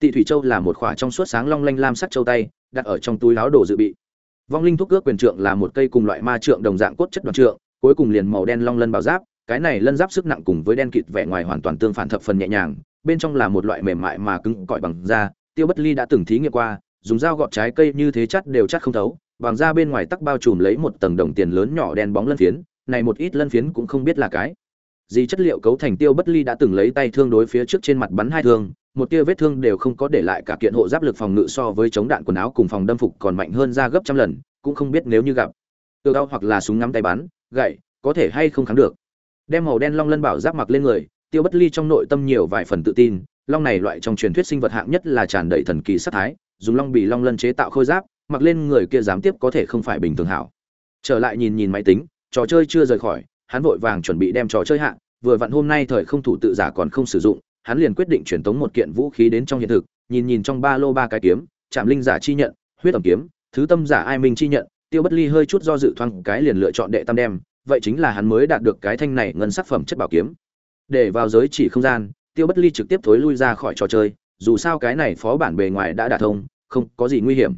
tị thủy châu là một khỏa trong suốt sáng long lanh lam sắc châu tay đặt ở trong túi láo đồ dự bị. Vong linh thúc cước quyền trượng là một cây cùng loại ma trượng đồng dạng cốt chất đoàn trượng, cuối cùng liền màu đen long lân bảo giáp, cái này lân giáp sức nặng cùng với đen kịt vẻ ngoài hoàn toàn tương phản thập phần nhẹ nhàng, bên trong là một loại mềm mại mà cứng cỏi bằng da, tiêu bất ly đã từng thí nghiệm qua, dùng dao gọt trái cây như thế chắc đều chắc không thấu, bằng da bên ngoài tắc bao trùm lấy một tầng đồng tiền lớn nhỏ đen bóng lân phiến, này một ít lân phiến cũng không biết là cái gì chất liệu cấu thành tiêu bất ly đã từng lấy tay thương đối phía trước trên mặt bắn hai thương một tia vết thương đều không có để lại cả kiện hộ giáp lực phòng ngự so với chống đạn quần áo cùng phòng đâm phục còn mạnh hơn ra gấp trăm lần, cũng không biết nếu như gặp. Tiêu đau hoặc là súng ngắm tay bắn, gậy, có thể hay không kháng được. Đem màu đen long lân bảo giáp mặc lên người, tiêu bất ly trong nội tâm nhiều vài phần tự tin, long này loại trong truyền thuyết sinh vật hạng nhất là tràn đầy thần kỳ sát thái, dùng long bì long lân chế tạo khôi giáp, mặc lên người kia dám tiếp có thể không phải bình thường hảo. Trở lại nhìn nhìn máy tính, trò chơi chưa rời khỏi, hắn vội vàng chuẩn bị đem trò chơi hạ, vừa vặn hôm nay thời không thủ tự giả còn không sử dụng hắn liền quyết định chuyển tống một kiện vũ khí đến trong hiện thực, nhìn nhìn trong ba lô ba cái kiếm, Trạm linh giả chi nhận, huyết ẩm kiếm, thứ tâm giả ai minh chi nhận, tiêu bất ly hơi chút do dự thoáng cái liền lựa chọn đệ tam đem, vậy chính là hắn mới đạt được cái thanh này ngân sắc phẩm chất bảo kiếm. Để vào giới chỉ không gian, tiêu bất ly trực tiếp thối lui ra khỏi trò chơi, dù sao cái này phó bản bề ngoài đã đả thông, không có gì nguy hiểm.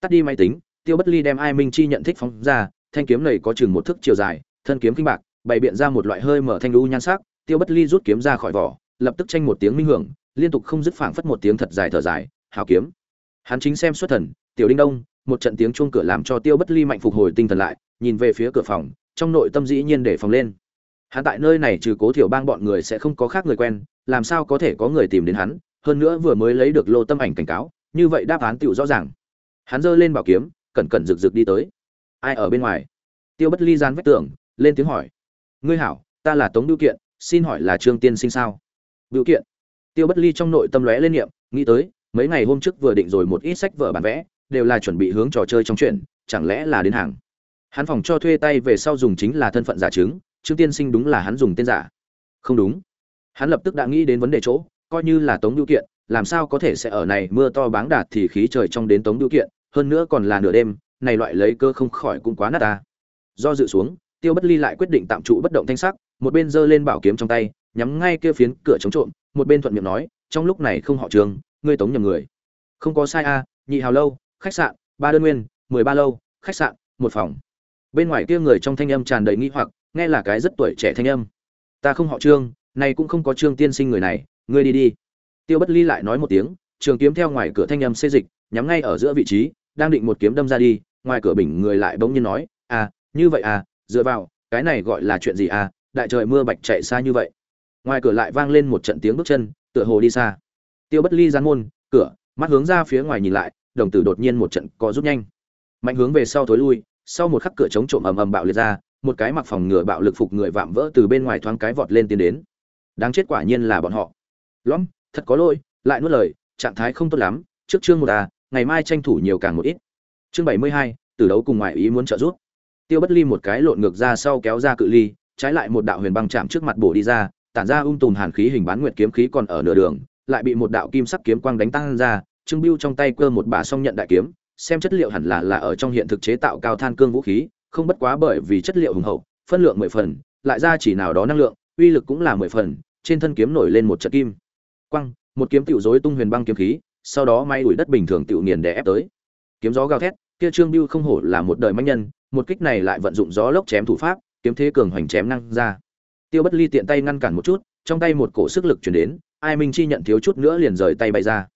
Tắt đi máy tính, tiêu bất ly đem ai minh chi nhận thích phóng ra, thanh kiếm này có chừng một thước chiều dài, thân kiếm kinh bạc, bày biện ra một loại hơi mở thanh lưu nhan sắc, tiêu bất ly rút kiếm ra khỏi vỏ lập tức tranh một tiếng minh hưởng, liên tục không dứt phảng phất một tiếng thật dài thở dài hào kiếm. Hắn chính xem xuất thần, tiểu đinh đông, một trận tiếng chuông cửa làm cho tiêu bất ly mạnh phục hồi tinh thần lại, nhìn về phía cửa phòng, trong nội tâm dĩ nhiên để phòng lên. Hắn tại nơi này trừ cố thiểu bang bọn người sẽ không có khác người quen, làm sao có thể có người tìm đến hắn, hơn nữa vừa mới lấy được lô tâm ảnh cảnh cáo, như vậy đáp án tựu rõ ràng. Hắn giơ lên bảo kiếm, cẩn cẩn rực rực đi tới. Ai ở bên ngoài? Tiêu bất ly gian vách tường, lên tiếng hỏi. Ngươi hảo, ta là tống đưu kiện, xin hỏi là trương tiên sinh sao? Biểu kiện. Tiêu bất ly trong nội tâm lóe lên niệm, nghĩ tới, mấy ngày hôm trước vừa định rồi một ít sách vở bản vẽ, đều là chuẩn bị hướng trò chơi trong chuyện, chẳng lẽ là đến hàng. Hắn phòng cho thuê tay về sau dùng chính là thân phận giả chứng, trương tiên sinh đúng là hắn dùng tên giả. Không đúng. Hắn lập tức đã nghĩ đến vấn đề chỗ, coi như là tống biểu kiện, làm sao có thể sẽ ở này mưa to báng đạt thì khí trời trong đến tống biểu kiện, hơn nữa còn là nửa đêm, này loại lấy cơ không khỏi cũng quá nát ta. Do dự xuống, tiêu bất ly lại quyết định tạm trụ bất động thanh sắc, một bên giơ lên bảo kiếm trong tay nhắm ngay kia phiến cửa chống trộm, một bên thuận miệng nói, trong lúc này không họ trường, ngươi tống nhầm người. Không có sai a, nhị hào lâu, khách sạn, ba đơn nguyên, mười ba lâu, khách sạn, một phòng. Bên ngoài kia người trong thanh âm tràn đầy nghi hoặc, nghe là cái rất tuổi trẻ thanh âm. Ta không họ trương này cũng không có trương tiên sinh người này, ngươi đi đi. Tiêu bất ly lại nói một tiếng, trường kiếm theo ngoài cửa thanh âm xê dịch, nhắm ngay ở giữa vị trí, đang định một kiếm đâm ra đi, ngoài cửa bình người lại bỗng nhiên nói à như vậy à dựa vào, cái này gọi là chuyện gì à đại trời mưa bạch chạy xa như vậy ngoài cửa lại vang lên một trận tiếng bước chân, tựa hồ đi xa. Tiêu bất ly gián môn, cửa, mắt hướng ra phía ngoài nhìn lại, đồng tử đột nhiên một trận co rút nhanh. Mạnh hướng về sau thối lui, sau một khắc cửa chống trộm ầm ầm bạo liệt ra, một cái mặc phòng ngừa bạo lực phục người vạm vỡ từ bên ngoài thoáng cái vọt lên tiến đến. Đáng chết quả nhiên là bọn họ. Lõm, thật có lỗi, lại nuốt lời, trạng thái không tốt lắm, trước chương một à ngày mai tranh thủ nhiều càng một ít. Chương bảy mươi hai, từ đấu cùng ngoại ý muốn trợ giúp. Tiêu bất ly một cái lộn ngược ra sau kéo ra cự ly, trái lại một đạo huyền băng chạm trước mặt bổ đi ra tản ra um tùm hàn khí hình bán nguyệt kiếm khí còn ở nửa đường, lại bị một đạo kim sắc kiếm quang đánh tăng ra, trương bưu trong tay cơ một bà song nhận đại kiếm, xem chất liệu hẳn là là ở trong hiện thực chế tạo cao than cương vũ khí, không bất quá bởi vì chất liệu hùng hậu, phân lượng mười phần, lại ra chỉ nào đó năng lượng, uy lực cũng là mười phần, trên thân kiếm nổi lên một trận kim quăng một kiếm tiểu rối tung huyền băng kiếm khí, sau đó may đuổi đất bình thường tiểu nghiền để ép tới. Kiếm gió gào thét, kia trương bưu không hổ là một đời mãnh nhân, một kích này lại vận dụng gió lốc chém thủ pháp, kiếm thế cường hoành chém năng ra tiêu bất ly tiện tay ngăn cản một chút, trong tay một cổ sức lực chuyển đến, ai minh chi nhận thiếu chút nữa liền rời tay bay ra.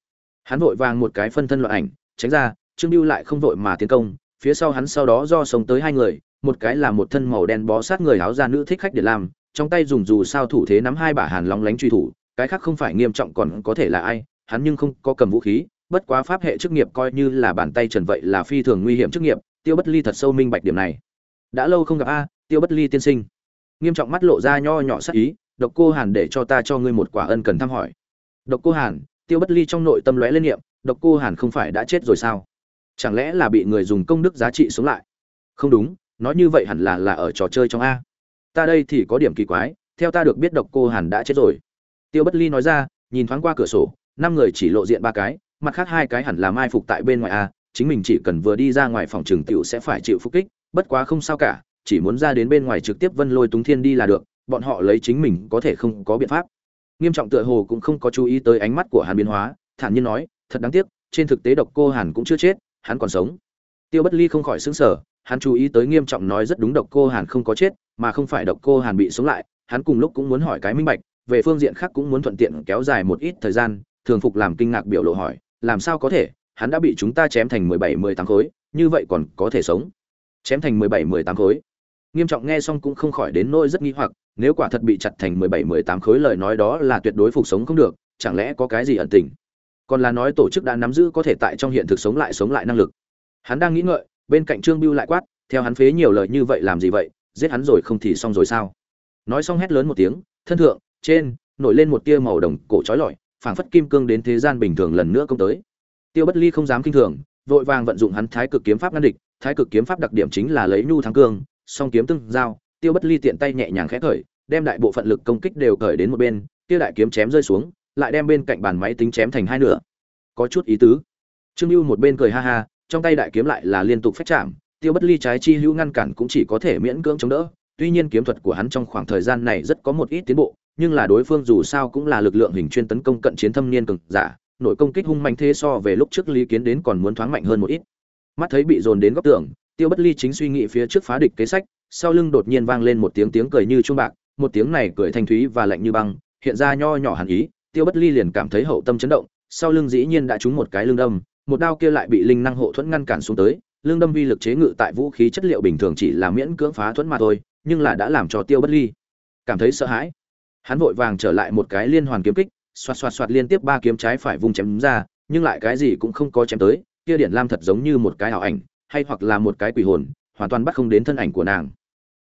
Hắn vội vàng một cái phân thân loạn ảnh, tránh ra, trương lưu lại không vội mà tiến công, phía sau hắn sau đó do sống tới hai người, một cái là một thân màu đen bó sát người áo da nữ thích khách để làm, trong tay dùng dù sao thủ thế nắm hai bả hàn lóng lánh truy thủ, cái khác không phải nghiêm trọng còn có thể là ai, hắn nhưng không có cầm vũ khí, bất quá pháp hệ chức nghiệp coi như là bàn tay trần vậy là phi thường nguy hiểm chức nghiệp, tiêu bất ly thật sâu minh bạch điểm này. Đã lâu không gặp a, tiêu bất ly tiên sinh nghiêm trọng mắt lộ ra nho nhỏ sắc ý, độc cô hàn để cho ta cho ngươi một quả ân cần thăm hỏi. Độc cô hàn? Tiêu bất ly trong nội tâm lóe lên niệm, độc cô hàn không phải đã chết rồi sao? Chẳng lẽ là bị người dùng công đức giá trị sống lại? Không đúng, nói như vậy hẳn là là ở trò chơi trong a. Ta đây thì có điểm kỳ quái, theo ta được biết độc cô hàn đã chết rồi. Tiêu bất ly nói ra, nhìn thoáng qua cửa sổ, năm người chỉ lộ diện ba cái, mặt khác hai cái hẳn là mai phục tại bên ngoài a, chính mình chỉ cần vừa đi ra ngoài phòng trường tiểu sẽ phải chịu phục kích, bất quá không sao cả chỉ muốn ra đến bên ngoài trực tiếp vân lôi túng thiên đi là được, bọn họ lấy chính mình có thể không có biện pháp. Nghiêm trọng tựa hồ cũng không có chú ý tới ánh mắt của hàn biến hóa, thản nhiên nói, thật đáng tiếc, trên thực tế độc cô hàn cũng chưa chết, hắn còn sống. Tiêu bất ly không khỏi xứng sở hắn chú ý tới nghiêm trọng nói rất đúng độc cô hàn không có chết, mà không phải độc cô hàn bị sống lại, hắn cùng lúc cũng muốn hỏi cái minh bạch, về phương diện khác cũng muốn thuận tiện kéo dài một ít thời gian, thường phục làm kinh ngạc biểu lộ hỏi, làm sao có thể, hắn đã bị chúng ta chém thành mười bảy, mười tám khối, như vậy còn có thể sống? Chém thành mười bảy, mười tám khối nghiêm trọng nghe xong cũng không khỏi đến nỗi rất nghi hoặc, nếu quả thật bị chặt thành mười bảy, mười tám khối lời nói đó là tuyệt đối phục sống không được, chẳng lẽ có cái gì ẩn tình? Còn là nói tổ chức đã nắm giữ có thể tại trong hiện thực sống lại sống lại năng lực. Hắn đang nghĩ ngợi, bên cạnh trương biêu lại quát, theo hắn phế nhiều lời như vậy làm gì vậy, giết hắn rồi không thì xong rồi sao? Nói xong hét lớn một tiếng, thân thượng, trên, nổi lên một tia màu đồng cổ trói lọi, phảng phất kim cương đến thế gian bình thường lần nữa công tới. Tiêu bất ly không dám kinh thường, vội vàng vận dụng hắn thái cực kiếm pháp ngăn địch, thái cực kiếm pháp đặc điểm chính là lấy nhu thắng cương song kiếm tương giao, tiêu bất ly tiện tay nhẹ nhàng khẽ khởi, đem đại bộ phận lực công kích đều cởi đến một bên tiêu đại kiếm chém rơi xuống, lại đem bên cạnh bàn máy tính chém thành hai nửa. Có chút ý tứ. Trương lưu một bên cười ha ha, trong tay đại kiếm lại là liên tục phách chạm, tiêu bất ly trái chi hữu ngăn cản cũng chỉ có thể miễn cưỡng chống đỡ. Tuy nhiên kiếm thuật của hắn trong khoảng thời gian này rất có một ít tiến bộ, nhưng là đối phương dù sao cũng là lực lượng hình chuyên tấn công cận chiến thâm niên cường giả, nội công kích hung mạnh thế so về lúc trước lý kiến đến còn muốn thoáng mạnh hơn một ít. Mắt thấy bị dồn đến góc tường tiêu bất ly chính suy nghĩ phía trước phá địch kế sách, sau lưng đột nhiên vang lên một tiếng tiếng cười như trung bạc, một tiếng này cười thanh thúy và lạnh như băng, hiện ra nho nhỏ hẳn ý, tiêu bất ly liền cảm thấy hậu tâm chấn động, sau lưng dĩ nhiên đã trúng một cái lưng đâm, một đao kia lại bị linh năng hộ thuẫn ngăn cản xuống tới, lưng đâm vi lực chế ngự tại vũ khí chất liệu bình thường chỉ là miễn cưỡng phá thuẫn mà thôi, nhưng là đã làm cho tiêu bất ly cảm thấy sợ hãi. Hắn vội vàng trở lại một cái liên hoàn kiếm kích, xoạt xoạt xoạt liên tiếp ba kiếm trái phải vung chém ra, nhưng lại cái gì cũng không có chém tới, kia điển lam thật giống như một cái ảo ảnh hay hoặc là một cái quỷ hồn, hoàn toàn bắt không đến thân ảnh của nàng.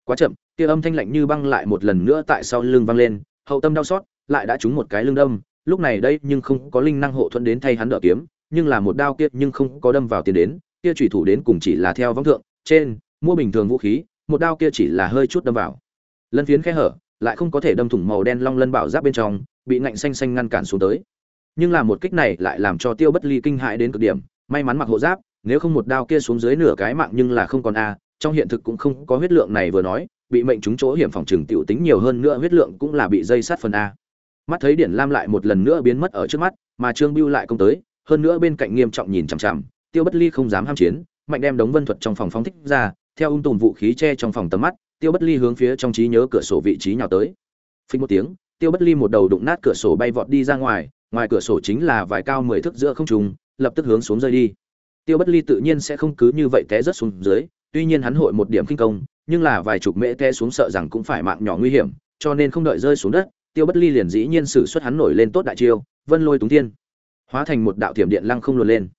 Quá chậm, kia âm thanh lạnh như băng lại một lần nữa tại sau lưng vang lên, hậu tâm đau xót, lại đã trúng một cái lưng đâm. Lúc này đây nhưng không có linh năng hộ thuẫn đến thay hắn đỡ kiếm, nhưng là một đao kia nhưng không có đâm vào tiền đến, kia chủy thủ đến cùng chỉ là theo vắng thượng, trên, mua bình thường vũ khí, một đao kia chỉ là hơi chút đâm vào. Lân phiến khe hở, lại không có thể đâm thủng màu đen long lân bảo giáp bên trong, bị ngạnh xanh xanh ngăn cản xuống tới. Nhưng là một kích này lại làm cho tiêu bất ly kinh hại đến cực điểm, may mắn mặc hộ giáp nếu không một đao kia xuống dưới nửa cái mạng nhưng là không còn a, trong hiện thực cũng không có huyết lượng này vừa nói, bị mệnh chúng chỗ hiểm phòng trừng tiểu tính nhiều hơn nữa huyết lượng cũng là bị dây sát phần a. Mắt thấy điển lam lại một lần nữa biến mất ở trước mắt, mà trương bưu lại công tới, hơn nữa bên cạnh nghiêm trọng nhìn chằm chằm, tiêu bất ly không dám ham chiến, mạnh đem đống vân thuật trong phòng phóng thích ra, theo ung tùm vũ khí che trong phòng tầm mắt, tiêu bất ly hướng phía trong trí nhớ cửa sổ vị trí nhào tới. Phình một tiếng, tiêu bất ly một đầu đụng nát cửa sổ bay vọt đi ra ngoài ngoài cửa sổ chính là vài cao mười thước giữa không trung, lập tức hướng xuống rơi đi tiêu bất ly tự nhiên sẽ không cứ như vậy té rất xuống dưới, tuy nhiên hắn hội một điểm kinh công, nhưng là vài chục mễ té xuống sợ rằng cũng phải mạng nhỏ nguy hiểm, cho nên không đợi rơi xuống đất, tiêu bất ly liền dĩ nhiên sử xuất hắn nổi lên tốt đại chiêu, vân lôi túng tiên hóa thành một đạo thiểm điện lăng không luồn lên.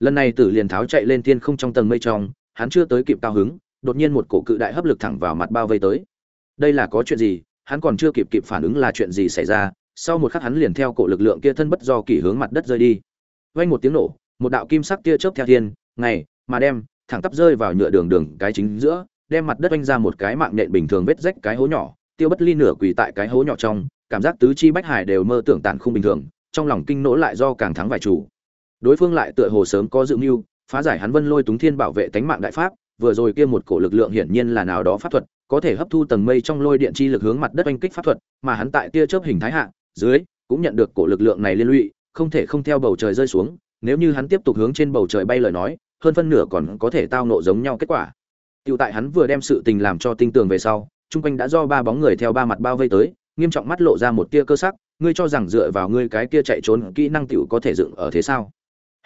Lần này tử liền tháo chạy lên thiên không trong tầng mây trong, hắn chưa tới kịp cao hứng, đột nhiên một cổ cự đại hấp lực thẳng vào mặt bao vây tới. Đây là có chuyện gì? Hắn còn chưa kịp kịp phản ứng là chuyện gì xảy ra? Sau một khắc hắn liền theo cổ lực lượng kia thân bất do kỷ hướng mặt đất rơi đi. Vang một tiếng nổ một đạo kim sắc tia chớp theo thiên, ngày, mà đem, thẳng tắp rơi vào nhựa đường đường cái chính giữa, đem mặt đất oanh ra một cái mạng nện bình thường vết rách cái hố nhỏ, tiêu bất ly nửa quỳ tại cái hố nhỏ trong, cảm giác tứ chi bách hải đều mơ tưởng tàn không bình thường, trong lòng kinh nỗ lại do càng thắng vài chủ. Đối phương lại tựa hồ sớm có dự mưu, phá giải hắn vân lôi túng thiên bảo vệ tánh mạng đại pháp, vừa rồi kia một cổ lực lượng hiển nhiên là nào đó pháp thuật, có thể hấp thu tầng mây trong lôi điện chi lực hướng mặt đất oanh kích pháp thuật, mà hắn tại tia chớp hình thái hạ, dưới, cũng nhận được cổ lực lượng này liên lụy, không thể không theo bầu trời rơi xuống nếu như hắn tiếp tục hướng trên bầu trời bay lời nói hơn phân nửa còn có thể tao nộ giống nhau kết quả Tiểu tại hắn vừa đem sự tình làm cho tinh tường về sau, chung quanh đã do ba bóng người theo ba mặt bao vây tới, nghiêm trọng mắt lộ ra một tia cơ sắc, ngươi cho rằng dựa vào ngươi cái kia chạy trốn kỹ năng tiểu có thể dựng ở thế sao?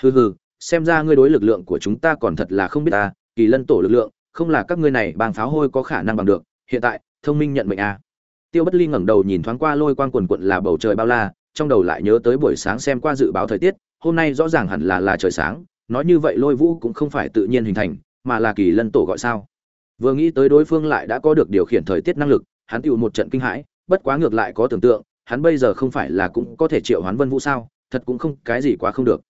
Hừ hừ, xem ra ngươi đối lực lượng của chúng ta còn thật là không biết ta, kỳ lân tổ lực lượng, không là các ngươi này bang pháo hôi có khả năng bằng được, hiện tại, thông minh nhận mệnh a. À. Tiêu Bất Ly ngẩng đầu nhìn thoáng qua lôi quang quần quần là bầu trời bao la, trong đầu lại nhớ tới buổi sáng xem qua dự báo thời tiết, hôm nay rõ ràng hẳn là là trời sáng, nói như vậy lôi vũ cũng không phải tự nhiên hình thành, mà là kỳ lân tổ gọi sao? Vừa nghĩ tới đối phương lại đã có được điều khiển thời tiết năng lực, hắn tựu một trận kinh hãi, bất quá ngược lại có tưởng tượng, hắn bây giờ không phải là cũng có thể triệu hoán Vân Vũ sao, thật cũng không cái gì quá không được.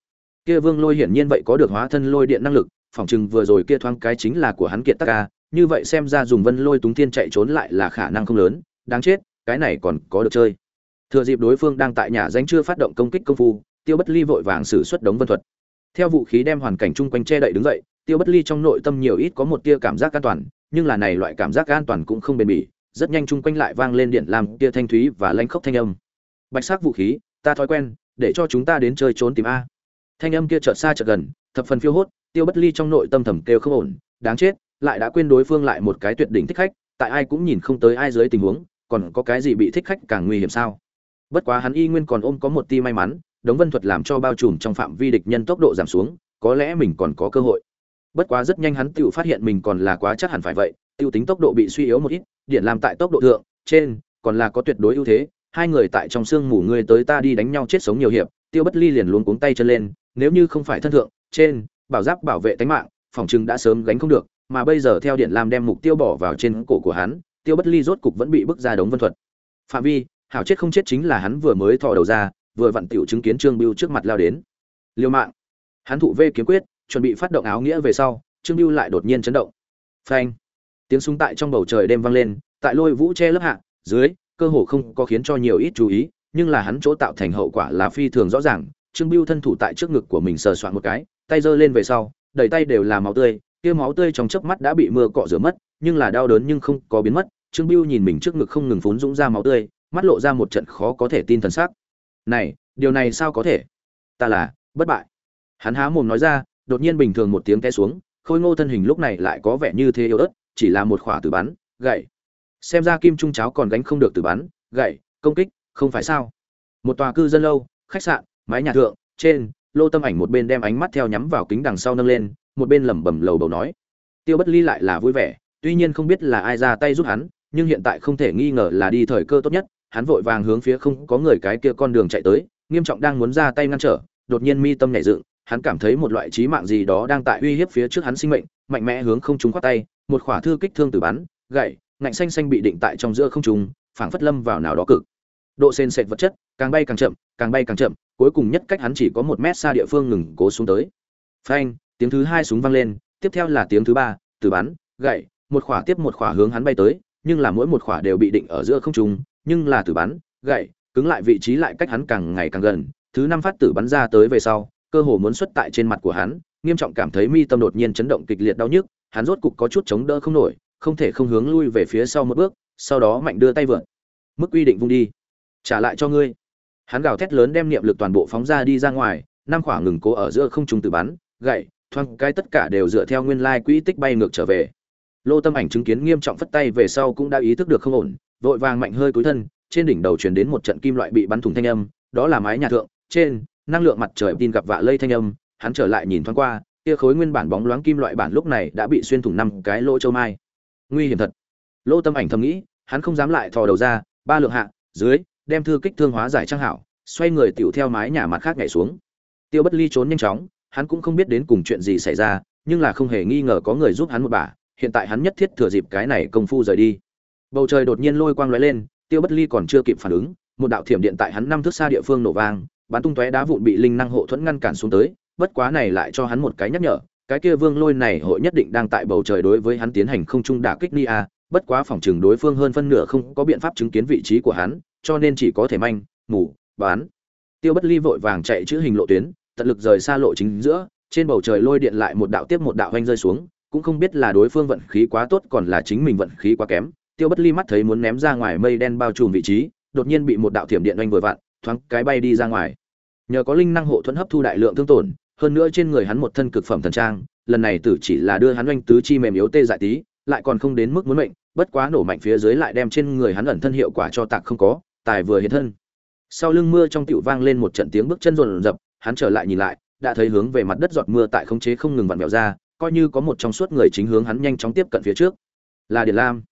Kia Vương Lôi hiển nhiên vậy có được hóa thân lôi điện năng lực, phỏng chừng vừa rồi kia thoáng cái chính là của hắn kiệt tắc ca, như vậy xem ra dùng Vân Lôi túng thiên chạy trốn lại là khả năng không lớn, đáng chết, cái này còn có được chơi. Thừa dịp đối phương đang tại nhà danh chưa phát động công kích công phu, Tiêu Bất Ly vội vàng sử xuất đống vân thuật. Theo vũ khí đem hoàn cảnh chung quanh che đậy đứng dậy, Tiêu Bất Ly trong nội tâm nhiều ít có một tia cảm giác an toàn, nhưng là này loại cảm giác an toàn cũng không bền bỉ, rất nhanh chung quanh lại vang lên điện làm tia thanh thúy và lanh khốc thanh âm. Bạch sắc vũ khí, ta thói quen, để cho chúng ta đến chơi trốn tìm a. thanh âm kia chợt xa chợt gần thập phần phiêu hốt tiêu bất ly trong nội tâm thầm kêu không ổn đáng chết lại đã quên đối phương lại một cái tuyệt đỉnh thích khách tại ai cũng nhìn không tới ai dưới tình huống còn có cái gì bị thích khách càng nguy hiểm sao bất quá hắn y nguyên còn ôm có một ti may mắn đống vân thuật làm cho bao trùm trong phạm vi địch nhân tốc độ giảm xuống, có lẽ mình còn có cơ hội. Bất quá rất nhanh hắn tự phát hiện mình còn là quá chắc hẳn phải vậy tiêu tính tốc độ bị suy yếu một ít, điện làm tại tốc độ thượng, trên, còn là có tuyệt đối ưu thế, hai người tại trong sương mù ngươi tới ta đi đánh nhau chết sống nhiều hiệp, tiêu bất ly liền luôn cuống tay chân lên, nếu như không phải thân thượng, trên, bảo giáp bảo vệ tính mạng, phòng chừng đã sớm gánh không được, mà bây giờ theo điện lam đem mục tiêu bỏ vào trên cổ của hắn, tiêu bất ly rốt cục vẫn bị bức ra đống vân thuật. Phạm vi, hảo chết không chết chính là hắn vừa mới thò đầu ra vừa vặn tiểu chứng kiến trương bưu trước mặt lao đến. Liêu mạng. Hắn thụ vê kiếm quyết, chuẩn bị phát động áo nghĩa về sau, trương bưu lại đột nhiên chấn động. Phanh. Tiếng súng tại trong bầu trời đêm vang lên, tại lôi vũ che lớp hạ, dưới, cơ hồ không có khiến cho nhiều ít chú ý, nhưng là hắn chỗ tạo thành hậu quả là phi thường rõ ràng. Trương bưu thân thủ tại trước ngực của mình sờ soạn một cái, tay giơ lên về sau đầy tay đều là máu tươi, kia máu tươi trong chớp mắt đã bị mưa cọ rửa mất, nhưng là đau đớn nhưng không có biến mất. Trương bưu nhìn mình trước ngực không ngừng phún dũng ra máu tươi, mắt lộ ra một trận khó có thể tin thần sắc này, điều này sao có thể? Ta là bất bại. Hắn há mồm nói ra, đột nhiên bình thường một tiếng té xuống, khôi ngô thân hình lúc này lại có vẻ như thế yếu ớt, chỉ là một khỏa tử bắn, gậy. Xem ra kim trung cháo còn gánh không được tử bắn, gậy, công kích, không phải sao? Một tòa cư dân lâu, khách sạn, mái nhà thượng, trên, lô tâm ảnh một bên đem ánh mắt theo nhắm vào kính đằng sau nâng lên, một bên lẩm bẩm lầu bầu nói. Tiêu bất ly lại là vui vẻ, tuy nhiên không biết là ai ra tay giúp hắn, nhưng hiện tại không thể nghi ngờ là đi thời cơ tốt nhất hắn vội vàng hướng phía không có người cái kia con đường chạy tới nghiêm trọng đang muốn ra tay ngăn trở đột nhiên mi tâm nhảy dựng hắn cảm thấy một loại chí mạng gì đó đang tại uy hiếp phía trước hắn sinh mệnh mạnh mẽ hướng không trung quát tay một khỏa thư kích thương từ bắn gậy ngạnh xanh xanh bị định tại trong giữa không trung, phảng phất lâm vào nào đó cực. Độ sền sệt vật chất càng bay càng chậm càng bay càng chậm cuối cùng nhất cách hắn chỉ có một mét xa địa phương ngừng cố xuống tới. Phanh tiếng thứ hai súng vang lên tiếp theo là tiếng thứ ba từ bắn gậy một khỏa tiếp một khỏa hướng hắn bay tới nhưng là mỗi một khỏa đều bị định ở giữa không trung nhưng là tử bắn, gậy, cứng lại vị trí lại cách hắn càng ngày càng gần, thứ năm phát tử bắn ra tới về sau, cơ hồ muốn xuất tại trên mặt của hắn, nghiêm trọng cảm thấy mi tâm đột nhiên chấn động kịch liệt đau nhức, hắn rốt cục có chút chống đỡ không nổi, không thể không hướng lui về phía sau một bước, sau đó mạnh đưa tay vượt. mức quy định vung đi. Trả lại cho ngươi. Hắn gào thét lớn đem niệm lực toàn bộ phóng ra đi ra ngoài, năm khoảng ngừng cố ở giữa không trung tự bắn, gậy, thoang, cái tất cả đều dựa theo nguyên lai quỹ tích bay ngược trở về. Lô tâm ảnh chứng kiến nghiêm trọng phất tay về sau cũng đã ý thức được không ổn vội vàng mạnh hơi cúi thân, trên đỉnh đầu truyền đến một trận kim loại bị bắn thủng thanh âm, đó là mái nhà thượng, trên, năng lượng mặt trời tin gặp vạ lây thanh âm, hắn trở lại nhìn thoáng qua kia khối nguyên bản bóng loáng kim loại bản lúc này đã bị xuyên thủng năm cái lỗ châu mai. Nguy hiểm thật. Lỗ tâm ảnh thầm nghĩ, hắn không dám lại thò đầu ra, ba lượng hạ, dưới, đem thư kích thương hóa giải trang hảo, xoay người tiểu theo mái nhà mặt khác nhảy xuống. Tiêu bất ly trốn nhanh chóng, hắn cũng không biết đến cùng chuyện gì xảy ra, nhưng là không hề nghi ngờ có người giúp hắn một bà, hiện tại hắn nhất thiết thừa dịp cái này công phu rời đi bầu trời đột nhiên lôi quang lóe lên, tiêu bất ly còn chưa kịp phản ứng, một đạo thiểm điện tại hắn năm thước xa địa phương nổ vang, bắn tung tóe đá vụn bị linh năng hộ thuẫn ngăn cản xuống tới, bất quá này lại cho hắn một cái nhắc nhở, cái kia vương lôi này hội nhất định đang tại bầu trời đối với hắn tiến hành không trung đả kích ni a bất quá phòng trường đối phương hơn phân nửa không có biện pháp chứng kiến vị trí của hắn, cho nên chỉ có thể manh ngủ bán. Tiêu bất ly vội vàng chạy chữ hình lộ tuyến, tận lực rời xa lộ chính giữa, trên bầu trời lôi điện lại một đạo tiếp một đạo hoanh rơi xuống, cũng không biết là đối phương vận khí quá tốt còn là chính mình vận khí quá kém tiêu bất ly mắt thấy muốn ném ra ngoài mây đen bao trùm vị trí, đột nhiên bị một đạo thiểm điện oanh vừa vặn, thoáng cái bay đi ra ngoài. Nhờ có linh năng hộ thuẫn hấp thu đại lượng thương tổn, hơn nữa trên người hắn một thân cực phẩm thần trang, lần này tử chỉ là đưa hắn oanh tứ chi mềm yếu tê dại tí, lại còn không đến mức muốn mệnh, bất quá nổ mạnh phía dưới lại đem trên người hắn ẩn thân hiệu quả cho tạc không có, tài vừa hiện thân. Sau lưng mưa trong tiểu vang lên một trận tiếng bước chân rồn rập, hắn trở lại nhìn lại, đã thấy hướng về mặt đất giọt mưa tại khống chế không ngừng vặn vẹo ra, coi như có một trong suốt người chính hướng hắn nhanh chóng tiếp cận phía trước. Là điện lam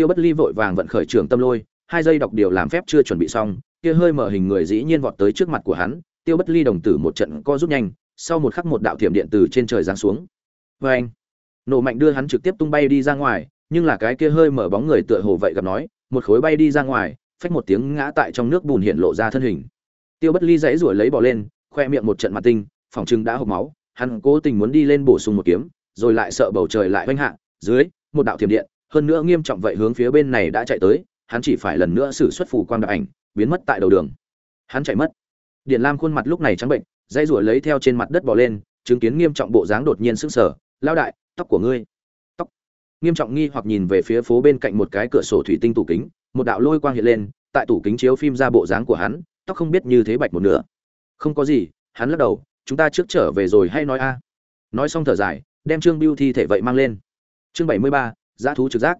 tiêu bất ly vội vàng vận khởi trường tâm lôi, hai giây đọc điều làm phép chưa chuẩn bị xong, kia hơi mở hình người dĩ nhiên vọt tới trước mặt của hắn, tiêu bất ly đồng tử một trận co rút nhanh, sau một khắc một đạo thiểm điện từ trên trời giáng xuống. Vê anh, nổ mạnh đưa hắn trực tiếp tung bay đi ra ngoài, nhưng là cái kia hơi mở bóng người tựa hồ vậy gặp nói, một khối bay đi ra ngoài, phách một tiếng ngã tại trong nước bùn hiện lộ ra thân hình. Tiêu bất ly dãy ruổi lấy bỏ lên, khoe miệng một trận mặt tinh phòng trưng đã hộp máu, hắn cố tình muốn đi lên bổ sung một kiếm, rồi lại sợ bầu trời lại oanh hạ, dưới, một đạo thiểm điện hơn nữa nghiêm trọng vậy hướng phía bên này đã chạy tới, hắn chỉ phải lần nữa xử xuất phù quang đạo ảnh, biến mất tại đầu đường. Hắn chạy mất. Điện lam khuôn mặt lúc này trắng bệnh dây rủa lấy theo trên mặt đất bò lên, chứng kiến nghiêm trọng bộ dáng đột nhiên sững sờ lao đại, tóc của ngươi. Tóc. Nghiêm trọng nghi hoặc nhìn về phía phố bên cạnh một cái cửa sổ thủy tinh tủ kính, một đạo lôi quang hiện lên, tại tủ kính chiếu phim ra bộ dáng của hắn, tóc không biết như thế bạch một nửa. Không có gì, hắn lắc đầu, chúng ta trước trở về rồi hay nói a? Nói xong thở dài, đem trương biêu thi thể vậy mang lên. Chương bảy mươi ba giá thú trực giác.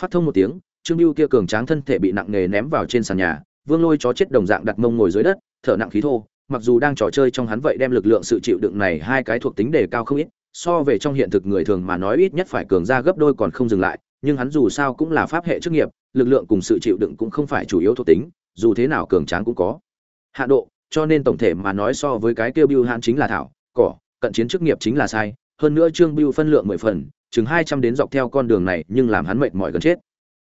Phát thông một tiếng, trương biêu kia cường tráng thân thể bị nặng nề ném vào trên sàn nhà, vương lôi chó chết đồng dạng đặt mông ngồi dưới đất, thở nặng khí thô, mặc dù đang trò chơi trong hắn vậy đem lực lượng sự chịu đựng này hai cái thuộc tính đề cao không ít, so về trong hiện thực người thường mà nói ít nhất phải cường ra gấp đôi còn không dừng lại, nhưng hắn dù sao cũng là pháp hệ chức nghiệp, lực lượng cùng sự chịu đựng cũng không phải chủ yếu thuộc tính, dù thế nào cường tráng cũng có. Hạ độ, cho nên tổng thể mà nói so với cái kêu biêu hãn chính là thảo, cỏ, cận chiến chức nghiệp chính là sai, hơn nữa trương biêu phân lượng mười phần chừng hai trăm đến dọc theo con đường này, nhưng làm hắn mệt mỏi gần chết.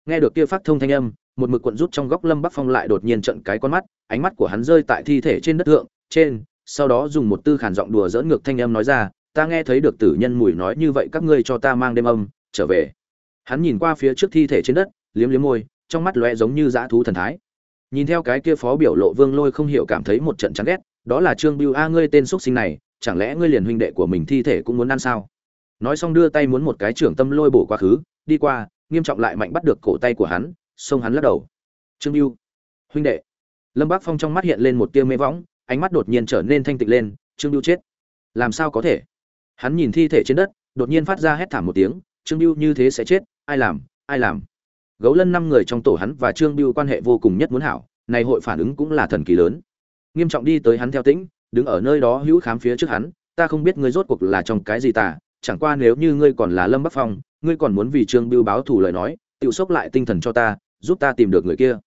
Nghe được kia phát thông thanh âm, một mực quận rút trong góc lâm bắc phong lại đột nhiên trận cái con mắt, ánh mắt của hắn rơi tại thi thể trên đất thượng, trên, sau đó dùng một tư khản giọng đùa dỡn ngược thanh âm nói ra, ta nghe thấy được tử nhân mùi nói như vậy các ngươi cho ta mang đêm âm, trở về. Hắn nhìn qua phía trước thi thể trên đất, liếm liếm môi, trong mắt lóe giống như dã thú thần thái. Nhìn theo cái kia phó biểu lộ vương lôi không hiểu cảm thấy một trận chán ghét, đó là trương bưu a, ngươi tên x sinh này, chẳng lẽ ngươi liền huynh đệ của mình thi thể cũng muốn ăn sao? Nói xong đưa tay muốn một cái trưởng tâm lôi bổ quá khứ, đi qua, nghiêm trọng lại mạnh bắt được cổ tay của hắn, xông hắn lắc đầu. Trương lưu huynh đệ. Lâm bác phong trong mắt hiện lên một tia mê võng, ánh mắt đột nhiên trở nên thanh tịnh lên, trương lưu chết. Làm sao có thể? Hắn nhìn thi thể trên đất, đột nhiên phát ra hét thảm một tiếng, trương lưu như thế sẽ chết, ai làm ai làm? Gấu lân năm người trong tổ hắn và trương lưu quan hệ vô cùng nhất muốn hảo, này hội phản ứng cũng là thần kỳ lớn. Nghiêm trọng đi tới hắn theo tĩnh, đứng ở nơi đó hữu khám phía trước hắn, ta không biết ngươi rốt cuộc là trong cái gì ta chẳng qua nếu như ngươi còn là lâm bắc phong, ngươi còn muốn vì trương biêu báo thù lời nói tự sốc lại tinh thần cho ta, giúp ta tìm được người kia.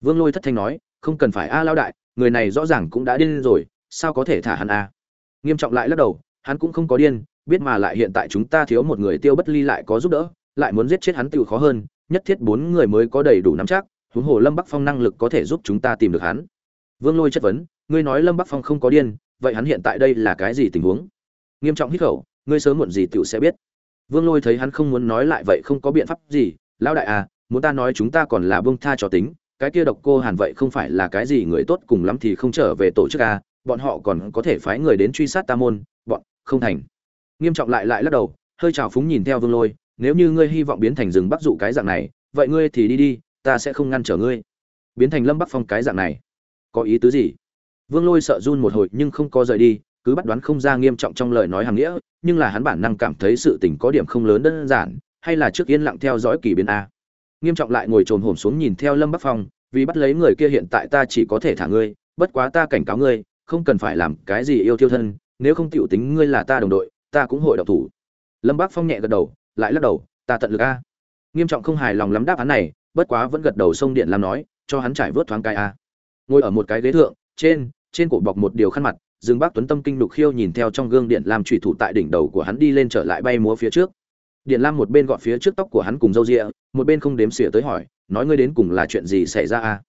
Vương lôi thất thanh nói, không cần phải a lao đại, người này rõ ràng cũng đã điên rồi, sao có thể thả hắn a? Nghiêm trọng lại lắc đầu, hắn cũng không có điên, biết mà lại hiện tại chúng ta thiếu một người tiêu bất ly lại có giúp đỡ, lại muốn giết chết hắn tự khó hơn, nhất thiết bốn người mới có đầy đủ nắm chắc, huống hồ lâm bắc phong năng lực có thể giúp chúng ta tìm được hắn. Vương lôi chất vấn, ngươi nói lâm bắc phong không có điên, vậy hắn hiện tại đây là cái gì tình huống? Nghiêm trọng hít khẩu ngươi sớm muộn gì tiểu sẽ biết. Vương lôi thấy hắn không muốn nói lại vậy không có biện pháp gì. Lão đại à muốn ta nói chúng ta còn là bông tha cho tính, cái kia độc cô hàn vậy không phải là cái gì người tốt cùng lắm thì không trở về tổ chức à bọn họ còn có thể phái người đến truy sát ta môn, bọn, không thành. Nghiêm trọng lại lại lắc đầu, hơi trào phúng nhìn theo vương lôi, nếu như ngươi hy vọng biến thành rừng bắc dụ cái dạng này, vậy ngươi thì đi đi, ta sẽ không ngăn trở ngươi. Biến thành lâm bắc phong cái dạng này, có ý tứ gì? Vương lôi sợ run một hồi nhưng không có rời đi cứ bắt đoán không ra nghiêm trọng trong lời nói hàng nghĩa, nhưng là hắn bản năng cảm thấy sự tình có điểm không lớn đơn giản, hay là trước yên lặng theo dõi kỳ biến a. Nghiêm trọng lại ngồi trồm hổm xuống nhìn theo lâm bắc phong, vì bắt lấy người kia hiện tại ta chỉ có thể thả ngươi, bất quá ta cảnh cáo ngươi, không cần phải làm cái gì yêu thiêu thân, nếu không tiểu tính ngươi là ta đồng đội, ta cũng hội độc thủ. Lâm bắc phong nhẹ gật đầu, lại lắc đầu, ta tận lực a. Nghiêm trọng không hài lòng lắm đáp án này, bất quá vẫn gật đầu sông điện làm nói, cho hắn trải vớt thoáng cái a. Ngồi ở một cái ghế thượng, trên trên cổ bọc một điều khăn mặt dương bác tuấn tâm kinh lục khiêu nhìn theo trong gương điện lam chủy thủ tại đỉnh đầu của hắn đi lên trở lại bay múa phía trước. Điện lam một bên gọn phía trước tóc của hắn cùng râu ria, một bên không đếm xỉa tới hỏi nói ngươi đến cùng là chuyện gì xảy ra a?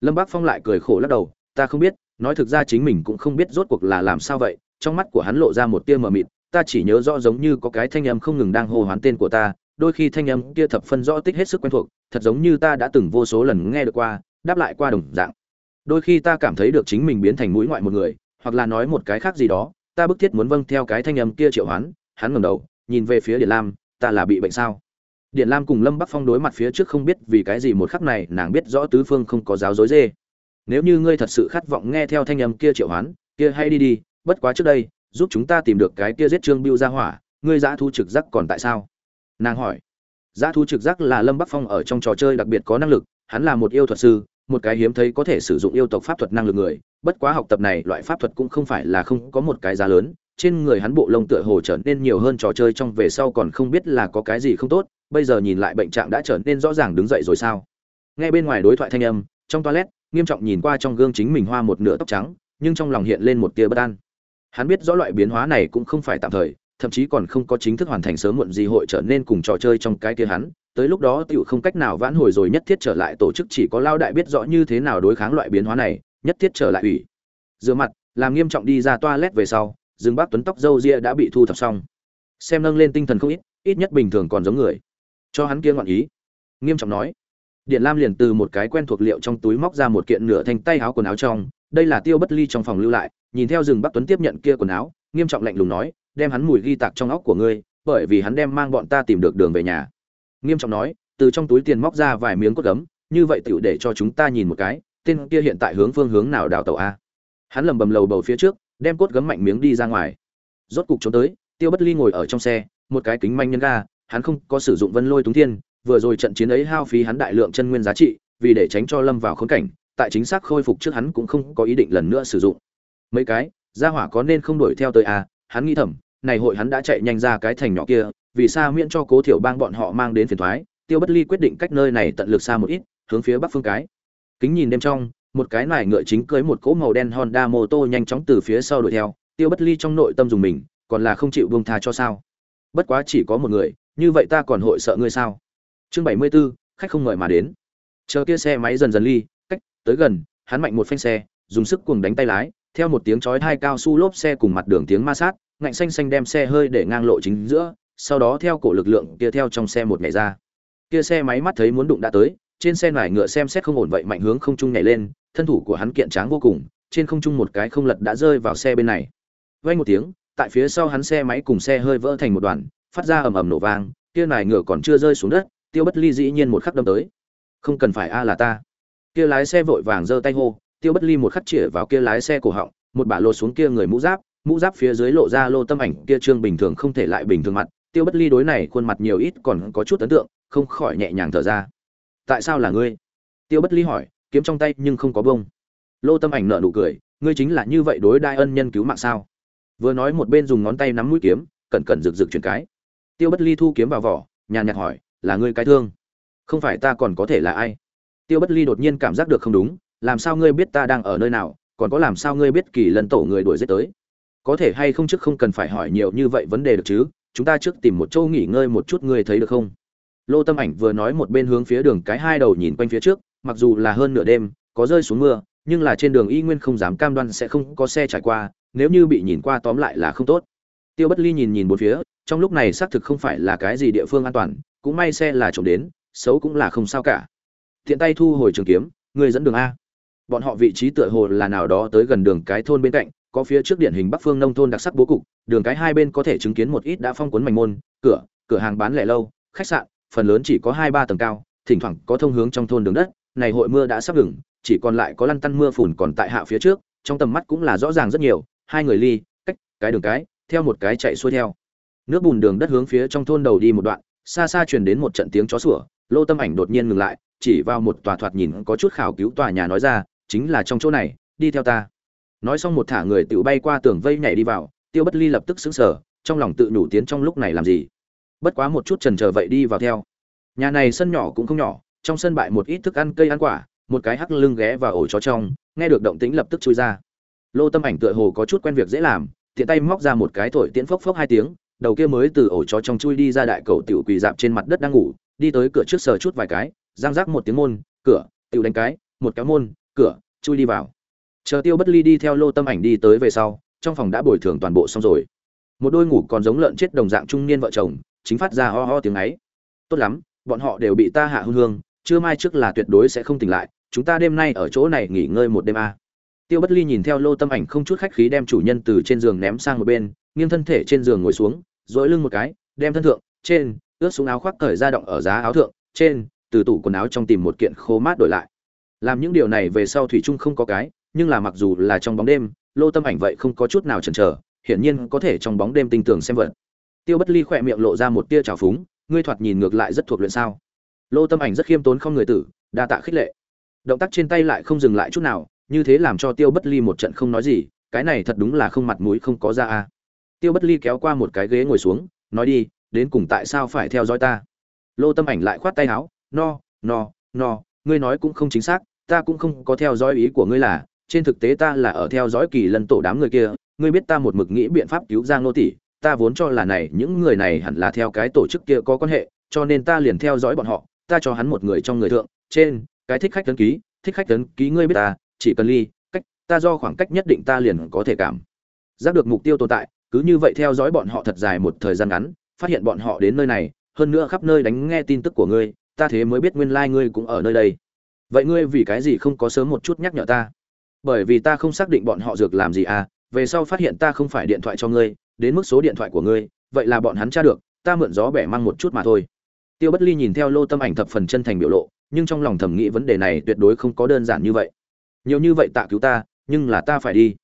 Lâm bác phong lại cười khổ lắc đầu ta không biết nói thực ra chính mình cũng không biết rốt cuộc là làm sao vậy. Trong mắt của hắn lộ ra một tia mờ mịt ta chỉ nhớ rõ giống như có cái thanh âm không ngừng đang hô hoán tên của ta đôi khi thanh âm kia thập phân rõ tích hết sức quen thuộc thật giống như ta đã từng vô số lần nghe được qua đáp lại qua đồng dạng. Đôi khi ta cảm thấy được chính mình biến thành mũi ngoại một người hoặc là nói một cái khác gì đó, ta bức thiết muốn vâng theo cái thanh âm kia triệu hoán, hắn ngẩng đầu, nhìn về phía điện lam, ta là bị bệnh sao? Điện lam cùng lâm bắc phong đối mặt phía trước không biết vì cái gì một khắc này, nàng biết rõ tứ phương không có giáo dối dê. Nếu như ngươi thật sự khát vọng nghe theo thanh âm kia triệu hoán, kia hay đi đi, bất quá trước đây, giúp chúng ta tìm được cái kia giết trương biêu ra hỏa, ngươi giã thu trực giác còn tại sao? Nàng hỏi. Giã thu trực giác là lâm bắc phong ở trong trò chơi đặc biệt có năng lực, hắn là một yêu thuật sư một cái hiếm thấy có thể sử dụng yêu tộc pháp thuật năng lực người, bất quá học tập này loại pháp thuật cũng không phải là không có một cái giá lớn, trên người hắn bộ lông tựa hồ trở nên nhiều hơn trò chơi trong về sau còn không biết là có cái gì không tốt, bây giờ nhìn lại bệnh trạng đã trở nên rõ ràng đứng dậy rồi sao. Nghe bên ngoài đối thoại thanh âm, trong toilet, nghiêm trọng nhìn qua trong gương chính mình hoa một nửa tóc trắng, nhưng trong lòng hiện lên một tia bất an. Hắn biết rõ loại biến hóa này cũng không phải tạm thời, thậm chí còn không có chính thức hoàn thành sớm muộn gì hội trở nên cùng trò chơi trong cái kia hắn tới lúc đó tiểu không cách nào vãn hồi rồi nhất thiết trở lại tổ chức, chỉ có lao đại biết rõ như thế nào đối kháng loại biến hóa này, nhất thiết trở lại ủy. Rửa mặt, làm nghiêm trọng đi ra toilet về sau, dương bác tuấn tóc râu ria đã bị thu thập xong. Xem nâng lên tinh thần không ít ít nhất bình thường còn giống người. Cho hắn kia ngọn ý. Nghiêm trọng nói. Điện lam liền từ một cái quen thuộc liệu trong túi móc ra một kiện nửa thành tay áo quần áo trong, đây là tiêu bất ly trong phòng lưu lại, nhìn theo rừng bắc tuấn tiếp nhận kia quần áo, nghiêm trọng lạnh lùng nói, đem hắn mùi ghi tạc trong óc của ngươi, bởi vì hắn đem mang bọn ta tìm được đường về nhà nghiêm trọng nói, từ trong túi tiền móc ra vài miếng cốt gấm, như vậy tựu để cho chúng ta nhìn một cái, tên kia hiện tại hướng phương hướng nào đào tàu a? Hắn lầm bầm lầu bầu phía trước, đem cốt gấm mạnh miếng đi ra ngoài. Rốt cục trốn tới, tiêu bất ly ngồi ở trong xe, một cái kính manh nhân ga, hắn không có sử dụng vân lôi túng thiên, vừa rồi trận chiến ấy hao phí hắn đại lượng chân nguyên giá trị, vì để tránh cho lâm vào khốn cảnh, tại chính xác khôi phục trước hắn cũng không có ý định lần nữa sử dụng. Mấy cái, gia hỏa có nên không đuổi theo tới à hắn nghĩ thầm, này hội hắn đã chạy nhanh ra cái thành nhỏ kia vì sao miễn cho cố thiểu bang bọn họ mang đến phiền thoái tiêu bất ly quyết định cách nơi này tận lực xa một ít hướng phía bắc phương cái. Kính nhìn đêm trong một cái nải ngựa chính cưới một cỗ màu đen honda mô tô nhanh chóng từ phía sau đuổi theo tiêu bất ly trong nội tâm dùng mình còn là không chịu buông tha cho sao? Bất quá chỉ có một người như vậy ta còn hội sợ ngươi sao? Chương bảy mươi 74, khách không ngợi mà đến. Chờ kia xe máy dần dần ly cách tới gần hắn mạnh một phanh xe dùng sức cuồng đánh tay lái theo một tiếng chói thai cao su lốp xe cùng mặt đường tiếng ma sát ngạnh xanh xanh đem xe hơi để ngang lộ chính giữa sau đó theo cổ lực lượng kia theo trong xe một nhảy ra. Kia xe máy mắt thấy muốn đụng đã tới, trên xe nải ngựa xem xét không ổn vậy mạnh hướng không trung nhảy lên, thân thủ của hắn kiện tráng vô cùng, trên không trung một cái không lật đã rơi vào xe bên này. Vay một tiếng, tại phía sau hắn xe máy cùng xe hơi vỡ thành một đoàn, phát ra ầm ầm nổ vang, kia nải ngựa còn chưa rơi xuống đất, tiêu bất ly dĩ nhiên một khắc đâm tới. Không cần phải a là ta. Kia lái xe vội vàng giơ tay hô, tiêu bất ly một khắc chĩa vào kia lái xe cổ họng, một bả lột xuống kia người mũ giáp mũ giáp phía dưới lộ ra lô tâm ảnh, kia trương bình thường không thể lại bình thường mặt tiêu bất ly đối này khuôn mặt nhiều ít còn có chút ấn tượng, không khỏi nhẹ nhàng thở ra. Tại sao là ngươi? Tiêu bất ly hỏi, kiếm trong tay nhưng không có bông. Lô tâm ảnh nợ nụ cười, ngươi chính là như vậy đối đại ân nhân cứu mạng sao? Vừa nói một bên dùng ngón tay nắm mũi kiếm, cẩn cẩn rực rực chuyển cái. Tiêu bất ly thu kiếm vào vỏ, nhàn nhạt hỏi, là ngươi cái thương? Không phải ta còn có thể là ai? Tiêu bất ly đột nhiên cảm giác được không đúng, làm sao ngươi biết ta đang ở nơi nào, còn có làm sao ngươi biết kỳ lần tổ người đuổi giết tới? Có thể hay không chứ không cần phải hỏi nhiều như vậy vấn đề được chứ chúng ta trước tìm một chỗ nghỉ ngơi một chút, ngươi thấy được không? Lô tâm ảnh vừa nói một bên hướng phía đường cái hai đầu nhìn quanh phía trước, mặc dù là hơn nửa đêm, có rơi xuống mưa, nhưng là trên đường y nguyên không dám cam đoan sẽ không có xe trải qua, nếu như bị nhìn qua tóm lại là không tốt. Tiêu bất ly nhìn nhìn một phía, trong lúc này xác thực không phải là cái gì địa phương an toàn, cũng may xe là trộm đến, xấu cũng là không sao cả. Thiện tay thu hồi trường kiếm người dẫn đường a. Bọn họ vị trí tựa hồ là nào đó tới gần đường cái thôn bên cạnh có phía trước điển hình bắc phương nông thôn đặc sắc bố cục, đường cái hai bên có thể chứng kiến một ít đã phong cuốn mảnh môn, cửa cửa hàng bán lẻ lâu, khách sạn, phần lớn chỉ có hai ba tầng cao, thỉnh thoảng có thông hướng trong thôn đường đất, này hội mưa đã sắp ngừng, chỉ còn lại có lăn tăn mưa phùn còn tại hạ phía trước, trong tầm mắt cũng là rõ ràng rất nhiều, hai người ly, cách, cái đường cái, theo một cái chạy xuôi theo. Nước bùn đường đất hướng phía trong thôn đầu đi một đoạn, xa xa truyền đến một trận tiếng chó sủa, lô tâm ảnh đột nhiên ngừng lại, chỉ vào một tòa thoạt nhìn có chút khảo cứu tòa nhà nói ra, chính là trong chỗ này, đi theo ta nói xong một thả người tự bay qua tường vây nhảy đi vào, tiêu bất ly lập tức xứng sở trong lòng tự nhủ tiến trong lúc này làm gì. Bất quá một chút trần chờ vậy đi vào theo. Nhà này sân nhỏ cũng không nhỏ, trong sân bại một ít thức ăn cây ăn quả, một cái hắc lưng ghé vào ổ chó trong, nghe được động tĩnh lập tức chui ra. Lô tâm ảnh tựa hồ có chút quen việc dễ làm, tiện tay móc ra một cái thổi tiễn phốc phốc hai tiếng, đầu kia mới từ ổ chó trong chui đi ra đại cầu tiểu quỳ dạp trên mặt đất đang ngủ, đi tới cửa trước sờ chút vài cái, giang rác một tiếng môn, cửa, tiểu đánh cái, một cái môn, cửa, chui đi vào chờ tiêu bất ly đi theo lô tâm ảnh đi tới về sau, trong phòng đã bồi thường toàn bộ xong rồi. Một đôi ngủ còn giống lợn chết đồng dạng trung niên vợ chồng, chính phát ra ho ho tiếng ấy. Tốt lắm, bọn họ đều bị ta hạ hương hương chưa mai trước là tuyệt đối sẽ không tỉnh lại, chúng ta đêm nay ở chỗ này nghỉ ngơi một đêm a. À. tiêu bất ly nhìn theo lô tâm ảnh không chút khách khí đem chủ nhân từ trên giường ném sang một bên, nghiêng thân thể trên giường ngồi xuống dỗi lưng một cái, đem thân thượng, trên, ướt xuống áo khoác cởi ra động ở giá áo thượng, trên, từ tủ quần áo trong tìm một kiện khô mát đổi lại. Làm những điều này về sau thủy trung không có cái nhưng là mặc dù là trong bóng đêm, lô tâm ảnh vậy không có chút nào chần chờ, hiển nhiên có thể trong bóng đêm tinh tường xem vật. Tiêu bất ly khỏe miệng lộ ra một tia trào phúng, ngươi thoạt nhìn ngược lại rất thuộc luyện sao? Lô tâm ảnh rất khiêm tốn không người tử, đa tạ khích lệ. Động tác trên tay lại không dừng lại chút nào, như thế làm cho tiêu bất ly một trận không nói gì, cái này thật đúng là không mặt mũi không có ra a. Tiêu bất ly kéo qua một cái ghế ngồi xuống, nói đi, đến cùng tại sao phải theo dõi ta? Lô tâm ảnh lại khoát tay áo, no no no, ngươi nói cũng không chính xác, ta cũng không có theo dõi ý của ngươi là trên thực tế ta là ở theo dõi kỳ lân tổ đám người kia, ngươi biết ta một mực nghĩ biện pháp cứu giang nô tỷ ta vốn cho là này, những người này hẳn là theo cái tổ chức kia có quan hệ, cho nên ta liền theo dõi bọn họ, ta cho hắn một người trong người thượng, trên, cái thích khách tấn ký, thích khách tấn ký ngươi biết ta, chỉ cần ly, cách, ta do khoảng cách nhất định ta liền có thể cảm giác được mục tiêu tồn tại, cứ như vậy theo dõi bọn họ thật dài một thời gian ngắn, phát hiện bọn họ đến nơi này, hơn nữa khắp nơi đánh nghe tin tức của ngươi, ta thế mới biết nguyên lai like ngươi cũng ở nơi đây. Vậy ngươi vì cái gì không có sớm một chút nhắc nhở ta? Bởi vì ta không xác định bọn họ dược làm gì à về sau phát hiện ta không phải điện thoại cho ngươi, đến mức số điện thoại của ngươi, vậy là bọn hắn tra được, ta mượn gió bẻ mang một chút mà thôi. Tiêu bất ly nhìn theo lô tâm ảnh thập phần chân thành biểu lộ, nhưng trong lòng thầm nghĩ vấn đề này tuyệt đối không có đơn giản như vậy. Nhiều như vậy tạ cứu ta, nhưng là ta phải đi.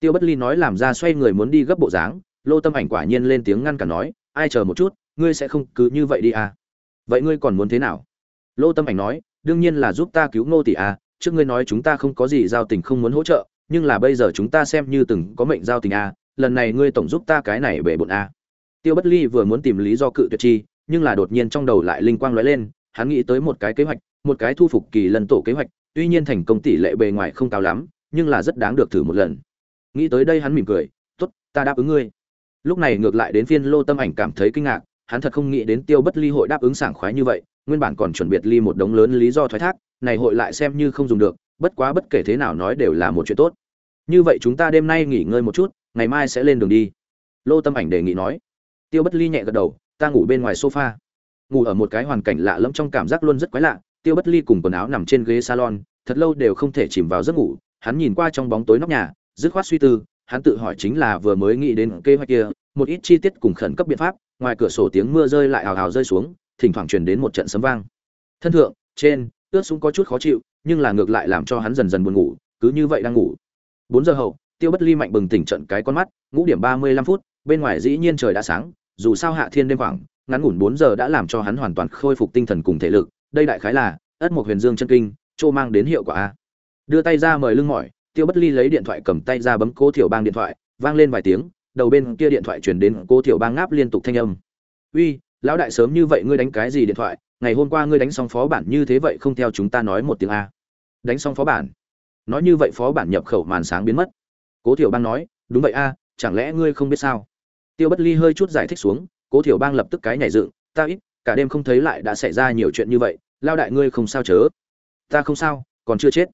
Tiêu bất ly nói làm ra xoay người muốn đi gấp bộ dáng, lô tâm ảnh quả nhiên lên tiếng ngăn cản nói, ai chờ một chút, ngươi sẽ không cứ như vậy đi à. Vậy ngươi còn muốn thế nào? Lô tâm ảnh nói, đương nhiên là giúp ta cứu ngô tỷ à trước ngươi nói chúng ta không có gì giao tình không muốn hỗ trợ, nhưng là bây giờ chúng ta xem như từng có mệnh giao tình a, lần này ngươi tổng giúp ta cái này bể bộn a. Tiêu bất ly vừa muốn tìm lý do cự tuyệt chi, nhưng là đột nhiên trong đầu lại linh quang lóe lên, hắn nghĩ tới một cái kế hoạch, một cái thu phục kỳ lần tổ kế hoạch, tuy nhiên thành công tỷ lệ bề ngoài không cao lắm, nhưng là rất đáng được thử một lần. Nghĩ tới đây hắn mỉm cười, tốt, ta đáp ứng ngươi. Lúc này ngược lại đến phiên lô tâm ảnh cảm thấy kinh ngạc, hắn thật không nghĩ đến tiêu bất ly hội đáp ứng sảng khoái như vậy, nguyên bản còn chuẩn biệt ly một đống lớn lý do thoái thác này hội lại xem như không dùng được, bất quá bất kể thế nào nói đều là một chuyện tốt. Như vậy chúng ta đêm nay nghỉ ngơi một chút, ngày mai sẽ lên đường đi. Lô tâm ảnh đề nghị nói. Tiêu bất ly nhẹ gật đầu, ta ngủ bên ngoài sofa. Ngủ ở một cái hoàn cảnh lạ lẫm trong cảm giác luôn rất quái lạ, tiêu bất ly cùng quần áo nằm trên ghế salon, thật lâu đều không thể chìm vào giấc ngủ, hắn nhìn qua trong bóng tối nóc nhà, dứt khoát suy tư, hắn tự hỏi chính là vừa mới nghĩ đến kế hoạch kia, một ít chi tiết cùng khẩn cấp biện pháp, ngoài cửa sổ tiếng mưa rơi lại hào hào rơi xuống, thỉnh thoảng truyền đến một trận sấm vang. Thân thượng, trên ướt xuống có chút khó chịu, nhưng là ngược lại làm cho hắn dần dần buồn ngủ, cứ như vậy đang ngủ. Bốn giờ hậu, tiêu bất ly mạnh bừng tỉnh trận cái con mắt ngũ điểm ba mươi lăm phút, bên ngoài dĩ nhiên trời đã sáng, dù sao hạ thiên đêm khoảng, ngắn ngủn bốn giờ đã làm cho hắn hoàn toàn khôi phục tinh thần cùng thể lực, đây đại khái là, ất một huyền dương chân kinh, chỗ mang đến hiệu quả a. Đưa tay ra mời lưng mỏi, tiêu bất ly lấy điện thoại cầm tay ra bấm cố thiểu bang điện thoại, vang lên vài tiếng, đầu bên kia điện thoại truyền đến cố thiểu bang ngáp liên tục thanh âm. Uy, lão đại sớm như vậy ngươi đánh cái gì điện thoại ngày hôm qua ngươi đánh xong phó bản như thế vậy không theo chúng ta nói một tiếng a. Đánh xong phó bản. Nói như vậy phó bản nhập khẩu màn sáng biến mất. Cố thiểu bang nói, đúng vậy a, chẳng lẽ ngươi không biết sao? Tiêu bất ly hơi chút giải thích xuống, cố thiểu bang lập tức cái nhảy dựng, ta ít, cả đêm không thấy lại đã xảy ra nhiều chuyện như vậy, lao đại ngươi không sao chớ? Ta không sao, còn chưa chết.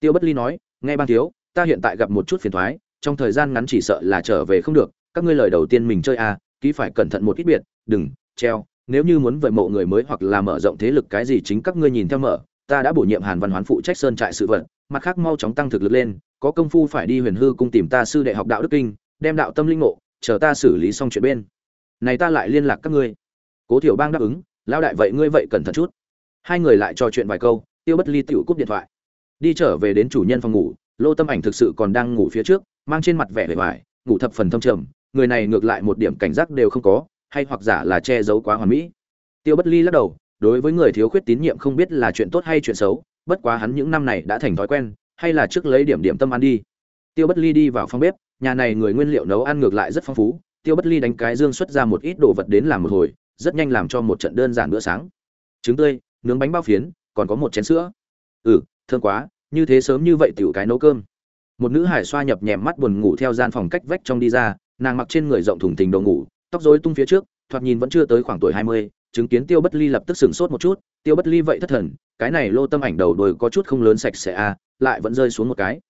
Tiêu bất ly nói, nghe bang thiếu, ta hiện tại gặp một chút phiền thoái, trong thời gian ngắn chỉ sợ là trở về không được, các ngươi lời đầu tiên mình chơi à ký phải cẩn thận một ít biệt, đừng, treo nếu như muốn vậy mộ người mới hoặc là mở rộng thế lực cái gì chính các ngươi nhìn theo mở, ta đã bổ nhiệm hàn văn hoán phụ trách sơn trại sự vật, mặt khác mau chóng tăng thực lực lên, có công phu phải đi huyền hư cung tìm ta sư đệ học đạo đức kinh, đem đạo tâm linh ngộ, chờ ta xử lý xong chuyện bên. Này ta lại liên lạc các ngươi. Cố thiểu bang đáp ứng, lão đại vậy ngươi vậy cẩn thận chút. Hai người lại trò chuyện vài câu, tiêu bất ly tiểu cúp điện thoại. Đi trở về đến chủ nhân phòng ngủ, lô tâm ảnh thực sự còn đang ngủ phía trước, mang trên mặt vẻ vẻ vải ngủ thập phần thâm trầm, người này ngược lại một điểm cảnh giác đều không có hay hoặc giả là che giấu quá hoàn mỹ. Tiêu bất ly lắc đầu, đối với người thiếu khuyết tín nhiệm không biết là chuyện tốt hay chuyện xấu, bất quá hắn những năm này đã thành thói quen, hay là trước lấy điểm điểm tâm ăn đi. Tiêu bất ly đi vào phòng bếp, nhà này người nguyên liệu nấu ăn ngược lại rất phong phú, tiêu bất ly đánh cái dương xuất ra một ít đồ vật đến làm một hồi, rất nhanh làm cho một trận đơn giản bữa sáng. Trứng tươi, nướng bánh bao phiến, còn có một chén sữa. Ừ thơm quá, như thế sớm như vậy tiểu cái nấu cơm. Một nữ hải xoa nhập nhèm mắt buồn ngủ theo gian phòng cách vách trong đi ra, nàng mặc trên người rộng thùng thình đồ ngủ tóc rối tung phía trước, thoạt nhìn vẫn chưa tới khoảng tuổi hai mươi, chứng kiến tiêu bất ly lập tức sửng sốt một chút, tiêu bất ly vậy thất thần, cái này lô tâm ảnh đầu đồi có chút không lớn sạch sẽ a lại vẫn rơi xuống một cái.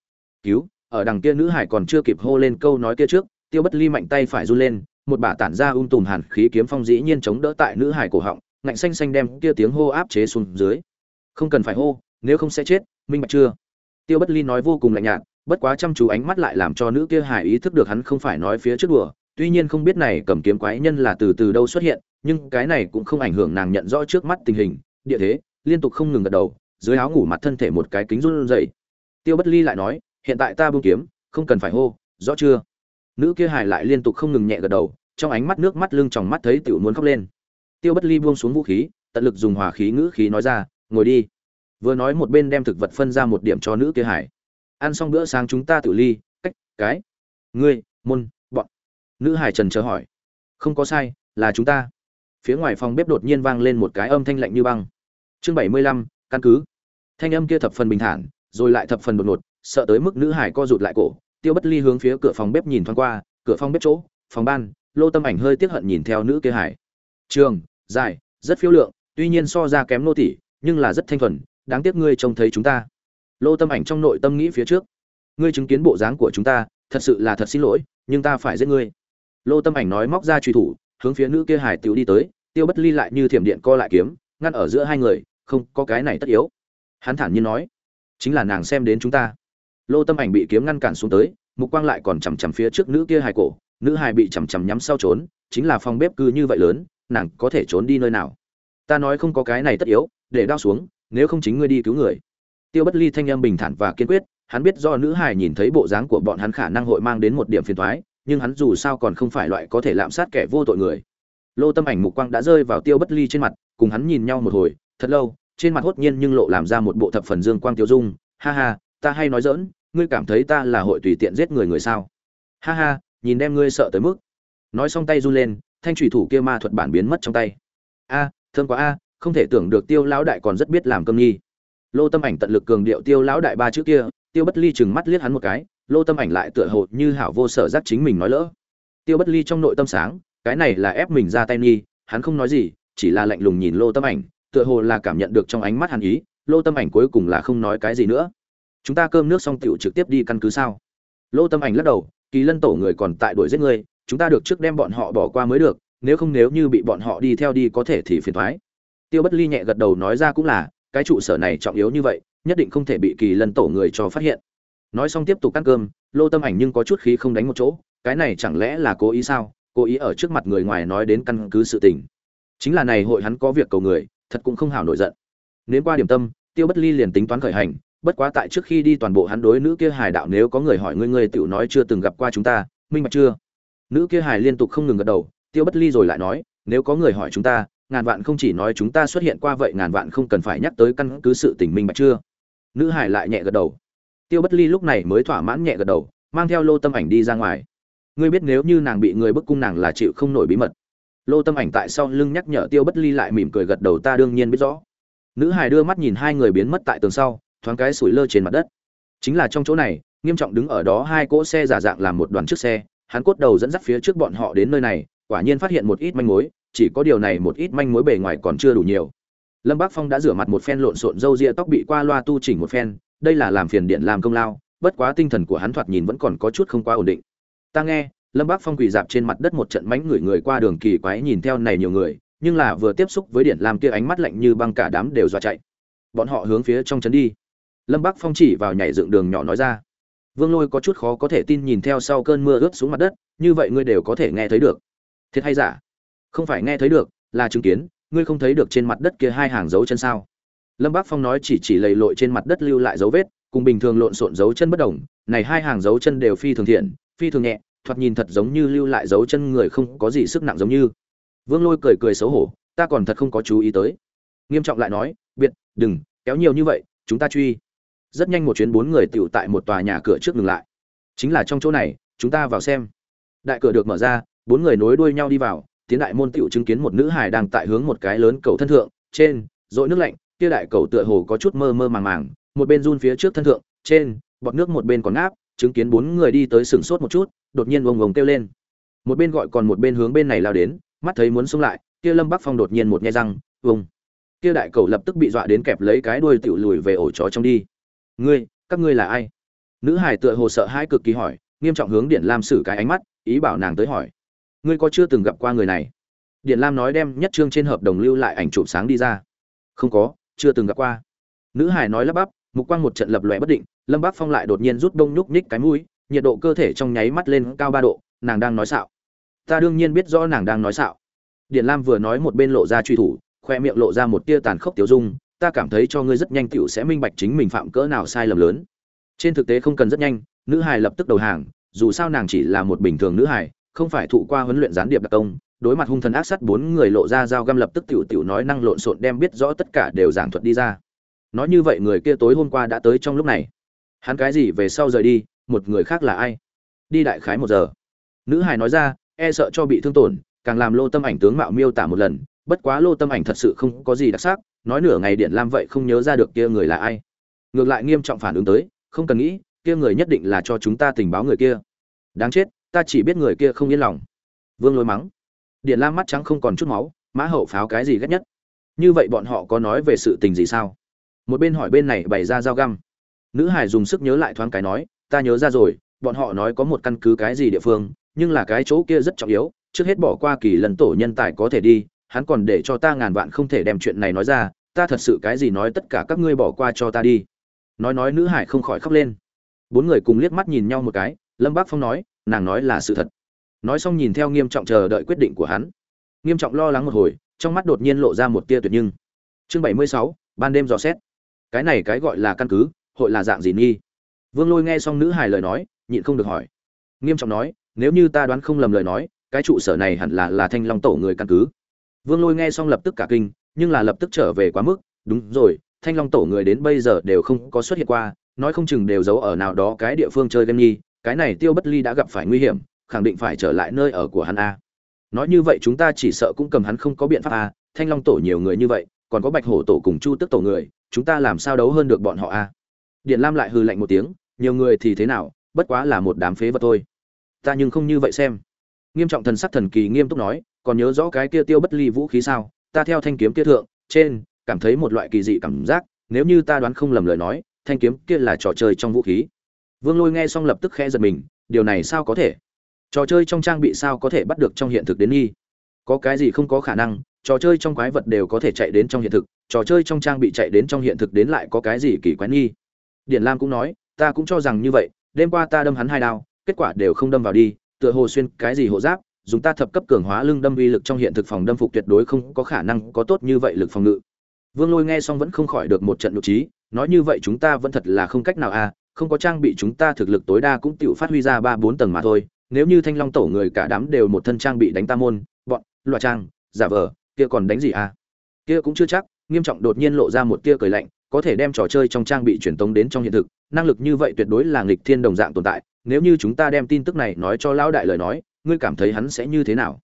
Cứu, ở đằng kia nữ hải còn chưa kịp hô lên câu nói kia trước, tiêu bất ly mạnh tay phải run lên, một bả tản ra ung um tùm hàn khí kiếm phong dĩ nhiên chống đỡ tại nữ hải cổ họng, ngạnh xanh xanh đem kia tiếng hô áp chế xuống dưới. Không cần phải hô, nếu không sẽ chết, minh bạch chưa? Tiêu bất ly nói vô cùng lạnh nhạt, bất quá chăm chú ánh mắt lại làm cho nữ kia hải ý thức được hắn không phải nói phía trước đùa tuy nhiên không biết này cầm kiếm quái nhân là từ từ đâu xuất hiện, nhưng cái này cũng không ảnh hưởng nàng nhận rõ trước mắt tình hình, địa thế, liên tục không ngừng gật đầu, dưới áo ngủ mặt thân thể một cái kính run rẩy. Tiêu bất ly lại nói, hiện tại ta buông kiếm, không cần phải hô, rõ chưa? Nữ kia hải lại liên tục không ngừng nhẹ gật đầu, trong ánh mắt nước mắt lưng tròng mắt thấy tiểu muốn khóc lên. Tiêu bất ly buông xuống vũ khí, tận lực dùng hòa khí ngữ khí nói ra, ngồi đi. Vừa nói một bên đem thực vật phân ra một điểm cho nữ kia hải ăn xong bữa sáng chúng ta tự ly, cách, cái, ngươi, môn nữ hải trần chờ hỏi. Không có sai, là chúng ta. Phía ngoài phòng bếp đột nhiên vang lên một cái âm thanh lạnh như băng. Chương bảy mươi lăm, căn cứ. Thanh âm kia thập phần bình thản, rồi lại thập phần đột ngột, sợ tới mức nữ hải co rụt lại cổ. Tiêu bất ly hướng phía cửa phòng bếp nhìn thoáng qua, cửa phòng bếp chỗ, phòng ban, lô tâm ảnh hơi tiếc hận nhìn theo nữ kia hải. Trường, dài, rất phiêu lượng, tuy nhiên so ra kém nô tỷ nhưng là rất thanh thuần, đáng tiếc ngươi trông thấy chúng ta. Lô tâm ảnh trong nội tâm nghĩ phía trước. Ngươi chứng kiến bộ dáng của chúng ta, thật sự là thật xin lỗi, nhưng ta phải giết ngươi lô tâm ảnh nói móc ra truy thủ, hướng phía nữ kia hải tiểu đi tới, tiêu bất ly lại như thiểm điện co lại kiếm, ngăn ở giữa hai người, không, có cái này tất yếu. Hắn thản nhiên nói, chính là nàng xem đến chúng ta. Lô tâm ảnh bị kiếm ngăn cản xuống tới, mục quang lại còn chằm chằm phía trước nữ kia hài cổ, nữ hài bị chằm chằm nhắm sau trốn, chính là phòng bếp cư như vậy lớn, nàng có thể trốn đi nơi nào? Ta nói không có cái này tất yếu, để đao xuống, nếu không chính ngươi đi cứu người. Tiêu bất ly thanh âm bình thản và kiên quyết, hắn biết do nữ hài nhìn thấy bộ dáng của bọn hắn khả năng hội mang đến một điểm phiền toái nhưng hắn dù sao còn không phải loại có thể lạm sát kẻ vô tội người. Lô tâm ảnh mục quang đã rơi vào tiêu bất ly trên mặt cùng hắn nhìn nhau một hồi thật lâu trên mặt hốt nhiên nhưng lộ làm ra một bộ thập phần dương quang tiêu dung. Ha ha ta hay nói dỡn ngươi cảm thấy ta là hội tùy tiện giết người người sao? Ha ha nhìn đem ngươi sợ tới mức. Nói xong tay run lên thanh thủy thủ kia ma thuật bản biến mất trong tay. A à, thương quá a không thể tưởng được tiêu lão đại còn rất biết làm cơm nghi. Lô tâm ảnh tận lực cường điệu tiêu lão đại ba chữ kia tiêu bất ly chừng mắt liếc hắn một cái lô tâm ảnh lại tựa hồ như hảo vô sở giác chính mình nói lỡ. Tiêu bất ly trong nội tâm sáng, cái này là ép mình ra tay nghi, hắn không nói gì, chỉ là lạnh lùng nhìn lô tâm ảnh, tựa hồ là cảm nhận được trong ánh mắt hắn ý, lô tâm ảnh cuối cùng là không nói cái gì nữa. Chúng ta cơm nước xong tiểu trực tiếp đi căn cứ sao? Lô tâm ảnh lắc đầu, kỳ lân tổ người còn tại đuổi giết người chúng ta được trước đem bọn họ bỏ qua mới được, nếu không nếu như bị bọn họ đi theo đi có thể thì phiền thoái. Tiêu bất ly nhẹ gật đầu nói ra cũng là, cái trụ sở này trọng yếu như vậy, nhất định không thể bị kỳ lân tổ người cho phát hiện nói xong tiếp tục ăn cơm, lô tâm ảnh nhưng có chút khí không đánh một chỗ, cái này chẳng lẽ là cố ý sao? Cố ý ở trước mặt người ngoài nói đến căn cứ sự tình. Chính là này hội hắn có việc cầu người, thật cũng không hảo nổi giận. Nếu qua điểm tâm, tiêu bất ly liền tính toán khởi hành, bất quá tại trước khi đi toàn bộ hắn đối nữ kia hài đạo nếu có người hỏi ngươi ngươi tiểu nói chưa từng gặp qua chúng ta, minh bạch chưa? Nữ kia hài liên tục không ngừng gật đầu, tiêu bất ly rồi lại nói, nếu có người hỏi chúng ta, ngàn vạn không chỉ nói chúng ta xuất hiện qua vậy, ngàn vạn không cần phải nhắc tới căn cứ sự tình minh bạch chưa? Nữ hải lại nhẹ gật đầu tiêu bất ly lúc này mới thỏa mãn nhẹ gật đầu, mang theo lô tâm ảnh đi ra ngoài. Ngươi biết nếu như nàng bị người bức cung nàng là chịu không nổi bí mật. Lô tâm ảnh tại sau lưng nhắc nhở tiêu bất ly lại mỉm cười gật đầu, ta đương nhiên biết rõ. Nữ hải đưa mắt nhìn hai người biến mất tại tường sau, thoáng cái sủi lơ trên mặt đất. Chính là trong chỗ này, nghiêm trọng đứng ở đó hai cỗ xe giả dạng làm một đoàn chiếc xe, hắn cốt đầu dẫn dắt phía trước bọn họ đến nơi này, quả nhiên phát hiện một ít manh mối, chỉ có điều này một ít manh mối bề ngoài còn chưa đủ nhiều. Lâm bác phong đã rửa mặt một phen lộn xộn râu ria tóc bị qua loa tu chỉnh một phen đây là làm phiền điện làm công lao, bất quá tinh thần của hắn thoạt nhìn vẫn còn có chút không quá ổn định. Ta nghe, lâm bác phong quỳ dạp trên mặt đất một trận mánh người người qua đường kỳ quái nhìn theo này nhiều người, nhưng là vừa tiếp xúc với điện làm kia ánh mắt lạnh như băng cả đám đều dọa chạy. Bọn họ hướng phía trong trấn đi. Lâm bác phong chỉ vào nhảy dựng đường nhỏ nói ra. Vương lôi có chút khó có thể tin nhìn theo sau cơn mưa ướt xuống mặt đất, như vậy ngươi đều có thể nghe thấy được. Thiệt hay giả? Không phải nghe thấy được, là chứng kiến, ngươi không thấy được trên mặt đất kia hai hàng dấu chân sao? Lâm bác phong nói chỉ chỉ lầy lội trên mặt đất lưu lại dấu vết, cùng bình thường lộn xộn dấu chân bất đồng, này hai hàng dấu chân đều phi thường thiện, phi thường nhẹ, thoạt nhìn thật giống như lưu lại dấu chân người không có gì sức nặng giống như. Vương lôi cười cười xấu hổ, ta còn thật không có chú ý tới. Nghiêm trọng lại nói, biệt, đừng, kéo nhiều như vậy, chúng ta truy. Rất nhanh một chuyến bốn người tựu tại một tòa nhà cửa trước ngừng lại. Chính là trong chỗ này, chúng ta vào xem. Đại cửa được mở ra, bốn người nối đuôi nhau đi vào, tiến đại môn tựu chứng kiến một nữ hài đang tại hướng một cái lớn cầu thân thượng, trên dội nước lạnh kia đại cầu tựa hồ có chút mơ mơ màng màng, một bên run phía trước thân thượng, trên, bọt nước một bên còn ngáp, chứng kiến bốn người đi tới sừng sốt một chút, đột nhiên vồng vồng kêu lên. Một bên gọi còn một bên hướng bên này lao đến, mắt thấy muốn xông lại, kia lâm bắc phong đột nhiên một nhe răng vông kia đại cầu lập tức bị dọa đến kẹp lấy cái đuôi tiểu lùi về ổ chó trong đi. Ngươi, các ngươi là ai? Nữ hải tựa hồ sợ hãi cực kỳ hỏi, nghiêm trọng hướng điện lam sử cái ánh mắt, ý bảo nàng tới hỏi. Ngươi có chưa từng gặp qua người này? Điện lam nói đem nhất trương trên hợp đồng lưu lại ảnh chụp sáng đi ra. Không có chưa từng gặp qua. Nữ hải nói lắp bắp mục quang một trận lập lòe bất định lâm bác phong lại đột nhiên rút đông nhúc nhích cái mũi nhiệt độ cơ thể trong nháy mắt lên cao ba độ nàng đang nói xạo. Ta đương nhiên biết rõ nàng đang nói xạo. Điện lam vừa nói một bên lộ ra truy thủ khoe miệng lộ ra một tia tàn khốc tiểu dung ta cảm thấy cho ngươi rất nhanh tiểu sẽ minh bạch chính mình phạm cỡ nào sai lầm lớn. Trên thực tế không cần rất nhanh nữ hải lập tức đầu hàng dù sao nàng chỉ là một bình thường nữ hải, không phải thụ qua huấn luyện gián điệp đặc công đối mặt hung thần ác sát bốn người lộ ra dao găm lập tức tiểu tiểu nói năng lộn xộn đem biết rõ tất cả đều giảng thuật đi ra. Nói như vậy người kia tối hôm qua đã tới trong lúc này. Hắn cái gì về sau rời đi, một người khác là ai? Đi đại khái một giờ. Nữ hài nói ra e sợ cho bị thương tổn, càng làm lô tâm ảnh tướng mạo miêu tả một lần, bất quá lô tâm ảnh thật sự không có gì đặc sắc, nói nửa ngày điện lam vậy không nhớ ra được kia người là ai. Ngược lại nghiêm trọng phản ứng tới, không cần nghĩ, kia người nhất định là cho chúng ta tình báo người kia. Đáng chết, ta chỉ biết người kia không yên lòng. Vương lôi mắng điện lam mắt trắng không còn chút máu, mã hậu pháo cái gì ghét nhất? Như vậy bọn họ có nói về sự tình gì sao? Một bên hỏi bên này bày ra dao găm. Nữ hải dùng sức nhớ lại thoáng cái nói, ta nhớ ra rồi, bọn họ nói có một căn cứ cái gì địa phương, nhưng là cái chỗ kia rất trọng yếu, trước hết bỏ qua kỳ lần tổ nhân tài có thể đi, hắn còn để cho ta ngàn vạn không thể đem chuyện này nói ra, ta thật sự cái gì nói tất cả các ngươi bỏ qua cho ta đi. Nói nói nữ hải không khỏi khóc lên. Bốn người cùng liếc mắt nhìn nhau một cái, lâm bác phong nói, nàng nói là sự thật nói xong nhìn theo nghiêm trọng chờ đợi quyết định của hắn. Nghiêm trọng lo lắng một hồi, trong mắt đột nhiên lộ ra một tia tuyệt nhưng. Chương bảy mươi sáu, ban đêm dò xét. Cái này cái gọi là căn cứ, hội là dạng gì nghi? Vương lôi nghe xong nữ hài lời nói, nhịn không được hỏi. Nghiêm trọng nói, nếu như ta đoán không lầm lời nói, cái trụ sở này hẳn là là thanh long tổ người căn cứ. Vương lôi nghe xong lập tức cả kinh, nhưng là lập tức trở về quá mức, đúng rồi, thanh long tổ người đến bây giờ đều không có xuất hiện qua, nói không chừng đều giấu ở nào đó cái địa phương chơi game nhi cái này tiêu bất ly đã gặp phải nguy hiểm khẳng định phải trở lại nơi ở của hắn a. Nói như vậy chúng ta chỉ sợ cũng cầm hắn không có biện pháp a, thanh long tổ nhiều người như vậy, còn có bạch hổ tổ cùng chu tức tổ người, chúng ta làm sao đấu hơn được bọn họ a? Điện lam lại hư lạnh một tiếng, nhiều người thì thế nào, bất quá là một đám phế vật thôi. Ta nhưng không như vậy xem. Nghiêm trọng thần sắc thần kỳ nghiêm túc nói, còn nhớ rõ cái kia tiêu bất ly vũ khí sao? Ta theo thanh kiếm kia thượng, trên, cảm thấy một loại kỳ dị cảm giác, nếu như ta đoán không lầm lời nói, thanh kiếm kia là trò chơi trong vũ khí. Vương lôi nghe xong lập tức khẽ giật mình, điều này sao có thể? Trò chơi trong trang bị sao có thể bắt được trong hiện thực đến nghi? Có cái gì không có khả năng, trò chơi trong quái vật đều có thể chạy đến trong hiện thực, trò chơi trong trang bị chạy đến trong hiện thực đến lại có cái gì kỳ quái nghi? Điển lam cũng nói, ta cũng cho rằng như vậy, đêm qua ta đâm hắn hai đao, kết quả đều không đâm vào đi, tựa hồ xuyên cái gì hộ giáp, dùng ta thập cấp cường hóa lưng đâm uy lực trong hiện thực phòng đâm phục tuyệt đối không có khả năng có tốt như vậy lực phòng ngự. Vương lôi nghe xong vẫn không khỏi được một trận nội trí, nói như vậy chúng ta vẫn thật là không cách nào à không có trang bị chúng ta thực lực tối đa cũng tự phát huy ra ba bốn tầng mà thôi nếu như thanh long tổ người cả đám đều một thân trang bị đánh tam môn, bọn loại trang, giả vờ, kia còn đánh gì à? Kia cũng chưa chắc, nghiêm trọng đột nhiên lộ ra một tia cười lạnh, có thể đem trò chơi trong trang bị truyền tống đến trong hiện thực, năng lực như vậy tuyệt đối là nghịch thiên đồng dạng tồn tại, nếu như chúng ta đem tin tức này nói cho lão đại lời nói, ngươi cảm thấy hắn sẽ như thế nào?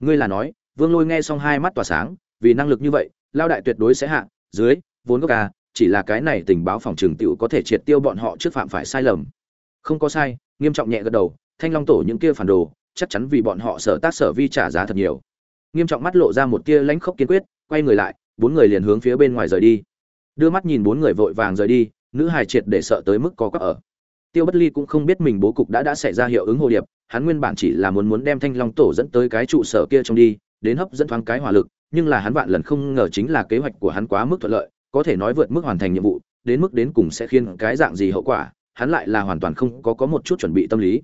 Ngươi là nói, vương lôi nghe xong hai mắt tỏa sáng, vì năng lực như vậy, lão đại tuyệt đối sẽ hạ, dưới, vốn gốc à chỉ là cái này tình báo phòng trường tiểu có thể triệt tiêu bọn họ trước phạm phải sai lầm. Không có sai, nghiêm trọng nhẹ gật đầu thanh long tổ những kia phản đồ, chắc chắn vì bọn họ sở tác sở vi trả giá thật nhiều. Nghiêm trọng mắt lộ ra một tia lãnh khốc kiên quyết, quay người lại, bốn người liền hướng phía bên ngoài rời đi. Đưa mắt nhìn bốn người vội vàng rời đi, nữ hài triệt để sợ tới mức có cấp ở. Tiêu bất ly cũng không biết mình bố cục đã đã xảy ra hiệu ứng hồ điệp, hắn nguyên bản chỉ là muốn muốn đem thanh long tổ dẫn tới cái trụ sở kia trong đi, đến hấp dẫn thoáng cái hỏa lực, nhưng là hắn vạn lần không ngờ chính là kế hoạch của hắn quá mức thuận lợi, có thể nói vượt mức hoàn thành nhiệm vụ, đến mức đến cùng sẽ khiến cái dạng gì hậu quả, hắn lại là hoàn toàn không có có một chút chuẩn bị tâm lý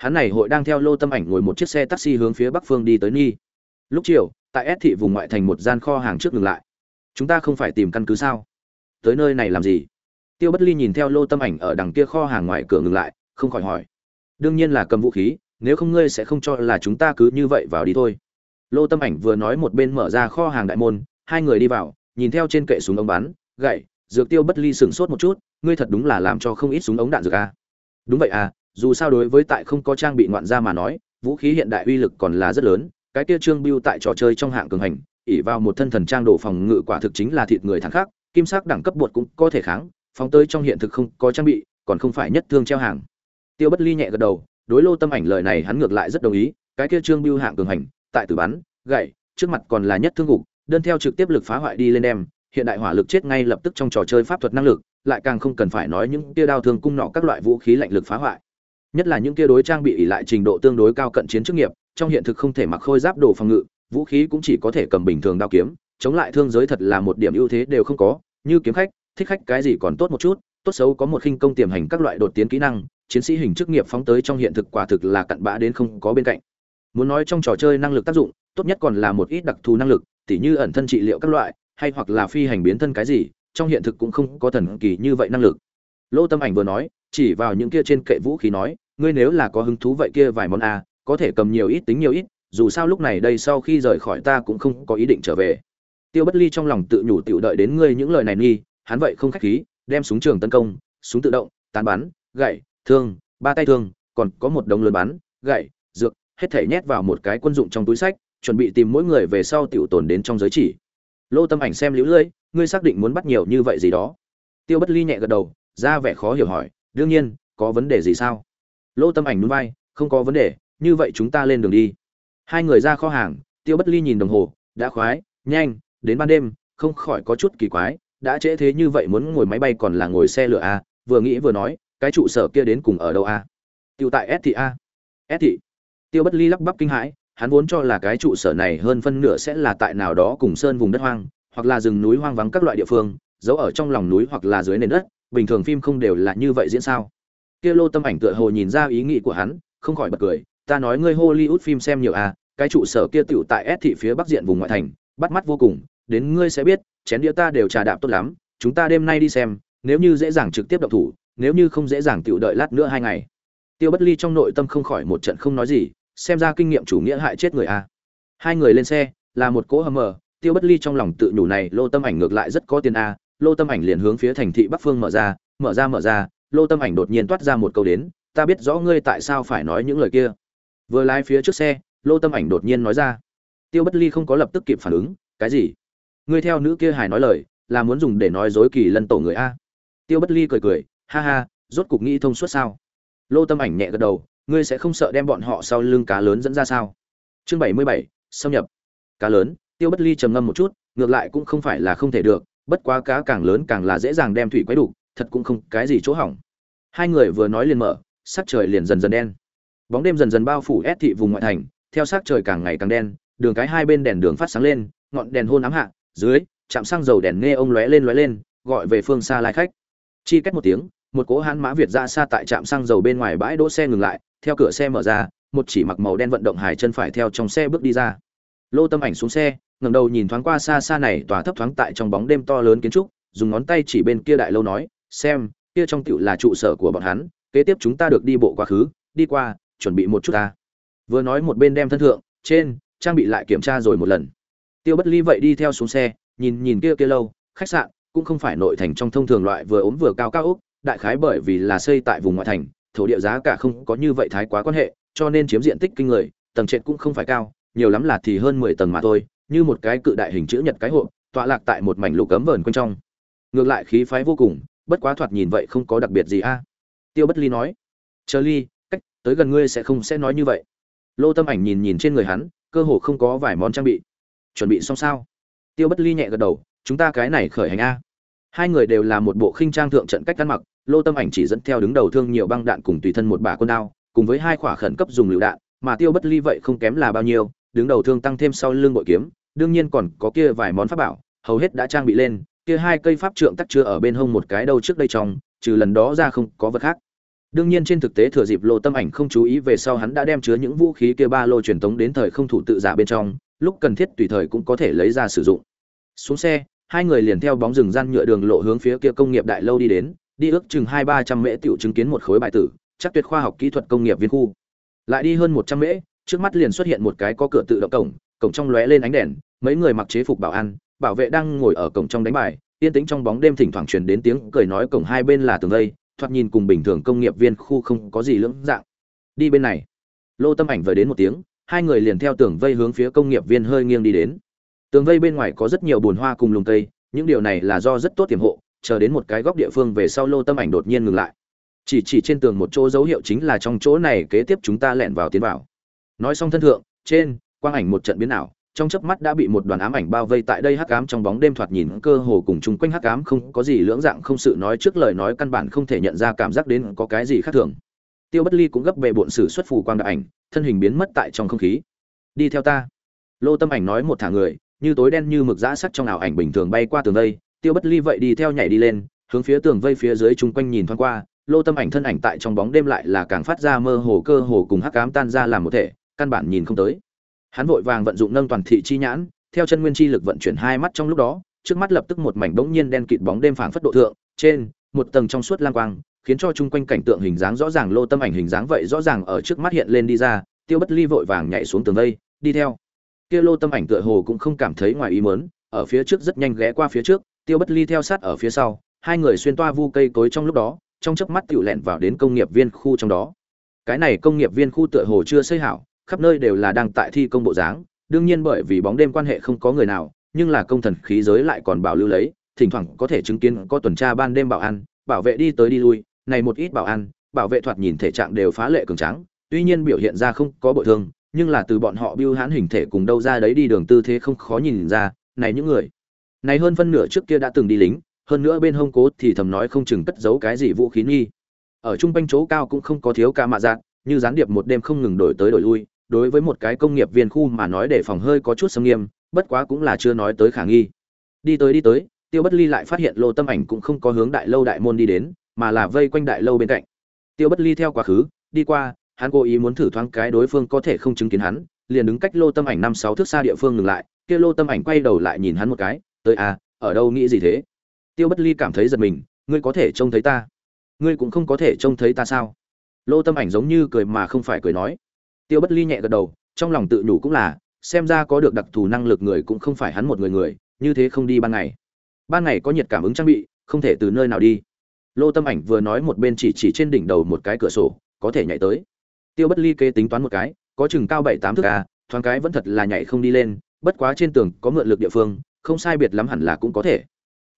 hắn này hội đang theo lô tâm ảnh ngồi một chiếc xe taxi hướng phía bắc phương đi tới ni. Lúc chiều, tại s thị vùng ngoại thành một gian kho hàng trước ngừng lại. Chúng ta không phải tìm căn cứ sao? Tới nơi này làm gì? Tiêu bất ly nhìn theo lô tâm ảnh ở đằng kia kho hàng ngoài cửa ngừng lại, không khỏi hỏi. Đương nhiên là cầm vũ khí, nếu không ngươi sẽ không cho là chúng ta cứ như vậy vào đi thôi. Lô tâm ảnh vừa nói một bên mở ra kho hàng đại môn, hai người đi vào, nhìn theo trên kệ súng ống bắn, gậy, dược tiêu bất ly sửng sốt một chút, ngươi thật đúng là làm cho không ít súng ống đạn dược à. đúng vậy à dù sao đối với tại không có trang bị ngoạn gia mà nói, vũ khí hiện đại uy lực còn là rất lớn, cái kia trương bưu tại trò chơi trong hạng cường hành ỉ vào một thân thần trang đồ phòng ngự quả thực chính là thịt người thắng khác, kim sắc đẳng cấp bột cũng có thể kháng, phóng tới trong hiện thực không có trang bị, còn không phải nhất thương treo hàng. Tiêu bất ly nhẹ gật đầu, đối lô tâm ảnh lời này hắn ngược lại rất đồng ý, cái kia trương bưu hạng cường hành, tại tử bắn, gậy, trước mặt còn là nhất thương gục, đơn theo trực tiếp lực phá hoại đi lên đem, hiện đại hỏa lực chết ngay lập tức trong trò chơi pháp thuật năng lực, lại càng không cần phải nói những tia đao thương cung nọ các loại vũ khí lạnh lực phá hoại nhất là những kia đối trang bị ỉ lại trình độ tương đối cao cận chiến chức nghiệp, trong hiện thực không thể mặc khôi giáp đồ phòng ngự, vũ khí cũng chỉ có thể cầm bình thường đao kiếm, chống lại thương giới thật là một điểm ưu thế đều không có, như kiếm khách, thích khách cái gì còn tốt một chút, tốt xấu có một khinh công tiềm hành các loại đột tiến kỹ năng, chiến sĩ hình chức nghiệp phóng tới trong hiện thực quả thực là cặn bã đến không có bên cạnh. Muốn nói trong trò chơi năng lực tác dụng, tốt nhất còn là một ít đặc thù năng lực, tỉ như ẩn thân trị liệu các loại, hay hoặc là phi hành biến thân cái gì, trong hiện thực cũng không có thần kỳ như vậy năng lực. Lỗ tâm ảnh vừa nói chỉ vào những kia trên kệ vũ khí nói, ngươi nếu là có hứng thú vậy kia vài món a có thể cầm nhiều ít, tính nhiều ít, dù sao lúc này đây sau khi rời khỏi ta cũng không có ý định trở về. Tiêu bất ly trong lòng tự nhủ tiểu đợi đến ngươi những lời này nghi, hắn vậy không khách khí, đem súng trường tấn công, súng tự động, tán bắn, gậy, thương, ba tay thương, còn có một đống lớn bắn, gậy, dược, hết thể nhét vào một cái quân dụng trong túi sách, chuẩn bị tìm mỗi người về sau tiểu tồn đến trong giới chỉ. Lô tâm ảnh xem liễu lưỡi ngươi xác định muốn bắt nhiều như vậy gì đó? Tiêu bất ly nhẹ gật đầu, ra vẻ khó hiểu hỏi đương nhiên, có vấn đề gì sao? Lô tâm ảnh núi vai, không có vấn đề, như vậy chúng ta lên đường đi. Hai người ra kho hàng, tiêu bất ly nhìn đồng hồ, đã khoái, nhanh, đến ban đêm, không khỏi có chút kỳ quái, đã trễ thế như vậy muốn ngồi máy bay còn là ngồi xe lửa a vừa nghĩ vừa nói, cái trụ sở kia đến cùng ở đâu a tiêu tại s thị a. S thị tiêu bất ly lắp bắp kinh hãi, hắn vốn cho là cái trụ sở này hơn phân nửa sẽ là tại nào đó cùng sơn vùng đất hoang, hoặc là rừng núi hoang vắng các loại địa phương, giấu ở trong lòng núi hoặc là dưới nền đất bình thường phim không đều là như vậy diễn sao kia lô tâm ảnh tựa hồ nhìn ra ý nghĩ của hắn, không khỏi bật cười, ta nói ngươi hollywood phim xem nhiều à cái trụ sở kia tựu tại S thị phía bắc diện vùng ngoại thành, bắt mắt vô cùng, đến ngươi sẽ biết, chén đĩa ta đều trà đạp tốt lắm, chúng ta đêm nay đi xem, nếu như dễ dàng trực tiếp động thủ, nếu như không dễ dàng tựu đợi lát nữa hai ngày tiêu bất ly trong nội tâm không khỏi một trận không nói gì, xem ra kinh nghiệm chủ nghĩa hại chết người à? hai người lên xe, là một cỗ hầm mờ tiêu bất ly trong lòng tự nhủ này, lô tâm ảnh ngược lại rất có tiền à lô tâm ảnh liền hướng phía thành thị bắc phương mở ra mở ra mở ra, lô tâm ảnh đột nhiên toát ra một câu đến, ta biết rõ ngươi tại sao phải nói những lời kia. Vừa lái phía trước xe, lô tâm ảnh đột nhiên nói ra, tiêu bất ly không có lập tức kịp phản ứng, cái gì? Ngươi theo nữ kia hài nói lời, là muốn dùng để nói dối kỳ lân tổ người a. Tiêu bất ly cười cười, ha ha, rốt cục nghĩ thông suốt sao? Lô tâm ảnh nhẹ gật đầu, ngươi sẽ không sợ đem bọn họ sau lưng cá lớn dẫn ra sao? Chương bảy mươi bảy, xâm nhập. Cá lớn, tiêu bất ly trầm ngâm một chút, ngược lại cũng không phải là không thể được bất quá cá càng lớn càng là dễ dàng đem thủy quấy đủ thật cũng không cái gì chỗ hỏng. Hai người vừa nói liền mở, sắc trời liền dần dần đen. Bóng đêm dần dần bao phủ S thị vùng ngoại thành, theo sắc trời càng ngày càng đen, đường cái hai bên đèn đường phát sáng lên, ngọn đèn hôn ám hạ, dưới, chạm xăng dầu đèn nghe ông lóe lên lóe lên, gọi về phương xa lai khách. Chi cách một tiếng, một cỗ hãn mã việt ra xa tại trạm xăng dầu bên ngoài bãi đỗ xe ngừng lại, theo cửa xe mở ra, một chỉ mặc màu đen vận động hải chân phải theo trong xe bước đi ra. Lô tâm ảnh xuống xe ngẩng đầu nhìn thoáng qua xa xa này tòa thấp thoáng tại trong bóng đêm to lớn kiến trúc, dùng ngón tay chỉ bên kia đại lâu nói, xem, kia trong tiểu là trụ sở của bọn hắn, kế tiếp chúng ta được đi bộ quá khứ, đi qua, chuẩn bị một chút ta. Vừa nói một bên đem thân thượng, trên, trang bị lại kiểm tra rồi một lần. Tiêu bất ly vậy đi theo xuống xe, nhìn nhìn kia kia lâu, khách sạn, cũng không phải nội thành trong thông thường loại vừa ốm vừa cao cao ốc đại khái bởi vì là xây tại vùng ngoại thành, thổ địa giá cả không có như vậy thái quá quan hệ, cho nên chiếm diện tích kinh người, tầng trệt cũng không phải cao, nhiều lắm là thì hơn mười tầng mà thôi như một cái cự đại hình chữ nhật cái hộp, tọa lạc tại một mảnh lục cấm vờn quanh trong. Ngược lại khí phái vô cùng, bất quá thoạt nhìn vậy không có đặc biệt gì a. Tiêu bất ly nói, chờ ly, cách tới gần ngươi sẽ không sẽ nói như vậy. Lô tâm ảnh nhìn nhìn trên người hắn, cơ hồ không có vài món trang bị. Chuẩn bị xong sao? Tiêu bất ly nhẹ gật đầu, chúng ta cái này khởi hành a. Hai người đều là một bộ khinh trang thượng trận cách ăn mặc, lô tâm ảnh chỉ dẫn theo đứng đầu thương nhiều băng đạn cùng tùy thân một bả quân đao cùng với hai khỏa khẩn cấp dùng lựu đạn, mà tiêu bất ly vậy không kém là bao nhiêu, đứng đầu thương tăng thêm sau lưng bội kiếm đương nhiên còn có kia vài món pháp bảo, hầu hết đã trang bị lên, kia hai cây pháp trượng tắc chưa ở bên hông một cái đâu trước đây trong, trừ lần đó ra không có vật khác. Đương nhiên trên thực tế thừa dịp lô tâm ảnh không chú ý về sau hắn đã đem chứa những vũ khí kia ba lô truyền tống đến thời không thủ tự giả bên trong, lúc cần thiết tùy thời cũng có thể lấy ra sử dụng. Xuống xe, hai người liền theo bóng rừng gian nhựa đường lộ hướng phía kia công nghiệp đại lâu đi đến, đi ước chừng hai ba trăm mễ tiểu chứng kiến một khối bài tử, chắc tuyệt khoa học kỹ thuật công nghiệp viên khu. Lại đi hơn một trăm mễ, trước mắt liền xuất hiện một cái có cửa tự động cổng cổng trong lóe lên ánh đèn, mấy người mặc chế phục bảo an, bảo vệ đang ngồi ở cổng trong đánh bài, yên tĩnh trong bóng đêm thỉnh thoảng truyền đến tiếng cười nói cổng hai bên là tường vây, thoạt nhìn cùng bình thường công nghiệp viên khu không có gì lưỡng dạng. Đi bên này. Lô tâm ảnh vừa đến một tiếng, hai người liền theo tường vây hướng phía công nghiệp viên hơi nghiêng đi đến. Tường vây bên ngoài có rất nhiều bùn hoa cùng lùng cây, những điều này là do rất tốt tiềm hộ, chờ đến một cái góc địa phương về sau lô tâm ảnh đột nhiên ngừng lại. Chỉ chỉ trên tường một chỗ dấu hiệu chính là trong chỗ này kế tiếp chúng ta lẻn vào tiến vào. Nói xong thân thượng, trên quang ảnh một trận biến ảo, trong chớp mắt đã bị một đoàn ám ảnh bao vây tại đây hắc ám trong bóng đêm thoạt nhìn cơ hồ cùng chung quanh hắc ám không có gì lưỡng dạng không sự nói trước lời nói căn bản không thể nhận ra cảm giác đến có cái gì khác thường. Tiêu bất ly cũng gấp về bộn sử xuất phù quang đại ảnh, thân hình biến mất tại trong không khí. Đi theo ta. Lô tâm ảnh nói một thả người, như tối đen như mực dã sắc trong ảo ảnh bình thường bay qua tường vây. Tiêu bất ly vậy đi theo nhảy đi lên, hướng phía tường vây phía dưới chung quanh nhìn thoáng qua. Lô tâm ảnh thân ảnh tại trong bóng đêm lại là càng phát ra mơ hồ cơ hồ cùng hắc ám tan ra làm một thể, căn bản nhìn không tới hắn vội vàng vận dụng nâng toàn thị chi nhãn, theo chân nguyên chi lực vận chuyển hai mắt trong lúc đó, trước mắt lập tức một mảnh bỗng nhiên đen kịt bóng đêm phảng phất độ thượng, trên, một tầng trong suốt lang quang, khiến cho chung quanh cảnh tượng hình dáng rõ ràng lô tâm ảnh hình dáng vậy rõ ràng ở trước mắt hiện lên đi ra, tiêu bất ly vội vàng nhảy xuống tường vây, đi theo. Kia lô tâm ảnh tựa hồ cũng không cảm thấy ngoài ý muốn, ở phía trước rất nhanh ghé qua phía trước, tiêu bất ly theo sát ở phía sau, hai người xuyên toa vu cây cối trong lúc đó, trong chớp mắt tựu lẹn vào đến công nghiệp viên khu trong đó. Cái này công nghiệp viên khu tựa hồ chưa xây hảo khắp nơi đều là đang tại thi công bộ dáng, đương nhiên bởi vì bóng đêm quan hệ không có người nào, nhưng là công thần khí giới lại còn bảo lưu lấy, thỉnh thoảng có thể chứng kiến có tuần tra ban đêm bảo an bảo vệ đi tới đi lui, này một ít bảo an bảo vệ thoạt nhìn thể trạng đều phá lệ cường tráng, tuy nhiên biểu hiện ra không có bội thương, nhưng là từ bọn họ biêu hãn hình thể cùng đâu ra đấy đi đường tư thế không khó nhìn ra, này những người, này hơn phân nửa trước kia đã từng đi lính, hơn nữa bên hông cố thì thầm nói không chừng cất giấu cái gì vũ khí nghi. Ở trung quanh chỗ cao cũng không có thiếu ca mạ dạng như gián điệp một đêm không ngừng đổi tới đổi lui đối với một cái công nghiệp viên khu mà nói để phòng hơi có chút sâm nghiêm, bất quá cũng là chưa nói tới khả nghi. Đi tới đi tới, tiêu bất ly lại phát hiện lô tâm ảnh cũng không có hướng đại lâu đại môn đi đến, mà là vây quanh đại lâu bên cạnh. Tiêu bất ly theo quá khứ, đi qua, hắn cố ý muốn thử thoáng cái đối phương có thể không chứng kiến hắn, liền đứng cách lô tâm ảnh năm sáu thước xa địa phương ngừng lại, kia lô tâm ảnh quay đầu lại nhìn hắn một cái, tới à ở đâu nghĩ gì thế? Tiêu bất ly cảm thấy giật mình, ngươi có thể trông thấy ta? Ngươi cũng không có thể trông thấy ta sao? Lô tâm ảnh giống như cười mà không phải cười nói tiêu bất ly nhẹ gật đầu, trong lòng tự nhủ cũng là, xem ra có được đặc thù năng lực người cũng không phải hắn một người người, như thế không đi ban ngày. Ban ngày có nhiệt cảm ứng trang bị, không thể từ nơi nào đi. Lô tâm ảnh vừa nói một bên chỉ chỉ trên đỉnh đầu một cái cửa sổ, có thể nhảy tới. Tiêu bất ly kê tính toán một cái, có chừng cao bảy tám thước à thoáng cái vẫn thật là nhảy không đi lên, bất quá trên tường có mượn lực địa phương, không sai biệt lắm hẳn là cũng có thể.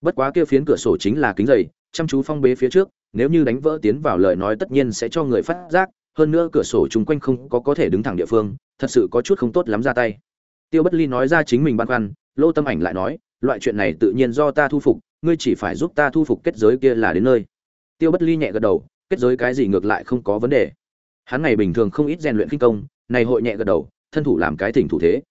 Bất quá kia phiến cửa sổ chính là kính dày, chăm chú phong bế phía trước, nếu như đánh vỡ tiến vào lời nói tất nhiên sẽ cho người phát giác hơn nữa cửa sổ chung quanh không có có thể đứng thẳng địa phương, thật sự có chút không tốt lắm ra tay. Tiêu bất ly nói ra chính mình băn khoăn, lô tâm ảnh lại nói, loại chuyện này tự nhiên do ta thu phục, ngươi chỉ phải giúp ta thu phục kết giới kia là đến nơi. Tiêu bất ly nhẹ gật đầu, kết giới cái gì ngược lại không có vấn đề. Hắn ngày bình thường không ít rèn luyện kinh công, này hội nhẹ gật đầu, thân thủ làm cái thỉnh thủ thế.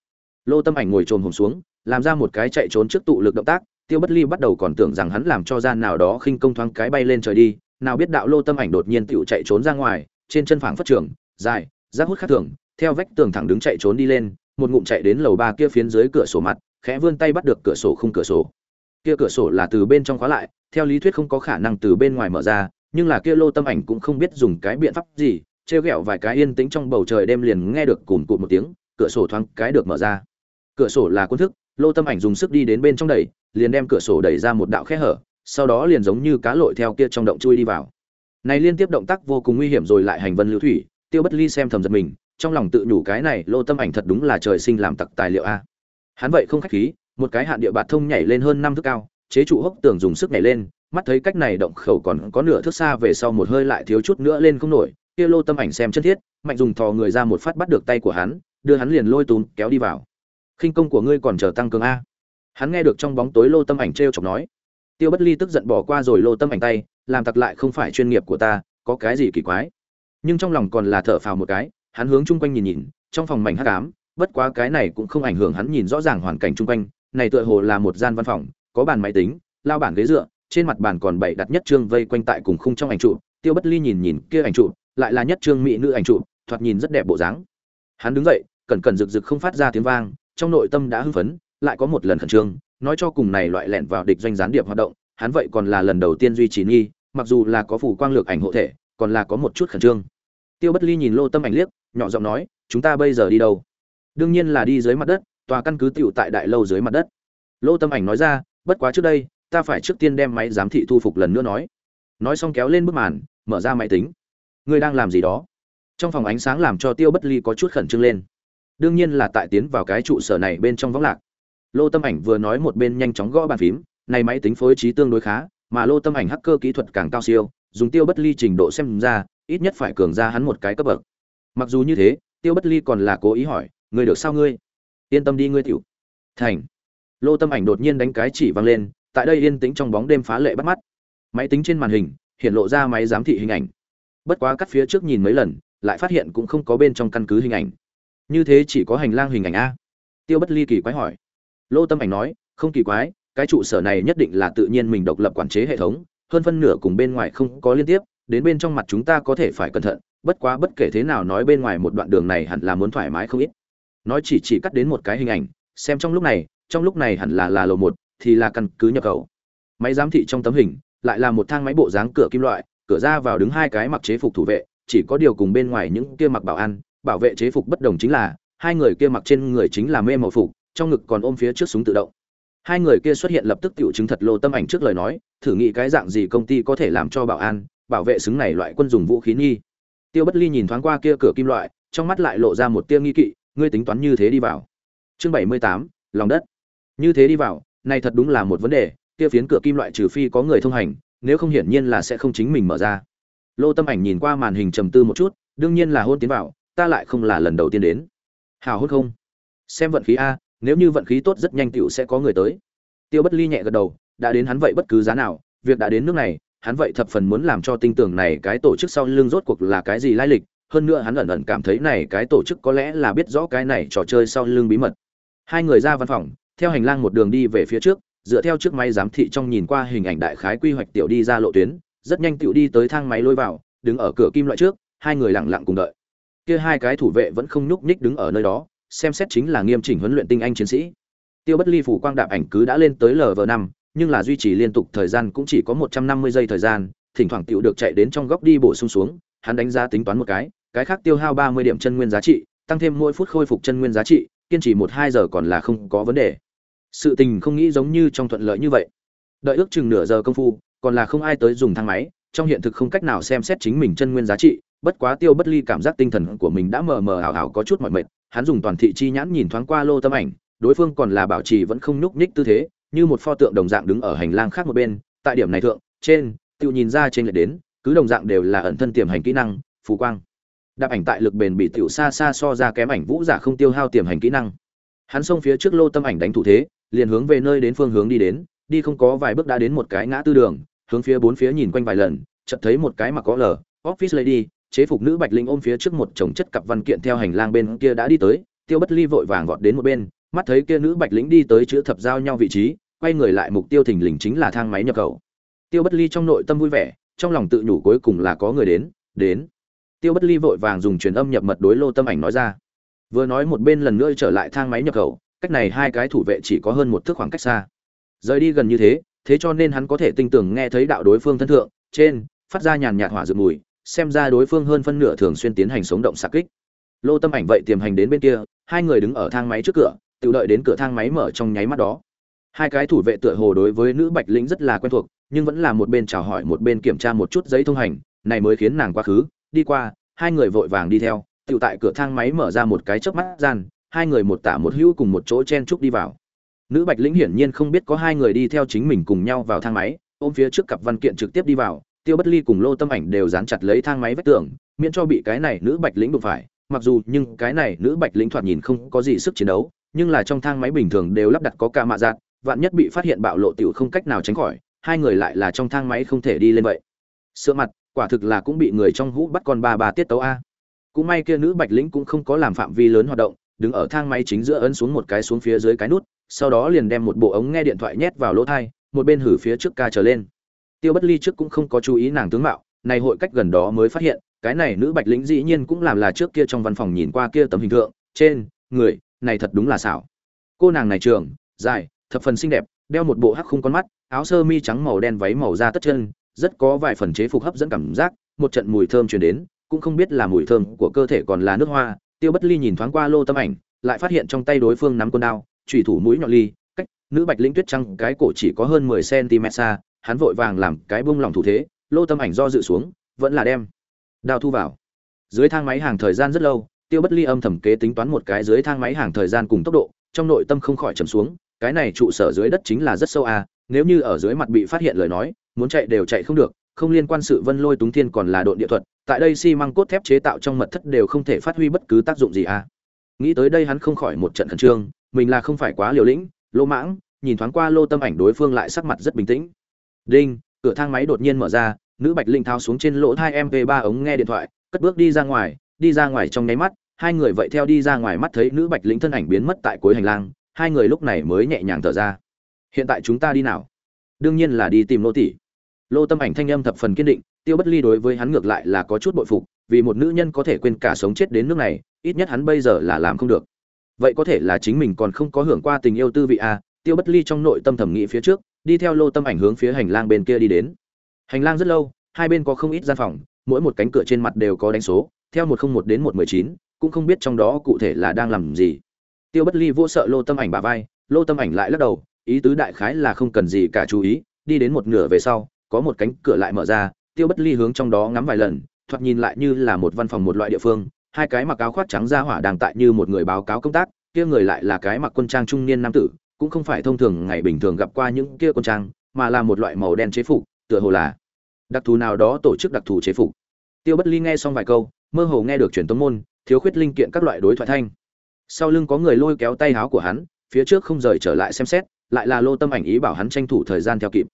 Lô tâm ảnh ngồi trồn hồn xuống, làm ra một cái chạy trốn trước tụ lực động tác, tiêu bất ly bắt đầu còn tưởng rằng hắn làm cho gian nào đó khinh công thoáng cái bay lên trời đi, nào biết đạo lô tâm ảnh đột nhiên tựu chạy trốn ra ngoài trên chân phảng phất trường, dài giáp hút khác thường, theo vách tường thẳng đứng chạy trốn đi lên, một ngụm chạy đến lầu ba kia phiến dưới cửa sổ mặt, khẽ vươn tay bắt được cửa sổ khung cửa sổ. Kia cửa sổ là từ bên trong khóa lại, theo lý thuyết không có khả năng từ bên ngoài mở ra, nhưng là kia lô tâm ảnh cũng không biết dùng cái biện pháp gì, trêu ghẹo vài cái yên tĩnh trong bầu trời đêm liền nghe được cùn cụt một tiếng, cửa sổ thoáng cái được mở ra. Cửa sổ là quân thức, lô tâm ảnh dùng sức đi đến bên trong đẩy, liền đem cửa sổ đẩy ra một đạo khe hở, sau đó liền giống như cá lội theo kia trong động chui đi vào này liên tiếp động tác vô cùng nguy hiểm rồi lại hành vân lưu thủy, tiêu bất ly xem thầm giật mình, trong lòng tự nhủ cái này lô tâm ảnh thật đúng là trời sinh làm tặc tài liệu a. Hắn vậy không khách khí, một cái hạn địa bạt thông nhảy lên hơn năm thước cao, chế trụ hốc tường dùng sức nhảy lên, mắt thấy cách này động khẩu còn có nửa thước xa về sau một hơi lại thiếu chút nữa lên không nổi, kia lô tâm ảnh xem chân thiết, mạnh dùng thò người ra một phát bắt được tay của hắn, đưa hắn liền lôi túm kéo đi vào. Khinh công của ngươi còn chờ tăng cường a. Hắn nghe được trong bóng tối lô tâm ảnh t r e o chọc nói. Tiêu bất ly tức giận bỏ qua rồi lô tâm ảnh tay làm tặc lại không phải chuyên nghiệp của ta, có cái gì kỳ quái? Nhưng trong lòng còn là thở phào một cái, hắn hướng chung quanh nhìn nhìn, trong phòng mảnh hắc ám, bất quá cái này cũng không ảnh hưởng hắn nhìn rõ ràng hoàn cảnh chung quanh, này tựa hồ là một gian văn phòng, có bàn máy tính, lao bản ghế dựa, trên mặt bàn còn bảy đặt nhất trương vây quanh tại cùng khung trong ảnh trụ tiêu bất ly nhìn nhìn kia ảnh trụ lại là nhất trương mỹ nữ ảnh trụ thoạt nhìn rất đẹp bộ dáng. Hắn đứng dậy, cẩn cẩn rực rực không phát ra tiếng vang, trong nội tâm đã hưng phấn, lại có một lần khẩn trương, nói cho cùng này loại lẻn vào địch doanh gián điệp hoạt động hắn vậy còn là lần đầu tiên duy trì nghi, mặc dù là có phủ quang lược ảnh hộ thể, còn là có một chút khẩn trương. Tiêu bất ly nhìn lô tâm ảnh liếc, nhỏ giọng nói, chúng ta bây giờ đi đâu? Đương nhiên là đi dưới mặt đất, tòa căn cứ tựu tại đại lâu dưới mặt đất. Lô tâm ảnh nói ra, bất quá trước đây, ta phải trước tiên đem máy giám thị thu phục lần nữa nói. Nói xong kéo lên bức màn, mở ra máy tính. Ngươi đang làm gì đó? Trong phòng ánh sáng làm cho tiêu bất ly có chút khẩn trương lên. Đương nhiên là tại tiến vào cái trụ sở này bên trong võng lạc. Lô tâm ảnh vừa nói một bên nhanh chóng gõ bàn phím này máy tính phối trí tương đối khá, mà lô tâm ảnh hacker kỹ thuật càng cao siêu, dùng tiêu bất ly trình độ xem ra, ít nhất phải cường ra hắn một cái cấp bậc. Mặc dù như thế, tiêu bất ly còn là cố ý hỏi, ngươi được sao ngươi? Yên tâm đi ngươi tiểu. Thành. Lô tâm ảnh đột nhiên đánh cái chỉ vang lên, tại đây yên tĩnh trong bóng đêm phá lệ bắt mắt. Máy tính trên màn hình, hiện lộ ra máy giám thị hình ảnh. Bất quá cắt phía trước nhìn mấy lần, lại phát hiện cũng không có bên trong căn cứ hình ảnh. Như thế chỉ có hành lang hình ảnh a. Tiêu bất ly kỳ quái hỏi. Lô tâm ảnh nói, không kỳ quái cái trụ sở này nhất định là tự nhiên mình độc lập quản chế hệ thống, hơn phân nửa cùng bên ngoài không có liên tiếp, đến bên trong mặt chúng ta có thể phải cẩn thận, bất quá bất kể thế nào nói bên ngoài một đoạn đường này hẳn là muốn thoải mái không ít. Nói chỉ chỉ cắt đến một cái hình ảnh, xem trong lúc này, trong lúc này hẳn là là lầu một, thì là căn cứ nhập khẩu. Máy giám thị trong tấm hình, lại là một thang máy bộ dáng cửa kim loại, cửa ra vào đứng hai cái mặc chế phục thủ vệ, chỉ có điều cùng bên ngoài những kia mặc bảo an, bảo vệ chế phục bất đồng chính là, hai người kia mặc trên người chính là mê màu phục, trong ngực còn ôm phía trước súng tự động hai người kia xuất hiện lập tức tiểu chứng thật lô tâm ảnh trước lời nói, thử nghĩ cái dạng gì công ty có thể làm cho bảo an, bảo vệ xứng này loại quân dùng vũ khí nghi. Tiêu bất ly nhìn thoáng qua kia cửa kim loại, trong mắt lại lộ ra một tia nghi kỵ, ngươi tính toán như thế đi vào. Chương bảy mươi tám, lòng đất. Như thế đi vào, này thật đúng là một vấn đề, kia phiến cửa kim loại trừ phi có người thông hành, nếu không hiển nhiên là sẽ không chính mình mở ra. Lô tâm ảnh nhìn qua màn hình trầm tư một chút, đương nhiên là hôn tiến vào, ta lại không là lần đầu tiên đến. Hào hốt không? Xem vận khí a nếu như vận khí tốt rất nhanh tiểu sẽ có người tới. Tiêu bất ly nhẹ gật đầu, đã đến hắn vậy bất cứ giá nào, việc đã đến nước này, hắn vậy thập phần muốn làm cho tinh tưởng này cái tổ chức sau lưng rốt cuộc là cái gì lai lịch, hơn nữa hắn ẩn ẩn cảm thấy này cái tổ chức có lẽ là biết rõ cái này trò chơi sau lưng bí mật. Hai người ra văn phòng, theo hành lang một đường đi về phía trước, dựa theo chiếc máy giám thị trong nhìn qua hình ảnh đại khái quy hoạch tiểu đi ra lộ tuyến, rất nhanh tiểu đi tới thang máy lôi vào, đứng ở cửa kim loại trước, hai người lặng lặng cùng đợi. Kia hai cái thủ vệ vẫn không nhúc nhích đứng ở nơi đó xem xét chính là nghiêm chỉnh huấn luyện tinh anh chiến sĩ. Tiêu bất ly phủ quang đạp ảnh cứ đã lên tới lv năm, nhưng là duy trì liên tục thời gian cũng chỉ có một trăm năm mươi giây thời gian, thỉnh thoảng tiểu được chạy đến trong góc đi bổ sung xuống, hắn đánh giá tính toán một cái cái khác tiêu hao ba mươi điểm chân nguyên giá trị, tăng thêm mỗi phút khôi phục chân nguyên giá trị, kiên trì một hai giờ còn là không có vấn đề. Sự tình không nghĩ giống như trong thuận lợi như vậy. Đợi ước chừng nửa giờ công phu, còn là không ai tới dùng thang máy, trong hiện thực không cách nào xem xét chính mình chân nguyên giá trị, bất quá tiêu bất ly cảm giác tinh thần của mình đã mờ mờ ảo ảo có chút mỏi mệt hắn dùng toàn thị chi nhãn nhìn thoáng qua lô tâm ảnh, đối phương còn là bảo trì vẫn không nhúc nhích tư thế, như một pho tượng đồng dạng đứng ở hành lang khác một bên, tại điểm này thượng, trên tiêu nhìn ra trên lệch đến, cứ đồng dạng đều là ẩn thân tiềm hành kỹ năng, phù quang. Đạp ảnh tại lực bền bị tiểu xa xa so ra kém ảnh vũ giả không tiêu hao tiềm hành kỹ năng. Hắn xông phía trước lô tâm ảnh đánh thủ thế, liền hướng về nơi đến phương hướng đi đến, đi không có vài bước đã đến một cái ngã tư đường, hướng phía bốn phía nhìn quanh vài lần, chợt thấy một cái mặc có lờ, office lady chế phục nữ bạch linh ôm phía trước một chồng chất cặp văn kiện theo hành lang bên kia đã đi tới, tiêu bất ly vội vàng gọt đến một bên, mắt thấy kia nữ bạch lĩnh đi tới chữ thập giao nhau vị trí, quay người lại mục tiêu thình lình chính là thang máy nhập khẩu. Tiêu bất ly trong nội tâm vui vẻ, trong lòng tự nhủ cuối cùng là có người đến đến. Tiêu bất ly vội vàng dùng truyền âm nhập mật đối lô tâm ảnh nói ra. Vừa nói một bên lần nữa trở lại thang máy nhập khẩu, cách này hai cái thủ vệ chỉ có hơn một thước khoảng cách xa. Rời đi gần như thế thế cho nên hắn có thể tinh tường nghe thấy đạo đối phương thân thượng, trên, phát ra nhàn nhạt hỏa rực mùi xem ra đối phương hơn phân nửa thường xuyên tiến hành sống động xạ kích. Lô tâm ảnh vậy tiềm hành đến bên kia, hai người đứng ở thang máy trước cửa, tự đợi đến cửa thang máy mở trong nháy mắt đó. Hai cái thủ vệ tựa hồ đối với nữ bạch lĩnh rất là quen thuộc, nhưng vẫn là một bên chào hỏi một bên kiểm tra một chút giấy thông hành, này mới khiến nàng quá khứ, đi qua, hai người vội vàng đi theo, tự tại cửa thang máy mở ra một cái chớp mắt gian, hai người một tả một hữu cùng một chỗ chen chúc đi vào. Nữ bạch lĩnh hiển nhiên không biết có hai người đi theo chính mình cùng nhau vào thang máy, ôm phía trước cặp văn kiện trực tiếp đi vào tiêu bất ly cùng lô tâm ảnh đều dán chặt lấy thang máy vách tường, miễn cho bị cái này nữ bạch lĩnh đụng phải. Mặc dù nhưng cái này nữ bạch lĩnh thoạt nhìn không có gì sức chiến đấu, nhưng là trong thang máy bình thường đều lắp đặt có ca mạ giạt vạn nhất bị phát hiện bạo lộ tiểu không cách nào tránh khỏi, hai người lại là trong thang máy không thể đi lên vậy. Sữa mặt, quả thực là cũng bị người trong hũ bắt con ba ba tiết tấu a. Cũng may kia nữ bạch lĩnh cũng không có làm phạm vi lớn hoạt động, đứng ở thang máy chính giữa ấn xuống một cái xuống phía dưới cái nút, sau đó liền đem một bộ ống nghe điện thoại nhét vào lỗ thai một bên hử phía trước ca trở lên tiêu bất ly trước cũng không có chú ý nàng tướng mạo, này hội cách gần đó mới phát hiện, cái này nữ bạch lĩnh dĩ nhiên cũng làm là trước kia trong văn phòng nhìn qua kia tấm hình tượng, trên, người, này thật đúng là xảo. Cô nàng này trường, dài, thập phần xinh đẹp, đeo một bộ hắc khung con mắt, áo sơ mi trắng màu đen váy màu da tất chân, rất có vài phần chế phục hấp dẫn cảm giác, một trận mùi thơm truyền đến, cũng không biết là mùi thơm của cơ thể còn là nước hoa. Tiêu bất ly nhìn thoáng qua lô tâm ảnh, lại phát hiện trong tay đối phương nắm con đao, chủy thủ mũi nhọn ly, cách, nữ bạch lĩnh tuyết trăng cái cổ chỉ có hơn 10 cm xa hắn vội vàng làm cái bung lòng thủ thế, lô tâm ảnh do dự xuống, vẫn là đem đao thu vào. Dưới thang máy hàng thời gian rất lâu, tiêu bất ly âm thầm kế tính toán một cái dưới thang máy hàng thời gian cùng tốc độ, trong nội tâm không khỏi trầm xuống, cái này trụ sở dưới đất chính là rất sâu à nếu như ở dưới mặt bị phát hiện lời nói, muốn chạy đều chạy không được, không liên quan sự vân lôi túng thiên còn là độn địa thuật, tại đây xi măng cốt thép chế tạo trong mật thất đều không thể phát huy bất cứ tác dụng gì à. Nghĩ tới đây hắn không khỏi một trận khẩn trương, mình là không phải quá liều lĩnh lô mãng, nhìn thoáng qua lô tâm ảnh đối phương lại sắc mặt rất bình tĩnh đinh, cửa thang máy đột nhiên mở ra, nữ bạch linh thao xuống trên lỗ hai mp 3 ống nghe điện thoại, cất bước đi ra ngoài, đi ra ngoài trong nháy mắt, hai người vậy theo đi ra ngoài mắt thấy nữ bạch linh thân ảnh biến mất tại cuối hành lang, hai người lúc này mới nhẹ nhàng thở ra. Hiện tại chúng ta đi nào? Đương nhiên là đi tìm lô tỷ. Lô tâm ảnh thanh âm thập phần kiên định, tiêu bất ly đối với hắn ngược lại là có chút bội phục, vì một nữ nhân có thể quên cả sống chết đến nước này, ít nhất hắn bây giờ là làm không được. Vậy có thể là chính mình còn không có hưởng qua tình yêu tư vị à? tiêu bất ly trong nội tâm thẩm nghĩ phía trước đi theo lô tâm ảnh hướng phía hành lang bên kia đi đến. Hành lang rất lâu, hai bên có không ít gian phòng, mỗi một cánh cửa trên mặt đều có đánh số, theo một không một đến một mười chín, cũng không biết trong đó cụ thể là đang làm gì. Tiêu bất ly vô sợ lô tâm ảnh bà vai, lô tâm ảnh lại lắc đầu, ý tứ đại khái là không cần gì cả chú ý, đi đến một nửa về sau, có một cánh cửa lại mở ra, tiêu bất ly hướng trong đó ngắm vài lần, thoạt nhìn lại như là một văn phòng một loại địa phương, hai cái mặc áo khoác trắng ra hỏa đang tại như một người báo cáo công tác, kia người lại là cái mặc quân trang trung niên nam tử cũng không phải thông thường ngày bình thường gặp qua những kia quân trang, mà là một loại màu đen chế phục, tựa hồ là đặc thù nào đó tổ chức đặc thù chế phục. Tiêu bất ly nghe xong vài câu, mơ hồ nghe được truyền tống môn, thiếu khuyết linh kiện các loại đối thoại thanh. Sau lưng có người lôi kéo tay áo của hắn, phía trước không rời trở lại xem xét, lại là lô tâm ảnh ý bảo hắn tranh thủ thời gian theo kịp.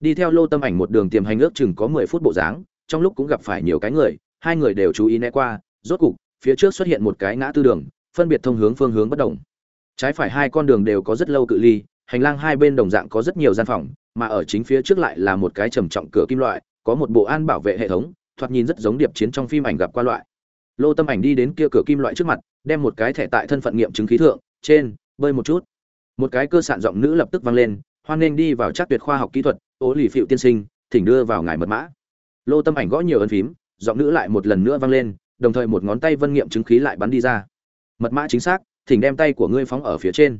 Đi theo lô tâm ảnh một đường tiềm hành ước chừng có mười phút bộ dáng, trong lúc cũng gặp phải nhiều cái người, hai người đều chú ý né qua, rốt cục, phía trước xuất hiện một cái ngã tư đường, phân biệt thông hướng phương hướng bất đồng trái phải hai con đường đều có rất lâu cự ly, hành lang hai bên đồng dạng có rất nhiều gian phòng, mà ở chính phía trước lại là một cái trầm trọng cửa kim loại, có một bộ an bảo vệ hệ thống, thoạt nhìn rất giống điệp chiến trong phim ảnh gặp qua loại. Lô tâm ảnh đi đến kia cửa kim loại trước mặt, đem một cái thẻ tại thân phận nghiệm chứng khí thượng, trên, bơi một chút. Một cái cơ sạn giọng nữ lập tức vang lên, hoan nghênh đi vào chắc tuyệt khoa học kỹ thuật ố lì phịu tiên sinh, thỉnh đưa vào ngài mật mã. Lô tâm ảnh gõ nhiều ấn phím, giọng nữ lại một lần nữa vang lên, đồng thời một ngón tay vân nghiệm chứng khí lại bắn đi ra. Mật mã chính xác thỉnh đem tay của ngươi phóng ở phía trên.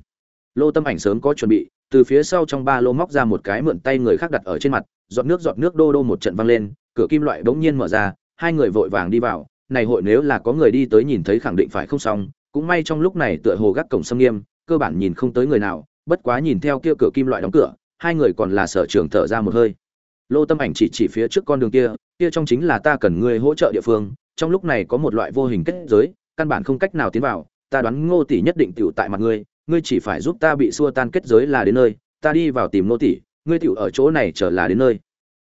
Lô tâm ảnh sớm có chuẩn bị, từ phía sau trong ba lô móc ra một cái mượn tay người khác đặt ở trên mặt, giọt nước giọt nước đô đô một trận văng lên, cửa kim loại bỗng nhiên mở ra, hai người vội vàng đi vào, này hội nếu là có người đi tới nhìn thấy khẳng định phải không xong, cũng may trong lúc này tựa hồ gác cổng xâm nghiêm, cơ bản nhìn không tới người nào, bất quá nhìn theo kia cửa kim loại đóng cửa, hai người còn là sở trường thở ra một hơi. Lô tâm ảnh chỉ chỉ phía trước con đường kia kia trong chính là ta cần ngươi hỗ trợ địa phương, trong lúc này có một loại vô hình kết giới, căn bản không cách nào tiến vào ta đoán ngô tỷ nhất định tiểu tại mặt ngươi ngươi chỉ phải giúp ta bị xua tan kết giới là đến nơi, ta đi vào tìm ngô tỷ, ngươi tiểu ở chỗ này chờ là đến nơi.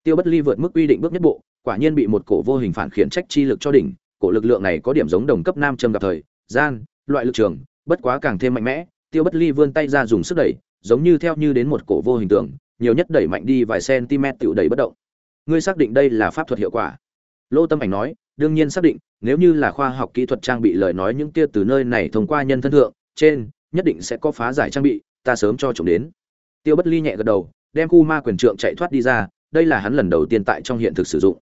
Tiêu bất ly vượt mức quy định bước nhất bộ, quả nhiên bị một cổ vô hình phản khiển trách chi lực cho đỉnh, cổ lực lượng này có điểm giống đồng cấp nam châm gặp thời, gian, loại lực trường, bất quá càng thêm mạnh mẽ, tiêu bất ly vươn tay ra dùng sức đẩy, giống như theo như đến một cổ vô hình tượng, nhiều nhất đẩy mạnh đi vài cm tiểu đẩy bất động. Ngươi xác định đây là pháp thuật hiệu quả. Lô tâm ảnh nói đương nhiên xác định, nếu như là khoa học kỹ thuật trang bị lời nói những kia từ nơi này thông qua nhân thân thượng, trên, nhất định sẽ có phá giải trang bị, ta sớm cho chúng đến. Tiêu bất ly nhẹ gật đầu, đem khu ma quyền trượng chạy thoát đi ra, đây là hắn lần đầu tiên tại trong hiện thực sử dụng.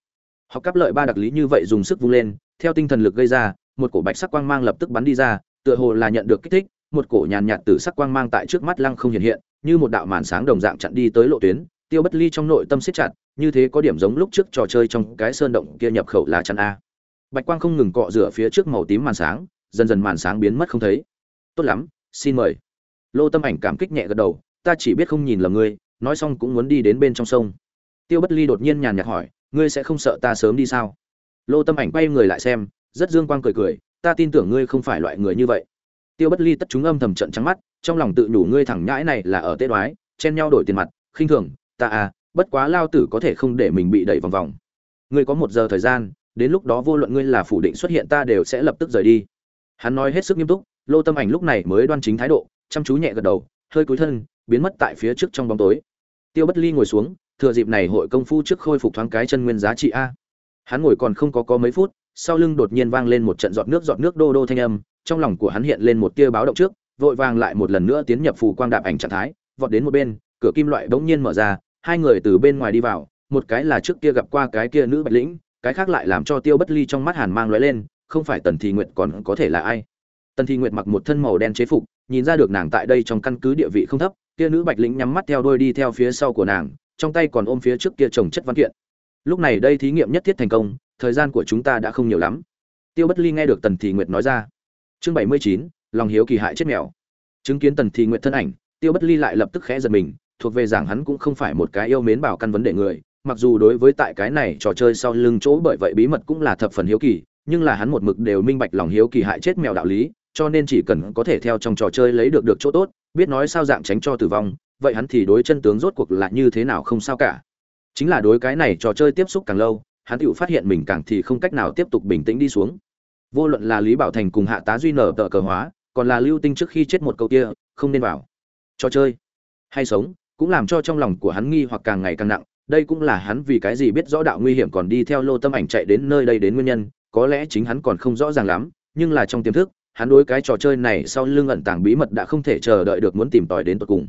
Học cấp lợi ba đặc lý như vậy dùng sức vung lên, theo tinh thần lực gây ra, một cổ bạch sắc quang mang lập tức bắn đi ra, tựa hồ là nhận được kích thích, một cổ nhàn nhạt tử sắc quang mang tại trước mắt lăng không hiện hiện, như một đạo màn sáng đồng dạng chặn đi tới lộ tuyến tiêu bất ly trong nội tâm siết chặt, như thế có điểm giống lúc trước trò chơi trong cái sơn động kia nhập khẩu là chắn a. Bạch quang không ngừng cọ rửa phía trước màu tím màn sáng, dần dần màn sáng biến mất không thấy. Tốt lắm, xin mời. Lô tâm ảnh cảm kích nhẹ gật đầu, ta chỉ biết không nhìn lầm ngươi, nói xong cũng muốn đi đến bên trong sông. Tiêu bất ly đột nhiên nhàn nhạt hỏi, ngươi sẽ không sợ ta sớm đi sao? Lô tâm ảnh quay người lại xem, rất dương quang cười cười, ta tin tưởng ngươi không phải loại người như vậy. Tiêu bất ly tất chúng âm thầm trận trắng mắt, trong lòng tự đủ ngươi thẳng nhãi này là ở tê đoái, chen nhau đổi tiền mặt, khinh thường ta à bất quá lao tử có thể không để mình bị đẩy vòng vòng. Ngươi có một giờ thời gian, đến lúc đó vô luận ngươi là phủ định xuất hiện ta đều sẽ lập tức rời đi. Hắn nói hết sức nghiêm túc, lô tâm ảnh lúc này mới đoan chính thái độ, chăm chú nhẹ gật đầu, hơi cúi thân, biến mất tại phía trước trong bóng tối. Tiêu bất ly ngồi xuống, thừa dịp này hội công phu trước khôi phục thoáng cái chân nguyên giá trị a. Hắn ngồi còn không có có mấy phút, sau lưng đột nhiên vang lên một trận giọt nước giọt nước đô đô thanh âm, trong lòng của hắn hiện lên một tia báo động trước, vội vàng lại một lần nữa tiến nhập phù quang đạp ảnh trạng thái, vọt đến một bên, cửa kim loại bỗng nhiên mở ra hai người từ bên ngoài đi vào, một cái là trước kia gặp qua cái kia nữ bạch lĩnh, cái khác lại làm cho tiêu bất ly trong mắt hàn mang lóe lên, không phải tần thị nguyệt còn có thể là ai? Tần thị nguyệt mặc một thân màu đen chế phục, nhìn ra được nàng tại đây trong căn cứ địa vị không thấp, kia nữ bạch lĩnh nhắm mắt theo đuôi đi theo phía sau của nàng, trong tay còn ôm phía trước kia chồng chất văn kiện. Lúc này đây thí nghiệm nhất thiết thành công, thời gian của chúng ta đã không nhiều lắm. Tiêu bất ly nghe được tần thị nguyệt nói ra. Chương bảy mươi chín, lòng hiếu kỳ hại chết mèo. Chứng kiến tần thị nguyệt thân ảnh, tiêu bất ly lại lập tức khẽ giật mình thuộc về rằng hắn cũng không phải một cái yêu mến bảo căn vấn đề người, mặc dù đối với tại cái này trò chơi sau lưng chỗ bởi vậy bí mật cũng là thập phần hiếu kỳ, nhưng là hắn một mực đều minh bạch lòng hiếu kỳ hại chết mèo đạo lý, cho nên chỉ cần có thể theo trong trò chơi lấy được được chỗ tốt, biết nói sao dạng tránh cho tử vong, vậy hắn thì đối chân tướng rốt cuộc là như thế nào không sao cả. Chính là đối cái này trò chơi tiếp xúc càng lâu, hắn tự phát hiện mình càng thì không cách nào tiếp tục bình tĩnh đi xuống. Vô luận là lý bảo thành cùng hạ tá duy nở tờ cờ hóa, còn là lưu tinh trước khi chết một câu kia, không nên vào. Trò chơi. Hay sống cũng làm cho trong lòng của hắn nghi hoặc càng ngày càng nặng, đây cũng là hắn vì cái gì biết rõ đạo nguy hiểm còn đi theo lô tâm ảnh chạy đến nơi đây đến nguyên nhân, có lẽ chính hắn còn không rõ ràng lắm, nhưng là trong tiềm thức, hắn đối cái trò chơi này sau lưng ẩn tàng bí mật đã không thể chờ đợi được muốn tìm tòi đến tận cùng.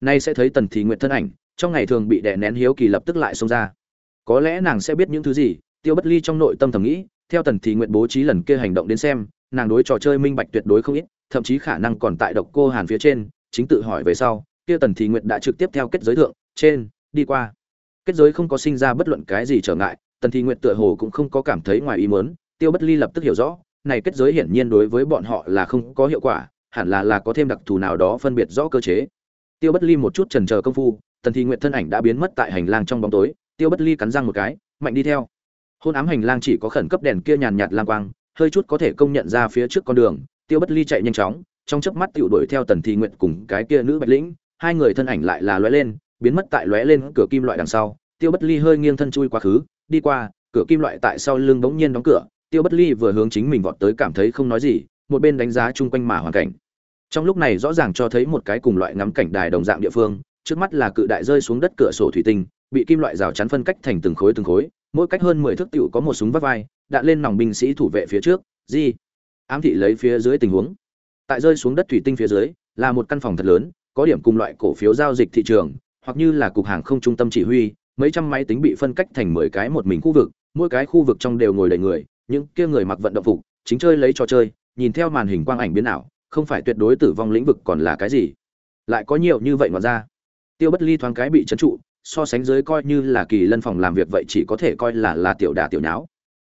Nay sẽ thấy tần thị nguyện thân ảnh, trong ngày thường bị đè nén hiếu kỳ lập tức lại xông ra. Có lẽ nàng sẽ biết những thứ gì, tiêu bất ly trong nội tâm thầm nghĩ, theo tần thị nguyện bố trí lần kia hành động đến xem, nàng đối trò chơi minh bạch tuyệt đối không ít, thậm chí khả năng còn tại độc cô hàn phía trên, chính tự hỏi về sau kia tần Thì Nguyệt đã trực tiếp theo kết giới thượng, trên, đi qua. Kết giới không có sinh ra bất luận cái gì trở ngại, tần Thì Nguyệt tựa hồ cũng không có cảm thấy ngoài ý muốn, tiêu bất ly lập tức hiểu rõ, này kết giới hiển nhiên đối với bọn họ là không có hiệu quả, hẳn là là có thêm đặc thù nào đó phân biệt rõ cơ chế. Tiêu bất ly một chút trần chờ công phu, tần Thì Nguyệt thân ảnh đã biến mất tại hành lang trong bóng tối, tiêu bất ly cắn răng một cái, mạnh đi theo. Hôn ám hành lang chỉ có khẩn cấp đèn kia nhàn nhạt lang quang, hơi chút có thể công nhận ra phía trước con đường, tiêu bất ly chạy nhanh chóng, trong chớp mắt tiểu đuổi theo tần Thì Nguyệt cùng cái kia nữ bạch lĩnh hai người thân ảnh lại là lóe lên, biến mất tại lóe lên cửa kim loại đằng sau. Tiêu bất ly hơi nghiêng thân chui quá khứ, đi qua, cửa kim loại tại sau lưng bỗng nhiên đóng cửa. Tiêu bất ly vừa hướng chính mình vọt tới cảm thấy không nói gì, một bên đánh giá chung quanh mà hoàn cảnh. Trong lúc này rõ ràng cho thấy một cái cùng loại ngắm cảnh đài đồng dạng địa phương, trước mắt là cự đại rơi xuống đất cửa sổ thủy tinh, bị kim loại rào chắn phân cách thành từng khối từng khối, mỗi cách hơn mười thước tiểu có một súng vắt vai, đạn lên nòng binh sĩ thủ vệ phía trước gì ám thị lấy phía dưới tình huống. Tại rơi xuống đất thủy tinh phía dưới, là một căn phòng thật lớn có điểm cùng loại cổ phiếu giao dịch thị trường, hoặc như là cục hàng không trung tâm chỉ huy, mấy trăm máy tính bị phân cách thành mười cái một mình khu vực, mỗi cái khu vực trong đều ngồi đầy người, những kia người mặc vận động phục, chính chơi lấy trò chơi, nhìn theo màn hình quang ảnh biến ảo, không phải tuyệt đối tử vong lĩnh vực còn là cái gì. Lại có nhiều như vậy mà ra. Tiêu bất ly thoáng cái bị trấn trụ, so sánh dưới coi như là kỳ lân phòng làm việc vậy chỉ có thể coi là là tiểu đả tiểu nháo.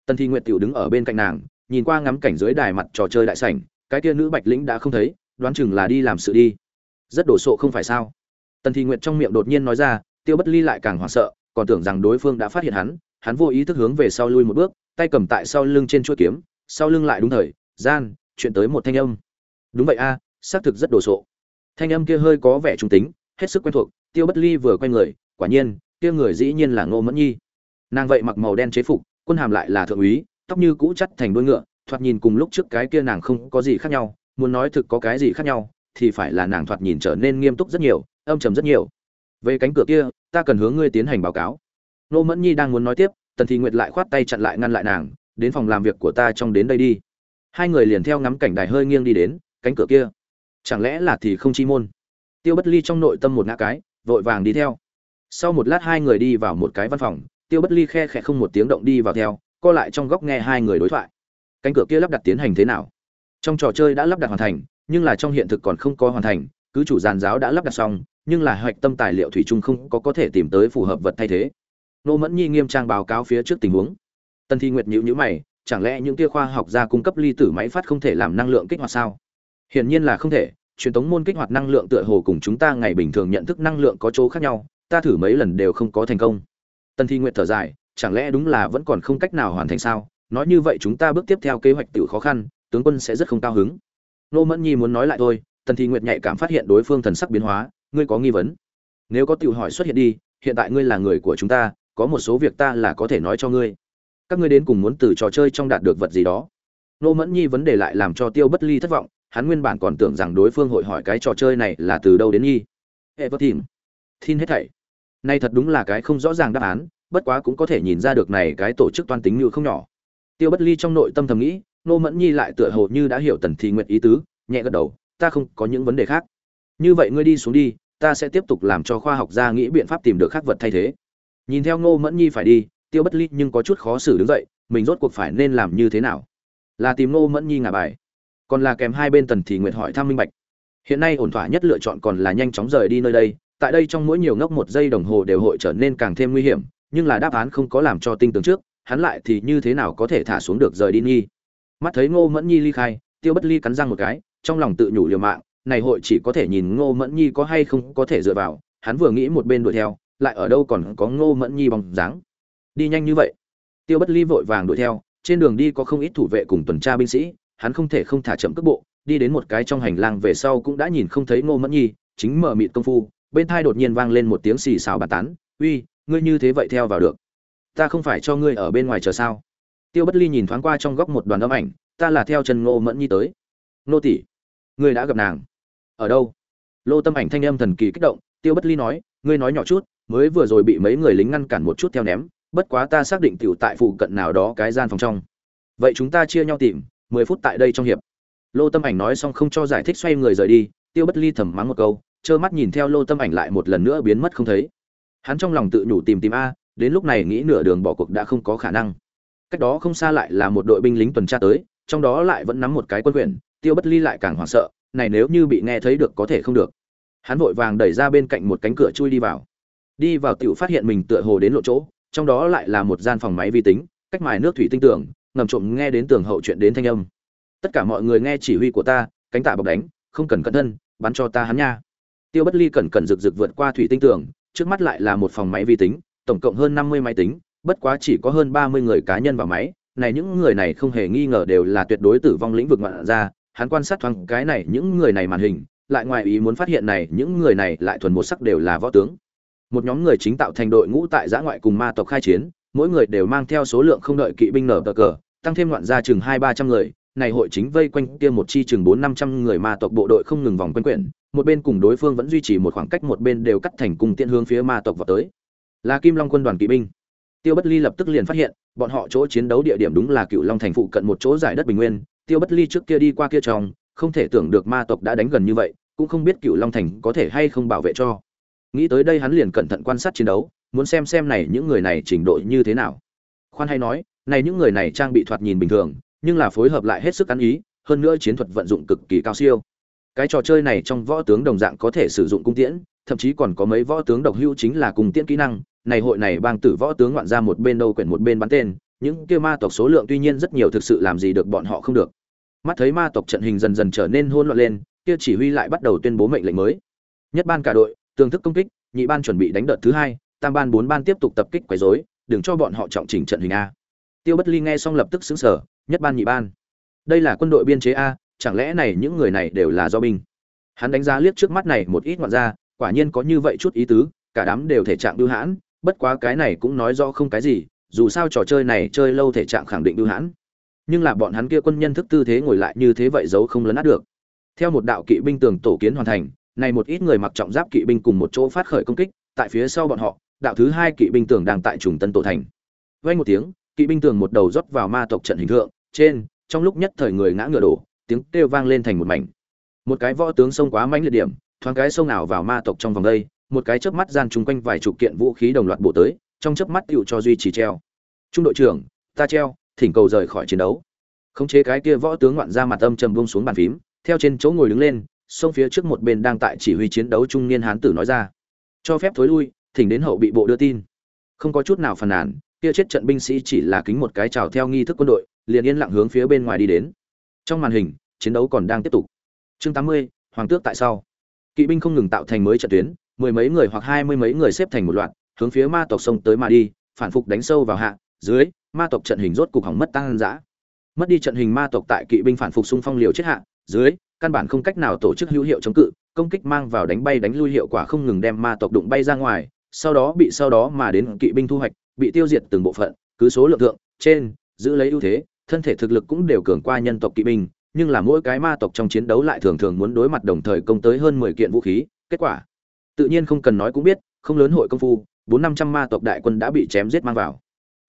Tân thi nguyệt tiểu đứng ở bên cạnh nàng, nhìn qua ngắm cảnh dưới đài mặt trò chơi đại sảnh, cái kia nữ bạch lĩnh đã không thấy, đoán chừng là đi làm sự đi rất đổ sộ không phải sao? Tần thi nguyệt trong miệng đột nhiên nói ra, tiêu bất ly lại càng hoảng sợ, còn tưởng rằng đối phương đã phát hiện hắn hắn vô ý thức hướng về sau lui một bước, tay cầm tại sau lưng trên chuỗi kiếm, sau lưng lại đúng thời, gian, chuyện tới một thanh âm. Đúng vậy a, xác thực rất đồ sộ. Thanh âm kia hơi có vẻ trung tính, hết sức quen thuộc, tiêu bất ly vừa quay người, quả nhiên, kia người dĩ nhiên là ngô mẫn nhi. Nàng vậy mặc màu đen chế phục, quân hàm lại là thượng úy, tóc như cũ chắt thành đuôi ngựa, thoạt nhìn cùng lúc trước cái kia nàng không có gì khác nhau, muốn nói thực có cái gì khác nhau thì phải là nàng thoạt nhìn trở nên nghiêm túc rất nhiều, âm trầm rất nhiều. Về cánh cửa kia, ta cần hướng ngươi tiến hành báo cáo. Nô mẫn nhi đang muốn nói tiếp, tần thị nguyệt lại khoát tay chặn lại ngăn lại nàng, đến phòng làm việc của ta trong đến đây đi. Hai người liền theo ngắm cảnh đài hơi nghiêng đi đến cánh cửa kia. Chẳng lẽ là thì không chi môn? Tiêu bất ly trong nội tâm một ngã cái, vội vàng đi theo. Sau một lát hai người đi vào một cái văn phòng, tiêu bất ly khe khẽ không một tiếng động đi vào theo, co lại trong góc nghe hai người đối thoại. Cánh cửa kia lắp đặt tiến hành thế nào? Trong trò chơi đã lắp đặt hoàn thành nhưng là trong hiện thực còn không có hoàn thành, cứ chủ giàn giáo đã lắp đặt xong, nhưng là hoạch tâm tài liệu thủy chung không có có thể tìm tới phù hợp vật thay thế. Nô mẫn nhi nghiêm trang báo cáo phía trước tình huống. Tân thi nguyệt nhữ nhữ mày, chẳng lẽ những kia khoa học gia cung cấp ly tử máy phát không thể làm năng lượng kích hoạt sao? Hiển nhiên là không thể, truyền thống môn kích hoạt năng lượng tựa hồ cùng chúng ta ngày bình thường nhận thức năng lượng có chỗ khác nhau, ta thử mấy lần đều không có thành công. Tân thi nguyệt thở dài, chẳng lẽ đúng là vẫn còn không cách nào hoàn thành sao? Nói như vậy chúng ta bước tiếp theo kế hoạch tự khó khăn, tướng quân sẽ rất không cao hứng nô mẫn nhi muốn nói lại thôi, tần thi nguyệt nhạy cảm phát hiện đối phương thần sắc biến hóa, ngươi có nghi vấn? Nếu có tiểu hỏi xuất hiện đi, hiện tại ngươi là người của chúng ta, có một số việc ta là có thể nói cho ngươi. Các ngươi đến cùng muốn từ trò chơi trong đạt được vật gì đó? Nô mẫn nhi vấn đề lại làm cho tiêu bất ly thất vọng, hắn nguyên bản còn tưởng rằng đối phương hội hỏi cái trò chơi này là từ đâu đến nhi hệ vợ tìm tin hết thảy. Nay thật đúng là cái không rõ ràng đáp án, bất quá cũng có thể nhìn ra được này cái tổ chức toan tính như không nhỏ. Tiêu bất ly trong nội tâm thầm nghĩ nô mẫn nhi lại tựa hồ như đã hiểu tần thị nguyện ý tứ, nhẹ gật đầu, ta không có những vấn đề khác. Như vậy ngươi đi xuống đi, ta sẽ tiếp tục làm cho khoa học gia nghĩ biện pháp tìm được khác vật thay thế. Nhìn theo ngô mẫn nhi phải đi, tiêu bất ly nhưng có chút khó xử đứng dậy, mình rốt cuộc phải nên làm như thế nào? Là tìm ngô mẫn nhi ngả bài. Còn là kèm hai bên tần thì nguyện hỏi thăm minh bạch. Hiện nay ổn thỏa nhất lựa chọn còn là nhanh chóng rời đi nơi đây, tại đây trong mỗi nhiều ngốc một giây đồng hồ đều hội trở nên càng thêm nguy hiểm, nhưng là đáp án không có làm cho tinh tường trước, hắn lại thì như thế nào có thể thả xuống được rời đi nghi? Mắt thấy ngô mẫn nhi ly khai, tiêu bất ly cắn răng một cái, trong lòng tự nhủ liều mạng, này hội chỉ có thể nhìn ngô mẫn nhi có hay không có thể dựa vào, hắn vừa nghĩ một bên đuổi theo, lại ở đâu còn có ngô mẫn nhi bóng dáng. Đi nhanh như vậy. Tiêu bất ly vội vàng đuổi theo, trên đường đi có không ít thủ vệ cùng tuần tra binh sĩ, hắn không thể không thả chậm cước bộ, đi đến một cái trong hành lang về sau cũng đã nhìn không thấy ngô mẫn nhi, chính mở mịt công phu, bên thai đột nhiên vang lên một tiếng xì xào bàn tán, uy, ngươi như thế vậy theo vào được. Ta không phải cho ngươi ở bên ngoài chờ sao? Tiêu bất ly nhìn thoáng qua trong góc một đoàn âm ảnh, ta là theo chân ngô mẫn nhi tới. Nô tỷ ngươi đã gặp nàng. Ở đâu? Lô tâm ảnh thanh âm thần kỳ kích động, tiêu bất ly nói, ngươi nói nhỏ chút, mới vừa rồi bị mấy người lính ngăn cản một chút theo ném, bất quá ta xác định tiểu tại phụ cận nào đó cái gian phòng trong. Vậy chúng ta chia nhau tìm, mười phút tại đây trong hiệp. Lô tâm ảnh nói xong không cho giải thích xoay người rời đi, tiêu bất ly thầm mắng một câu, trơ mắt nhìn theo lô tâm ảnh lại một lần nữa biến mất không thấy. Hắn trong lòng tự nhủ tìm tìm a, đến lúc này nghĩ nửa đường bỏ cuộc đã không có khả năng cách đó không xa lại là một đội binh lính tuần tra tới, trong đó lại vẫn nắm một cái quân quyền, tiêu bất ly lại càng hoảng sợ, này nếu như bị nghe thấy được có thể không được. Hắn vội vàng đẩy ra bên cạnh một cánh cửa chui đi vào. Đi vào tiểu phát hiện mình tựa hồ đến lộ chỗ, trong đó lại là một gian phòng máy vi tính, cách mài nước thủy tinh tường, ngầm trộm nghe đến tường hậu chuyện đến thanh âm. Tất cả mọi người nghe chỉ huy của ta, cánh tạ bọc đánh, không cần cẩn thân bắn cho ta hắn nha. Tiêu bất ly cẩn cẩn rực rực vượt qua thủy tinh tường, trước mắt lại là một phòng máy vi tính, tổng cộng hơn năm mươi máy tính bất quá chỉ có hơn ba mươi người cá nhân vào máy, này những người này không hề nghi ngờ đều là tuyệt đối tử vong lĩnh vực ngoạn ra hắn quan sát thoáng cái này những người này màn hình, lại ngoài ý muốn phát hiện này những người này lại thuần một sắc đều là võ tướng. Một nhóm người chính tạo thành đội ngũ tại giã ngoại cùng ma tộc khai chiến, mỗi người đều mang theo số lượng không đợi kỵ binh nở cờ, tăng thêm loạn ra chừng hai ba trăm người, này hội chính vây quanh kia một chi chừng bốn năm trăm người ma tộc bộ đội không ngừng vòng quanh quyển, một bên cùng đối phương vẫn duy trì một khoảng cách một bên đều cắt thành cùng tiện hướng phía ma tộc vào tới. Là kim long quân đoàn kỵ binh tiêu bất ly lập tức liền phát hiện bọn họ chỗ chiến đấu địa điểm đúng là cựu long thành phụ cận một chỗ giải đất bình nguyên. Tiêu bất ly trước kia đi qua kia tròng, không thể tưởng được ma tộc đã đánh gần như vậy cũng không biết cựu long thành có thể hay không bảo vệ cho. Nghĩ tới đây hắn liền cẩn thận quan sát chiến đấu muốn xem xem này những người này trình độ như thế nào. Khoan hay nói này những người này trang bị thoạt nhìn bình thường nhưng là phối hợp lại hết sức ăn ý hơn nữa chiến thuật vận dụng cực kỳ cao siêu. Cái trò chơi này trong võ tướng đồng dạng có thể sử dụng cung tiễn thậm chí còn có mấy võ tướng độc hữu chính là cung tiễn kỹ năng này hội này bang tử võ tướng ngoạn ra một bên đâu quyển một bên bắn tên, những kia ma tộc số lượng tuy nhiên rất nhiều thực sự làm gì được bọn họ không được. Mắt thấy ma tộc trận hình dần dần trở nên hỗn loạn lên, kia chỉ huy lại bắt đầu tuyên bố mệnh lệnh mới. Nhất ban cả đội tương thức công kích, nhị ban chuẩn bị đánh đợt thứ hai, tam ban bốn ban tiếp tục tập kích quấy rối, đừng cho bọn họ trọng chỉnh trận hình a. Tiêu bất ly nghe xong lập tức xứng sở nhất ban nhị ban. Đây là quân đội biên chế a, chẳng lẽ này những người này đều là do binh? Hắn đánh giá liếc trước mắt này một ít ngoạn ra quả nhiên có như vậy chút ý tứ, cả đám đều thể trạng bưu hãn bất quá cái này cũng nói rõ không cái gì, dù sao trò chơi này chơi lâu thể trạng khẳng định bưu hãn. Nhưng là bọn hắn kia quân nhân thức tư thế ngồi lại như thế vậy giấu không lấn át được. Theo một đạo kỵ binh tường tổ kiến hoàn thành, này một ít người mặc trọng giáp kỵ binh cùng một chỗ phát khởi công kích, tại phía sau bọn họ, đạo thứ hai kỵ binh tường đang tại trùng tân tổ thành. Vang một tiếng, kỵ binh tường một đầu rót vào ma tộc trận hình thượng, trên, trong lúc nhất thời người ngã ngựa đổ, tiếng kêu vang lên thành một mảnh. Một cái võ tướng xông quá mãnh liệt điểm, thoáng cái xông nào vào ma tộc trong vòng đây một cái chớp mắt gian chung quanh vài chục kiện vũ khí đồng loạt bổ tới trong chớp mắt tựu cho duy trì treo. Trung đội trưởng ta treo thỉnh cầu rời khỏi chiến đấu. Khống chế cái kia võ tướng ngoạn ra mặt âm trầm buông xuống bàn phím theo trên chỗ ngồi đứng lên xông phía trước một bên đang tại chỉ huy chiến đấu trung niên hán tử nói ra. Cho phép thối lui thỉnh đến hậu bị bộ đưa tin. Không có chút nào phàn nàn kia chết trận binh sĩ chỉ là kính một cái chào theo nghi thức quân đội liền yên lặng hướng phía bên ngoài đi đến. Trong màn hình chiến đấu còn đang tiếp tục. Chương 80, hoàng tước tại sau kỵ binh không ngừng tạo thành mới trận tuyến mười mấy người hoặc hai mươi mấy người xếp thành một loạt, hướng phía ma tộc sông tới mà đi, phản phục đánh sâu vào hạ, dưới, ma tộc trận hình rốt cục hỏng mất tăng dã. Mất đi trận hình ma tộc tại kỵ binh phản phục xung phong liều chết hạ, dưới, căn bản không cách nào tổ chức hữu hiệu chống cự, công kích mang vào đánh bay đánh lui hiệu quả không ngừng đem ma tộc đụng bay ra ngoài, sau đó bị sau đó mà đến kỵ binh thu hoạch, bị tiêu diệt từng bộ phận, cứ số lượng thượng, trên, giữ lấy ưu thế, thân thể thực lực cũng đều cường qua nhân tộc kỵ binh, nhưng là mỗi cái ma tộc trong chiến đấu lại thường thường muốn đối mặt đồng thời công tới hơn mười kiện vũ khí, kết quả tự nhiên không cần nói cũng biết, không lớn hội công phu, bốn năm trăm ma tộc đại quân đã bị chém giết mang vào.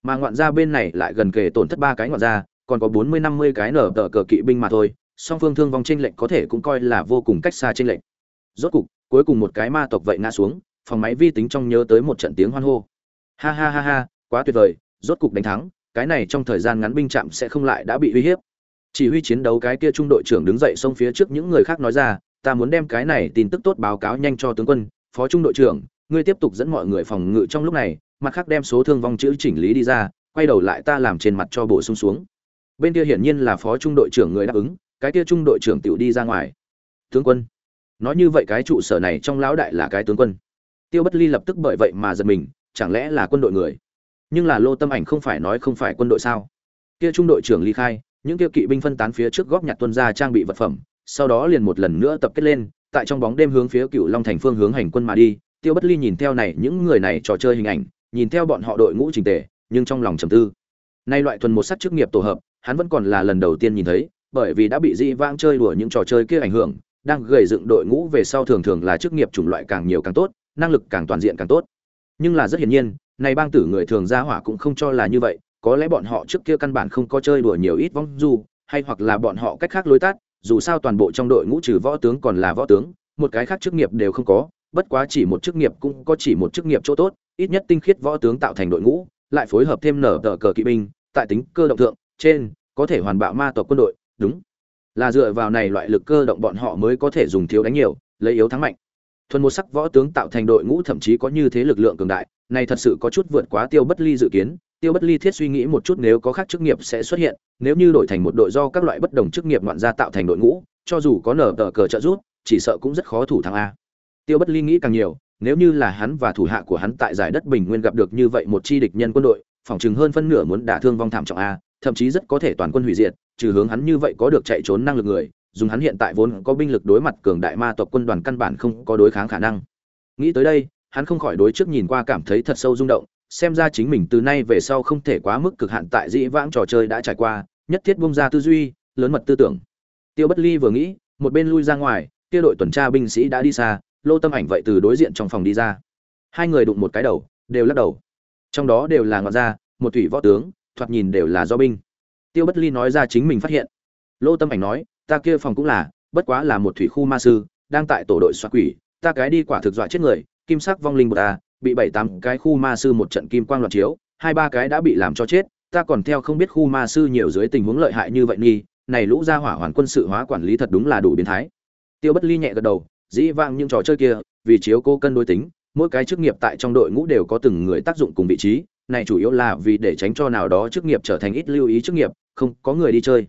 Mà ngoạn gia bên này lại gần kề tổn thất ba cái ngoạn gia, còn có bốn mươi năm mươi cái nở tờ cờ kỵ binh mà thôi, song phương thương vong tranh lệnh có thể cũng coi là vô cùng cách xa tranh lệnh rốt cục, cuối cùng một cái ma tộc vậy ngã xuống, phòng máy vi tính trong nhớ tới một trận tiếng hoan hô. Ha ha ha ha, quá tuyệt vời, rốt cục đánh thắng, cái này trong thời gian ngắn binh chạm sẽ không lại đã bị uy hiếp. Chỉ huy chiến đấu cái kia trung đội trưởng đứng dậy xông phía trước những người khác nói ra, ta muốn đem cái này tin tức tốt báo cáo nhanh cho tướng quân phó trung đội trưởng, ngươi tiếp tục dẫn mọi người phòng ngự trong lúc này, mặt khác đem số thương vong chữ chỉnh lý đi ra, quay đầu lại ta làm trên mặt cho bổ sung xuống. Bên kia hiển nhiên là phó trung đội trưởng người đáp ứng, cái kia trung đội trưởng tiểu đi ra ngoài. Tướng quân, nói như vậy cái trụ sở này trong lão đại là cái tướng quân. Tiêu bất ly lập tức bởi vậy mà giật mình, chẳng lẽ là quân đội người? Nhưng là lô tâm ảnh không phải nói không phải quân đội sao? Kia trung đội trưởng ly khai, những kia kỵ binh phân tán phía trước góp nhặt tuân ra trang bị vật phẩm, sau đó liền một lần nữa tập kết lên tại trong bóng đêm hướng phía cựu long thành phương hướng hành quân mà đi, tiêu bất ly nhìn theo này, những người này trò chơi hình ảnh, nhìn theo bọn họ đội ngũ trình tề, nhưng trong lòng trầm tư. Nay loại thuần một sắc chức nghiệp tổ hợp, hắn vẫn còn là lần đầu tiên nhìn thấy, bởi vì đã bị dĩ vãng chơi đùa những trò chơi kia ảnh hưởng, đang gầy dựng đội ngũ về sau thường thường là chức nghiệp chủng loại càng nhiều càng tốt, năng lực càng toàn diện càng tốt. Nhưng là rất hiển nhiên, này bang tử người thường ra hỏa cũng không cho là như vậy, có lẽ bọn họ trước kia căn bản không có chơi đùa nhiều ít vong du, hay hoặc là bọn họ cách khác lối tát dù sao toàn bộ trong đội ngũ trừ võ tướng còn là võ tướng, một cái khác chức nghiệp đều không có, bất quá chỉ một chức nghiệp cũng có chỉ một chức nghiệp chỗ tốt, ít nhất tinh khiết võ tướng tạo thành đội ngũ, lại phối hợp thêm nở tờ cờ kỵ binh, tại tính cơ động thượng, trên, có thể hoàn bạo ma tộc quân đội, đúng. Là dựa vào này loại lực cơ động bọn họ mới có thể dùng thiếu đánh nhiều, lấy yếu thắng mạnh. Thuần một sắc võ tướng tạo thành đội ngũ thậm chí có như thế lực lượng cường đại, này thật sự có chút vượt quá tiêu bất ly dự kiến tiêu bất ly thiết suy nghĩ một chút nếu có khác chức nghiệp sẽ xuất hiện, nếu như đổi thành một đội do các loại bất đồng chức nghiệp ngoạn gia tạo thành đội ngũ, cho dù có nở tờ cờ trợ rút chỉ sợ cũng rất khó thủ thắng a. Tiêu bất ly nghĩ càng nhiều, nếu như là hắn và thủ hạ của hắn tại giải đất bình nguyên gặp được như vậy một chi địch nhân quân đội, phỏng chừng hơn phân nửa muốn đả thương vong thảm trọng a, thậm chí rất có thể toàn quân hủy diệt, trừ hướng hắn như vậy có được chạy trốn năng lực người, dùng hắn hiện tại vốn có binh lực đối mặt cường đại ma tộc quân đoàn căn bản không có đối kháng khả năng. Nghĩ tới đây, hắn không khỏi đối trước nhìn qua cảm thấy thật sâu rung động xem ra chính mình từ nay về sau không thể quá mức cực hạn tại dĩ vãng trò chơi đã trải qua, nhất thiết bung ra tư duy, lớn mật tư tưởng. Tiêu bất ly vừa nghĩ, một bên lui ra ngoài, kia đội tuần tra binh sĩ đã đi xa, lô tâm ảnh vậy từ đối diện trong phòng đi ra. Hai người đụng một cái đầu, đều lắc đầu. Trong đó đều là ngọn gia một thủy võ tướng, thoạt nhìn đều là do binh. Tiêu bất ly nói ra chính mình phát hiện. Lô tâm ảnh nói, ta kia phòng cũng là, bất quá là một thủy khu ma sư, đang tại tổ đội xoa quỷ, ta cái đi quả thực dọa chết người, kim sắc vong linh một ta bị bảy tám cái khu ma sư một trận kim quang loạn chiếu, hai ba cái đã bị làm cho chết, ta còn theo không biết khu ma sư nhiều dưới tình huống lợi hại như vậy nghi, này lũ gia hỏa hoàn quân sự hóa quản lý thật đúng là đủ biến thái. Tiêu bất ly nhẹ gật đầu, dĩ vang những trò chơi kia, vì chiếu cô cân đối tính, mỗi cái chức nghiệp tại trong đội ngũ đều có từng người tác dụng cùng vị trí, này chủ yếu là vì để tránh cho nào đó chức nghiệp trở thành ít lưu ý chức nghiệp, không có người đi chơi.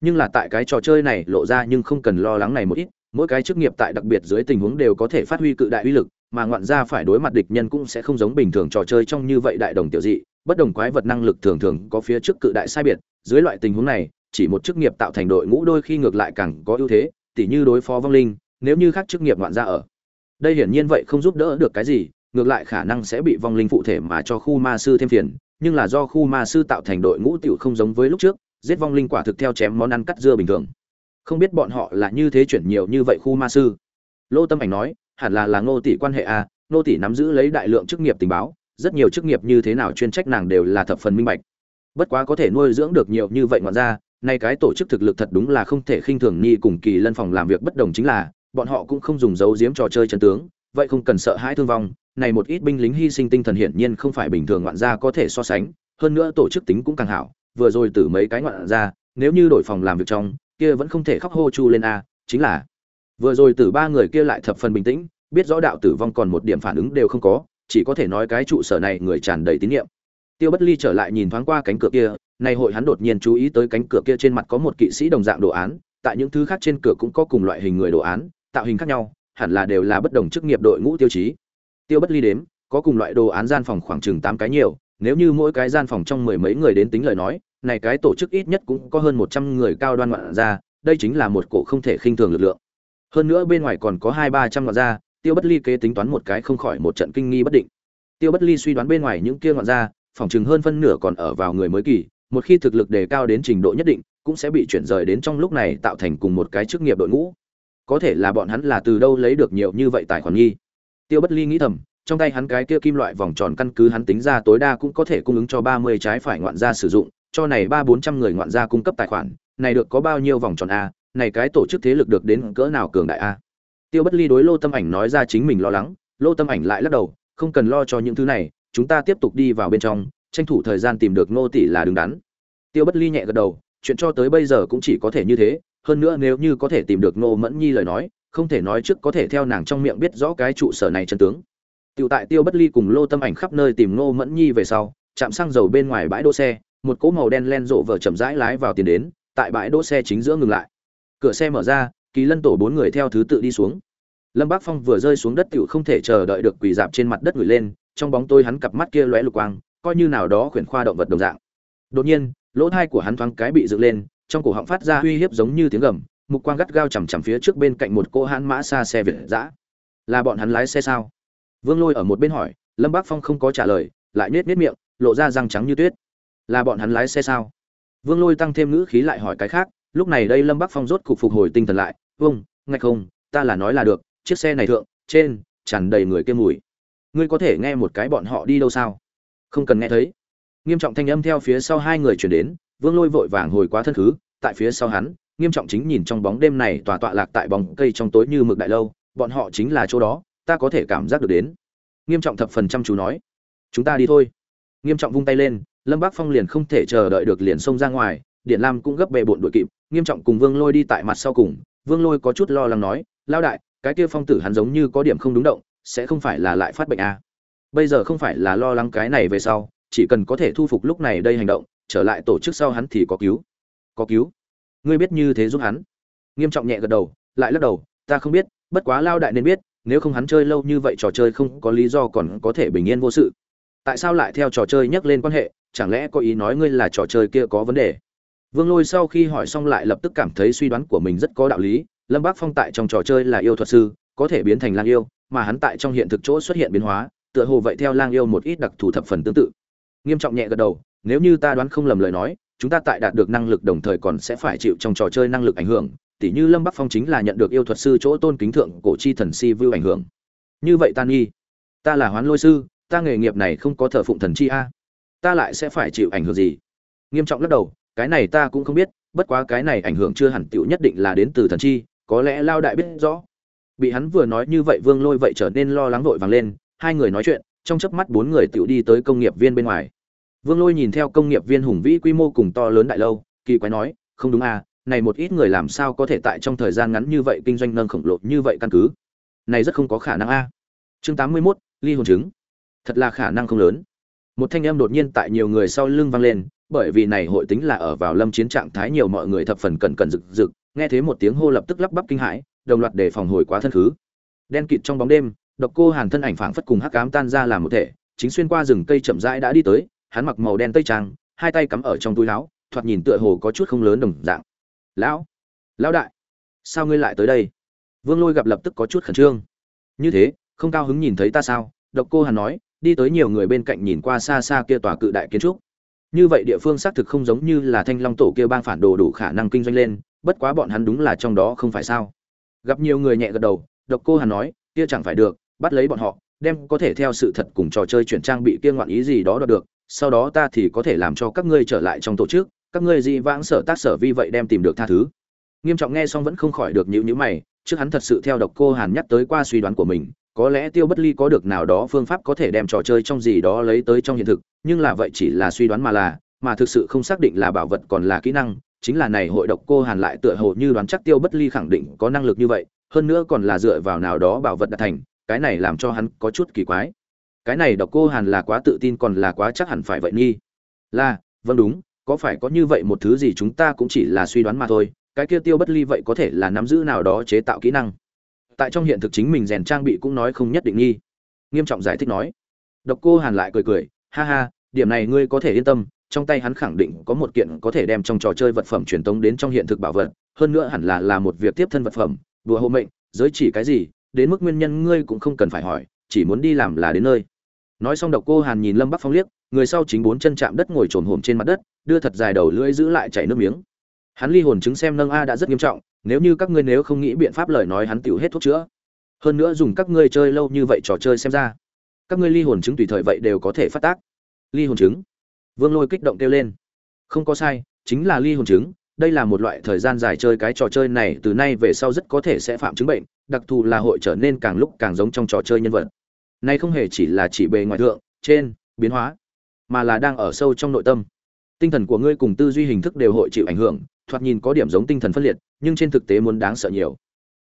Nhưng là tại cái trò chơi này lộ ra nhưng không cần lo lắng này một ít, mỗi cái chức nghiệp tại đặc biệt dưới tình huống đều có thể phát huy cự đại uy lực mà ngoạn gia phải đối mặt địch nhân cũng sẽ không giống bình thường trò chơi trong như vậy đại đồng tiểu dị, bất đồng quái vật năng lực thường thường có phía trước cự đại sai biệt, dưới loại tình huống này, chỉ một chức nghiệp tạo thành đội ngũ đôi khi ngược lại càng có ưu thế, tỉ như đối phó vong linh, nếu như khác chức nghiệp ngoạn gia ở. Đây hiển nhiên vậy không giúp đỡ được cái gì, ngược lại khả năng sẽ bị vong linh phụ thể mà cho khu ma sư thêm phiền, nhưng là do khu ma sư tạo thành đội ngũ tiểu không giống với lúc trước, giết vong linh quả thực theo chém món ăn cắt dưa bình thường. Không biết bọn họ là như thế chuyển nhiều như vậy khu ma sư. Lô tâm ảnh nói hẳn là là ngô tỷ quan hệ a ngô tỷ nắm giữ lấy đại lượng chức nghiệp tình báo, rất nhiều chức nghiệp như thế nào chuyên trách nàng đều là thập phần minh bạch. Bất quá có thể nuôi dưỡng được nhiều như vậy ngoạn ra nay cái tổ chức thực lực thật đúng là không thể khinh thường Nhi cùng kỳ lân phòng làm việc bất đồng chính là, bọn họ cũng không dùng giấu giếm trò chơi chân tướng, vậy không cần sợ hãi thương vong, này một ít binh lính hy sinh tinh thần hiển nhiên không phải bình thường ngoạn gia có thể so sánh, hơn nữa tổ chức tính cũng càng hảo, vừa rồi từ mấy cái ngoạn gia, nếu như đổi phòng làm việc trong, kia vẫn không thể khóc hô chu lên a, chính là vừa rồi từ ba người kia lại thập phần bình tĩnh, biết rõ đạo tử vong còn một điểm phản ứng đều không có, chỉ có thể nói cái trụ sở này người tràn đầy tín nhiệm. Tiêu bất ly trở lại nhìn thoáng qua cánh cửa kia nay hội hắn đột nhiên chú ý tới cánh cửa kia trên mặt có một kỵ sĩ đồng dạng đồ án, tại những thứ khác trên cửa cũng có cùng loại hình người đồ án, tạo hình khác nhau, hẳn là đều là bất đồng chức nghiệp đội ngũ tiêu chí. Tiêu bất ly đếm, có cùng loại đồ án gian phòng khoảng chừng tám cái nhiều, nếu như mỗi cái gian phòng trong mười mấy người đến tính lời nói, này cái tổ chức ít nhất cũng có hơn một trăm người cao đoan ngoạn ra, đây chính là một cổ không thể khinh thường lực lượng hơn nữa bên ngoài còn có hai ba trăm ngọn gia tiêu bất ly kế tính toán một cái không khỏi một trận kinh nghi bất định. Tiêu bất ly suy đoán bên ngoài những kia ngọn gia phỏng chừng hơn phân nửa còn ở vào người mới kỳ, một khi thực lực đề cao đến trình độ nhất định, cũng sẽ bị chuyển rời đến trong lúc này tạo thành cùng một cái chức nghiệp đội ngũ. Có thể là bọn hắn là từ đâu lấy được nhiều như vậy tài khoản nghi? Tiêu bất ly nghĩ thầm, trong tay hắn cái kia kim loại vòng tròn căn cứ hắn tính ra tối đa cũng có thể cung ứng cho ba mươi trái phải ngoạn gia sử dụng, cho này ba bốn trăm người ngoạn gia cung cấp tài khoản, này được có bao nhiêu vòng tròn a? Này cái tổ chức thế lực được đến cỡ nào cường đại a? Tiêu bất ly đối lô tâm ảnh nói ra chính mình lo lắng lô tâm ảnh lại lắc đầu không cần lo cho những thứ này chúng ta tiếp tục đi vào bên trong tranh thủ thời gian tìm được Ngô tỷ là đứng đắn. Tiêu bất ly nhẹ gật đầu chuyện cho tới bây giờ cũng chỉ có thể như thế hơn nữa nếu như có thể tìm được Ngô mẫn nhi lời nói không thể nói trước có thể theo nàng trong miệng biết rõ cái trụ sở này chân tướng. Tiểu tại Tiêu Bất Ly cùng Lô Tâm Ảnh khắp nơi tìm Ngô Mẫn Nhi về sau, chạm xăng dầu bên ngoài bãi đỗ xe, một cỗ màu đen len rộ vợ chậm rãi lái vào tiền đến, tại bãi đỗ xe chính giữa ngừng lại. Cửa xe mở ra, Kỳ Lân tổ bốn người theo thứ tự đi xuống. Lâm Bác Phong vừa rơi xuống đất tựu không thể chờ đợi được quỳ dạp trên mặt đất người lên, trong bóng tối hắn cặp mắt kia lóe lục quang, coi như nào đó khuyển khoa động vật đồng dạng. Đột nhiên, lỗ thai của hắn thoáng cái bị dựng lên, trong cổ họng phát ra uy hiếp giống như tiếng gầm, mục quang gắt gao chằm chằm phía trước bên cạnh một cô hãn mã xa xe việt dã. Là bọn hắn lái xe sao? Vương Lôi ở một bên hỏi, Lâm Bác Phong không có trả lời, lại nết nết miệng, lộ ra răng trắng như tuyết. Là bọn hắn lái xe sao? Vương Lôi tăng thêm ngữ khí lại hỏi cái khác, lúc này đây Lâm bắc Phong rốt cục phục hồi tinh thần lại, "Vâng, ngay không, ta là nói là được, chiếc xe này thượng, trên, tràn đầy người kia mùi. Ngươi có thể nghe một cái bọn họ đi đâu sao?" "Không cần nghe thấy." Nghiêm trọng thanh âm theo phía sau hai người truyền đến, Vương Lôi vội vàng hồi quá thân khứ, tại phía sau hắn, Nghiêm trọng chính nhìn trong bóng đêm này tòa tọa lạc tại bóng cây trong tối như mực đại lâu, bọn họ chính là chỗ đó, ta có thể cảm giác được đến nghiêm trọng thập phần chăm chú nói chúng ta đi thôi nghiêm trọng vung tay lên lâm bác phong liền không thể chờ đợi được liền xông ra ngoài điện lam cũng gấp bề bộn đội kịp, nghiêm trọng cùng vương lôi đi tại mặt sau cùng. Vương lôi có chút lo lắng nói lao đại, cái kia phong tử hắn giống như có điểm không đúng động, sẽ không phải là lại phát bệnh à. bây giờ không phải là lo lắng cái này về sau, chỉ cần có thể thu phục lúc này đây hành động, trở lại tổ chức sau hắn thì có cứu. Có cứu? Ngươi biết như thế giúp hắn? Nghiêm trọng nhẹ gật đầu, lại lắc đầu, ta không biết, bất quá lao đại nên biết, nếu không hắn chơi lâu như vậy trò chơi không có lý do còn có thể bình yên vô sự. Tại sao lại theo trò chơi nhắc lên quan hệ? Chẳng lẽ có ý nói ngươi là trò chơi kia có vấn đề? Vương lôi sau khi hỏi xong lại lập tức cảm thấy suy đoán của mình rất có đạo lý, lâm bác phong tại trong trò chơi là yêu thuật sư, có thể biến thành lang yêu, mà hắn tại trong hiện thực chỗ xuất hiện biến hóa, tựa hồ vậy theo lang yêu một ít đặc thù thập phần tương tự. Nghiêm trọng nhẹ gật đầu, nếu như ta đoán không lầm lời nói, chúng ta tại đạt được năng lực đồng thời còn sẽ phải chịu trong trò chơi năng lực ảnh hưởng, tỉ như lâm bắc phong chính là nhận được yêu thuật sư chỗ tôn kính thượng cổ chi thần si vưu ảnh hưởng. Như vậy tan nghi, ta là hoán lôi sư, ta nghề nghiệp này không có thờ phụng thần chi a, ta lại sẽ phải chịu ảnh hưởng gì? Nghiêm trọng lắc đầu cái này ta cũng không biết bất quá cái này ảnh hưởng chưa hẳn tựu nhất định là đến từ thần chi có lẽ lao đại biết rõ. Bị hắn vừa nói như vậy vương lôi vậy trở nên lo lắng vội vàng lên hai người nói chuyện trong chớp mắt bốn người tựu đi tới công nghiệp viên bên ngoài. Vương lôi nhìn theo công nghiệp viên hùng vĩ quy mô cùng to lớn đại lâu kỳ quái nói không đúng à này một ít người làm sao có thể tại trong thời gian ngắn như vậy kinh doanh nâng khổng lồ như vậy căn cứ? Này rất không có khả năng a chương tám mươi 81, ly hồn chứng. Thật là khả năng không lớn. Một thanh âm đột nhiên tại nhiều người sau lưng vang lên bởi vì này hội tính là ở vào lâm chiến trạng thái nhiều mọi người thập phần cẩn cẩn rực rực, nghe thấy một tiếng hô lập tức lắp bắp kinh hãi, đồng loạt để phòng hồi quá thân khứ đen kịt trong bóng đêm, độc cô hàn thân ảnh phảng phất cùng hắc ám tan ra làm một thể, chính xuyên qua rừng cây chậm rãi đã đi tới, hắn mặc màu đen tây trang, hai tay cắm ở trong túi áo, thoạt nhìn tựa hồ có chút không lớn đồng dạng. Lão lão đại, sao ngươi lại tới đây? Vương lôi gặp lập tức có chút khẩn trương. Như thế, không cao hứng nhìn thấy ta sao? Độc cô hàn nói, đi tới nhiều người bên cạnh nhìn qua xa xa kia tòa cự đại kiến trúc như vậy địa phương xác thực không giống như là thanh long tổ kia bang phản đồ đủ khả năng kinh doanh lên, bất quá bọn hắn đúng là trong đó không phải sao? Gặp nhiều người nhẹ gật đầu, độc cô hàn nói, kia chẳng phải được, bắt lấy bọn họ, đem có thể theo sự thật cùng trò chơi chuyển trang bị kia ngoạn ý gì đó đoạt được, sau đó ta thì có thể làm cho các ngươi trở lại trong tổ chức, các ngươi dị vãng sở tác sở vi vậy đem tìm được tha thứ. Nghiêm trọng nghe xong vẫn không khỏi được nhữ nhữ mày, trước hắn thật sự theo độc cô hàn nhắc tới qua suy đoán của mình có lẽ tiêu bất ly có được nào đó phương pháp có thể đem trò chơi trong gì đó lấy tới trong hiện thực, nhưng là vậy chỉ là suy đoán mà là, mà thực sự không xác định là bảo vật còn là kỹ năng, chính là này hội độc cô hàn lại tựa hồ như đoán chắc tiêu bất ly khẳng định có năng lực như vậy, hơn nữa còn là dựa vào nào đó bảo vật đạt thành, cái này làm cho hắn có chút kỳ quái. Cái này độc cô hàn là quá tự tin còn là quá chắc hẳn phải vậy nghi. Là vâng đúng, có phải có như vậy một thứ gì chúng ta cũng chỉ là suy đoán mà thôi, cái kia tiêu bất ly vậy có thể là nắm giữ nào đó chế tạo kỹ năng? Tại trong hiện thực chính mình rèn trang bị cũng nói không nhất định nghi. Nghiêm trọng giải thích nói. Độc cô hàn lại cười cười, ha ha, điểm này ngươi có thể yên tâm, trong tay hắn khẳng định có một kiện có thể đem trong trò chơi vật phẩm truyền tống đến trong hiện thực bảo vật, hơn nữa hẳn là là một việc tiếp thân vật phẩm, đùa hộ mệnh, giới chỉ cái gì, đến mức nguyên nhân ngươi cũng không cần phải hỏi, chỉ muốn đi làm là đến nơi. Nói xong độc cô hàn nhìn lâm bắc phong liếc, người sau chính bốn chân chạm đất ngồi trồn hồm trên mặt đất, đưa thật dài đầu lưỡi giữ lại chảy nước miếng. Hắn ly hồn chứng xem nâng a đã rất nghiêm trọng nếu như các ngươi nếu không nghĩ biện pháp lời nói hắn tiểu hết thuốc chữa, hơn nữa dùng các ngươi chơi lâu như vậy trò chơi xem ra, các ngươi ly hồn chứng tùy thời vậy đều có thể phát tác. Ly hồn chứng? Vương lôi kích động kêu lên. Không có sai, chính là ly hồn chứng, đây là một loại thời gian dài chơi cái trò chơi này, từ nay về sau rất có thể sẽ phạm chứng bệnh, đặc thù là hội trở nên càng lúc càng giống trong trò chơi nhân vật. Nay không hề chỉ là chỉ bề ngoài thượng, trên, biến hóa, mà là đang ở sâu trong nội tâm. Tinh thần của ngươi cùng tư duy hình thức đều hội chịu ảnh hưởng, thoạt nhìn có điểm giống tinh thần phân liệt nhưng trên thực tế muốn đáng sợ nhiều.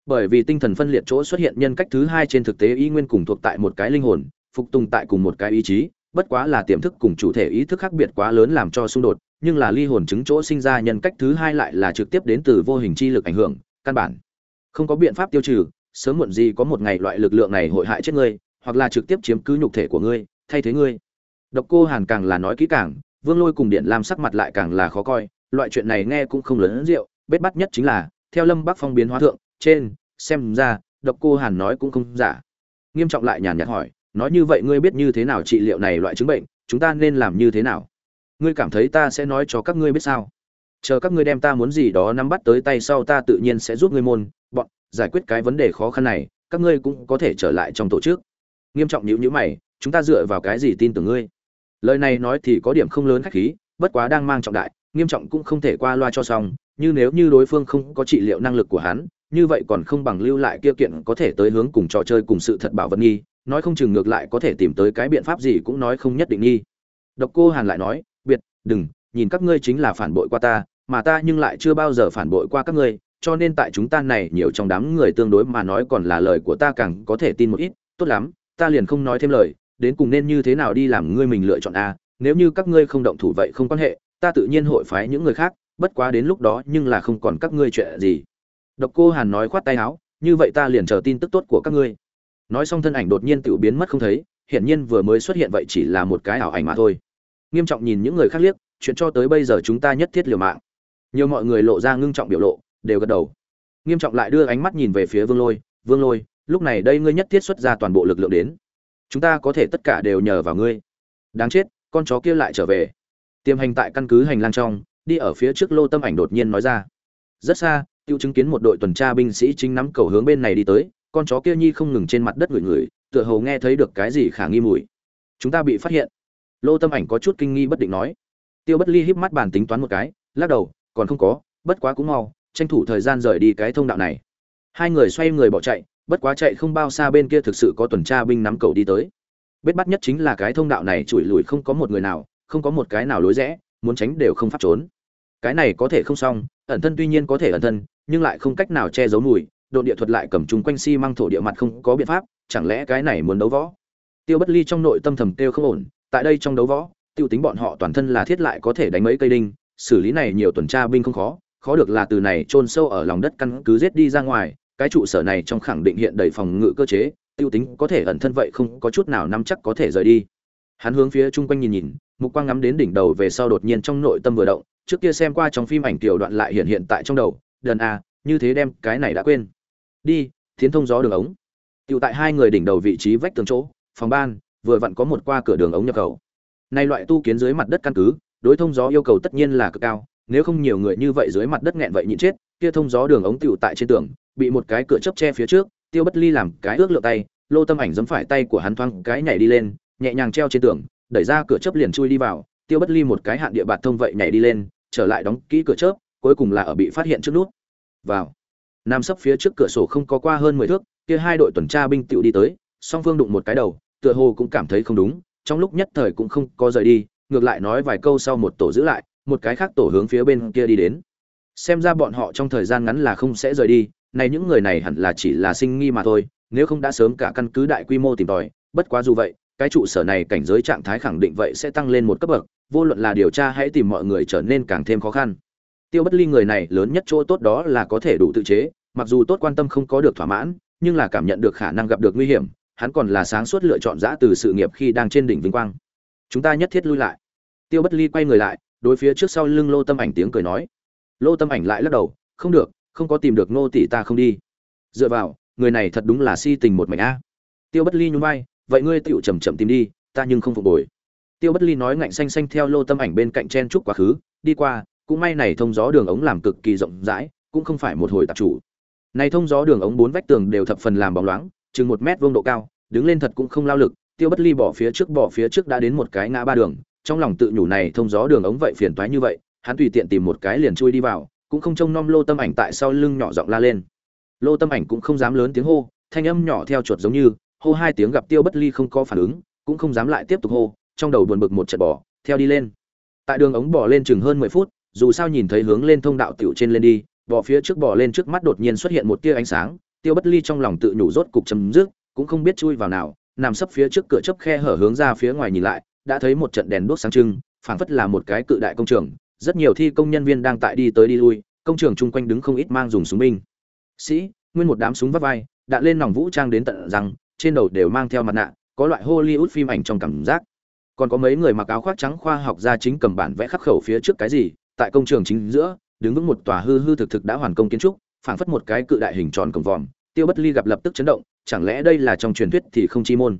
Bởi vì tinh thần phân liệt chỗ xuất hiện nhân cách thứ hai trên thực tế ý nguyên cùng thuộc tại một cái linh hồn, phục tùng tại cùng một cái ý chí, bất quá là tiềm thức cùng chủ thể ý thức khác biệt quá lớn làm cho xung đột, nhưng là ly hồn chứng chỗ sinh ra nhân cách thứ hai lại là trực tiếp đến từ vô hình chi lực ảnh hưởng, căn bản không có biện pháp tiêu trừ, sớm muộn gì có một ngày loại lực lượng này hội hại chết ngươi, hoặc là trực tiếp chiếm cứ nhục thể của ngươi, thay thế ngươi. Độc cô hàn càng là nói kỹ càng, vương lôi cùng điện lam sắc mặt lại càng là khó coi, loại chuyện này nghe cũng không lớn rượu bết bắt nhất chính là, theo lâm bắc phong biến hóa thượng, trên, xem ra, độc cô hàn nói cũng không giả. Nghiêm trọng lại nhàn nhạt hỏi, nói như vậy ngươi biết như thế nào trị liệu này loại chứng bệnh, chúng ta nên làm như thế nào? Ngươi cảm thấy ta sẽ nói cho các ngươi biết sao? Chờ các ngươi đem ta muốn gì đó nắm bắt tới tay sau ta tự nhiên sẽ giúp ngươi môn, bọn, giải quyết cái vấn đề khó khăn này, các ngươi cũng có thể trở lại trong tổ chức. Nghiêm trọng nhữ nhữ mày, chúng ta dựa vào cái gì tin tưởng ngươi? Lời này nói thì có điểm không lớn khách khí, bất quá đang mang trọng đại, nghiêm trọng cũng không thể qua loa cho xong như nếu như đối phương không có trị liệu năng lực của hắn, như vậy còn không bằng lưu lại kia kiện có thể tới hướng cùng trò chơi cùng sự thật bảo vật nghi, nói không chừng ngược lại có thể tìm tới cái biện pháp gì cũng nói không nhất định nghi. Độc cô hàn lại nói, biệt, đừng, nhìn các ngươi chính là phản bội qua ta, mà ta nhưng lại chưa bao giờ phản bội qua các ngươi, cho nên tại chúng ta này nhiều trong đám người tương đối mà nói còn là lời của ta càng có thể tin một ít, tốt lắm, ta liền không nói thêm lời, đến cùng nên như thế nào đi làm ngươi mình lựa chọn a, nếu như các ngươi không động thủ vậy không quan hệ, ta tự nhiên hội phái những người khác bất quá đến lúc đó nhưng là không còn các ngươi chuyện gì. Độc cô hàn nói khoát tay áo, như vậy ta liền chờ tin tức tốt của các ngươi. Nói xong thân ảnh đột nhiên tự biến mất không thấy, hiển nhiên vừa mới xuất hiện vậy chỉ là một cái ảo ảnh mà thôi. Nghiêm trọng nhìn những người khác liếc, chuyện cho tới bây giờ chúng ta nhất thiết liều mạng. Nhiều mọi người lộ ra ngưng trọng biểu lộ, đều gật đầu. Nghiêm trọng lại đưa ánh mắt nhìn về phía vương lôi vương lôi, lúc này đây ngươi nhất thiết xuất ra toàn bộ lực lượng đến. Chúng ta có thể tất cả đều nhờ vào ngươi. Đáng chết, con chó kia lại trở về. Tiềm hành tại căn cứ hành lang trong đi ở phía trước lô tâm ảnh đột nhiên nói ra. Rất xa, tiêu chứng kiến một đội tuần tra binh sĩ chính nắm cầu hướng bên này đi tới, con chó kia nhi không ngừng trên mặt đất ngửi ngửi, tựa hồ nghe thấy được cái gì khả nghi mùi. Chúng ta bị phát hiện. Lô tâm ảnh có chút kinh nghi bất định nói. Tiêu bất ly híp mắt bàn tính toán một cái, lắc đầu, còn không có, bất quá cũng mau, tranh thủ thời gian rời đi cái thông đạo này. Hai người xoay người bỏ chạy, bất quá chạy không bao xa bên kia thực sự có tuần tra binh nắm cầu đi tới. Bết bắt nhất chính là cái thông đạo này chùi lùi không có một người nào, không có một cái nào lối rẽ muốn tránh đều không phát trốn. Cái này có thể không xong, ẩn thân tuy nhiên có thể ẩn thân, nhưng lại không cách nào che giấu mùi độ địa thuật lại cầm chúng quanh xi si măng thổ địa mặt không có biện pháp, chẳng lẽ cái này muốn đấu võ? Tiêu bất ly trong nội tâm thầm kêu không ổn, tại đây trong đấu võ, tiêu tính bọn họ toàn thân là thiết lại có thể đánh mấy cây đinh, xử lý này nhiều tuần tra binh không khó khó được là từ này chôn sâu ở lòng đất căn cứ giết đi ra ngoài, cái trụ sở này trong khẳng định hiện đầy phòng ngự cơ chế, tiêu tính có thể ẩn thân vậy không có chút nào nắm chắc có thể rời đi hắn hướng phía chung quanh nhìn nhìn, mục quang ngắm đến đỉnh đầu về sau đột nhiên trong nội tâm vừa động, trước kia xem qua trong phim ảnh tiểu đoạn lại hiện hiện tại trong đầu, đần a như thế đem cái này đã quên. Đi, tiến thông gió đường ống. Tựu tại hai người đỉnh đầu vị trí vách tường chỗ, phòng ban, vừa vặn có một qua cửa đường ống nhập khẩu. Nay loại tu kiến dưới mặt đất căn cứ, đối thông gió yêu cầu tất nhiên là cực cao, nếu không nhiều người như vậy dưới mặt đất nghẹn vậy nhịn chết, kia thông gió đường ống tựu tại trên tường, bị một cái cửa chấp che phía trước, tiêu bất ly làm cái ước lượng tay, lô tâm ảnh giấm phải tay của hắn thoang cái nhảy đi lên nhẹ nhàng treo trên tường, đẩy ra cửa chớp liền chui đi vào, tiêu bất ly một cái hạn địa bạt thông vậy nhảy đi lên, trở lại đóng kỹ cửa chớp, cuối cùng là ở bị phát hiện trước nút. Vào. Nam sấp phía trước cửa sổ không có qua hơn mười thước, kia hai đội tuần tra binh tựu đi tới, song phương đụng một cái đầu, tựa hồ cũng cảm thấy không đúng, trong lúc nhất thời cũng không có rời đi, ngược lại nói vài câu sau một tổ giữ lại, một cái khác tổ hướng phía bên kia đi đến. Xem ra bọn họ trong thời gian ngắn là không sẽ rời đi, này những người này hẳn là chỉ là sinh nghi mà thôi, nếu không đã sớm cả căn cứ đại quy mô tìm tòi, bất quá dù vậy cái trụ sở này cảnh giới trạng thái khẳng định vậy sẽ tăng lên một cấp bậc, vô luận là điều tra hãy tìm mọi người trở nên càng thêm khó khăn. Tiêu bất ly người này lớn nhất chỗ tốt đó là có thể đủ tự chế, mặc dù tốt quan tâm không có được thỏa mãn, nhưng là cảm nhận được khả năng gặp được nguy hiểm, hắn còn là sáng suốt lựa chọn giã từ sự nghiệp khi đang trên đỉnh vinh quang. Chúng ta nhất thiết lui lại. Tiêu bất ly quay người lại, đối phía trước sau lưng lô tâm ảnh tiếng cười nói. Lô tâm ảnh lại lắc đầu, không được, không có tìm được ngô tỷ ta không đi. Dựa vào, người này thật đúng là si tình một mảnh a. Tiêu bất ly nhún vai vậy ngươi tựu chầm chậm tìm đi, ta nhưng không phục bồi tiêu bất ly nói ngạnh xanh xanh theo lô tâm ảnh bên cạnh chen trúc quá khứ, đi qua, cũng may này thông gió đường ống làm cực kỳ rộng rãi, cũng không phải một hồi tạp chủ. Này thông gió đường ống bốn vách tường đều thập phần làm bóng loáng, chừng một mét vuông độ cao, đứng lên thật cũng không lao lực, tiêu bất ly bỏ phía trước, bỏ phía trước đã đến một cái ngã ba đường, trong lòng tự nhủ này thông gió đường ống vậy phiền toái như vậy, hắn tùy tiện tìm một cái liền chui đi vào, cũng không trông nom lô tâm ảnh tại sau lưng nhỏ giọng la lên. Lô tâm ảnh cũng không dám lớn tiếng hô, thanh âm nhỏ theo chuột giống như hô hai tiếng gặp tiêu bất ly không có phản ứng, cũng không dám lại tiếp tục hô, trong đầu buồn bực một trận bỏ theo đi lên. Tại đường ống bỏ lên chừng hơn mười phút, dù sao nhìn thấy hướng lên thông đạo tiểu trên lên đi bỏ phía trước bỏ lên trước mắt đột nhiên xuất hiện một tia ánh sáng, tiêu bất ly trong lòng tự nhủ rốt cục chấm dứt, cũng không biết chui vào nào, nằm sấp phía trước cửa chấp khe hở hướng ra phía ngoài nhìn lại, đã thấy một trận đèn đuốc sáng trưng, phảng phất là một cái cự đại công trường, rất nhiều thi công nhân viên đang tại đi tới đi lui, công trường chung quanh đứng không ít mang dùng súng binh. Sĩ, nguyên một đám súng vắt vai, đạn lên nòng vũ trang đến tận răng trên đầu đều mang theo mặt nạ, có loại hollywood phim ảnh trong cảm giác. Còn có mấy người mặc áo khoác trắng khoa học gia chính cầm bản vẽ khắc khẩu phía trước cái gì, tại công trường chính giữa, đứng vững một tòa hư hư thực thực đã hoàn công kiến trúc, phảng phất một cái cự đại hình tròn cổng vòm. Tiêu bất ly gặp lập tức chấn động, chẳng lẽ đây là trong truyền thuyết thì không chi môn?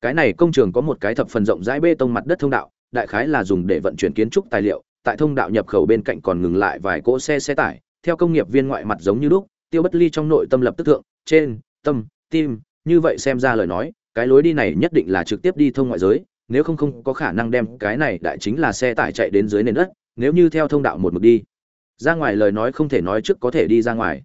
Cái này công trường có một cái thập phần rộng rãi bê tông mặt đất thông đạo, đại khái là dùng để vận chuyển kiến trúc tài liệu, tại thông đạo nhập khẩu bên cạnh còn ngừng lại vài cỗ xe xe tải. Theo công nghiệp viên ngoại mặt giống như lúc, tiêu bất ly trong nội tâm lập tức thượng, trên, tâm, tim như vậy xem ra lời nói, cái lối đi này nhất định là trực tiếp đi thông ngoại giới, nếu không không có khả năng đem cái này đại chính là xe tải chạy đến dưới nền đất, nếu như theo thông đạo một mực đi. Ra ngoài lời nói không thể nói trước có thể đi ra ngoài.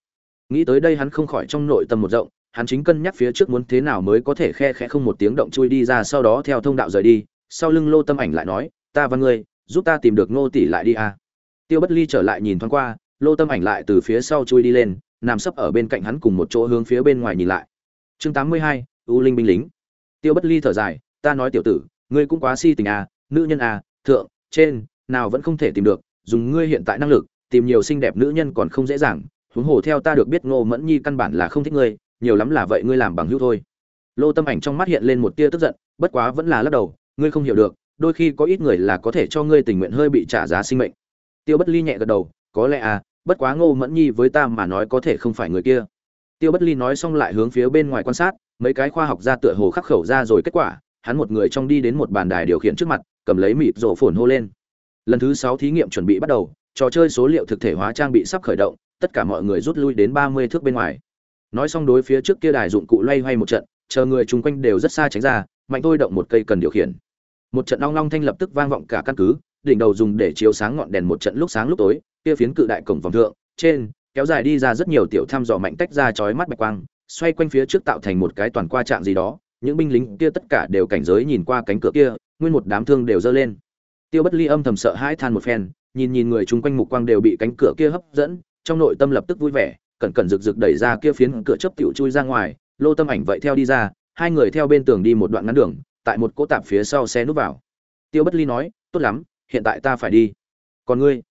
Nghĩ tới đây hắn không khỏi trong nội tâm một rộng, hắn chính cân nhắc phía trước muốn thế nào mới có thể khe khẽ không một tiếng động chui đi ra sau đó theo thông đạo rời đi, sau lưng lô tâm ảnh lại nói, ta và ngươi, giúp ta tìm được ngô tỷ lại đi à. tiêu bất ly trở lại nhìn thoáng qua, lô tâm ảnh lại từ phía sau chui đi lên, nằm sấp ở bên cạnh hắn cùng một chỗ hướng phía bên ngoài nhìn lại chương tám mươi hai, u linh binh lính. Tiêu bất ly thở dài, ta nói tiểu tử, ngươi cũng quá si tình à nữ nhân à thượng, trên, nào vẫn không thể tìm được, dùng ngươi hiện tại năng lực, tìm nhiều xinh đẹp nữ nhân còn không dễ dàng, huống hồ theo ta được biết ngô mẫn nhi căn bản là không thích ngươi, nhiều lắm là vậy ngươi làm bằng hữu thôi. Lô tâm ảnh trong mắt hiện lên một tia tức giận, bất quá vẫn là lắc đầu, ngươi không hiểu được, đôi khi có ít người là có thể cho ngươi tình nguyện hơi bị trả giá sinh mệnh. Tiêu bất ly nhẹ gật đầu, có lẽ à bất quá ngô mẫn nhi với ta mà nói có thể không phải người kia tiêu bất ly nói xong lại hướng phía bên ngoài quan sát, mấy cái khoa học ra tựa hồ khắc khẩu ra rồi kết quả, hắn một người trong đi đến một bàn đài điều khiển trước mặt, cầm lấy mịt rổ phồn hô lên. Lần thứ sáu thí nghiệm chuẩn bị bắt đầu, trò chơi số liệu thực thể hóa trang bị sắp khởi động, tất cả mọi người rút lui đến ba mươi thước bên ngoài. Nói xong đối phía trước kia đài dụng cụ loay hoay một trận, chờ người chung quanh đều rất xa tránh ra, mạnh thôi động một cây cần điều khiển. Một trận long long thanh lập tức vang vọng cả căn cứ, đỉnh đầu dùng để chiếu sáng ngọn đèn một trận lúc sáng lúc tối, kia phiến cự đại cổng vòng thượng, trên kéo dài đi ra rất nhiều tiểu thăm dò mạnh tách ra chói mắt bạch quang, xoay quanh phía trước tạo thành một cái toàn qua trạng gì đó, những binh lính kia tất cả đều cảnh giới nhìn qua cánh cửa kia, nguyên một đám thương đều dơ lên. Tiêu bất ly âm thầm sợ hãi than một phen, nhìn nhìn người chung quanh mục quang đều bị cánh cửa kia hấp dẫn, trong nội tâm lập tức vui vẻ, cẩn cẩn rực rực đẩy ra kia phiến cửa chớp tiểu chui ra ngoài, lô tâm ảnh vậy theo đi ra, hai người theo bên tường đi một đoạn ngắn đường, tại một cỗ tạp phía sau xe núp vào. Tiêu bất ly nói, tốt lắm, hiện tại ta phải đi. Còn ngươi?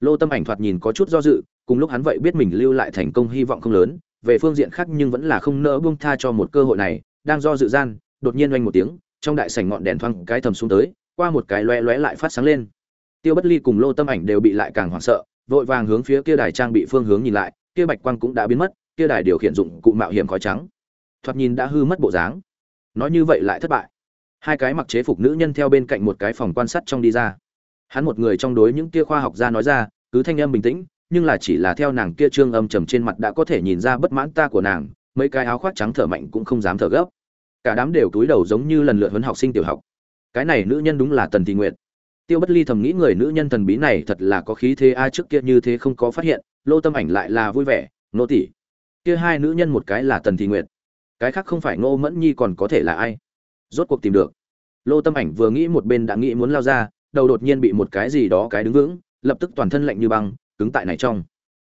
Lô tâm ảnh thoạt nhìn có chút do dự cùng lúc hắn vậy biết mình lưu lại thành công hy vọng không lớn, về phương diện khác nhưng vẫn là không nỡ buông tha cho một cơ hội này, đang do dự gian, đột nhiên oanh một tiếng, trong đại sảnh ngọn đèn thoang cái thầm xuống tới, qua một cái loé loé lại phát sáng lên. Tiêu bất ly cùng lô tâm ảnh đều bị lại càng hoảng sợ, vội vàng hướng phía kia đài trang bị phương hướng nhìn lại, kia bạch quang cũng đã biến mất, kia đài điều khiển dụng cụ mạo hiểm khói trắng. Thoạt nhìn đã hư mất bộ dáng. Nói như vậy lại thất bại. Hai cái mặc chế phục nữ nhân theo bên cạnh một cái phòng quan sát trong đi ra. Hắn một người trong đối những kia khoa học gia nói ra, cứ thanh âm bình tĩnh nhưng là chỉ là theo nàng kia trương âm trầm trên mặt đã có thể nhìn ra bất mãn ta của nàng, mấy cái áo khoác trắng thở mạnh cũng không dám thở gấp. Cả đám đều túi đầu giống như lần lượt huấn học sinh tiểu học. Cái này nữ nhân đúng là tần thị nguyệt. Tiêu bất ly thầm nghĩ người nữ nhân thần bí này thật là có khí thế ai trước kia như thế không có phát hiện, lô tâm ảnh lại là vui vẻ, nô tỷ kia hai nữ nhân một cái là tần thị nguyệt, cái khác không phải ngô mẫn nhi còn có thể là ai? Rốt cuộc tìm được. Lô tâm ảnh vừa nghĩ một bên đã nghĩ muốn lao ra, đầu đột nhiên bị một cái gì đó cái đứng vững, lập tức toàn thân lạnh như băng cứng tại này trong.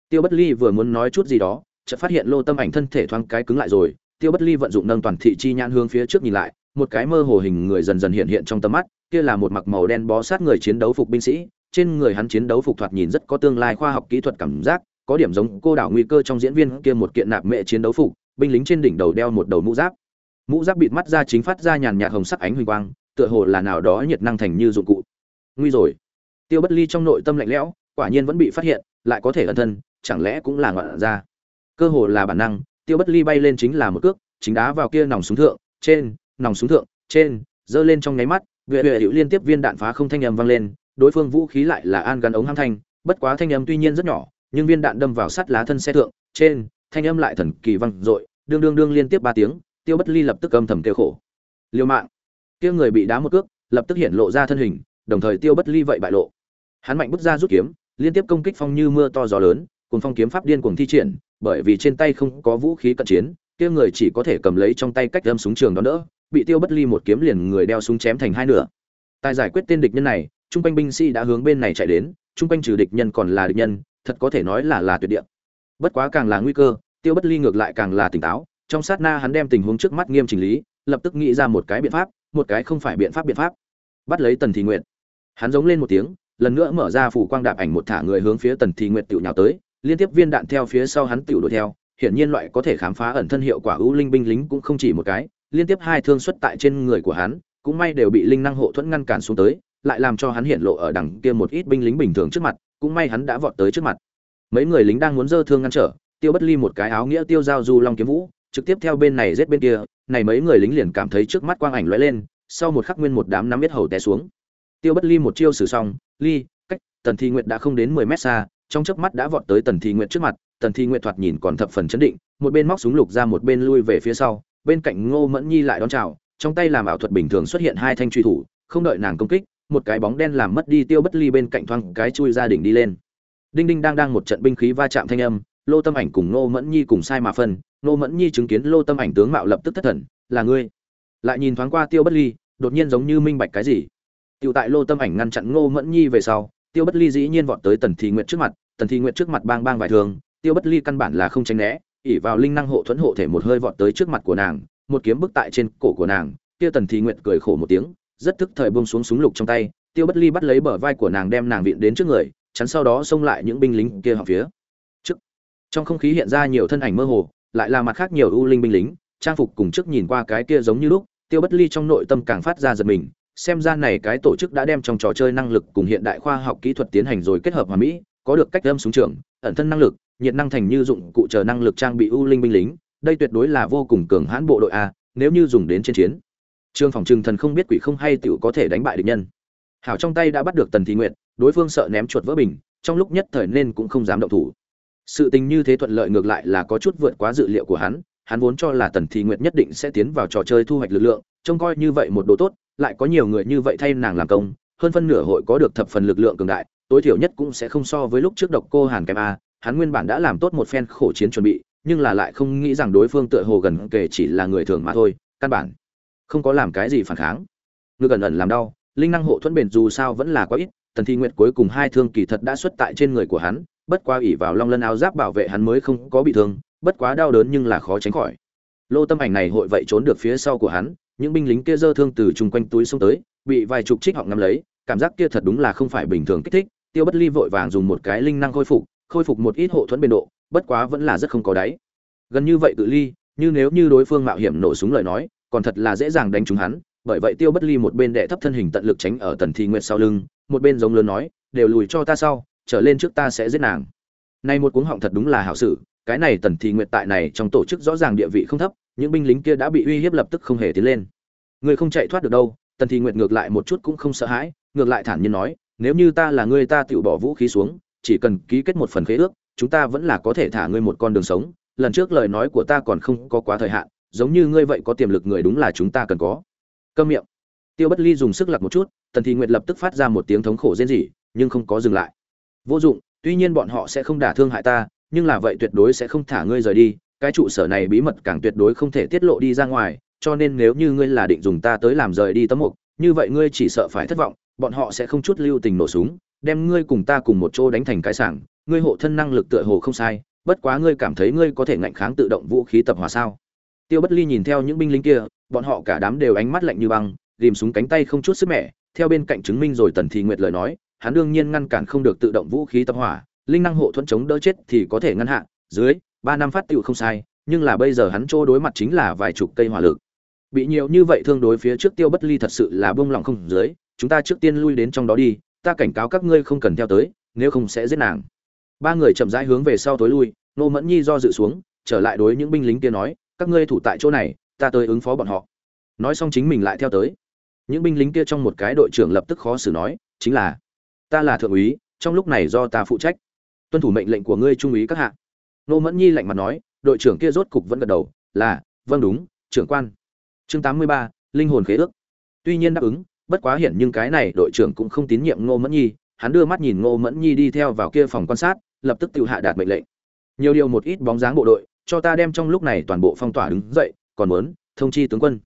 Tiêu bất ly vừa muốn nói chút gì đó, chợt phát hiện lô tâm ảnh thân thể thoáng cái cứng lại rồi. Tiêu bất ly vận dụng nâng toàn thị chi nhãn hướng phía trước nhìn lại, một cái mơ hồ hình người dần dần hiện hiện trong tầm mắt, kia là một mặc màu đen bó sát người chiến đấu phục binh sĩ. Trên người hắn chiến đấu phục thoạt nhìn rất có tương lai khoa học kỹ thuật cảm giác, có điểm giống cô đảo nguy cơ trong diễn viên kia một kiện nạp mẹ chiến đấu phục, binh lính trên đỉnh đầu đeo một đầu mũ giáp. Mũ giáp bịt mắt ra chính phát ra nhàn nhạt hồng sắc ánh huỳnh quang, tựa hồ là nào đó nhiệt năng thành như dụng cụ. Nguy rồi. Tiêu bất ly trong nội tâm lạnh lẽo quả nhiên vẫn bị phát hiện, lại có thể ẩn thân, chẳng lẽ cũng là ngoạn ra cơ hồ là bản năng, tiêu bất ly bay lên chính là một cước, chính đá vào kia nòng súng thượng, trên, nòng súng thượng, trên, giơ lên trong nháy mắt, vệ vệ hữu liên tiếp viên đạn phá không thanh âm vang lên, đối phương vũ khí lại là an gắn ống ham thanh, bất quá thanh âm tuy nhiên rất nhỏ, nhưng viên đạn đâm vào sắt lá thân xe thượng, trên, thanh âm lại thần kỳ vang dội, đương đương đương liên tiếp ba tiếng, tiêu bất ly lập tức âm thầm kêu khổ. Liêu mạng. Kia người bị đá một cước, lập tức hiện lộ ra thân hình, đồng thời tiêu bất ly vậy bại lộ. Hắn mạnh bước ra rút kiếm liên tiếp công kích phong như mưa to gió lớn cùng phong kiếm pháp điên cuồng thi triển, bởi vì trên tay không có vũ khí cận chiến, kia người chỉ có thể cầm lấy trong tay cách đâm súng trường đó đỡ, bị tiêu bất ly một kiếm liền người đeo súng chém thành hai nửa. Tại giải quyết tên địch nhân này, trung quanh binh sĩ đã hướng bên này chạy đến, trung quanh trừ địch nhân còn là địch nhân, thật có thể nói là là tuyệt địa. Bất quá càng là nguy cơ, tiêu bất ly ngược lại càng là tỉnh táo, trong sát na hắn đem tình huống trước mắt nghiêm chỉnh lý, lập tức nghĩ ra một cái biện pháp, một cái không phải biện pháp biện pháp. Bắt lấy tần thị nguyện hắn giống lên một tiếng lần nữa mở ra phủ quang đạp ảnh một thả người hướng phía tần thị nguyệt tiểu nhào tới, liên tiếp viên đạn theo phía sau hắn tiểu đuổi theo, hiển nhiên loại có thể khám phá ẩn thân hiệu quả ưu linh binh lính cũng không chỉ một cái, liên tiếp hai thương xuất tại trên người của hắn, cũng may đều bị linh năng hộ thuẫn ngăn cản xuống tới, lại làm cho hắn hiện lộ ở đằng kia một ít binh lính bình thường trước mặt, cũng may hắn đã vọt tới trước mặt. Mấy người lính đang muốn dơ thương ngăn trở, tiêu bất ly một cái áo nghĩa tiêu giao du long kiếm vũ, trực tiếp theo bên này giết bên kia, này mấy người lính liền cảm thấy trước mắt quang ảnh lóe lên, sau một khắc nguyên một đám nắm biết hầu té xuống tiêu bất ly một chiêu xử xong, ly, cách, tần thi nguyệt đã không đến mười mét xa, trong chớp mắt đã vọt tới tần thi nguyệt trước mặt, tần thi nguyệt thoạt nhìn còn thập phần chấn định, một bên móc súng lục ra một bên lui về phía sau, bên cạnh ngô mẫn nhi lại đón chào, trong tay làm ảo thuật bình thường xuất hiện hai thanh truy thủ, không đợi nàng công kích, một cái bóng đen làm mất đi tiêu bất ly bên cạnh thoang cái chui ra đỉnh đi lên. Đinh đinh đang đang một trận binh khí va chạm thanh âm, lô tâm ảnh cùng ngô mẫn nhi cùng sai mà phân, ngô mẫn nhi chứng kiến lô tâm ảnh tướng mạo lập tức thất thần, là ngươi? Lại nhìn thoáng qua tiêu bất ly, đột nhiên giống như minh bạch cái gì. Tiêu tại Lô Tâm Ảnh ngăn chặn Ngô Mẫn Nhi về sau, Tiêu Bất Ly dĩ nhiên vọt tới Tần Thị Nguyệt trước mặt, Tần Thị Nguyệt trước mặt bang bang vài thường, Tiêu Bất Ly căn bản là không tránh né, ỷ vào linh năng hộ thuẫn hộ thể một hơi vọt tới trước mặt của nàng, một kiếm bức tại trên cổ của nàng, Tiêu Tần Thị Nguyệt cười khổ một tiếng, rất tức thời buông xuống súng lục trong tay, Tiêu Bất Ly bắt lấy bờ vai của nàng đem nàng viện đến trước người, chắn sau đó xông lại những binh lính kia họ phía. Trước. Trong không khí hiện ra nhiều thân ảnh mơ hồ, lại là mặt khác nhiều ưu linh binh lính, trang phục cùng trước nhìn qua cái kia giống như lúc, Tiêu Bất Ly trong nội tâm càng phát ra giật mình, xem ra này cái tổ chức đã đem trong trò chơi năng lực cùng hiện đại khoa học kỹ thuật tiến hành rồi kết hợp hòa mỹ, có được cách âm súng trường, ẩn thân năng lực, nhiệt năng thành như dụng cụ chờ năng lực trang bị ưu linh binh lính, đây tuyệt đối là vô cùng cường hãn bộ đội a, nếu như dùng đến trên chiến. Trương phòng trừng thần không biết quỷ không hay tựu có thể đánh bại địch nhân. Hảo trong tay đã bắt được tần thị nguyện đối phương sợ ném chuột vỡ bình, trong lúc nhất thời nên cũng không dám động thủ. Sự tình như thế thuận lợi ngược lại là có chút vượt quá dự liệu của hắn hắn vốn cho là tần thị nguyện nhất định sẽ tiến vào trò chơi thu hoạch lực lượng, trông coi như vậy một đồ tốt lại có nhiều người như vậy thay nàng làm công, hơn phân nửa hội có được thập phần lực lượng cường đại, tối thiểu nhất cũng sẽ không so với lúc trước độc cô hàn kém a, hắn nguyên bản đã làm tốt một phen khổ chiến chuẩn bị, nhưng là lại không nghĩ rằng đối phương tựa hồ gần kể chỉ là người thường mà thôi, căn bản không có làm cái gì phản kháng. Ngươi ẩn ẩn làm đau, linh năng hộ thuẫn bền dù sao vẫn là quá ít, tần thi nguyệt cuối cùng hai thương kỳ thật đã xuất tại trên người của hắn, bất quá ỉ vào long lân áo giáp bảo vệ hắn mới không có bị thương, bất quá đau đớn nhưng là khó tránh khỏi. Lô tâm ảnh này hội vậy trốn được phía sau của hắn những binh lính kia dơ thương từ chung quanh túi xông tới, bị vài chục trích họng ngắm lấy, cảm giác kia thật đúng là không phải bình thường kích thích. Tiêu bất ly vội vàng dùng một cái linh năng khôi phục khôi phục một ít hộ thuẫn biên độ, bất quá vẫn là rất không có đáy. Gần như vậy tự ly, như nếu như đối phương mạo hiểm nổ súng lời nói, còn thật là dễ dàng đánh trúng hắn. Bởi vậy tiêu bất ly một bên đệ thấp thân hình tận lực tránh ở tần thi nguyệt sau lưng, một bên giống lớn nói, đều lùi cho ta sau, trở lên trước ta sẽ giết nàng. Nay một cuống họng thật đúng là hảo sự, cái này tần thi nguyệt tại này trong tổ chức rõ ràng địa vị không thấp những binh lính kia đã bị uy hiếp lập tức không hề tiến lên. Người không chạy thoát được đâu, tần thi nguyệt ngược lại một chút cũng không sợ hãi, ngược lại thản nhiên nói, nếu như ta là ngươi ta tự bỏ vũ khí xuống, chỉ cần ký kết một phần khế ước, chúng ta vẫn là có thể thả ngươi một con đường sống. Lần trước lời nói của ta còn không có quá thời hạn, giống như ngươi vậy có tiềm lực người đúng là chúng ta cần có. Câm miệng. Tiêu bất ly dùng sức lặc một chút, tần thị nguyệt lập tức phát ra một tiếng thống khổ rên rỉ, nhưng không có dừng lại. Vô dụng, tuy nhiên bọn họ sẽ không đả thương hại ta, nhưng là vậy tuyệt đối sẽ không thả ngươi rời đi cái trụ sở này bí mật càng tuyệt đối không thể tiết lộ đi ra ngoài, cho nên nếu như ngươi là định dùng ta tới làm rời đi tấm mục, như vậy ngươi chỉ sợ phải thất vọng, bọn họ sẽ không chút lưu tình nổ súng, đem ngươi cùng ta cùng một chỗ đánh thành cái sảng. Ngươi hộ thân năng lực tựa hồ không sai, bất quá ngươi cảm thấy ngươi có thể ngạnh kháng tự động vũ khí tập hòa sao? Tiêu bất ly nhìn theo những binh lính kia, bọn họ cả đám đều ánh mắt lạnh như băng ghìm súng cánh tay không chút sức mẻ, theo bên cạnh chứng minh rồi tần thì nguyệt lời nói, hắn đương nhiên ngăn cản không được tự động vũ khí tập hỏa linh năng hộ thuẫn chống đỡ chết thì có thể ngăn hạ, dưới ba năm phát tựu không sai, nhưng là bây giờ hắn chỗ đối mặt chính là vài chục cây hỏa lực. Bị nhiều như vậy thương đối phía trước tiêu bất ly thật sự là bông lòng không dưới, chúng ta trước tiên lui đến trong đó đi, ta cảnh cáo các ngươi không cần theo tới, nếu không sẽ giết nàng. Ba người chậm rãi hướng về sau tối lui nô mẫn nhi do dự xuống, trở lại đối những binh lính kia nói, các ngươi thủ tại chỗ này, ta tới ứng phó bọn họ. Nói xong chính mình lại theo tới. Những binh lính kia trong một cái đội trưởng lập tức khó xử nói, chính là, ta là thượng úy, trong lúc này do ta phụ trách. Tuân thủ mệnh lệnh của ngươi trung úy các hạ nô mẫn nhi lạnh mặt nói, đội trưởng kia rốt cục vẫn gật đầu, là vâng đúng, trưởng quan. Chương tám mươi ba, linh hồn khế ước. Tuy nhiên đáp ứng, bất quá hiển nhưng cái này đội trưởng cũng không tín nhiệm ngô mẫn nhi, hắn đưa mắt nhìn ngô mẫn nhi đi theo vào kia phòng quan sát, lập tức tự hạ đạt mệnh lệnh. Nhiều điều một ít bóng dáng bộ đội, cho ta đem trong lúc này toàn bộ phong tỏa đứng dậy, còn muốn, thông chi tướng quân.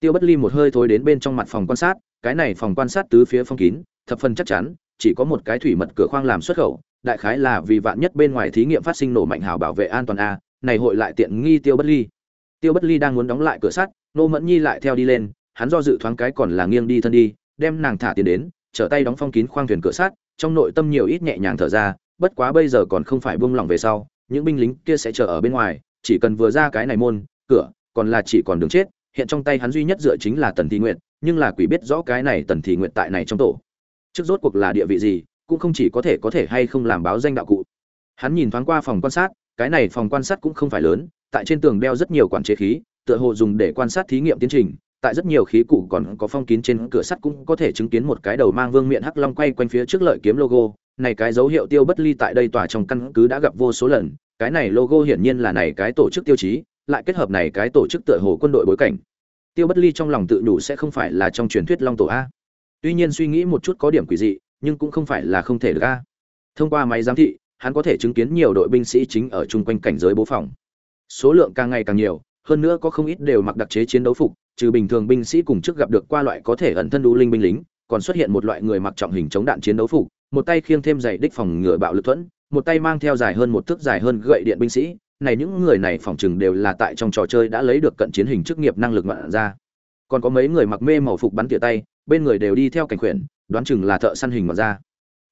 Tiêu bất ly một hơi thối đến bên trong mặt phòng quan sát, cái này phòng quan sát tứ phía phong kín, thập phần chắc chắn, chỉ có một cái thủy mật cửa khoang làm xuất khẩu đại khái là vì vạn nhất bên ngoài thí nghiệm phát sinh nổ mạnh hào bảo vệ an toàn a, này hội lại tiện nghi tiêu bất ly. Tiêu bất ly đang muốn đóng lại cửa sắt, nô mẫn nhi lại theo đi lên, hắn do dự thoáng cái còn là nghiêng đi thân đi, đem nàng thả tiền đến, trở tay đóng phong kín khoang thuyền cửa sắt, trong nội tâm nhiều ít nhẹ nhàng thở ra, bất quá bây giờ còn không phải buông lỏng về sau, những binh lính kia sẽ chờ ở bên ngoài, chỉ cần vừa ra cái này môn, cửa, còn là chỉ còn đường chết, hiện trong tay hắn duy nhất dựa chính là tần thị nguyện nhưng là quỷ biết rõ cái này tần thị nguyện tại này trong tổ. Trước rốt cuộc là địa vị gì cũng không chỉ có thể có thể hay không làm báo danh đạo cụ. Hắn nhìn thoáng qua phòng quan sát, cái này phòng quan sát cũng không phải lớn, tại trên tường đeo rất nhiều quản chế khí, tựa hồ dùng để quan sát thí nghiệm tiến trình, tại rất nhiều khí cụ còn có phong kín trên cửa sắt cũng có thể chứng kiến một cái đầu mang vương miện hắc long quay quanh phía trước lợi kiếm logo, này cái dấu hiệu tiêu bất ly tại đây tòa trong căn cứ đã gặp vô số lần, cái này logo hiển nhiên là này cái tổ chức tiêu chí, lại kết hợp này cái tổ chức tựa hồ quân đội bối cảnh. Tiêu bất ly trong lòng tự nhủ sẽ không phải là trong truyền thuyết long tổ a. Tuy nhiên suy nghĩ một chút có điểm quỷ dị nhưng cũng không phải là không thể được a. Thông qua máy giám thị, hắn có thể chứng kiến nhiều đội binh sĩ chính ở chung quanh cảnh giới bố phòng. Số lượng càng ngày càng nhiều, hơn nữa có không ít đều mặc đặc chế chiến đấu phục, trừ bình thường binh sĩ cùng trước gặp được qua loại có thể ẩn thân đu linh binh lính, còn xuất hiện một loại người mặc trọng hình chống đạn chiến đấu phục, một tay khiêng thêm giày đích phòng ngựa bạo lực thuẫn, một tay mang theo dài hơn một thước dài hơn gậy điện binh sĩ. Này những người này phòng chừng đều là tại trong trò chơi đã lấy được cận chiến hình chức nghiệp năng lực ngoạn ra. Còn có mấy người mặc mê màu phục bắn tỉa tay, bên người đều đi theo cảnh khuyển đoán chừng là thợ săn hình mà ra.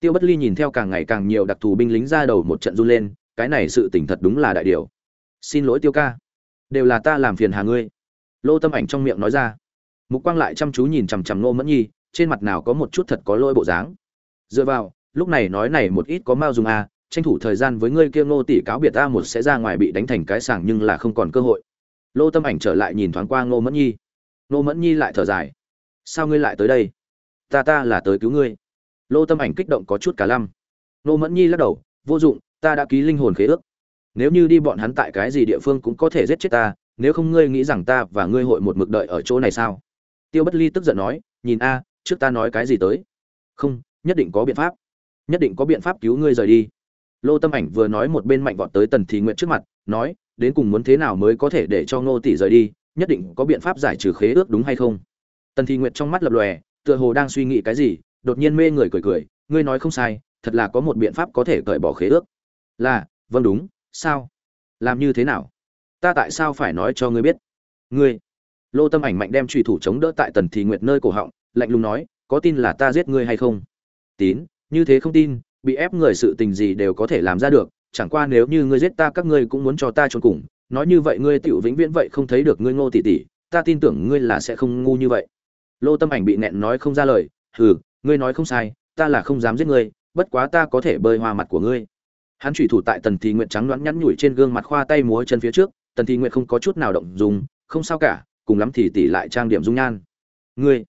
Tiêu bất ly nhìn theo càng ngày càng nhiều đặc thù binh lính ra đầu một trận run lên cái này sự tỉnh thật đúng là đại điều. Xin lỗi tiêu ca. Đều là ta làm phiền hà ngươi. Lô tâm ảnh trong miệng nói ra. Mục quang lại chăm chú nhìn chằm chằm ngô mẫn nhi trên mặt nào có một chút thật có lỗi bộ dáng. Dựa vào lúc này nói này một ít có mao dùng à, tranh thủ thời gian với ngươi kia ngô tỷ cáo biệt ta một sẽ ra ngoài bị đánh thành cái sàng nhưng là không còn cơ hội. Lô tâm ảnh trở lại nhìn thoáng qua ngô mẫn nhi. Ngô mẫn nhi lại thở dài. Sao ngươi lại tới đây? Ta ta là tới cứu ngươi. Lô tâm ảnh kích động có chút cả lăm. Nô mẫn nhi lắc đầu, vô dụng, ta đã ký linh hồn khế ước. Nếu như đi bọn hắn tại cái gì địa phương cũng có thể giết chết ta, nếu không ngươi nghĩ rằng ta và ngươi hội một mực đợi ở chỗ này sao? Tiêu bất ly tức giận nói, nhìn a, trước ta nói cái gì tới? Không, nhất định có biện pháp. Nhất định có biện pháp cứu ngươi rời đi. Lô tâm ảnh vừa nói một bên mạnh vọt tới tần thị nguyện trước mặt, nói, đến cùng muốn thế nào mới có thể để cho ngô tỷ rời đi, nhất định có biện pháp giải trừ khế ước đúng hay không? Tần thi nguyệt trong mắt lập lòe tựa hồ đang suy nghĩ cái gì, đột nhiên mê người cười cười, ngươi nói không sai, thật là có một biện pháp có thể cởi bỏ khế ước. Là vâng đúng, sao? Làm như thế nào? Ta tại sao phải nói cho ngươi biết? Ngươi? Lô tâm ảnh mạnh đem trùy thủ chống đỡ tại tần thì nguyệt nơi cổ họng, lạnh lùng nói, có tin là ta giết ngươi hay không? Tín, như thế không tin, bị ép người sự tình gì đều có thể làm ra được, chẳng qua nếu như ngươi giết ta, các ngươi cũng muốn cho ta trốn cùng. Nói như vậy, ngươi tiểu vĩnh viễn vậy không thấy được ngươi ngô tỷ tỷ, ta tin tưởng ngươi là sẽ không ngu như vậy lô tâm ảnh bị nẹn nói không ra lời, hừ, ngươi nói không sai, ta là không dám giết ngươi, bất quá ta có thể bơi hoa mặt của ngươi. Hắn trùy thủ tại tần thị nguyện trắng đoán nhắn nhủi trên gương mặt khoa tay múa chân phía trước, tần thị nguyện không có chút nào động dùng không sao cả, cùng lắm thì tỷ lại trang điểm dung nhan. Ngươi?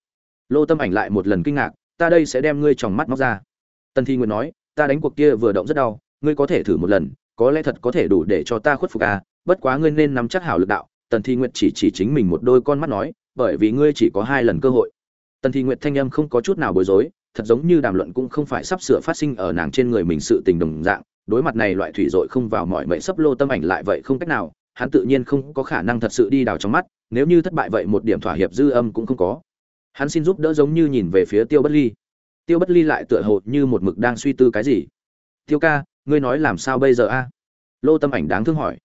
Lô tâm ảnh lại một lần kinh ngạc, ta đây sẽ đem ngươi tròng mắt móc ra. Tần thị nguyện nói, ta đánh cuộc kia vừa động rất đau, ngươi có thể thử một lần, có lẽ thật có thể đủ để cho ta khuất phục à bất quá ngươi nên nắm chắc hảo lực đạo. Tần thị nguyện chỉ chỉ chính mình một đôi con mắt nói bởi vì ngươi chỉ có hai lần cơ hội. Tần thị Nguyệt thanh âm không có chút nào bối rối, thật giống như đàm luận cũng không phải sắp sửa phát sinh ở nàng trên người mình sự tình đồng dạng, đối mặt này loại thủy dội không vào mọi mệnh sắp lô tâm ảnh lại vậy không cách nào, hắn tự nhiên không có khả năng thật sự đi đào trong mắt, nếu như thất bại vậy một điểm thỏa hiệp dư âm cũng không có. Hắn xin giúp đỡ giống như nhìn về phía tiêu bất ly. Tiêu bất ly lại tựa hồ như một mực đang suy tư cái gì. Tiêu ca, ngươi nói làm sao bây giờ a? Lô tâm ảnh đáng thương hỏi.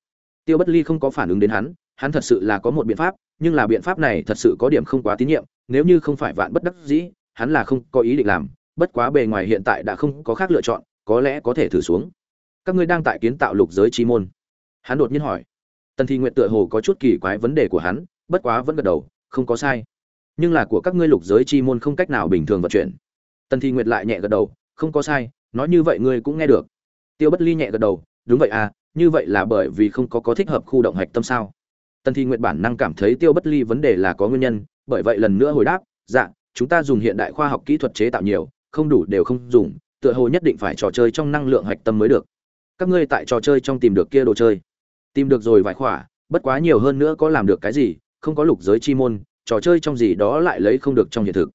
Tiêu bất ly không có phản ứng đến hắn hắn thật sự là có một biện pháp nhưng là biện pháp này thật sự có điểm không quá tín nhiệm, nếu như không phải vạn bất đắc dĩ, hắn là không có ý định làm, bất quá bề ngoài hiện tại đã không có khác lựa chọn, có lẽ có thể thử xuống. Các ngươi đang tại kiến tạo lục giới chi môn. Hắn đột nhiên hỏi. Tần thi nguyện tựa hồ có chút kỳ quái vấn đề của hắn, bất quá vẫn gật đầu, không có sai. Nhưng là của các ngươi lục giới chi môn không cách nào bình thường vận chuyển. Tần thi nguyệt lại nhẹ gật đầu, không có sai, nói như vậy ngươi cũng nghe được. Tiêu bất ly nhẹ gật đầu, đúng vậy à như vậy là bởi vì không có có thích hợp khu động hạch tâm sao? Tần thi nguyệt bản năng cảm thấy tiêu bất ly vấn đề là có nguyên nhân, bởi vậy lần nữa hồi đáp dạ chúng ta dùng hiện đại khoa học kỹ thuật chế tạo nhiều, không đủ đều không dùng, tựa hồ nhất định phải trò chơi trong năng lượng hạch tâm mới được. Các ngươi tại trò chơi trong tìm được kia đồ chơi. Tìm được rồi vài khỏa, bất quá nhiều hơn nữa có làm được cái gì, không có lục giới chi môn, trò chơi trong gì đó lại lấy không được trong hiện thực.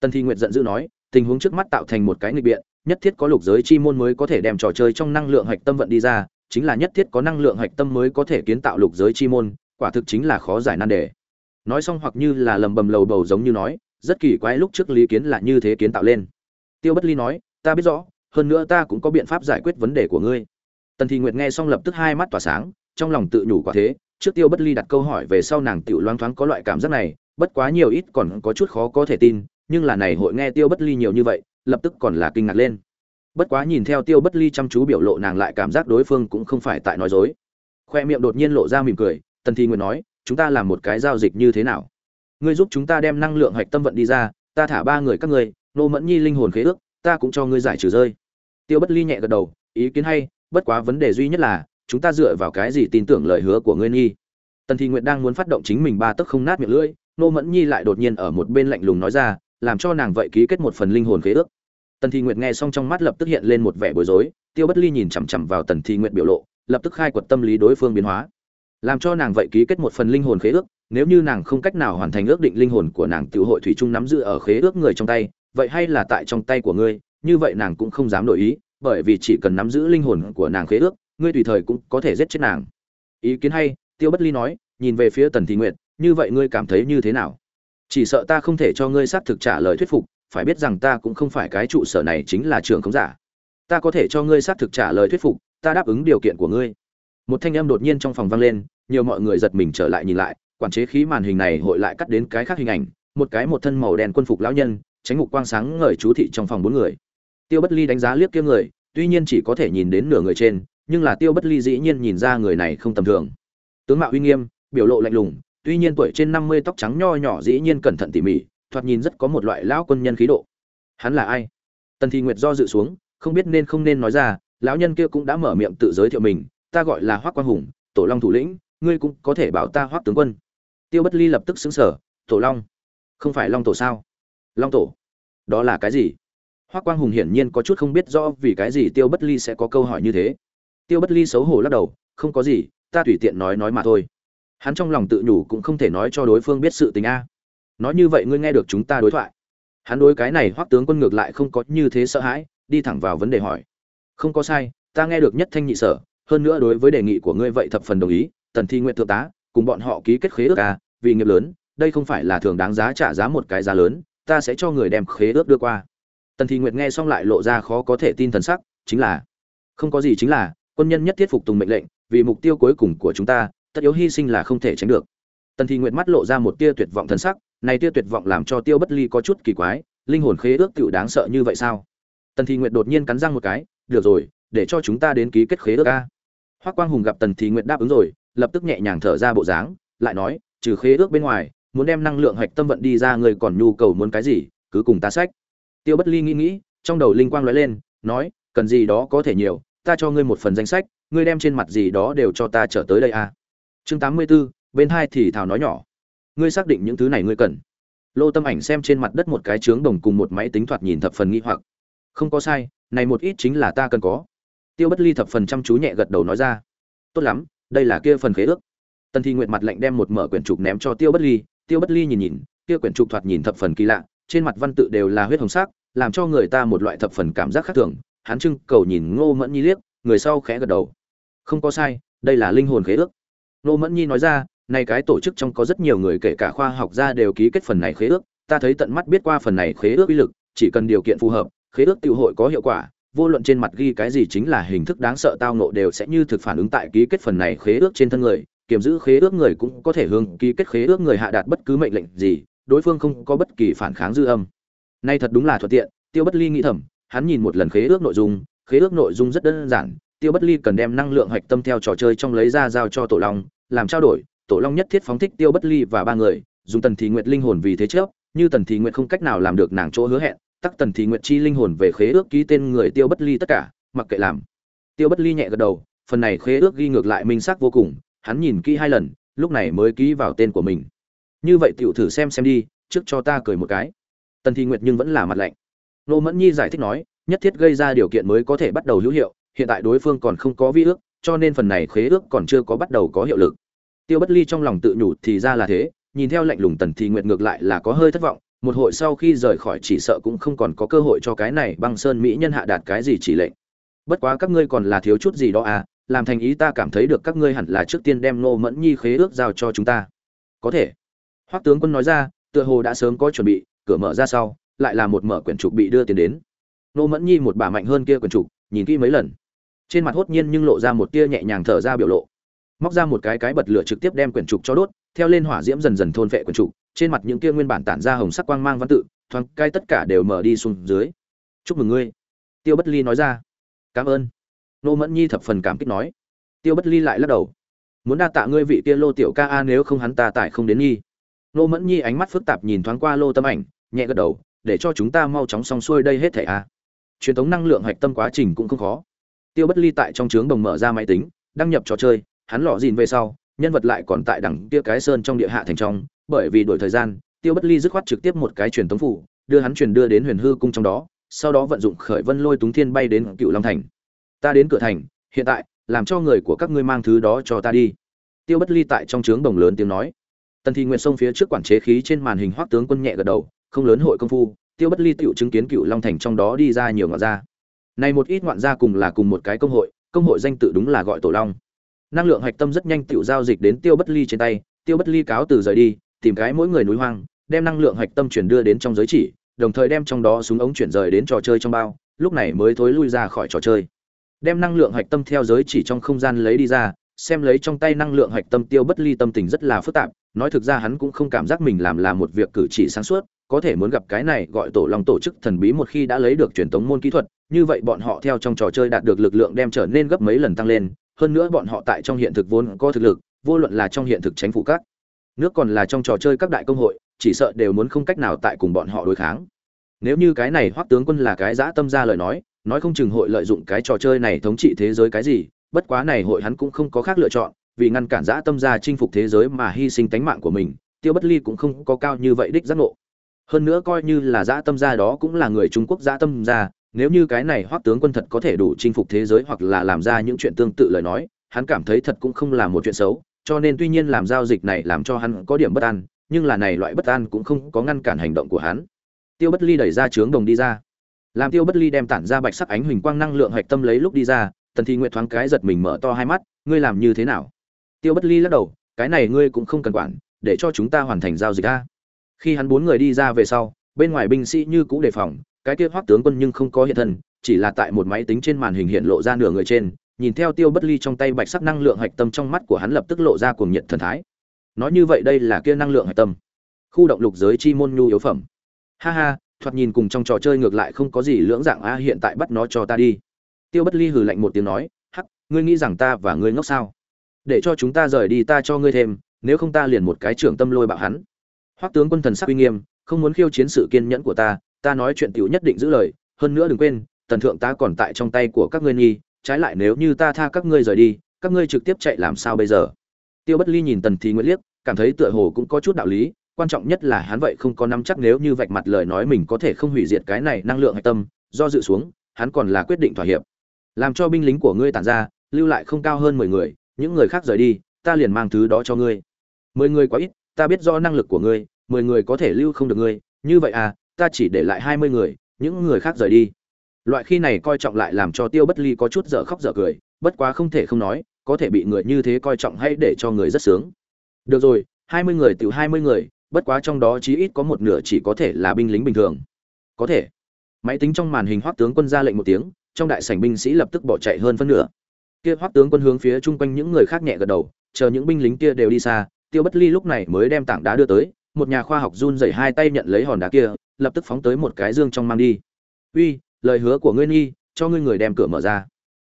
Tần thi nguyệt giận dữ nói, tình huống trước mắt tạo thành một cái nghịch biện, nhất thiết có lục giới chi môn mới có thể đem trò chơi trong năng lượng hạch tâm vận đi ra, chính là nhất thiết có năng lượng hạch tâm mới có thể kiến tạo lục giới chi môn quả thực chính là khó giải nan đề. Nói xong hoặc như là lầm bầm lầu bầu giống như nói, rất kỳ quái lúc trước lý kiến là như thế kiến tạo lên. Tiêu bất ly nói, ta biết rõ, hơn nữa ta cũng có biện pháp giải quyết vấn đề của ngươi. Tần thị nguyệt nghe xong lập tức hai mắt tỏa sáng, trong lòng tự nhủ quả thế, trước tiêu bất ly đặt câu hỏi về sau nàng tiểu loáng thoáng có loại cảm giác này, bất quá nhiều ít còn có chút khó có thể tin, nhưng là này hội nghe tiêu bất ly nhiều như vậy, lập tức còn là kinh ngạc lên. Bất quá nhìn theo tiêu bất ly chăm chú biểu lộ nàng lại cảm giác đối phương cũng không phải tại nói dối. Khoe miệng đột nhiên lộ ra mỉm cười tần thi nguyệt nói, chúng ta làm một cái giao dịch như thế nào? Ngươi giúp chúng ta đem năng lượng hạch tâm vận đi ra, ta thả ba người các ngươi, nô mẫn nhi linh hồn khế ước, ta cũng cho ngươi giải trừ rơi. Tiêu bất ly nhẹ gật đầu, ý kiến hay, bất quá vấn đề duy nhất là, chúng ta dựa vào cái gì tin tưởng lời hứa của ngươi nhi tần Thi nguyệt đang muốn phát động chính mình ba tấc không nát miệng lưỡi, nô mẫn nhi lại đột nhiên ở một bên lạnh lùng nói ra, làm cho nàng vậy ký kết một phần linh hồn khế ước. Tần Thi nguyệt nghe xong trong mắt lập tức hiện lên một vẻ bối rối, tiêu bất ly nhìn chằm chằm vào tần Thi nguyệt biểu lộ, lập tức khai quật tâm lý đối phương biến hóa làm cho nàng vậy ký kết một phần linh hồn khế ước, nếu như nàng không cách nào hoàn thành ước định linh hồn của nàng tự hội thủy chung nắm giữ ở khế ước người trong tay, vậy hay là tại trong tay của ngươi, như vậy nàng cũng không dám đổi ý, bởi vì chỉ cần nắm giữ linh hồn của nàng khế ước, ngươi tùy thời cũng có thể giết chết nàng. Ý kiến hay, tiêu bất ly nói, nhìn về phía tần thị nguyệt, như vậy ngươi cảm thấy như thế nào? Chỉ sợ ta không thể cho ngươi xác thực trả lời thuyết phục, phải biết rằng ta cũng không phải cái trụ sở này chính là trường không giả. Ta có thể cho ngươi xác thực trả lời thuyết phục, ta đáp ứng điều kiện của ngươi. Một thanh âm đột nhiên trong phòng vang lên nhiều mọi người giật mình trở lại nhìn lại, quản chế khí màn hình này hội lại cắt đến cái khác hình ảnh, một cái một thân màu đen quân phục lão nhân, tránh ngục quang sáng ngời chú thị trong phòng bốn người. Tiêu bất ly đánh giá liếc kia người, tuy nhiên chỉ có thể nhìn đến nửa người trên, nhưng là tiêu bất ly dĩ nhiên nhìn ra người này không tầm thường. Tướng mạo uy nghiêm, biểu lộ lạnh lùng, tuy nhiên tuổi trên năm mươi tóc trắng nho nhỏ dĩ nhiên cẩn thận tỉ mỉ, thoạt nhìn rất có một loại lão quân nhân khí độ. Hắn là ai? Tần thị nguyệt do dự xuống, không biết nên không nên nói ra, lão nhân kia cũng đã mở miệng tự giới thiệu mình, ta gọi là hoác quang hùng, tổ long thủ lĩnh ngươi cũng có thể bảo ta hoắc tướng quân. Tiêu bất ly lập tức xứng sở tổ long, không phải long tổ sao? Long tổ? Đó là cái gì? Hoắc quang hùng hiển nhiên có chút không biết rõ vì cái gì tiêu bất ly sẽ có câu hỏi như thế. Tiêu bất ly xấu hổ lắc đầu, không có gì, ta tùy tiện nói nói mà thôi. Hắn trong lòng tự nhủ cũng không thể nói cho đối phương biết sự tình a. Nói như vậy ngươi nghe được chúng ta đối thoại. Hắn đối cái này hoắc tướng quân ngược lại không có như thế sợ hãi, đi thẳng vào vấn đề hỏi. Không có sai, ta nghe được nhất thanh nhị sở, hơn nữa đối với đề nghị của ngươi vậy thập phần đồng ý tần thi nguyện thượng tá, cùng bọn họ ký kết khế ước à vì nghiệp lớn, đây không phải là thường đáng giá trả giá một cái giá lớn, ta sẽ cho người đem khế ước đưa qua. Tần Thi nguyệt nghe xong lại lộ ra khó có thể tin thần sắc, chính là, không có gì chính là, quân nhân nhất thiết phục tùng mệnh lệnh, vì mục tiêu cuối cùng của chúng ta, tất yếu hy sinh là không thể tránh được. Tần Thi nguyệt mắt lộ ra một tia tuyệt vọng thần sắc, này tia tuyệt vọng làm cho tiêu bất ly có chút kỳ quái, linh hồn khế ước tựu đáng sợ như vậy sao? Tần Thi nguyệt đột nhiên cắn răng một cái, được rồi, để cho chúng ta đến ký kết khế ước a. Hoắc quang hùng gặp tần Thi nguyệt đáp ứng rồi lập tức nhẹ nhàng thở ra bộ dáng lại nói trừ khế ước bên ngoài muốn đem năng lượng hạch tâm vận đi ra người còn nhu cầu muốn cái gì cứ cùng ta sách. Tiêu bất ly nghĩ nghĩ trong đầu linh quang lóe lên nói cần gì đó có thể nhiều ta cho ngươi một phần danh sách ngươi đem trên mặt gì đó đều cho ta trở tới đây a chương tám mươi 84, bên hai thì thảo nói nhỏ ngươi xác định những thứ này ngươi cần. Lô tâm ảnh xem trên mặt đất một cái trướng đồng cùng một máy tính thoạt nhìn thập phần nghi hoặc. Không có sai này một ít chính là ta cần có. Tiêu bất ly thập phần chăm chú nhẹ gật đầu nói ra. Tốt lắm đây là kia phần khế ước. Tần thi nguyện mặt lạnh đem một mở quyển trục ném cho tiêu bất ly, tiêu bất ly nhìn nhìn, kia quyển trục thoạt nhìn thập phần kỳ lạ, trên mặt văn tự đều là huyết hồng sắc, làm cho người ta một loại thập phần cảm giác khác thường. Hắn trưng cầu nhìn ngô mẫn nhi liếc, người sau khẽ gật đầu. Không có sai, đây là linh hồn khế ước. Ngô mẫn nhi nói ra nay cái tổ chức trong có rất nhiều người kể cả khoa học gia đều ký kết phần này khế ước, ta thấy tận mắt biết qua phần này khế ước uy lực, chỉ cần điều kiện phù hợp, khế ước tiêu hội có hiệu quả vô luận trên mặt ghi cái gì chính là hình thức đáng sợ tao nộ đều sẽ như thực phản ứng tại ký kết phần này khế ước trên thân người. Kiểm giữ khế ước người cũng có thể hướng ký kết khế ước người hạ đạt bất cứ mệnh lệnh gì, đối phương không có bất kỳ phản kháng dư âm. Nay thật đúng là thuận tiện, tiêu bất ly nghĩ thầm, hắn nhìn một lần khế ước nội dung, khế ước nội dung rất đơn giản, tiêu bất ly cần đem năng lượng hạch tâm theo trò chơi trong lấy ra giao cho tổ long, làm trao đổi, tổ long nhất thiết phóng thích tiêu bất ly và ba người, dùng tần thị nguyệt linh hồn vì thế trước, như tần thị nguyệt không cách nào làm được nàng chỗ hứa hẹn tắc tần thì nguyệt chi linh hồn về khế ước ký tên người tiêu bất ly tất cả, mặc kệ làm. Tiêu bất ly nhẹ gật đầu, phần này khế ước ghi ngược lại minh xác vô cùng, hắn nhìn kỹ hai lần, lúc này mới ký vào tên của mình. Như vậy tiểu thử xem xem đi, trước cho ta cười một cái. Tần thị nguyệt nhưng vẫn là mặt lạnh. Nô mẫn nhi giải thích nói, nhất thiết gây ra điều kiện mới có thể bắt đầu hữu hiệu, hiện tại đối phương còn không có vi ước, cho nên phần này khế ước còn chưa có bắt đầu có hiệu lực. Tiêu bất ly trong lòng tự nhủ thì ra là thế, nhìn theo lạnh lùng tần thị nguyệt ngược lại là có hơi thất vọng một hội sau khi rời khỏi chỉ sợ cũng không còn có cơ hội cho cái này băng sơn mỹ nhân hạ đạt cái gì chỉ lệnh. Bất quá các ngươi còn là thiếu chút gì đó à làm thành ý ta cảm thấy được các ngươi hẳn là trước tiên đem nô mẫn nhi khế ước giao cho chúng ta. Có thể. Hoắc tướng quân nói ra, tựa hồ đã sớm có chuẩn bị, cửa mở ra sau, lại là một mở quyển trục bị đưa tiền đến. Nô mẫn nhi một bà mạnh hơn kia quyển trục, nhìn kỹ mấy lần. Trên mặt hốt nhiên nhưng lộ ra một tia nhẹ nhàng thở ra biểu lộ. Móc ra một cái cái bật lửa trực tiếp đem quyển trục cho đốt, theo lên hỏa diễm dần dần thôn vệ quyển trục trên mặt những kia nguyên bản tản ra hồng sắc quang mang văn tự, thoáng cai tất cả đều mở đi xuống dưới. Chúc mừng ngươi, tiêu bất ly nói ra. Cảm ơn. Nô mẫn nhi thập phần cảm kích nói. Tiêu bất ly lại lắc đầu. Muốn đa tạ ngươi vị kia lô tiểu ca a nếu không hắn ta tại không đến nhi. Nô mẫn nhi ánh mắt phức tạp nhìn thoáng qua lô tâm ảnh, nhẹ gật đầu. Để cho chúng ta mau chóng xong xuôi đây hết thảy a. Truyền thống năng lượng hạch tâm quá trình cũng không khó. Tiêu bất ly tại trong trướng đồng mở ra máy tính, đăng nhập trò chơi. Hắn lọ dìn về sau, nhân vật lại còn tại đằng kia cái sơn trong địa hạ thành trong bởi vì đổi thời gian, tiêu bất ly dứt khoát trực tiếp một cái truyền tống phủ, đưa hắn truyền đưa đến huyền hư cung trong đó, sau đó vận dụng khởi vân lôi túng thiên bay đến cựu long thành. Ta đến cửa thành, hiện tại, làm cho người của các ngươi mang thứ đó cho ta đi. Tiêu bất ly tại trong trướng đồng lớn tiếng nói. Tần thị nguyện xông phía trước quản chế khí trên màn hình hoác tướng quân nhẹ gật đầu, không lớn hội công phu, tiêu bất ly tựu chứng kiến cựu long thành trong đó đi ra nhiều ngoạn gia. Này một ít ngoạn gia cùng là cùng một cái công hội công hội danh tự đúng là gọi tổ long. Năng lượng hạch tâm rất nhanh tựu giao dịch đến tiêu bất ly trên tay, tiêu bất ly cáo từ rời đi tìm cái mỗi người núi hoang, đem năng lượng hạch tâm chuyển đưa đến trong giới chỉ, đồng thời đem trong đó súng ống chuyển rời đến trò chơi trong bao, lúc này mới thối lui ra khỏi trò chơi. Đem năng lượng hạch tâm theo giới chỉ trong không gian lấy đi ra, xem lấy trong tay năng lượng hạch tâm tiêu bất ly tâm tình rất là phức tạp, nói thực ra hắn cũng không cảm giác mình làm là một việc cử chỉ sáng suốt, có thể muốn gặp cái này gọi tổ long tổ chức thần bí một khi đã lấy được truyền thống môn kỹ thuật, như vậy bọn họ theo trong trò chơi đạt được lực lượng đem trở nên gấp mấy lần tăng lên, hơn nữa bọn họ tại trong hiện thực vốn có thực lực, vô luận là trong hiện thực tránh phủ các nước còn là trong trò chơi các đại công hội, chỉ sợ đều muốn không cách nào tại cùng bọn họ đối kháng. Nếu như cái này hoắc tướng quân là cái dã tâm ra lời nói nói không chừng hội lợi dụng cái trò chơi này thống trị thế giới cái gì, bất quá này hội hắn cũng không có khác lựa chọn, vì ngăn cản dã tâm ra chinh phục thế giới mà hy sinh tánh mạng của mình, tiêu bất ly cũng không có cao như vậy đích giác ngộ. Hơn nữa coi như là dã tâm ra đó cũng là người trung quốc dã tâm ra, nếu như cái này hoắc tướng quân thật có thể đủ chinh phục thế giới hoặc là làm ra những chuyện tương tự lời nói, hắn cảm thấy thật cũng không là một chuyện xấu cho nên tuy nhiên làm giao dịch này làm cho hắn có điểm bất an, nhưng là này loại bất an cũng không có ngăn cản hành động của hắn. Tiêu bất ly đẩy ra chướng đồng đi ra. Làm tiêu bất ly đem tản ra bạch sắc ánh huỳnh quang năng lượng hạch tâm lấy lúc đi ra, tần thị nguyệt thoáng cái giật mình mở to hai mắt, ngươi làm như thế nào? Tiêu bất ly lắc đầu, cái này ngươi cũng không cần quản, để cho chúng ta hoàn thành giao dịch a. Khi hắn bốn người đi ra về sau, bên ngoài binh sĩ như cũ đề phòng, cái kia hoắc tướng quân nhưng không có hiện thân, chỉ là tại một máy tính trên màn hình hiện lộ ra nửa người trên nhìn theo tiêu bất ly trong tay bạch sắc năng lượng hạch tâm trong mắt của hắn lập tức lộ ra cuồng nhiệt thần thái. Nói như vậy đây là kia năng lượng hạch tâm. Khu động lục giới chi môn nhu yếu phẩm. Ha ha, thoạt nhìn cùng trong trò chơi ngược lại không có gì lưỡng dạng, a, hiện tại bắt nó cho ta đi. Tiêu bất ly hừ lạnh một tiếng nói, hắc, ngươi nghĩ rằng ta và ngươi ngốc sao? Để cho chúng ta rời đi ta cho ngươi thêm, nếu không ta liền một cái trưởng tâm lôi bạo hắn. Hoắc tướng quân thần sắc uy nghiêm, không muốn khiêu chiến sự kiên nhẫn của ta ta nói chuyện tiểu nhất định giữ lời, hơn nữa đừng quên, tần thượng ta còn tại trong tay của các ngươi nghi trái lại nếu như ta tha các ngươi rời đi, các ngươi trực tiếp chạy làm sao bây giờ? Tiêu bất ly nhìn tần thì nguyễn liếc, cảm thấy tựa hồ cũng có chút đạo lý, quan trọng nhất là hắn vậy không có nắm chắc nếu như vạch mặt lời nói mình có thể không hủy diệt cái này năng lượng hạch tâm, do dự xuống, hắn còn là quyết định thỏa hiệp. Làm cho binh lính của ngươi tản ra, lưu lại không cao hơn mười người, những người khác rời đi, ta liền mang thứ đó cho ngươi. Mười người quá ít, ta biết do năng lực của ngươi, mười người có thể lưu không được ngươi, như vậy à ta chỉ để lại hai mươi người, những người khác rời đi loại khi này coi trọng lại làm cho tiêu bất ly có chút dở khóc dở cười, bất quá không thể không nói, có thể bị người như thế coi trọng hay để cho người rất sướng. Được rồi, hai mươi người tự hai mươi người, bất quá trong đó chí ít có một nửa chỉ có thể là binh lính bình thường. Có thể. Máy tính trong màn hình hoác tướng quân ra lệnh một tiếng, trong đại sảnh binh sĩ lập tức bỏ chạy hơn phân nửa. Kia hoác tướng quân hướng phía chung quanh những người khác nhẹ gật đầu, chờ những binh lính kia đều đi xa, tiêu bất ly lúc này mới đem tảng đá đưa tới, một nhà khoa học run dày hai tay nhận lấy hòn đá kia, lập tức phóng tới một cái dương trong mang đi. Uy lời hứa của ngươi nghi cho ngươi người đem cửa mở ra.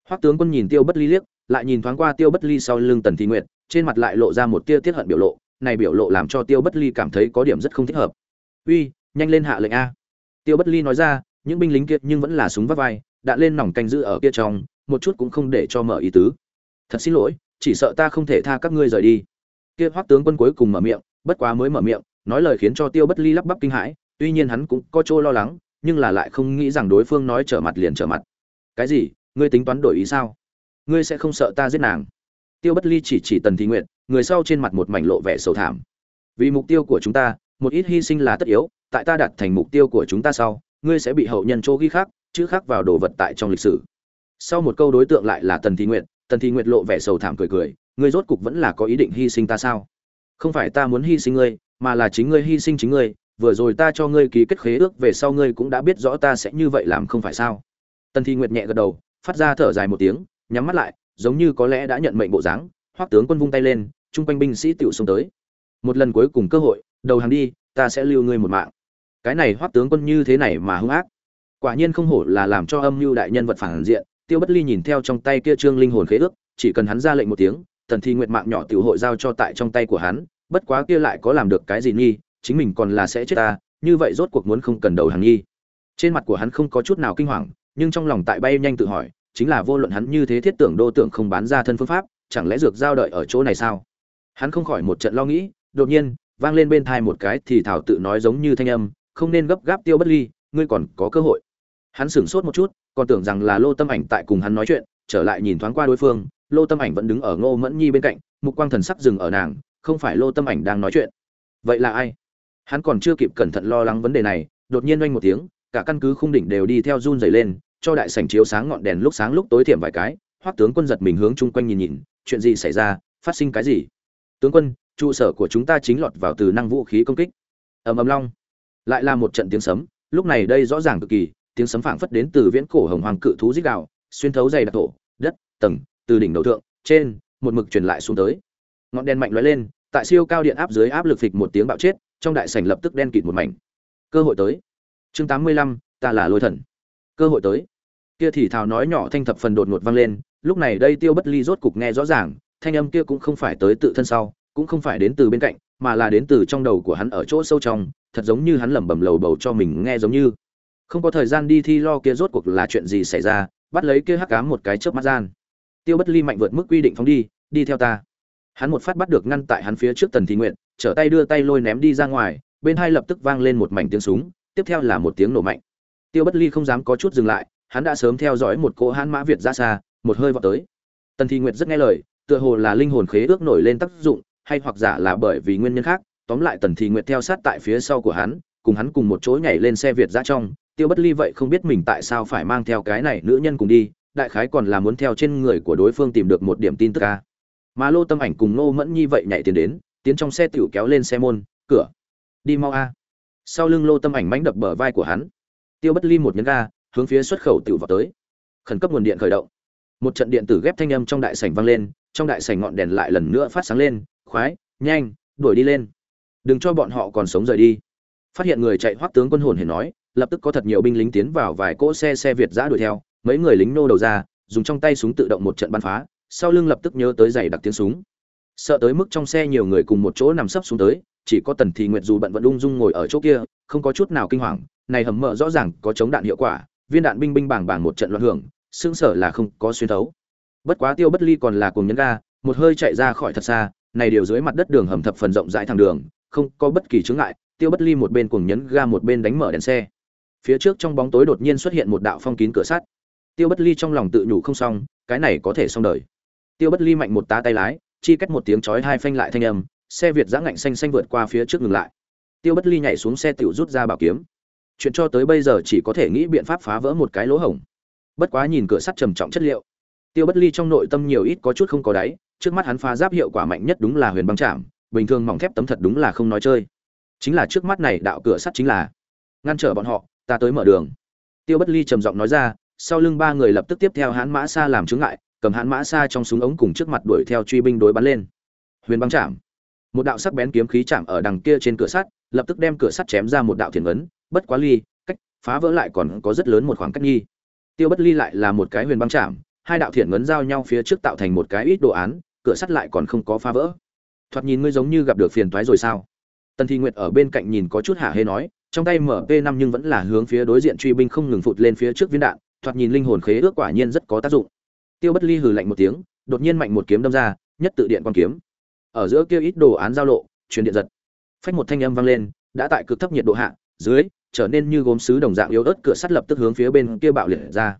Hoắc tướng quân nhìn tiêu bất ly liếc, lại nhìn thoáng qua tiêu bất ly sau lưng tần thị nguyệt, trên mặt lại lộ ra một tia tiết hận biểu lộ, này biểu lộ làm cho tiêu bất ly cảm thấy có điểm rất không thích hợp. Uy, nhanh lên hạ lệnh a. Tiêu bất ly nói ra, những binh lính kia nhưng vẫn là súng vắt vai, đã lên nòng canh giữ ở kia trong, một chút cũng không để cho mở ý tứ. Thật xin lỗi, chỉ sợ ta không thể tha các ngươi rời đi. Kia hoắc tướng quân cuối cùng mở miệng, bất quá mới mở miệng, nói lời khiến cho tiêu bất ly lắp bắp kinh hãi, tuy nhiên hắn cũng có chỗ lo lắng nhưng là lại không nghĩ rằng đối phương nói trở mặt liền trở mặt. Cái gì? Ngươi tính toán đổi ý sao? Ngươi sẽ không sợ ta giết nàng? Tiêu bất ly chỉ chỉ tần thị nguyện người sau trên mặt một mảnh lộ vẻ sầu thảm. Vì mục tiêu của chúng ta, một ít hy sinh là tất yếu, tại ta đạt thành mục tiêu của chúng ta sau, ngươi sẽ bị hậu nhân chỗ ghi khác chữ khác vào đồ vật tại trong lịch sử. Sau một câu đối tượng lại là tần thị nguyện tần thị nguyện lộ vẻ sầu thảm cười cười, ngươi rốt cục vẫn là có ý định hy sinh ta sao? Không phải ta muốn hy sinh ngươi, mà là chính ngươi hy sinh chính ngươi vừa rồi ta cho ngươi ký kết khế ước, về sau ngươi cũng đã biết rõ ta sẽ như vậy làm không phải sao? Tần thi nguyệt nhẹ gật đầu, phát ra thở dài một tiếng, nhắm mắt lại, giống như có lẽ đã nhận mệnh bộ dáng hoắc tướng quân vung tay lên, chung quanh binh sĩ tiểu xông tới. Một lần cuối cùng cơ hội, đầu hàng đi, ta sẽ lưu ngươi một mạng. Cái này hoắc tướng quân như thế này mà hung ác. Quả nhiên không hổ là làm cho âm mưu đại nhân vật phản diện, tiêu bất ly nhìn theo trong tay kia trương linh hồn khế ước, chỉ cần hắn ra lệnh một tiếng, tần thi nguyệt mạng nhỏ tiểu hội giao cho tại trong tay của hắn, bất quá kia lại có làm được cái gì nghi chính mình còn là sẽ chết ta, như vậy rốt cuộc muốn không cần đầu hàng nghi. Trên mặt của hắn không có chút nào kinh hoàng, nhưng trong lòng tại bay nhanh tự hỏi, chính là vô luận hắn như thế thiết tưởng đô tưởng không bán ra thân phương pháp, chẳng lẽ dược giao đợi ở chỗ này sao? Hắn không khỏi một trận lo nghĩ, đột nhiên, vang lên bên thai một cái thì thảo tự nói giống như thanh âm, không nên gấp gáp tiêu bất ly, ngươi còn có cơ hội. Hắn sửng sốt một chút, còn tưởng rằng là lô tâm ảnh tại cùng hắn nói chuyện, trở lại nhìn thoáng qua đối phương, lô tâm ảnh vẫn đứng ở ngô mẫn nhi bên cạnh, mục quang thần sắc dừng ở nàng, không phải lô tâm ảnh đang nói chuyện. Vậy là ai? Hắn còn chưa kịp cẩn thận lo lắng vấn đề này, đột nhiên oanh một tiếng, cả căn cứ khung đỉnh đều đi theo run dày lên, cho đại sảnh chiếu sáng ngọn đèn lúc sáng lúc tối thiểm vài cái, hoắc tướng quân giật mình hướng chung quanh nhìn nhìn, chuyện gì xảy ra, phát sinh cái gì? Tướng quân, trụ sở của chúng ta chính lọt vào từ năng vũ khí công kích. Ầm ầm long. Lại là một trận tiếng sấm, lúc này đây rõ ràng cực kỳ, tiếng sấm phảng phất đến từ viễn cổ hồng hoàng cự thú dích đạo xuyên thấu dày đặc thổ, đất, tầng, từ đỉnh đầu thượng, trên, một mực truyền lại xuống tới. Ngọn đèn mạnh lóe lên, tại siêu cao điện áp dưới áp lực phịch một tiếng bạo chết trong đại sảnh lập tức đen kịt một mảnh. Cơ hội tới. Chương tám mươi lăm, ta là lôi thần. Cơ hội tới. Kia thì thào nói nhỏ thanh thập phần đột ngột vang lên, lúc này đây tiêu bất ly rốt cục nghe rõ ràng, thanh âm kia cũng không phải tới tự thân sau, cũng không phải đến từ bên cạnh, mà là đến từ trong đầu của hắn ở chỗ sâu trong, thật giống như hắn lẩm bẩm lầu bầu cho mình nghe giống như. Không có thời gian đi thi lo kia rốt cuộc là chuyện gì xảy ra, bắt lấy kia hắc ám một cái chớp mắt gian. Tiêu bất ly mạnh vượt mức quy định phóng đi đi theo ta. Hắn một phát bắt được ngăn tại hắn phía trước tần thị nguyện trở tay đưa tay lôi ném đi ra ngoài, bên hai lập tức vang lên một mảnh tiếng súng, tiếp theo là một tiếng nổ mạnh. Tiêu bất ly không dám có chút dừng lại, hắn đã sớm theo dõi một cỗ hãn mã việt ra xa, một hơi vọt tới. Tần thị nguyệt rất nghe lời, tựa hồ là linh hồn khế ước nổi lên tác dụng, hay hoặc giả là bởi vì nguyên nhân khác, tóm lại tần thị nguyệt theo sát tại phía sau của hắn, cùng hắn cùng một chỗ nhảy lên xe việt ra trong. Tiêu bất ly vậy không biết mình tại sao phải mang theo cái này nữ nhân cùng đi, đại khái còn là muốn theo trên người của đối phương tìm được một điểm tin tức ca mà lô tâm ảnh cùng nô mẫn nhi vậy nhảy tiền đến tiến trong xe tiểu kéo lên xe môn, cửa. Đi mau a. Sau lưng lô tâm ảnh mánh đập bờ vai của hắn. Tiêu bất ly một nhấn ga, hướng phía xuất khẩu tiểu vào tới. Khẩn cấp nguồn điện khởi động. Một trận điện tử ghép thanh âm trong đại sảnh vang lên, trong đại sảnh ngọn đèn lại lần nữa phát sáng lên, khoái, nhanh, đuổi đi lên. Đừng cho bọn họ còn sống rời đi. Phát hiện người chạy hoắc tướng quân hồn hề nói, lập tức có thật nhiều binh lính tiến vào vài cỗ xe xe việt giã đuổi theo, mấy người lính nô đầu ra, dùng trong tay súng tự động một trận bắn phá, sau lưng lập tức nhớ tới giày đặc tiếng súng sợ tới mức trong xe nhiều người cùng một chỗ nằm sấp xuống tới, chỉ có tần thị nguyệt dù bận vẫn ung dung ngồi ở chỗ kia, không có chút nào kinh hoàng, này hầm mỡ rõ ràng có chống đạn hiệu quả, viên đạn binh binh bảng bảng một trận loạn hưởng xương sở là không có xuyên thấu. Bất quá tiêu bất ly còn là cùng nhấn ga, một hơi chạy ra khỏi thật xa, này điều dưới mặt đất đường hầm thập phần rộng rãi thẳng đường, không có bất kỳ chướng ngại, tiêu bất ly một bên cùng nhấn ga một bên đánh mở đèn xe. Phía trước trong bóng tối đột nhiên xuất hiện một đạo phong kín cửa sắt. Tiêu bất ly trong lòng tự nhủ không xong, cái này có thể xong đời. Tiêu bất ly mạnh một tá tay lái chi cách một tiếng chói hai phanh lại thanh âm, xe việt giã ngạnh xanh xanh vượt qua phía trước ngừng lại. Tiêu bất ly nhảy xuống xe tiểu rút ra bảo kiếm. Chuyện cho tới bây giờ chỉ có thể nghĩ biện pháp phá vỡ một cái lỗ hổng. Bất quá nhìn cửa sắt trầm trọng chất liệu, tiêu bất ly trong nội tâm nhiều ít có chút không có đáy, trước mắt hắn phá giáp hiệu quả mạnh nhất đúng là huyền băng chạm bình thường mỏng thép tấm thật đúng là không nói chơi. Chính là trước mắt này đạo cửa sắt chính là ngăn trở bọn họ, ta tới mở đường. Tiêu bất ly trầm giọng nói ra, sau lưng ba người lập tức tiếp theo hắn mã xa làm chướng ngại cầm hãn mã xa trong súng ống cùng trước mặt đuổi theo truy binh đối bắn lên. Huyền băng chạm. Một đạo sắc bén kiếm khí chạm ở đằng kia trên cửa sắt, lập tức đem cửa sắt chém ra một đạo thiền ấn bất quá ly, cách phá vỡ lại còn có rất lớn một khoảng cách nghi. Tiêu bất ly lại là một cái huyền băng chạm, hai đạo thiền ngấn giao nhau phía trước tạo thành một cái ít đồ án, cửa sắt lại còn không có phá vỡ. Thoạt nhìn ngươi giống như gặp được phiền toái rồi sao? Tần thi nguyệt ở bên cạnh nhìn có chút hả hê nói, trong tay mp 5 nhưng vẫn là hướng phía đối diện truy binh không ngừng phụt lên phía trước viên đạn, thoạt nhìn linh hồn khế ước quả nhiên rất có tác dụng tiêu bất ly hừ lạnh một tiếng, đột nhiên mạnh một kiếm đâm ra, nhất tự điện quan kiếm. Ở giữa kia ít đồ án giao lộ, truyền điện giật. Phách một thanh âm vang lên, đã tại cực thấp nhiệt độ hạ, dưới, trở nên như gốm sứ đồng dạng yếu ớt, cửa sắt lập tức hướng phía bên kia bạo liệt ra.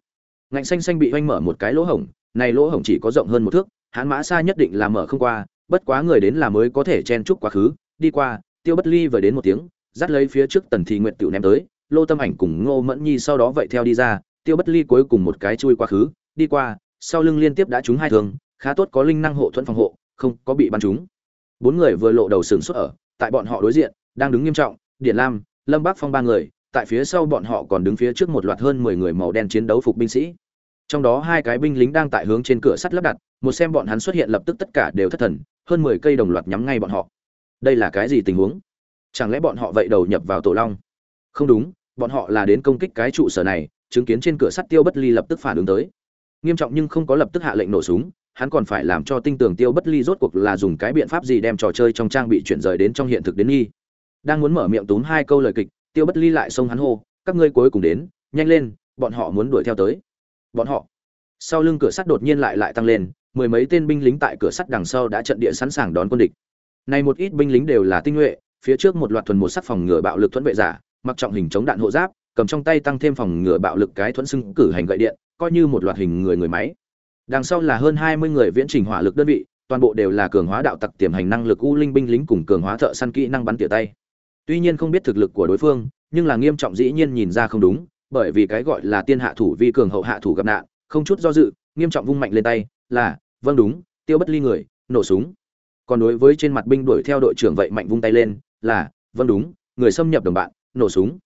Ngạnh xanh xanh bị oanh mở một cái lỗ hổng, này lỗ hổng chỉ có rộng hơn một thước, hãn mã xa nhất định là mở không qua, bất quá người đến là mới có thể chen chúc quá khứ. Đi qua, tiêu bất ly vừa đến một tiếng, dắt lấy phía trước tần thị nguyện tiểu ném tới, lô tâm ảnh cùng ngô mẫn nhi sau đó vậy theo đi ra, tiêu bất ly cuối cùng một cái chui quá khứ, đi qua sau lưng liên tiếp đã trúng hai thương, khá tốt có linh năng hộ thuẫn phòng hộ không có bị bắn trúng. Bốn người vừa lộ đầu sừng xuất ở tại bọn họ đối diện đang đứng nghiêm trọng điện lam lâm bắc phong ba người tại phía sau bọn họ còn đứng phía trước một loạt hơn mười người màu đen chiến đấu phục binh sĩ. Trong đó hai cái binh lính đang tại hướng trên cửa sắt lắp đặt một xem bọn hắn xuất hiện lập tức tất cả đều thất thần hơn mười cây đồng loạt nhắm ngay bọn họ. Đây là cái gì tình huống? Chẳng lẽ bọn họ vậy đầu nhập vào tổ long? Không đúng bọn họ là đến công kích cái trụ sở này chứng kiến trên cửa sắt tiêu bất ly lập tức phản ứng tới nghiêm trọng nhưng không có lập tức hạ lệnh nổ súng, hắn còn phải làm cho tinh tường tiêu bất ly rốt cuộc là dùng cái biện pháp gì đem trò chơi trong trang bị chuyển rời đến trong hiện thực đến nghi. Đang muốn mở miệng túm hai câu lời kịch, tiêu bất ly lại xông hắn hô, các ngươi cuối cùng đến, nhanh lên, bọn họ muốn đuổi theo tới. Bọn họ. Sau lưng cửa sắt đột nhiên lại lại tăng lên, mười mấy tên binh lính tại cửa sắt đằng sau đã trận địa sẵn sàng đón quân địch. Này một ít binh lính đều là tinh nhuệ, phía trước một loạt thuần một sắt phòng ngừa bạo lực thuẫn vệ giả, mặc trọng hình chống đạn hộ giáp, cầm trong tay tăng thêm phòng ngừa bạo lực cái thuẫn xưng cử hành gậy điện coi như một loạt hình người người máy. Đằng sau là hơn hai mươi người viễn trình hỏa lực đơn vị, toàn bộ đều là cường hóa đạo tặc tiềm hành năng lực u linh binh lính cùng cường hóa thợ săn kỹ năng bắn tỉa tay. Tuy nhiên không biết thực lực của đối phương, nhưng là nghiêm trọng dĩ nhiên nhìn ra không đúng, bởi vì cái gọi là tiên hạ thủ vi cường hậu hạ thủ gặp nạn, không chút do dự, nghiêm trọng vung mạnh lên tay, là vâng đúng, tiêu bất ly người, nổ súng. Còn đối với trên mặt binh đuổi theo đội trưởng vậy mạnh vung tay lên, là vâng đúng, người xâm nhập đồng bạn, nổ súng.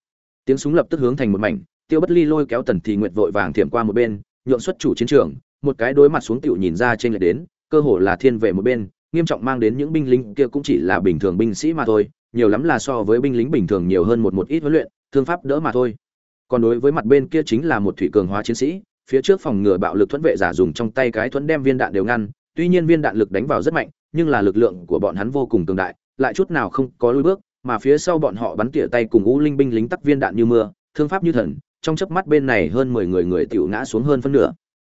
Tiếng súng lập tức hướng thành một mảnh tiêu bất ly lôi kéo tần thì nguyện vội vàng thiểm qua một bên, nhượng xuất chủ chiến trường, một cái đối mặt xuống tiểu nhìn ra trên lệch đến, cơ hồ là thiên vệ một bên, nghiêm trọng mang đến những binh lính kia cũng chỉ là bình thường binh sĩ mà thôi, nhiều lắm là so với binh lính bình thường nhiều hơn một một ít huấn luyện, thương pháp đỡ mà thôi. Còn đối với mặt bên kia chính là một thủy cường hóa chiến sĩ, phía trước phòng ngừa bạo lực thuẫn vệ giả dùng trong tay cái thuẫn đem viên đạn đều ngăn, tuy nhiên viên đạn lực đánh vào rất mạnh, nhưng là lực lượng của bọn hắn vô cùng cường đại, lại chút nào không có lối bước, mà phía sau bọn họ bắn tỉa tay cùng u linh binh lính tắc viên đạn như mưa, thương pháp như thần trong chớp mắt bên này hơn mười người người tiểu ngã xuống hơn phân nửa.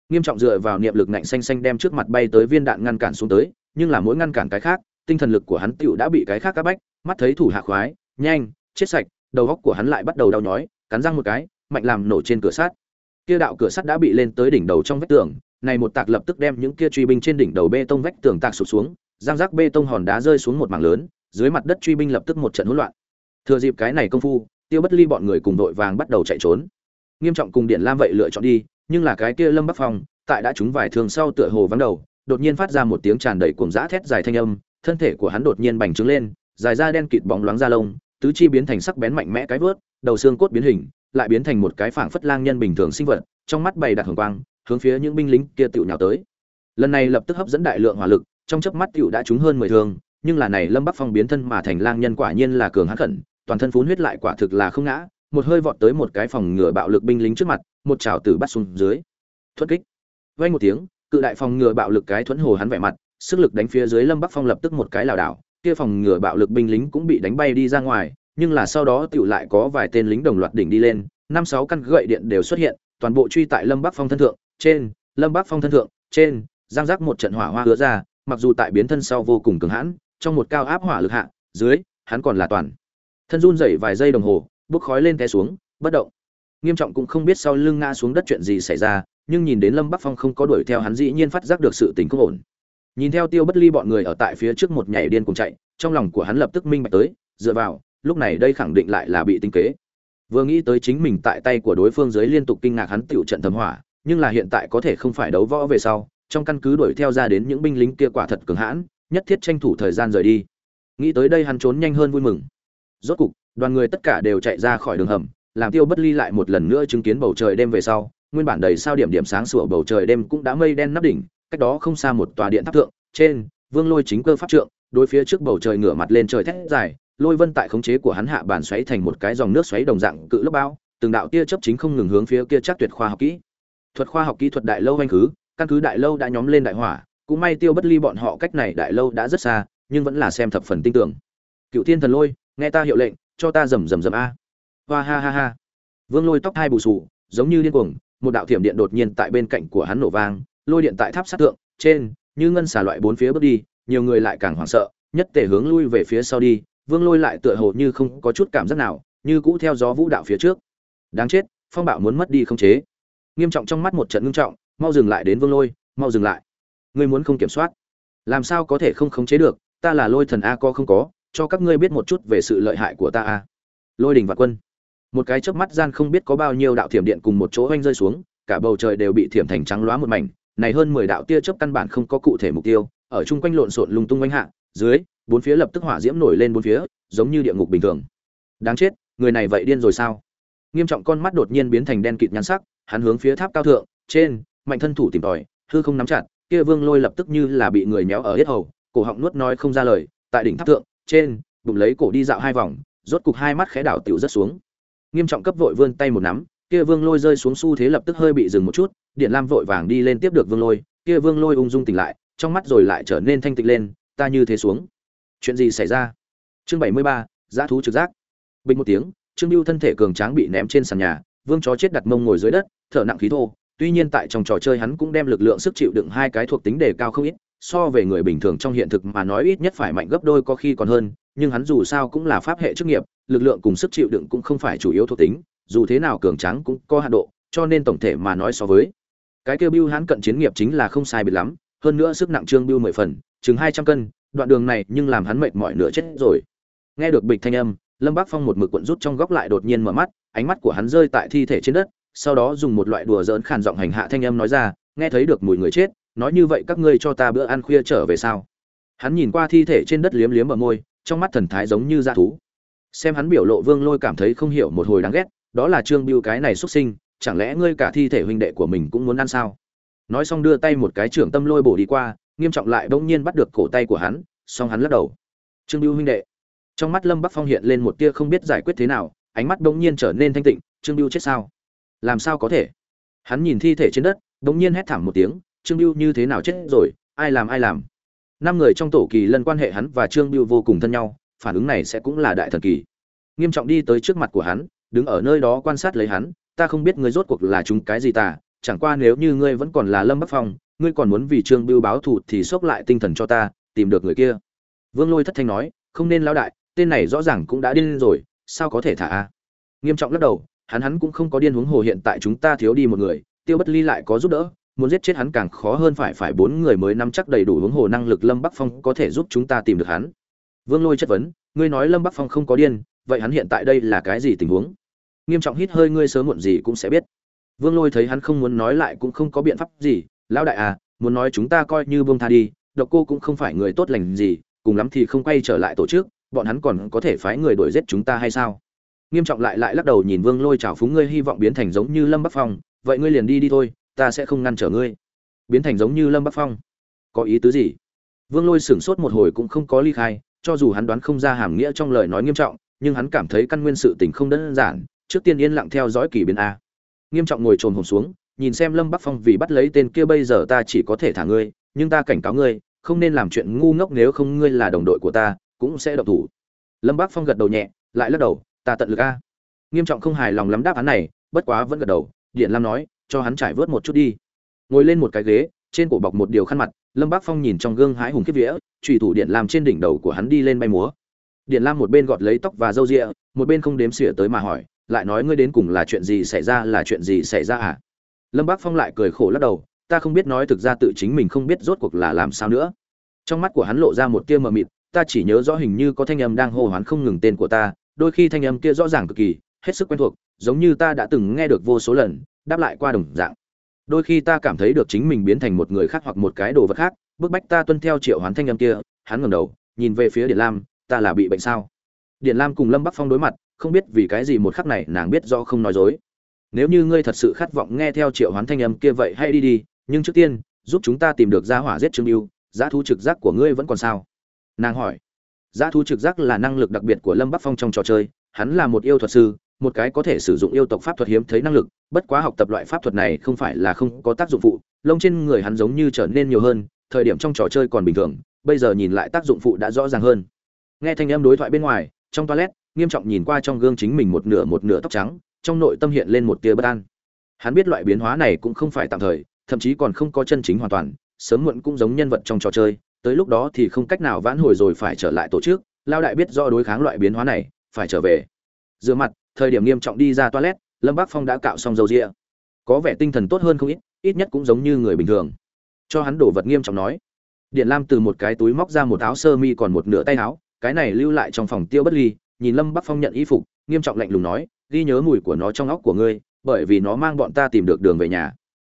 Nghiêm trọng dựa vào niệm lực nạnh xanh xanh đem trước mặt bay tới viên đạn ngăn cản xuống tới, nhưng là mỗi ngăn cản cái khác, tinh thần lực của hắn tiểu đã bị cái khác các bách, mắt thấy thủ hạ khoái, nhanh, chết sạch, đầu góc của hắn lại bắt đầu đau nhói, cắn răng một cái, mạnh làm nổ trên cửa sắt. Kia đạo cửa sắt đã bị lên tới đỉnh đầu trong vách tường, này một tạc lập tức đem những kia truy binh trên đỉnh đầu bê tông vách tường tạc sụp xuống, giang rác bê tông hòn đá rơi xuống một mảng lớn, dưới mặt đất truy binh lập tức một trận hỗn loạn. Thừa dịp cái này công phu, tiêu bất ly bọn người cùng đội vàng bắt đầu chạy trốn nghiêm trọng cùng điện lam vậy lựa chọn đi, nhưng là cái kia lâm bắc phong, tại đã trúng vài thương sau tựa hồ vắng đầu, đột nhiên phát ra một tiếng tràn đầy cuồng dã thét dài thanh âm, thân thể của hắn đột nhiên bành trướng lên, dài da đen kịt bóng loáng da lông, tứ chi biến thành sắc bén mạnh mẽ cái vớt, đầu xương cốt biến hình, lại biến thành một cái phảng phất lang nhân bình thường sinh vật, trong mắt bày đặt hồng quang, hướng phía những binh lính kia tựu nhào tới. Lần này lập tức hấp dẫn đại lượng hỏa lực, trong chớp mắt tựu đã trúng hơn mười thương, nhưng là này lâm bắc phong biến thân mà thành lang nhân quả nhiên là cường hãn khẩn, toàn thân phun huyết lại quả thực là không ngã một hơi vọt tới một cái phòng ngừa bạo lực binh lính trước mặt, một chảo tử bắt xuống dưới. Thuất kích. Vang một tiếng, cự đại phòng ngừa bạo lực cái thuẫn hồ hắn vẻ mặt, sức lực đánh phía dưới lâm bắc phong lập tức một cái lảo đảo, kia phòng ngừa bạo lực binh lính cũng bị đánh bay đi ra ngoài, nhưng là sau đó tựu lại có vài tên lính đồng loạt đỉnh đi lên, năm sáu căn gậy điện đều xuất hiện, toàn bộ truy tại lâm bắc phong thân thượng, trên, lâm bắc phong thân thượng, trên, giang giác một trận hỏa hoa hứa ra, mặc dù tại biến thân sau vô cùng cứng hãn, trong một cao áp hỏa lực hạ, dưới, hắn còn là toàn. Thân run rẩy vài giây đồng hồ bốc khói lên té xuống, bất động. Nghiêm trọng cũng không biết sau lưng ngã xuống đất chuyện gì xảy ra, nhưng nhìn đến lâm bắc phong không có đuổi theo hắn dĩ nhiên phát giác được sự tình không ổn. Nhìn theo tiêu bất ly bọn người ở tại phía trước một nhảy điên cùng chạy, trong lòng của hắn lập tức minh bạch tới, dựa vào, lúc này đây khẳng định lại là bị tinh kế. Vừa nghĩ tới chính mình tại tay của đối phương dưới liên tục kinh ngạc hắn tựu trận thầm hỏa, nhưng là hiện tại có thể không phải đấu võ về sau, trong căn cứ đuổi theo ra đến những binh lính kia quả thật cường hãn, nhất thiết tranh thủ thời gian rời đi. Nghĩ tới đây hắn trốn nhanh hơn vui mừng. Rốt cục đoàn người tất cả đều chạy ra khỏi đường hầm, làm tiêu bất ly lại một lần nữa chứng kiến bầu trời đêm về sau. Nguyên bản đầy sao điểm điểm sáng sủa bầu trời đêm cũng đã mây đen nắp đỉnh, cách đó không xa một tòa điện tháp thượng, trên vương lôi chính cơ pháp trượng, đối phía trước bầu trời ngửa mặt lên trời thét dài, lôi vân tại khống chế của hắn hạ bàn xoáy thành một cái dòng nước xoáy đồng dạng cự lốc bao, từng đạo tia chấp chính không ngừng hướng phía kia chắc tuyệt khoa học kỹ, thuật khoa học kỹ thuật đại lâu anh khứ, căn cứ đại lâu đã nhóm lên đại hỏa, cũng may tiêu bất ly bọn họ cách này đại lâu đã rất xa, nhưng vẫn là xem thập phần tin tưởng. Cựu thiên thần lôi, nghe ta hiệu lệnh cho ta rầm rầm rầm a. Hoa ha ha ha. Vương lôi tóc hai bù sù giống như điên cuồng, một đạo thiểm điện đột nhiên tại bên cạnh của hắn nổ vang, lôi điện tại tháp sát tượng trên, như ngân xà loại bốn phía bước đi, nhiều người lại càng hoảng sợ, nhất tề hướng lui về phía sau đi, vương lôi lại tựa hồ như không có chút cảm giác nào, như cũ theo gió vũ đạo phía trước. Đáng chết, phong bạo muốn mất đi không chế. Nghiêm trọng trong mắt một trận ngưng trọng, mau dừng lại đến vương lôi, mau dừng lại. Ngươi muốn không kiểm soát. Làm sao có thể không khống chế được, ta là lôi thần a co không có? Cho các ngươi biết một chút về sự lợi hại của ta a lôi đình và quân. Một cái chớp mắt gian không biết có bao nhiêu đạo thiểm điện cùng một chỗ oanh rơi xuống, cả bầu trời đều bị thiểm thành trắng loá một mảnh. Này hơn mười đạo tia chớp căn bản không có cụ thể mục tiêu, ở chung quanh lộn xộn lung tung oanh hạ, dưới, bốn phía lập tức hỏa diễm nổi lên bốn phía, giống như địa ngục bình thường. Đáng chết, người này vậy điên rồi sao? Nghiêm trọng con mắt đột nhiên biến thành đen kịt nhăn sắc, hắn hướng phía tháp cao thượng, trên, mạnh thân thủ tìm tòi, hư không nắm chặt, kia vương lôi lập tức như là bị người méo ở hết hầu, cổ họng nuốt nói không ra lời, tại đỉnh tháp thượng trên, bụng lấy cổ đi dạo hai vòng, rốt cục hai mắt khẽ đảo tiểu rất xuống. Nghiêm trọng cấp vội vươn tay một nắm, kia vương lôi rơi xuống xu thế lập tức hơi bị dừng một chút, điện lam vội vàng đi lên tiếp được vương lôi, kia vương lôi ung dung tỉnh lại, trong mắt rồi lại trở nên thanh tịnh lên, ta như thế xuống. Chuyện gì xảy ra? Chương bảy mươi ba, dã thú trực giác. Bình một tiếng, trương lưu thân thể cường tráng bị ném trên sàn nhà, vương chó chết đặt mông ngồi dưới đất, thở nặng khí thô, tuy nhiên tại trong trò chơi hắn cũng đem lực lượng sức chịu đựng hai cái thuộc tính đề cao không ít so về người bình thường trong hiện thực mà nói ít nhất phải mạnh gấp đôi có khi còn hơn, nhưng hắn dù sao cũng là pháp hệ chức nghiệp, lực lượng cùng sức chịu đựng cũng không phải chủ yếu thuộc tính, dù thế nào cường tráng cũng có hạn độ, cho nên tổng thể mà nói so với cái kêu bưu hắn cận chiến nghiệp chính là không sai biệt lắm, hơn nữa sức nặng trương bưu mười phần, chừng hai trăm cân, đoạn đường này nhưng làm hắn mệt mỏi nửa chết rồi. Nghe được bịch thanh âm, lâm bác phong một mực cuộn rút trong góc lại đột nhiên mở mắt, ánh mắt của hắn rơi tại thi thể trên đất, sau đó dùng một loại đùa dỡn khàn giọng hành hạ thanh âm nói ra, nghe thấy được mùi người chết nói như vậy các ngươi cho ta bữa ăn khuya trở về sao? Hắn nhìn qua thi thể trên đất liếm liếm ở môi, trong mắt thần thái giống như dã thú. Xem hắn biểu lộ vương lôi cảm thấy không hiểu một hồi đáng ghét, đó là trương biêu cái này xuất sinh, chẳng lẽ ngươi cả thi thể huynh đệ của mình cũng muốn ăn sao? Nói xong đưa tay một cái trưởng tâm lôi bổ đi qua, nghiêm trọng lại bỗng nhiên bắt được cổ tay của hắn song hắn lắc đầu. Trương biêu huynh đệ. Trong mắt lâm bắc phong hiện lên một tia không biết giải quyết thế nào, ánh mắt bỗng nhiên trở nên thanh tịnh, trương biêu chết sao? Làm sao có thể? Hắn nhìn thi thể trên đất, bỗng nhiên hét thảm một tiếng trương biêu như thế nào chết rồi, ai làm ai làm? Năm người trong tổ kỳ lân quan hệ hắn và trương biêu vô cùng thân nhau, phản ứng này sẽ cũng là đại thần kỳ. Nghiêm trọng đi tới trước mặt của hắn, đứng ở nơi đó quan sát lấy hắn, ta không biết ngươi rốt cuộc là chúng cái gì ta, chẳng qua nếu như ngươi vẫn còn là lâm bắc phong, ngươi còn muốn vì trương biêu báo thù thì xốc lại tinh thần cho ta, tìm được người kia. Vương lôi thất thanh nói, không nên lão đại, tên này rõ ràng cũng đã điên rồi, sao có thể thả a? Nghiêm trọng lắc đầu, hắn hắn cũng không có điên huống hồ hiện tại chúng ta thiếu đi một người, tiêu bất ly lại có giúp đỡ muốn giết chết hắn càng khó hơn phải phải bốn người mới nắm chắc đầy đủ huống hồ năng lực lâm bắc phong có thể giúp chúng ta tìm được hắn. Vương lôi chất vấn, ngươi nói lâm bắc phong không có điên, vậy hắn hiện tại đây là cái gì tình huống? Nghiêm trọng hít hơi, ngươi sớm muộn gì cũng sẽ biết. Vương lôi thấy hắn không muốn nói lại cũng không có biện pháp gì, lão đại à muốn nói chúng ta coi như bông tha đi, độc cô cũng không phải người tốt lành gì, cùng lắm thì không quay trở lại tổ chức, bọn hắn còn có thể phái người đuổi giết chúng ta hay sao? Nghiêm trọng lại lại lắc đầu nhìn vương lôi chào phúng, ngươi hy vọng biến thành giống như lâm bắc phong, vậy ngươi liền đi đi thôi ta sẽ không ngăn trở ngươi. Biến thành giống như lâm bắc phong. Có ý tứ gì? Vương lôi sửng sốt một hồi cũng không có ly khai, cho dù hắn đoán không ra hàm nghĩa trong lời nói nghiêm trọng, nhưng hắn cảm thấy căn nguyên sự tình không đơn giản, trước tiên yên lặng theo dõi kỳ biến a. Nghiêm trọng ngồi trồn hồn xuống, nhìn xem lâm bắc phong vì bắt lấy tên kia bây giờ ta chỉ có thể thả ngươi, nhưng ta cảnh cáo ngươi, không nên làm chuyện ngu ngốc nếu không ngươi là đồng đội của ta, cũng sẽ độc thủ. Lâm bắc phong gật đầu nhẹ, lại lắc đầu, ta tận lực a. Nghiêm trọng không hài lòng lắm đáp án này, bất quá vẫn gật đầu, điện lam nói cho hắn trải vớt một chút đi. Ngồi lên một cái ghế, trên cổ bọc một điều khăn mặt, lâm bác phong nhìn trong gương hãi hùng kiếp vía trùy thủ điện làm trên đỉnh đầu của hắn đi lên bay múa. Điện lam một bên gọt lấy tóc và râu rịa một bên không đếm xỉa tới mà hỏi, lại nói ngươi đến cùng là chuyện gì xảy ra, là chuyện gì xảy ra à? Lâm bác phong lại cười khổ lắc đầu, ta không biết nói thực ra tự chính mình không biết rốt cuộc là làm sao nữa. Trong mắt của hắn lộ ra một tia mờ mịt, ta chỉ nhớ rõ hình như có thanh âm đang hô hoán không ngừng tên của ta, đôi khi thanh âm kia rõ ràng cực kỳ, hết sức quen thuộc, giống như ta đã từng nghe được vô số lần đáp lại qua đồng dạng. Đôi khi ta cảm thấy được chính mình biến thành một người khác hoặc một cái đồ vật khác, bức bách ta tuân theo triệu hoán thanh âm kia, hắn ngẩng đầu, nhìn về phía điện lam, ta là bị bệnh sao? Điện lam cùng lâm bắc phong đối mặt, không biết vì cái gì một khắc này nàng biết do không nói dối. Nếu như ngươi thật sự khát vọng nghe theo triệu hoán thanh âm kia vậy hay đi đi, nhưng trước tiên, giúp chúng ta tìm được gia hỏa giết trương yêu giá thu trực giác của ngươi vẫn còn sao? Nàng hỏi. Giá thu trực giác là năng lực đặc biệt của lâm bắc phong trong trò chơi, hắn là một yêu thuật sư một cái có thể sử dụng yêu tộc pháp thuật hiếm thấy năng lực, bất quá học tập loại pháp thuật này không phải là không có tác dụng phụ, lông trên người hắn giống như trở nên nhiều hơn, thời điểm trong trò chơi còn bình thường, bây giờ nhìn lại tác dụng phụ đã rõ ràng hơn. Nghe thanh âm đối thoại bên ngoài, trong toilet, nghiêm trọng nhìn qua trong gương chính mình một nửa một nửa tóc trắng, trong nội tâm hiện lên một tia bất an. Hắn biết loại biến hóa này cũng không phải tạm thời, thậm chí còn không có chân chính hoàn toàn, sớm muộn cũng giống nhân vật trong trò chơi, tới lúc đó thì không cách nào vãn hồi rồi phải trở lại tổ chức, lao đại biết do đối kháng loại biến hóa này, phải trở về. Rửa mặt thời điểm nghiêm trọng đi ra toilet, lâm bác phong đã cạo xong dầu rịa. Có vẻ tinh thần tốt hơn không ít ít nhất cũng giống như người bình thường. Cho hắn đổ vật nghiêm trọng nói. Điện lam từ một cái túi móc ra một áo sơ mi còn một nửa tay áo, cái này lưu lại trong phòng tiêu bất ly, nhìn lâm bắc phong nhận y phục, nghiêm trọng lạnh lùng nói, ghi nhớ mùi của nó trong óc của ngươi, bởi vì nó mang bọn ta tìm được đường về nhà.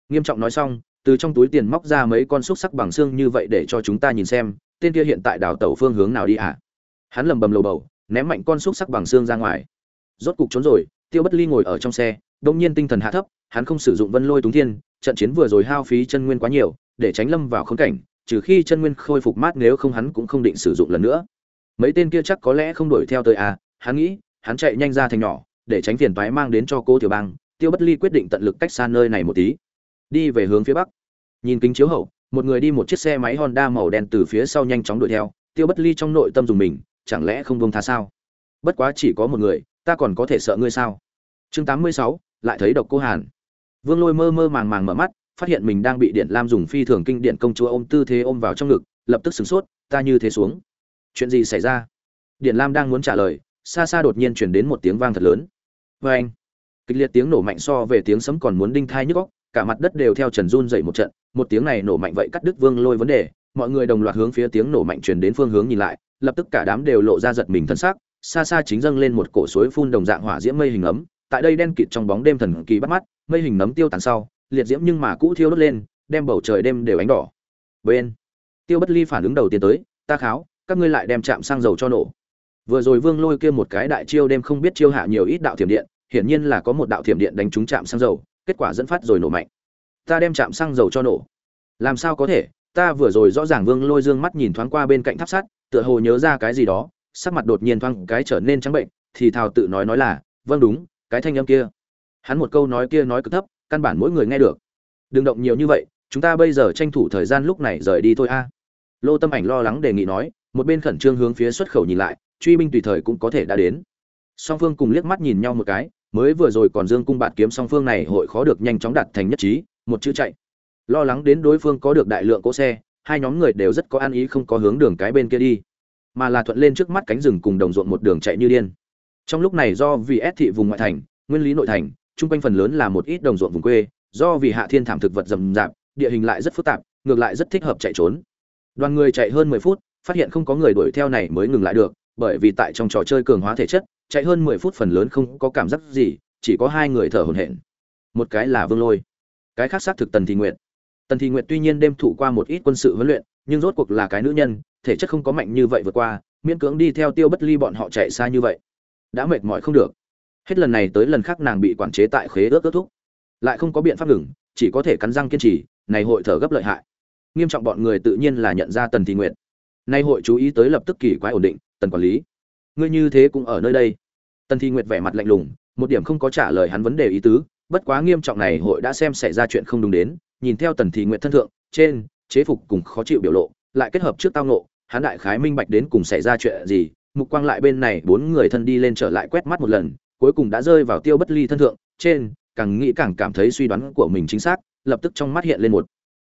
Nghiêm trọng nói xong, từ trong túi tiền móc ra mấy con xúc sắc bằng xương như vậy để cho chúng ta nhìn xem, tên kia hiện tại đào tẩu phương hướng nào đi ạ? À? hắn lầm bầm lầu bầu, ném mạnh con xúc sắc bằng xương ra ngoài rốt cục trốn rồi, tiêu bất ly ngồi ở trong xe, đông nhiên tinh thần hạ thấp, hắn không sử dụng vân lôi túng thiên, trận chiến vừa rồi hao phí chân nguyên quá nhiều, để tránh lâm vào khốn cảnh, trừ khi chân nguyên khôi phục mát nếu không hắn cũng không định sử dụng lần nữa. Mấy tên kia chắc có lẽ không đuổi theo tới à hắn nghĩ, hắn chạy nhanh ra thành nhỏ, để tránh phiền toái mang đến cho cô tiểu bang, tiêu bất ly quyết định tận lực cách xa nơi này một tí. Đi về hướng phía bắc. Nhìn kính chiếu hậu, một người đi một chiếc xe máy honda màu đen từ phía sau nhanh chóng đuổi theo, tiêu bất ly trong nội tâm dùng mình, chẳng lẽ không bông tha sao? Bất quá chỉ có một người ta còn có thể sợ ngươi sao? Chương tám mươi sáu, lại thấy độc cô hàn. Vương lôi mơ mơ màng màng mở mắt, phát hiện mình đang bị điện lam dùng phi thường kinh điện công chúa ôm tư thế ôm vào trong ngực, lập tức sửng sốt, ta như thế xuống. Chuyện gì xảy ra? Điện lam đang muốn trả lời, xa xa đột nhiên chuyển đến một tiếng vang thật lớn. Vê anh, kịch liệt tiếng nổ mạnh so về tiếng sấm còn muốn đinh thai nhức góc cả mặt đất đều theo trần run dậy một trận, một tiếng này nổ mạnh vậy cắt đứt vương lôi vấn đề, mọi người đồng loạt hướng phía tiếng nổ mạnh truyền đến phương hướng nhìn lại, lập tức cả đám đều lộ ra giật mình thân xác xa xa chính dâng lên một cổ suối phun đồng dạng hỏa diễm mây hình ấm, tại đây đen kịt trong bóng đêm thần kỳ bắt mắt, mây hình nấm tiêu tàn sau, liệt diễm nhưng mà cũ thiêu đốt lên, đem bầu trời đêm đều ánh đỏ. Bên, tiêu bất ly phản ứng đầu tiên tới, ta kháo, các ngươi lại đem chạm xăng dầu cho nổ. Vừa rồi vương lôi kia một cái đại chiêu đêm không biết chiêu hạ nhiều ít đạo thiểm điện, hiển nhiên là có một đạo thiểm điện đánh trúng chạm xăng dầu, kết quả dẫn phát rồi nổ mạnh. Ta đem chạm xăng dầu cho nổ. Làm sao có thể? Ta vừa rồi rõ ràng vương lôi dương mắt nhìn thoáng qua bên cạnh tháp sắt, tựa hồ nhớ ra cái gì đó sắc mặt đột nhiên thoáng cái trở nên trắng bệnh, thì thào tự nói nói là vâng đúng, cái thanh âm kia. Hắn một câu nói kia nói cực thấp, căn bản mỗi người nghe được. Đừng động nhiều như vậy, chúng ta bây giờ tranh thủ thời gian lúc này rời đi thôi a. Lô tâm ảnh lo lắng đề nghị nói, một bên khẩn trương hướng phía xuất khẩu nhìn lại, truy binh tùy thời cũng có thể đã đến. Song phương cùng liếc mắt nhìn nhau một cái, mới vừa rồi còn dương cung bạt kiếm song phương này hội khó được nhanh chóng đạt thành nhất trí, một chữ chạy. Lo lắng đến đối phương có được đại lượng cỗ xe, hai nhóm người đều rất có ăn ý không có hướng đường cái bên kia đi mà là thuận lên trước mắt cánh rừng cùng đồng ruộng một đường chạy như điên. Trong lúc này do vì ép thị vùng ngoại thành, nguyên lý nội thành trung quanh phần lớn là một ít đồng ruộng vùng quê, do vì hạ thiên thảm thực vật rậm rạp, địa hình lại rất phức tạp, ngược lại rất thích hợp chạy trốn. Đoàn người chạy hơn mười phút, phát hiện không có người đuổi theo này mới ngừng lại được, bởi vì tại trong trò chơi cường hóa thể chất, chạy hơn mười phút phần lớn không có cảm giác gì, chỉ có hai người thở hổn hển. Một cái là vương lôi, cái khác xác thực tần thị nguyệt. tần thị nguyệt tuy nhiên đêm thủ qua một ít quân sự huấn luyện, nhưng rốt cuộc là cái nữ nhân thể chất không có mạnh như vậy vượt qua, miễn cưỡng đi theo tiêu bất ly bọn họ chạy xa như vậy. Đã mệt mỏi không được. Hết lần này tới lần khác nàng bị quản chế tại khế ước kết thúc. Lại không có biện pháp ngừng, chỉ có thể cắn răng kiên trì, này hội thở gấp lợi hại. Nghiêm trọng bọn người tự nhiên là nhận ra tần thị nguyện nay hội chú ý tới lập tức kỳ quái ổn định, tần quản lý, ngươi như thế cũng ở nơi đây? Tần thị nguyệt vẻ mặt lạnh lùng, một điểm không có trả lời hắn vấn đề ý tứ, bất quá nghiêm trọng này hội đã xem xảy ra chuyện không đúng đến, nhìn theo tần thị nguyệt thân thượng, trên, chế phục cùng khó chịu biểu lộ lại kết hợp trước tao nộ hắn đại khái minh bạch đến cùng xảy ra chuyện gì, mục quang lại bên này bốn người thân đi lên trở lại quét mắt một lần, cuối cùng đã rơi vào tiêu bất ly thân thượng, trên, càng nghĩ càng cảm thấy suy đoán của mình chính xác, lập tức trong mắt hiện lên một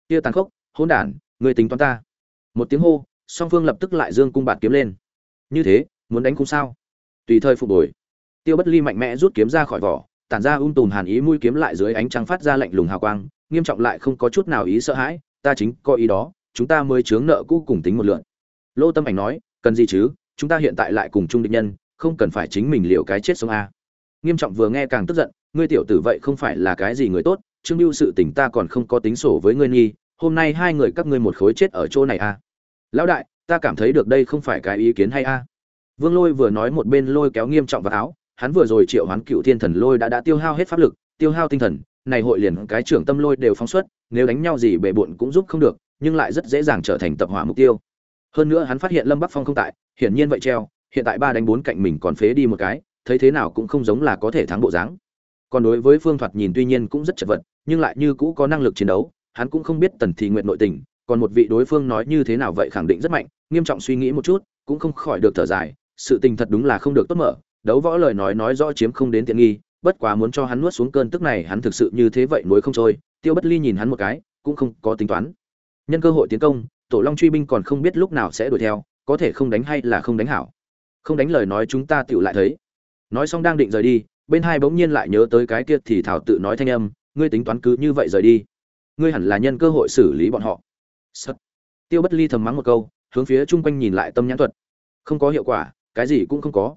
tia tàn khốc, hỗn đản, người tính toán ta. Một tiếng hô, song phương lập tức lại dương cung bạt kiếm lên. Như thế, muốn đánh cũng sao? Tùy thời phục hồi. Tiêu bất ly mạnh mẽ rút kiếm ra khỏi vỏ, tản ra um tùm hàn ý mũi kiếm lại dưới ánh trăng phát ra lạnh lùng hào quang, nghiêm trọng lại không có chút nào ý sợ hãi, ta chính có ý đó chúng ta mới chướng nợ cũ cùng tính một lượn. Lô tâm ảnh nói, cần gì chứ? Chúng ta hiện tại lại cùng chung địch nhân, không cần phải chính mình liệu cái chết sống a. Nghiêm trọng vừa nghe càng tức giận, ngươi tiểu tử vậy không phải là cái gì người tốt, trương mưu sự tình ta còn không có tính sổ với ngươi nghi hôm nay hai người các ngươi một khối chết ở chỗ này a. Lão đại, ta cảm thấy được đây không phải cái ý kiến hay a. Vương lôi vừa nói một bên lôi kéo nghiêm trọng vào áo, hắn vừa rồi triệu hoán cựu thiên thần lôi đã đã tiêu hao hết pháp lực, tiêu hao tinh thần, này hội liền cái trưởng tâm lôi đều phóng xuất, nếu đánh nhau gì bề bộn cũng giúp không được nhưng lại rất dễ dàng trở thành tập hỏa mục tiêu. Hơn nữa hắn phát hiện lâm bắc phong không tại, hiển nhiên vậy treo, hiện tại ba đánh bốn cạnh mình còn phế đi một cái, thấy thế nào cũng không giống là có thể thắng bộ dáng. Còn đối với phương thoạt nhìn tuy nhiên cũng rất chật vật, nhưng lại như cũ có năng lực chiến đấu, hắn cũng không biết tần thị nguyện nội tình, còn một vị đối phương nói như thế nào vậy khẳng định rất mạnh, nghiêm trọng suy nghĩ một chút, cũng không khỏi được thở dài, sự tình thật đúng là không được tốt mở, đấu võ lời nói nói rõ chiếm không đến tiện nghi, bất quá muốn cho hắn nuốt xuống cơn tức này hắn thực sự như thế vậy nuối không trôi, tiêu bất ly nhìn hắn một cái, cũng không có tính toán nhân cơ hội tiến công, tổ long truy binh còn không biết lúc nào sẽ đuổi theo, có thể không đánh hay là không đánh hảo. Không đánh lời nói chúng ta tựu lại thấy. Nói xong đang định rời đi, bên hai bỗng nhiên lại nhớ tới cái kia thì thảo tự nói thanh âm, ngươi tính toán cứ như vậy rời đi. Ngươi hẳn là nhân cơ hội xử lý bọn họ. Sất. tiêu bất ly thầm mắng một câu, hướng phía chung quanh nhìn lại tâm nhãn thuật. Không có hiệu quả, cái gì cũng không có.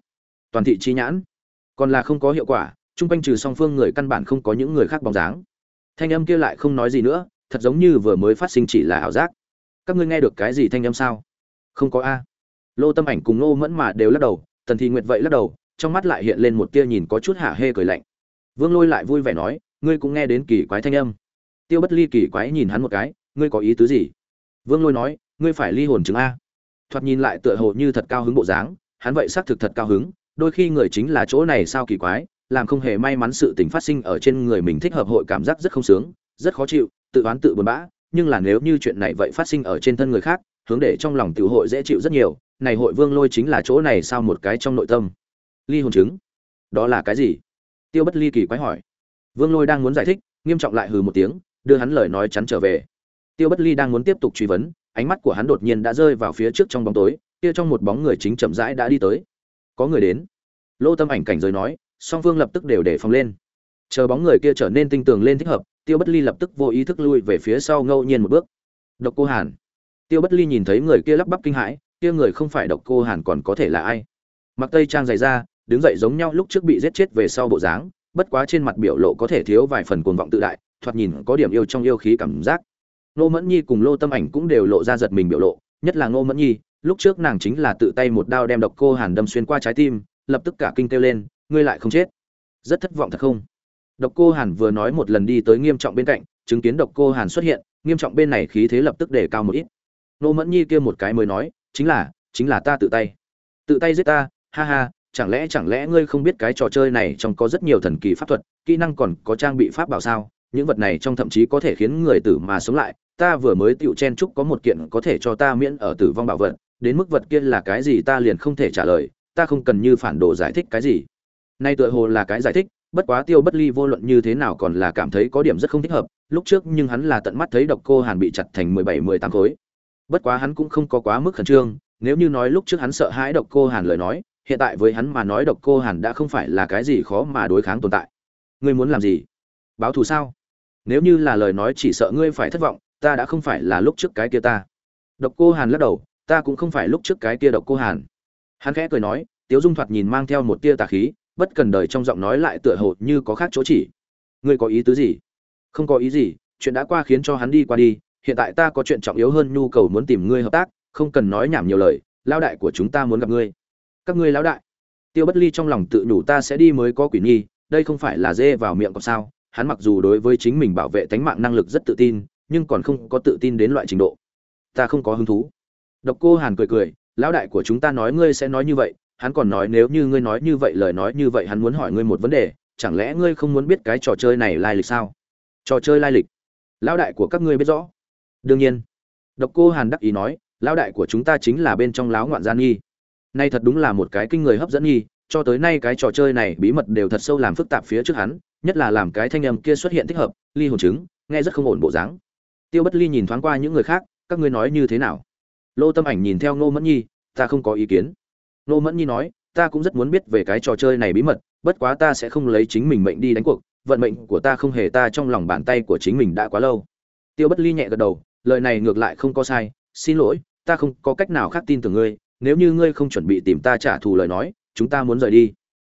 Toàn thị chi nhãn. Còn là không có hiệu quả, chung quanh trừ song phương người căn bản không có những người khác bóng dáng. Thanh âm kia lại không nói gì nữa thật giống như vừa mới phát sinh chỉ là ảo giác. Các ngươi nghe được cái gì thanh âm sao? Không có a. Lô tâm ảnh cùng nô mẫn mà đều lắc đầu, tần thị nguyệt vậy lắc đầu, trong mắt lại hiện lên một tia nhìn có chút hạ hê cười lạnh. Vương lôi lại vui vẻ nói, ngươi cũng nghe đến kỳ quái thanh âm. Tiêu bất ly kỳ quái nhìn hắn một cái, ngươi có ý tứ gì? Vương lôi nói, ngươi phải ly hồn chứng a. Thoạt nhìn lại tựa hồ như thật cao hứng bộ dáng, hắn vậy xác thực thật cao hứng, đôi khi người chính là chỗ này sao kỳ quái, làm không hề may mắn sự tình phát sinh ở trên người mình thích hợp hội cảm giác rất không sướng, rất khó chịu tự oán tự buồn bã, nhưng là nếu như chuyện này vậy phát sinh ở trên thân người khác, hướng để trong lòng tiểu hội dễ chịu rất nhiều, này hội vương lôi chính là chỗ này sao một cái trong nội tâm. Ly hồn chứng, đó là cái gì? Tiêu bất ly kỳ quái hỏi. Vương lôi đang muốn giải thích, nghiêm trọng lại hừ một tiếng, đưa hắn lời nói chắn trở về. Tiêu bất ly đang muốn tiếp tục truy vấn, ánh mắt của hắn đột nhiên đã rơi vào phía trước trong bóng tối, kia trong một bóng người chính chậm rãi đã đi tới. Có người đến. Lô tâm ảnh cảnh giới nói, song phương lập tức đều để phòng lên. Chờ bóng người kia trở nên tinh tường lên thích hợp tiêu bất ly lập tức vô ý thức lui về phía sau ngẫu nhiên một bước. Độc cô hàn. Tiêu bất ly nhìn thấy người kia lắp bắp kinh hãi, kia người không phải độc cô hàn còn có thể là ai? Mặc tây trang dày ra đứng dậy giống nhau lúc trước bị giết chết về sau bộ dáng, bất quá trên mặt biểu lộ có thể thiếu vài phần cuồng vọng tự đại, thoạt nhìn có điểm yêu trong yêu khí cảm giác. Nô mẫn nhi cùng lô tâm ảnh cũng đều lộ ra giật mình biểu lộ, nhất là ngô mẫn nhi, lúc trước nàng chính là tự tay một đao đem độc cô hàn đâm xuyên qua trái tim, lập tức cả kinh kêu lên, ngươi lại không chết? Rất thất vọng thật không? Độc cô hàn vừa nói một lần đi tới nghiêm trọng bên cạnh, chứng kiến độc cô hàn xuất hiện, nghiêm trọng bên này khí thế lập tức để cao một ít. Nô mẫn nhi kia một cái mới nói, chính là chính là ta tự tay. Tự tay giết ta, ha ha, chẳng lẽ chẳng lẽ ngươi không biết cái trò chơi này trong có rất nhiều thần kỳ pháp thuật, kỹ năng còn có trang bị pháp bảo sao? Những vật này trong thậm chí có thể khiến người tử mà sống lại. Ta vừa mới tiểu chen chúc có một kiện có thể cho ta miễn ở tử vong bảo vật, đến mức vật kia là cái gì ta liền không thể trả lời, ta không cần như phản đồ giải thích cái gì. Nay tựa hồ là cái giải thích bất quá tiêu bất ly vô luận như thế nào còn là cảm thấy có điểm rất không thích hợp, lúc trước nhưng hắn là tận mắt thấy độc cô hàn bị chặt thành mười bảy, mười tám khối. Bất quá hắn cũng không có quá mức khẩn trương, nếu như nói lúc trước hắn sợ hãi độc cô hàn lời nói, hiện tại với hắn mà nói độc cô hàn đã không phải là cái gì khó mà đối kháng tồn tại. Ngươi muốn làm gì? Báo thù sao? Nếu như là lời nói chỉ sợ ngươi phải thất vọng, ta đã không phải là lúc trước cái kia ta. Độc cô hàn lắc đầu, ta cũng không phải lúc trước cái kia độc cô hàn. Hắn khẽ cười nói, tiếu dung thoạt nhìn mang theo một tia tà khí bất cần đời trong giọng nói lại tựa hồ như có khác chỗ chỉ. Ngươi có ý tứ gì? Không có ý gì, chuyện đã qua khiến cho hắn đi qua đi, hiện tại ta có chuyện trọng yếu hơn nhu cầu muốn tìm ngươi hợp tác, không cần nói nhảm nhiều lời lao đại của chúng ta muốn gặp ngươi. Các ngươi lão đại. Tiêu bất ly trong lòng tự nhủ ta sẽ đi mới có quỷ nhi đây không phải là dê vào miệng còn sao? Hắn mặc dù đối với chính mình bảo vệ tánh mạng năng lực rất tự tin, nhưng còn không có tự tin đến loại trình độ. Ta không có hứng thú. Độc cô hàn cười cười, lão đại của chúng ta nói ngươi sẽ nói như vậy hắn còn nói nếu như ngươi nói như vậy, lời nói như vậy hắn muốn hỏi ngươi một vấn đề, chẳng lẽ ngươi không muốn biết cái trò chơi này lai lịch sao? Trò chơi lai lịch? Lão đại của các ngươi biết rõ. Đương nhiên. Độc cô hàn đắc ý nói, lão đại của chúng ta chính là bên trong láo ngoạn gian nghi nay thật đúng là một cái kinh người hấp dẫn nghi cho tới nay cái trò chơi này bí mật đều thật sâu làm phức tạp phía trước hắn, nhất là làm cái thanh âm kia xuất hiện thích hợp, ly hồn chứng, nghe rất không ổn bộ dáng. Tiêu bất ly nhìn thoáng qua những người khác, các ngươi nói như thế nào? Lô tâm ảnh nhìn theo ngô mẫn nhi, ta không có ý kiến. Nô mẫn nhi nói, ta cũng rất muốn biết về cái trò chơi này bí mật, bất quá ta sẽ không lấy chính mình mệnh đi đánh cuộc, vận mệnh của ta không hề ta trong lòng bàn tay của chính mình đã quá lâu. Tiêu bất ly nhẹ gật đầu, lời này ngược lại không có sai, xin lỗi, ta không có cách nào khác tin tưởng ngươi, nếu như ngươi không chuẩn bị tìm ta trả thù lời nói, chúng ta muốn rời đi.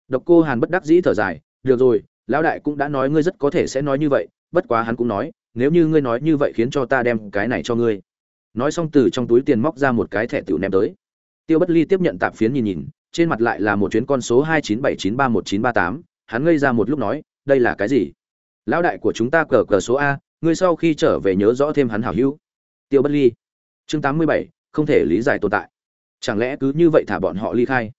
Độc cô hàn bất đắc dĩ thở dài, được rồi, lão đại cũng đã nói ngươi rất có thể sẽ nói như vậy, bất quá hắn cũng nói, nếu như ngươi nói như vậy khiến cho ta đem cái này cho ngươi. Nói xong từ trong túi tiền móc ra một cái thẻ tiểu ném tới tiêu bất ly tiếp nhận tạp phiến nhìn nhìn, trên mặt lại là một chuyến con số hai chín bảy chín ba một chín ba tám, hắn ngây ra một lúc nói, đây là cái gì? Lão đại của chúng ta cờ cờ số a, ngươi sau khi trở về nhớ rõ thêm hắn hảo hữu. Tiêu bất ly. Chương tám mươi bảy, không thể lý giải tồn tại. Chẳng lẽ cứ như vậy thả bọn họ ly khai?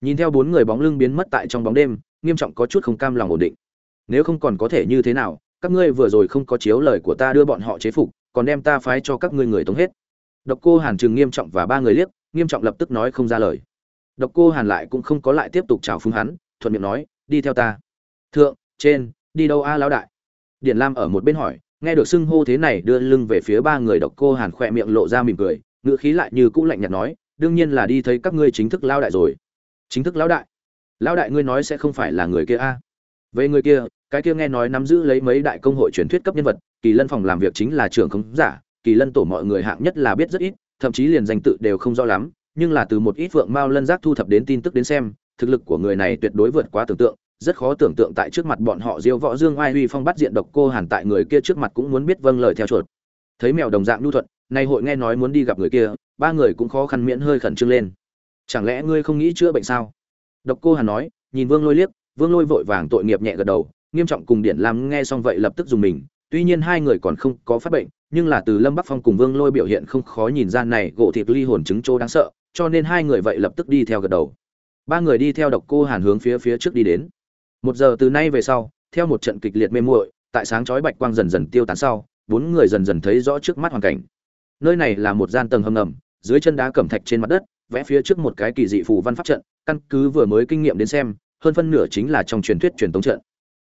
Nhìn theo bốn người bóng lưng biến mất tại trong bóng đêm, nghiêm trọng có chút không cam lòng ổn định. Nếu không còn có thể như thế nào, các ngươi vừa rồi không có chiếu lời của ta đưa bọn họ chế phục, còn đem ta phái cho các ngươi người tống hết. Độc cô hàn trừng nghiêm trọng và ba người liếc nghiêm trọng lập tức nói không ra lời. Độc cô hàn lại cũng không có lại tiếp tục chào phúng hắn, thuận miệng nói, đi theo ta. Thượng, trên, đi đâu a lão đại? Điện lam ở một bên hỏi, nghe được xưng hô thế này đưa lưng về phía ba người độc cô hàn khỏe miệng lộ ra mỉm cười, ngữ khí lại như cũ lạnh nhạt nói, đương nhiên là đi thấy các ngươi chính thức lão đại rồi. Chính thức lão đại? Lão đại ngươi nói sẽ không phải là người kia a? Về người kia, cái kia nghe nói nắm giữ lấy mấy đại công hội truyền thuyết cấp nhân vật, kỳ lân phòng làm việc chính là trưởng không giả, kỳ lân tổ mọi người hạng nhất là biết rất ít thậm chí liền danh tự đều không rõ lắm, nhưng là từ một ít vượng mao lân giác thu thập đến tin tức đến xem, thực lực của người này tuyệt đối vượt quá tưởng tượng, rất khó tưởng tượng tại trước mặt bọn họ diêu võ dương oai huy phong bắt diện độc cô hàn tại người kia trước mặt cũng muốn biết vâng lời theo chuột. Thấy mèo đồng dạng nhu thuận, nay hội nghe nói muốn đi gặp người kia, ba người cũng khó khăn miễn hơi khẩn trương lên. Chẳng lẽ ngươi không nghĩ chữa bệnh sao? Độc cô hàn nói, nhìn vương lôi liếc, vương lôi vội vàng tội nghiệp nhẹ gật đầu, nghiêm trọng cùng điện lam nghe xong vậy lập tức dùng mình tuy nhiên hai người còn không có phát bệnh, nhưng là từ lâm bắc phong cùng vương lôi biểu hiện không khó nhìn ra này gỗ thịt ly hồn chứng chỗ đáng sợ, cho nên hai người vậy lập tức đi theo gật đầu. Ba người đi theo độc cô hàn hướng phía phía trước đi đến. Một giờ từ nay về sau, theo một trận kịch liệt mê muội, tại sáng chói bạch quang dần dần tiêu tán sau, bốn người dần dần thấy rõ trước mắt hoàn cảnh. Nơi này là một gian tầng hầm ngầm, dưới chân đá cẩm thạch trên mặt đất, vẽ phía trước một cái kỳ dị phù văn pháp trận, căn cứ vừa mới kinh nghiệm đến xem, hơn phân nửa chính là trong truyền thuyết truyền tống trận.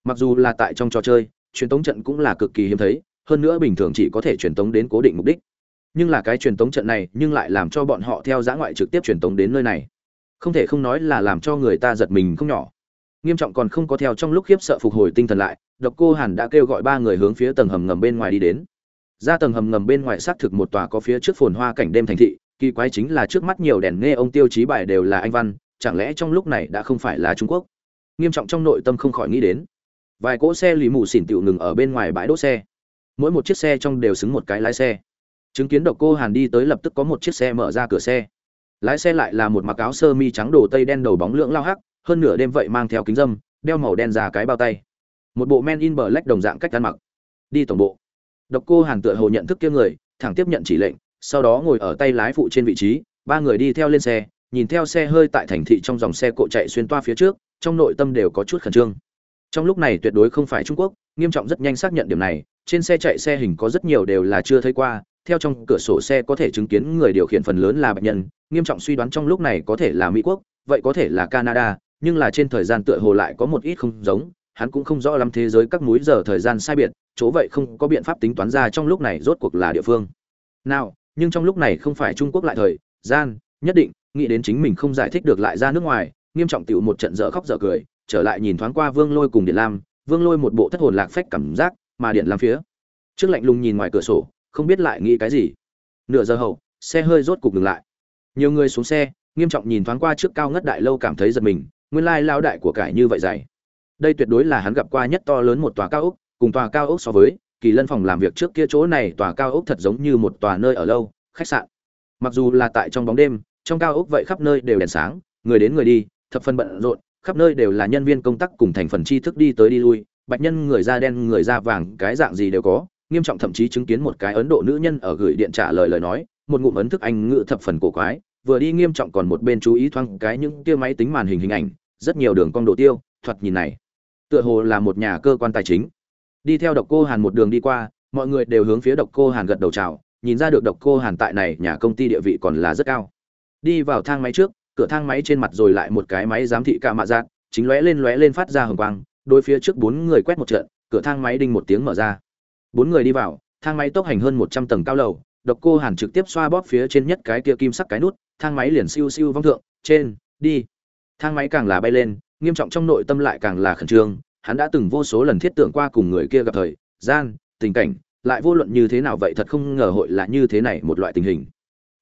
Mặc dù là tại trong trò chơi truyền tống trận cũng là cực kỳ hiếm thấy, hơn nữa bình thường chỉ có thể truyền tống đến cố định mục đích. Nhưng là cái truyền tống trận này nhưng lại làm cho bọn họ theo giã ngoại trực tiếp truyền tống đến nơi này. Không thể không nói là làm cho người ta giật mình không nhỏ. Nghiêm trọng còn không có theo trong lúc khiếp sợ phục hồi tinh thần lại, độc cô hàn đã kêu gọi ba người hướng phía tầng hầm ngầm bên ngoài đi đến. Ra tầng hầm ngầm bên ngoài xác thực một tòa có phía trước phồn hoa cảnh đêm thành thị, kỳ quái chính là trước mắt nhiều đèn nghe ông tiêu chí bài đều là anh văn, chẳng lẽ trong lúc này đã không phải là trung quốc? Nghiêm trọng trong nội tâm không khỏi nghĩ đến vài cỗ xe lì mù xỉn tựu ngừng ở bên ngoài bãi đỗ xe. Mỗi một chiếc xe trong đều xứng một cái lái xe. Chứng kiến độc cô hàn đi tới lập tức có một chiếc xe mở ra cửa xe. Lái xe lại là một mặc áo sơ mi trắng đồ tây đen đầu bóng lưỡng lao hắc, hơn nửa đêm vậy mang theo kính dâm, đeo màu đen ra cái bao tay. Một bộ men in bờ lách đồng dạng cách ăn mặc. Đi tổng bộ. Độc cô hàn tựa hồ nhận thức kia người, thẳng tiếp nhận chỉ lệnh, sau đó ngồi ở tay lái phụ trên vị trí, ba người đi theo lên xe, nhìn theo xe hơi tại thành thị trong dòng xe cộ chạy xuyên toa phía trước, trong nội tâm đều có chút khẩn trương trong lúc này tuyệt đối không phải trung quốc, nghiêm trọng rất nhanh xác nhận điểm này, trên xe chạy xe hình có rất nhiều đều là chưa thấy qua, theo trong cửa sổ xe có thể chứng kiến người điều khiển phần lớn là bệnh nhân, nghiêm trọng suy đoán trong lúc này có thể là mỹ quốc, vậy có thể là canada, nhưng là trên thời gian tựa hồ lại có một ít không giống, hắn cũng không rõ lắm thế giới các múi giờ thời gian sai biệt, chỗ vậy không có biện pháp tính toán ra trong lúc này rốt cuộc là địa phương. Nào, nhưng trong lúc này không phải trung quốc lại thời, gian, nhất định, nghĩ đến chính mình không giải thích được lại ra nước ngoài, nghiêm trọng tiểu một trận dở khóc dở cười trở lại nhìn thoáng qua vương lôi cùng điện lam, vương lôi một bộ thất hồn lạc phách cảm giác, mà điện lam phía trước lạnh lùng nhìn ngoài cửa sổ, không biết lại nghĩ cái gì. Nửa giờ hậu, xe hơi rốt cục dừng lại. Nhiều người xuống xe, nghiêm trọng nhìn thoáng qua trước cao ngất đại lâu cảm thấy giật mình, nguyên lai lao đại của cải như vậy dày. Đây tuyệt đối là hắn gặp qua nhất to lớn một tòa cao ốc, cùng tòa cao ốc so với, kỳ lân phòng làm việc trước kia chỗ này tòa cao ốc thật giống như một tòa nơi ở lâu, khách sạn. Mặc dù là tại trong bóng đêm, trong cao ốc vậy khắp nơi đều đèn sáng, người đến người đi, thập phần bận rộn khắp nơi đều là nhân viên công tác cùng thành phần tri thức đi tới đi lui, bạch nhân người da đen, người da vàng, cái dạng gì đều có. Nghiêm trọng thậm chí chứng kiến một cái ấn độ nữ nhân ở gửi điện trả lời lời nói, một ngụm ấn thức anh ngữ thập phần cổ quái, vừa đi nghiêm trọng còn một bên chú ý thoáng cái những kia máy tính màn hình hình ảnh, rất nhiều đường cong độ tiêu, thoạt nhìn này, tựa hồ là một nhà cơ quan tài chính. Đi theo độc cô hàn một đường đi qua, mọi người đều hướng phía độc cô hàn gật đầu chào, nhìn ra được độc cô hàn tại này nhà công ty địa vị còn là rất cao. Đi vào thang máy trước cửa thang máy trên mặt rồi lại một cái máy giám thị ca mạ giác chính lóe lên lóe lên phát ra hồng quang, đôi phía trước bốn người quét một trận, cửa thang máy đinh một tiếng mở ra. Bốn người đi vào, thang máy tốc hành hơn một trăm tầng cao lầu, độc cô hàn trực tiếp xoa bóp phía trên nhất cái kia kim sắc cái nút, thang máy liền siêu siêu vong thượng, trên, đi. Thang máy càng là bay lên, nghiêm trọng trong nội tâm lại càng là khẩn trương, hắn đã từng vô số lần thiết tưởng qua cùng người kia gặp thời, gian, tình cảnh, lại vô luận như thế nào vậy thật không ngờ hội là như thế này một loại tình hình.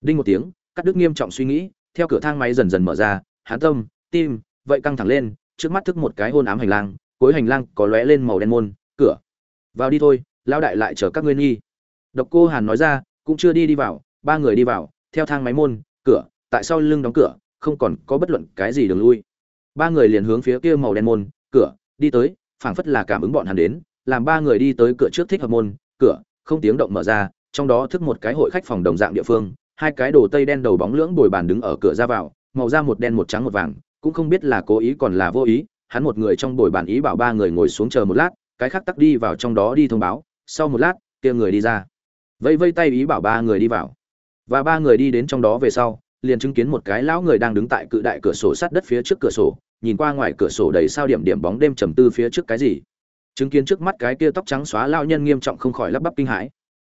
Đinh một tiếng, cắt đứt nghiêm trọng suy nghĩ theo cửa thang máy dần dần mở ra, hắn tâm, tim, vậy căng thẳng lên, trước mắt thức một cái hôn ám hành lang, cuối hành lang có lóe lên màu đen môn, cửa. Vào đi thôi lao đại lại chở các ngươi nghi. Độc cô hàn nói ra, cũng chưa đi đi vào, ba người đi vào, theo thang máy môn, cửa, tại sau lưng đóng cửa, không còn có bất luận cái gì đường lui. Ba người liền hướng phía kia màu đen môn, cửa, đi tới, phảng phất là cảm ứng bọn hắn đến, làm ba người đi tới cửa trước thích hợp môn, cửa, không tiếng động mở ra, trong đó thức một cái hội khách phòng đồng dạng địa phương hai cái đồ tây đen đầu bóng lưỡng bồi bàn đứng ở cửa ra vào, màu da một đen một trắng một vàng, cũng không biết là cố ý còn là vô ý, hắn một người trong bồi bàn ý bảo ba người ngồi xuống chờ một lát, cái khác tắc đi vào trong đó đi thông báo, sau một lát, kia người đi ra. Vẫy vây tay ý bảo ba người đi vào. Và ba người đi đến trong đó về sau, liền chứng kiến một cái lão người đang đứng tại cự đại cửa sổ sát đất phía trước cửa sổ, nhìn qua ngoài cửa sổ đầy sao điểm điểm bóng đêm trầm tư phía trước cái gì. Chứng kiến trước mắt cái kia tóc trắng xóa lão nhân nghiêm trọng không khỏi lắp bắp kinh hãi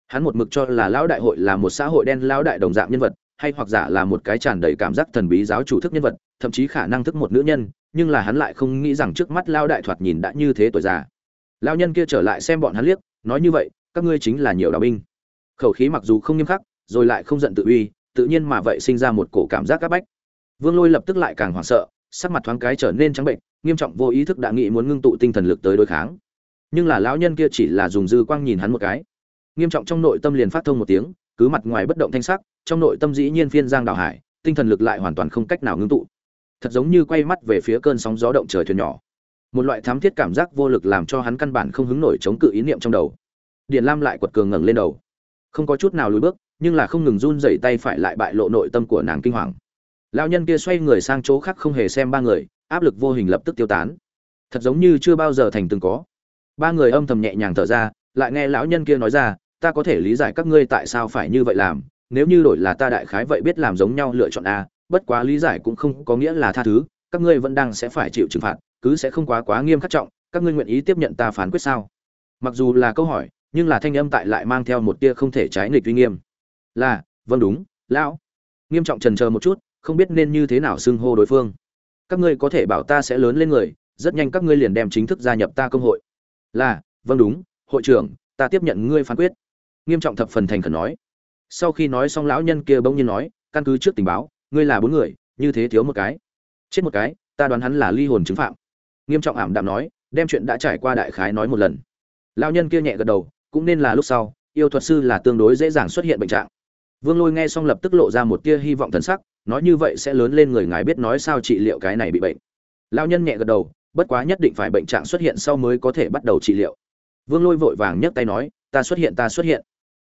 hắn một mực cho là lão đại hội là một xã hội đen, lão đại đồng dạng nhân vật, hay hoặc giả là một cái tràn đầy cảm giác thần bí giáo chủ thức nhân vật, thậm chí khả năng thức một nữ nhân, nhưng là hắn lại không nghĩ rằng trước mắt lão đại thoạt nhìn đã như thế tuổi già. Lão nhân kia trở lại xem bọn hắn liếc, nói như vậy, các ngươi chính là nhiều đạo binh. Khẩu khí mặc dù không nghiêm khắc, rồi lại không giận tự uy, tự nhiên mà vậy sinh ra một cổ cảm giác áp bách. Vương lôi lập tức lại càng hoảng sợ, sắc mặt thoáng cái trở nên trắng bệnh nghiêm trọng vô ý thức đã nghĩ muốn ngưng tụ tinh thần lực tới đối kháng. Nhưng là lão nhân kia chỉ là dùng dư quang nhìn hắn một cái nghiêm trọng trong nội tâm liền phát thông một tiếng, cứ mặt ngoài bất động thanh sắc, trong nội tâm dĩ nhiên phiên giang đảo hải, tinh thần lực lại hoàn toàn không cách nào ngưng tụ. Thật giống như quay mắt về phía cơn sóng gió động trời thuyền nhỏ. Một loại thám thiết cảm giác vô lực làm cho hắn căn bản không hứng nổi chống cự ý niệm trong đầu. Điền lam lại quật cường ngẩng lên đầu. Không có chút nào lùi bước, nhưng là không ngừng run rẩy tay phải lại bại lộ nội tâm của nàng kinh hoàng. Lão nhân kia xoay người sang chỗ khác không hề xem ba người, áp lực vô hình lập tức tiêu tán. Thật giống như chưa bao giờ thành từng có. Ba người âm thầm nhẹ nhàng thở ra, lại nghe lão nhân kia nói ra ta có thể lý giải các ngươi tại sao phải như vậy làm, nếu như đổi là ta đại khái vậy biết làm giống nhau lựa chọn a, bất quá lý giải cũng không có nghĩa là tha thứ, các ngươi vẫn đang sẽ phải chịu trừng phạt, cứ sẽ không quá quá nghiêm khắc trọng, các ngươi nguyện ý tiếp nhận ta phán quyết sao? Mặc dù là câu hỏi, nhưng là thanh âm tại lại mang theo một tia không thể trái nghịch uy nghiêm. Là vâng đúng, lão. Nghiêm trọng trần chờ một chút, không biết nên như thế nào xưng hô đối phương. Các ngươi có thể bảo ta sẽ lớn lên người, rất nhanh các ngươi liền đem chính thức gia nhập ta công hội. Là vâng đúng, hội trưởng, ta tiếp nhận ngươi phán quyết nghiêm trọng thập phần thành khẩn nói. Sau khi nói xong lão nhân kia bỗng nhiên nói, căn cứ trước tình báo, ngươi là bốn người, như thế thiếu một cái. Chết một cái, ta đoán hắn là ly hồn chứng phạm. Nghiêm trọng ảm đạm nói, đem chuyện đã trải qua đại khái nói một lần. Lão nhân kia nhẹ gật đầu, cũng nên là lúc sau, yêu thuật sư là tương đối dễ dàng xuất hiện bệnh trạng. Vương lôi nghe xong lập tức lộ ra một tia hy vọng thần sắc, nói như vậy sẽ lớn lên người ngài biết nói sao trị liệu cái này bị bệnh. Lão nhân nhẹ gật đầu, bất quá nhất định phải bệnh trạng xuất hiện sau mới có thể bắt đầu trị liệu. Vương lôi vội vàng nhấc tay nói, ta xuất hiện, ta xuất hiện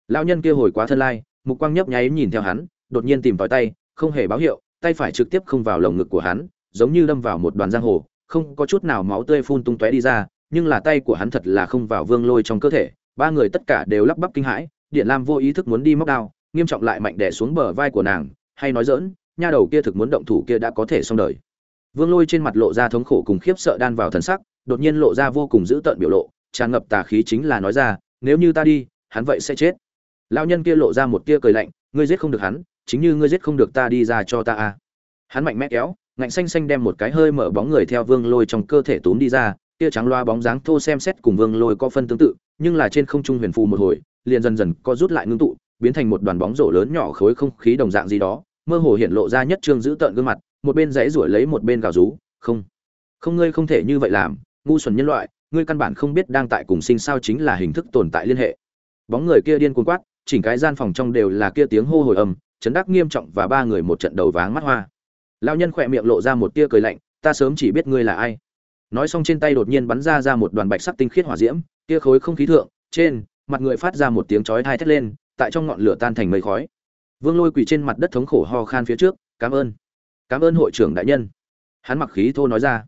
lão nhân kia hồi quá thân lai, mục quang nhấp nháy nhìn theo hắn, đột nhiên tìm tòi tay, không hề báo hiệu, tay phải trực tiếp không vào lồng ngực của hắn, giống như đâm vào một đoàn giang hồ, không có chút nào máu tươi phun tung tóe đi ra, nhưng là tay của hắn thật là không vào vương lôi trong cơ thể, ba người tất cả đều lắp bắp kinh hãi, điện lam vô ý thức muốn đi móc đao, nghiêm trọng lại mạnh đè xuống bờ vai của nàng, hay nói dỡn nha đầu kia thực muốn động thủ kia đã có thể xong đời. Vương lôi trên mặt lộ ra thống khổ cùng khiếp sợ đan vào thần sắc, đột nhiên lộ ra vô cùng dữ tợn biểu lộ, tràn ngập tà khí chính là nói ra, nếu như ta đi, hắn vậy sẽ chết lao nhân kia lộ ra một tia cười lạnh, ngươi giết không được hắn, chính như ngươi giết không được ta đi ra cho ta a. Hắn mạnh mẽ kéo, ngạnh xanh xanh đem một cái hơi mở bóng người theo vương lôi trong cơ thể túm đi ra, tia trắng loa bóng dáng thô xem xét cùng vương lôi có phân tương tự, nhưng là trên không trung huyền phù một hồi, liền dần dần có rút lại ngưng tụ, biến thành một đoàn bóng rổ lớn nhỏ khối không khí đồng dạng gì đó, mơ hồ hiện lộ ra nhất trương giữ tợn gương mặt, một bên dãy ruổi lấy một bên gào rú, không không, ngươi không thể như vậy làm, ngu xuẩn nhân loại, ngươi căn bản không biết đang tại cùng sinh sao chính là hình thức tồn tại liên hệ. Bóng người kia điên cuồng quát chỉnh cái gian phòng trong đều là kia tiếng hô hồi âm chấn đắc nghiêm trọng và ba người một trận đầu váng mắt hoa. Lao nhân khỏe miệng lộ ra một tia cười lạnh, ta sớm chỉ biết ngươi là ai. Nói xong trên tay đột nhiên bắn ra ra một đoàn bạch sắc tinh khiết hỏa diễm, tia khối không khí thượng, trên, mặt người phát ra một tiếng chói thai thét lên, tại trong ngọn lửa tan thành mây khói. Vương lôi quỳ trên mặt đất thống khổ ho khan phía trước, cảm ơn cảm ơn hội trưởng đại nhân. Hắn mặc khí thô nói ra.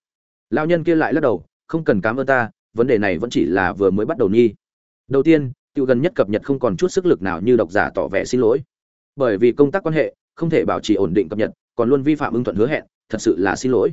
Lao nhân kia lại lắc đầu, không cần cảm ơn ta, vấn đề này vẫn chỉ là vừa mới bắt đầu nghi đầu tiên tiêu gần nhất cập nhật không còn chút sức lực nào như độc giả tỏ vẻ xin lỗi. Bởi vì công tác quan hệ, không thể bảo trì ổn định cập nhật, còn luôn vi phạm ưng thuận hứa hẹn, thật sự là xin lỗi.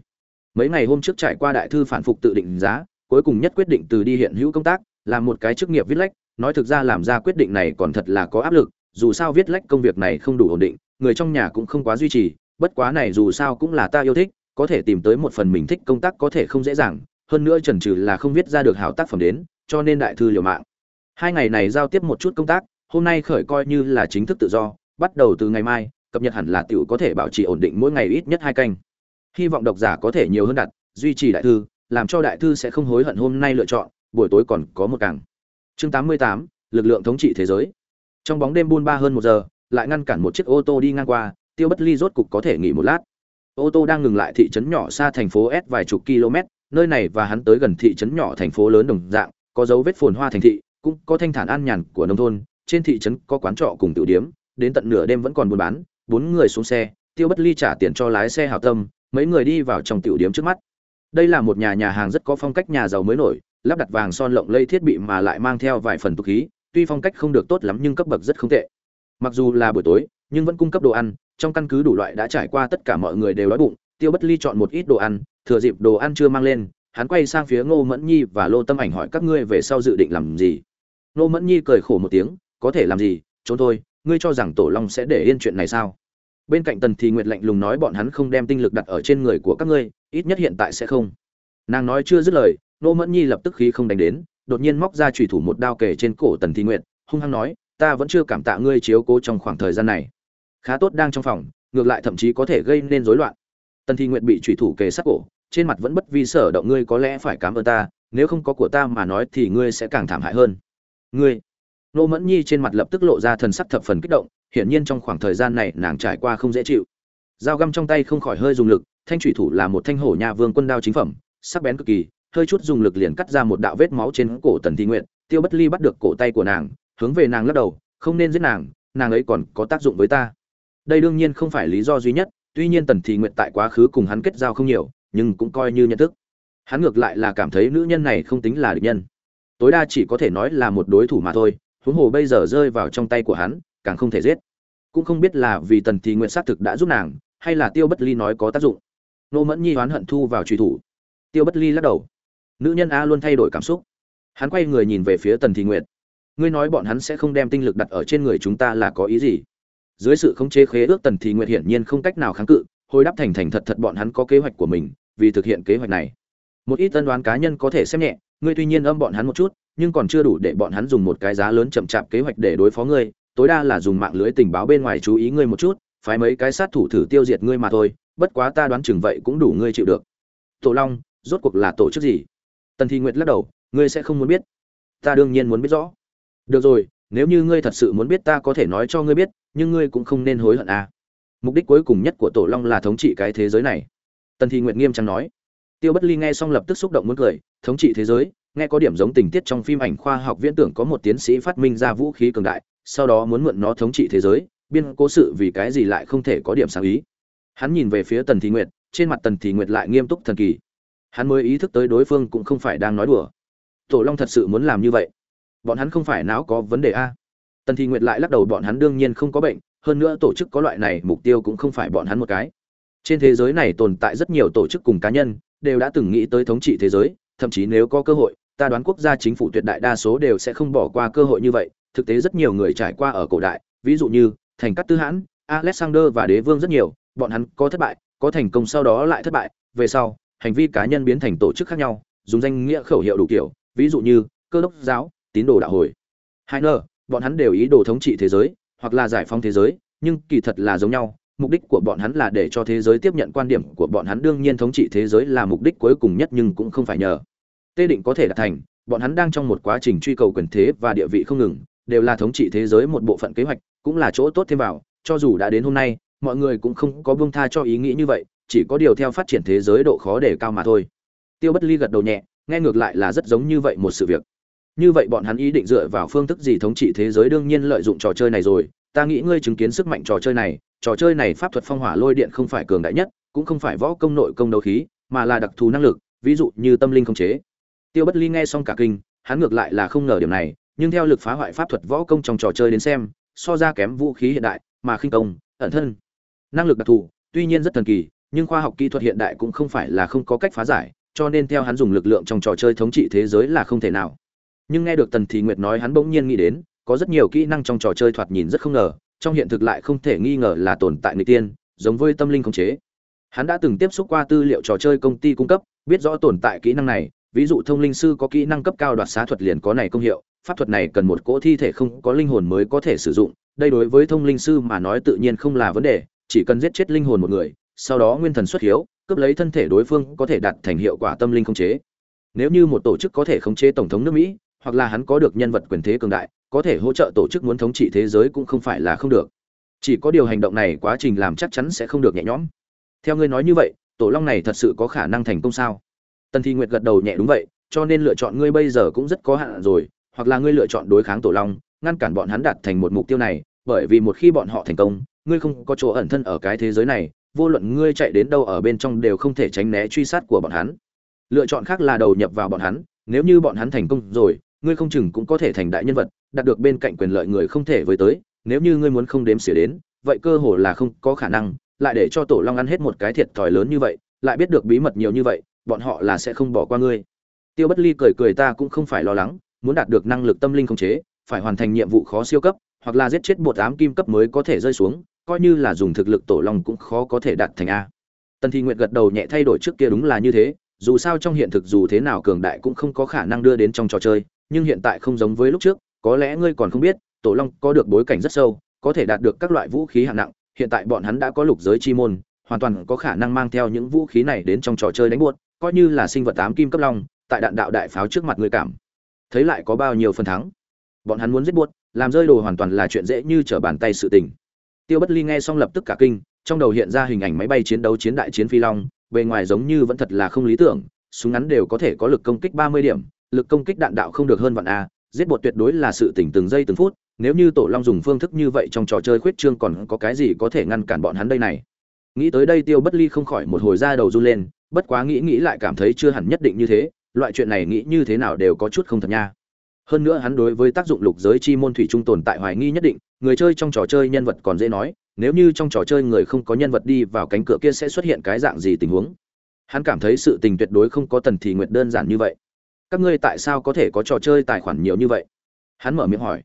Mấy ngày hôm trước trải qua đại thư phản phục tự định giá, cuối cùng nhất quyết định từ đi hiện hữu công tác, làm một cái chức nghiệp viết lách, nói thực ra làm ra quyết định này còn thật là có áp lực, dù sao viết lách công việc này không đủ ổn định, người trong nhà cũng không quá duy trì, bất quá này dù sao cũng là ta yêu thích, có thể tìm tới một phần mình thích công tác có thể không dễ dàng, hơn nữa trần trừ là không viết ra được hảo tác phẩm đến, cho nên đại thư liều mạng hai ngày này giao tiếp một chút công tác hôm nay khởi coi như là chính thức tự do bắt đầu từ ngày mai cập nhật hẳn là tiểu có thể bảo trì ổn định mỗi ngày ít nhất hai canh. Hy vọng độc giả có thể nhiều hơn đặt duy trì đại thư làm cho đại thư sẽ không hối hận hôm nay lựa chọn buổi tối còn có một càng. Chương 88, lực lượng thống trị thế giới. Trong bóng đêm buôn ba hơn một giờ lại ngăn cản một chiếc ô tô đi ngang qua tiêu bất ly rốt cục có thể nghỉ một lát. Ô tô đang ngừng lại thị trấn nhỏ xa thành phố s vài chục km nơi này và hắn tới gần thị trấn nhỏ thành phố lớn đồng dạng có dấu vết phồn hoa thành thị cũng có thanh thản an nhàn của nông thôn, trên thị trấn có quán trọ cùng tiểu điếm, đến tận nửa đêm vẫn còn buôn bán, bốn người xuống xe, tiêu bất ly trả tiền cho lái xe hảo tâm, mấy người đi vào trong tiểu điếm trước mắt. Đây là một nhà nhà hàng rất có phong cách nhà giàu mới nổi, lắp đặt vàng son lộng lây thiết bị mà lại mang theo vài phần tục khí, tuy phong cách không được tốt lắm nhưng cấp bậc rất không tệ. Mặc dù là buổi tối, nhưng vẫn cung cấp đồ ăn, trong căn cứ đủ loại đã trải qua tất cả mọi người đều đói bụng, tiêu bất ly chọn một ít đồ ăn, thừa dịp đồ ăn chưa mang lên, hắn quay sang phía ngô mẫn nhi và lô tâm ảnh hỏi các ngươi về sau dự định làm gì. Nô mẫn nhi cười khổ một tiếng, có thể làm gì? Trốn thôi, ngươi cho rằng tổ long sẽ để yên chuyện này sao? Bên cạnh tần thì nguyệt lạnh lùng nói, bọn hắn không đem tinh lực đặt ở trên người của các ngươi, ít nhất hiện tại sẽ không. Nàng nói chưa dứt lời, nô mẫn nhi lập tức khí không đánh đến, đột nhiên móc ra trùy thủ một đao kề trên cổ tần thi nguyệt, hung hăng nói, ta vẫn chưa cảm tạ ngươi chiếu cố trong khoảng thời gian này. Khá tốt đang trong phòng, ngược lại thậm chí có thể gây nên rối loạn. Tần thi nguyệt bị trùy thủ kề sát cổ, trên mặt vẫn bất vi sở động, ngươi có lẽ phải cảm ơn ta, nếu không có của ta mà nói thì ngươi sẽ càng thảm hại hơn ngươi. Nô mẫn nhi trên mặt lập tức lộ ra thần sắc thập phần kích động, hiển nhiên trong khoảng thời gian này nàng trải qua không dễ chịu. Dao găm trong tay không khỏi hơi dùng lực, thanh thủy thủ là một thanh hổ nhà vương quân đao chính phẩm, sắc bén cực kỳ, hơi chút dùng lực liền cắt ra một đạo vết máu trên cổ tần thi nguyện tiêu bất ly bắt được cổ tay của nàng, hướng về nàng lắc đầu, không nên giết nàng nàng ấy còn có tác dụng với ta. Đây đương nhiên không phải lý do duy nhất, tuy nhiên tần thị nguyện tại quá khứ cùng hắn kết giao không nhiều, nhưng cũng coi như nhận thức. Hắn ngược lại là cảm thấy nữ nhân này không tính là địch nhân tối đa chỉ có thể nói là một đối thủ mà thôi, huống hồ bây giờ rơi vào trong tay của hắn, càng không thể giết. Cũng không biết là vì tần thì nguyện xác thực đã giúp nàng, hay là tiêu bất ly nói có tác dụng. Nô mẫn nhi oán hận thu vào truy thủ. Tiêu bất ly lắc đầu. Nữ nhân a luôn thay đổi cảm xúc. Hắn quay người nhìn về phía tần thì nguyệt ngươi nói bọn hắn sẽ không đem tinh lực đặt ở trên người chúng ta là có ý gì? Dưới sự khống chế khế ước tần thì nguyệt hiển nhiên không cách nào kháng cự, hồi đáp thành thành thật thật bọn hắn có kế hoạch của mình vì thực hiện kế hoạch này. Một ít tân đoán cá nhân có thể xem nhẹ ngươi tuy nhiên âm bọn hắn một chút, nhưng còn chưa đủ để bọn hắn dùng một cái giá lớn chậm chạp kế hoạch để đối phó ngươi, tối đa là dùng mạng lưới tình báo bên ngoài chú ý ngươi một chút, phái mấy cái sát thủ thử tiêu diệt ngươi mà thôi, bất quá ta đoán chừng vậy cũng đủ ngươi chịu được. Tổ long, rốt cuộc là tổ chức gì? Tần thi nguyệt lắc đầu, ngươi sẽ không muốn biết. Ta đương nhiên muốn biết rõ. Được rồi, nếu như ngươi thật sự muốn biết ta có thể nói cho ngươi biết, nhưng ngươi cũng không nên hối hận à. mục đích cuối cùng nhất của tổ long là thống trị cái thế giới này. Tần thi nguyệt nghiêm trang nói tiêu bất ly nghe xong lập tức xúc động muốn cười, thống trị thế giới, nghe có điểm giống tình tiết trong phim ảnh khoa học viễn tưởng có một tiến sĩ phát minh ra vũ khí cường đại, sau đó muốn mượn nó thống trị thế giới, biên cố sự vì cái gì lại không thể có điểm sáng ý. Hắn nhìn về phía tần thị nguyệt, trên mặt tần thị nguyệt lại nghiêm túc thần kỳ. Hắn mới ý thức tới đối phương cũng không phải đang nói đùa. Tổ long thật sự muốn làm như vậy. Bọn hắn không phải não có vấn đề a. Tần thị nguyệt lại lắc đầu bọn hắn đương nhiên không có bệnh, hơn nữa tổ chức có loại này mục tiêu cũng không phải bọn hắn một cái. Trên thế giới này tồn tại rất nhiều tổ chức cùng cá nhân đều đã từng nghĩ tới thống trị thế giới, thậm chí nếu có cơ hội, ta đoán quốc gia chính phủ tuyệt đại đa số đều sẽ không bỏ qua cơ hội như vậy. Thực tế rất nhiều người trải qua ở cổ đại, ví dụ như thành cát tư hãn, alexander và đế vương rất nhiều, bọn hắn có thất bại, có thành công sau đó lại thất bại, về sau, hành vi cá nhân biến thành tổ chức khác nhau, dùng danh nghĩa khẩu hiệu đủ kiểu, ví dụ như cơ đốc giáo, tín đồ đạo hồi. Hai nơ bọn hắn đều ý đồ thống trị thế giới, hoặc là giải phóng thế giới, nhưng kỳ thật là giống nhau mục đích của bọn hắn là để cho thế giới tiếp nhận quan điểm của bọn hắn, đương nhiên thống trị thế giới là mục đích cuối cùng nhất nhưng cũng không phải nhờ. Tê định có thể đạt thành, bọn hắn đang trong một quá trình truy cầu quyền thế và địa vị không ngừng, đều là thống trị thế giới một bộ phận kế hoạch, cũng là chỗ tốt thêm vào. Cho dù đã đến hôm nay, mọi người cũng không có buông tha cho ý nghĩ như vậy, chỉ có điều theo phát triển thế giới độ khó để cao mà thôi. Tiêu bất ly gật đầu nhẹ, nghe ngược lại là rất giống như vậy một sự việc. Như vậy bọn hắn ý định dựa vào phương thức gì thống trị thế giới, đương nhiên lợi dụng trò chơi này rồi ta nghĩ ngươi chứng kiến sức mạnh trò chơi này, trò chơi này pháp thuật phong hỏa lôi điện không phải cường đại nhất, cũng không phải võ công nội công đấu khí, mà là đặc thù năng lực, ví dụ như tâm linh không chế. Tiêu bất ly nghe xong cả kinh, hắn ngược lại là không ngờ điểm này, nhưng theo lực phá hoại pháp thuật võ công trong trò chơi đến xem, so ra kém vũ khí hiện đại, mà khinh công, ẩn thân. Năng lực đặc thù, tuy nhiên rất thần kỳ, nhưng khoa học kỹ thuật hiện đại cũng không phải là không có cách phá giải, cho nên theo hắn dùng lực lượng trong trò chơi thống trị thế giới là không thể nào. Nhưng nghe được tần thị nguyệt nói hắn bỗng nhiên nghĩ đến có rất nhiều kỹ năng trong trò chơi thoạt nhìn rất không ngờ, trong hiện thực lại không thể nghi ngờ là tồn tại người tiên, giống với tâm linh khống chế. Hắn đã từng tiếp xúc qua tư liệu trò chơi công ty cung cấp, biết rõ tồn tại kỹ năng này, ví dụ thông linh sư có kỹ năng cấp cao đoạt xá thuật liền có này công hiệu, pháp thuật này cần một cỗ thi thể không có linh hồn mới có thể sử dụng, đây đối với thông linh sư mà nói tự nhiên không là vấn đề, chỉ cần giết chết linh hồn một người, sau đó nguyên thần xuất hiếu, cướp lấy thân thể đối phương có thể đạt thành hiệu quả tâm linh khống chế. Nếu như một tổ chức có thể khống chế tổng thống nước mỹ hoặc là hắn có được nhân vật quyền thế cường đại, có thể hỗ trợ tổ chức muốn thống trị thế giới cũng không phải là không được. Chỉ có điều hành động này quá trình làm chắc chắn sẽ không được nhẹ nhõm. Theo ngươi nói như vậy, tổ long này thật sự có khả năng thành công sao? Tần thi nguyệt gật đầu nhẹ đúng vậy, cho nên lựa chọn ngươi bây giờ cũng rất có hạn rồi, hoặc là ngươi lựa chọn đối kháng tổ long, ngăn cản bọn hắn đạt thành một mục tiêu này, bởi vì một khi bọn họ thành công, ngươi không có chỗ ẩn thân ở cái thế giới này, vô luận ngươi chạy đến đâu ở bên trong đều không thể tránh né truy sát của bọn hắn. Lựa chọn khác là đầu nhập vào bọn hắn, nếu như bọn hắn thành công rồi ngươi không chừng cũng có thể thành đại nhân vật, đạt được bên cạnh quyền lợi người không thể với tới, nếu như ngươi muốn không đếm xỉa đến, vậy cơ hồ là không có khả năng, lại để cho tổ long ăn hết một cái thiệt thòi lớn như vậy, lại biết được bí mật nhiều như vậy, bọn họ là sẽ không bỏ qua ngươi. Tiêu bất ly cười cười ta cũng không phải lo lắng, muốn đạt được năng lực tâm linh khống chế, phải hoàn thành nhiệm vụ khó siêu cấp, hoặc là giết chết bột ám kim cấp mới có thể rơi xuống, coi như là dùng thực lực tổ long cũng khó có thể đạt thành a. Tần thi nguyện gật đầu nhẹ thay đổi trước kia đúng là như thế, dù sao trong hiện thực dù thế nào cường đại cũng không có khả năng đưa đến trong trò chơi nhưng hiện tại không giống với lúc trước, có lẽ ngươi còn không biết, tổ long có được bối cảnh rất sâu, có thể đạt được các loại vũ khí hạng nặng, hiện tại bọn hắn đã có lục giới chi môn, hoàn toàn có khả năng mang theo những vũ khí này đến trong trò chơi đánh buốt, coi như là sinh vật tám kim cấp long, tại đạn đạo đại pháo trước mặt người cảm thấy lại có bao nhiêu phần thắng. Bọn hắn muốn giết buốt, làm rơi đồ hoàn toàn là chuyện dễ như trở bàn tay sự tình. Tiêu bất ly nghe xong lập tức cả kinh, trong đầu hiện ra hình ảnh máy bay chiến đấu chiến đại chiến phi long, bề ngoài giống như vẫn thật là không lý tưởng, súng ngắn đều có thể có lực công kích ba mươi điểm lực công kích đạn đạo không được hơn vạn a, giết bột tuyệt đối là sự tỉnh từng giây từng phút, nếu như tổ long dùng phương thức như vậy trong trò chơi khuyết trương còn có cái gì có thể ngăn cản bọn hắn đây này? Nghĩ tới đây tiêu bất ly không khỏi một hồi ra đầu run lên, bất quá nghĩ nghĩ lại cảm thấy chưa hẳn nhất định như thế, loại chuyện này nghĩ như thế nào đều có chút không thật nha. Hơn nữa hắn đối với tác dụng lục giới chi môn thủy trung tồn tại hoài nghi nhất định, người chơi trong trò chơi nhân vật còn dễ nói, nếu như trong trò chơi người không có nhân vật đi vào cánh cửa kia sẽ xuất hiện cái dạng gì tình huống? Hắn cảm thấy sự tình tuyệt đối không có tần thì nguyệt đơn giản như vậy các ngươi tại sao có thể có trò chơi tài khoản nhiều như vậy? Hắn mở miệng hỏi.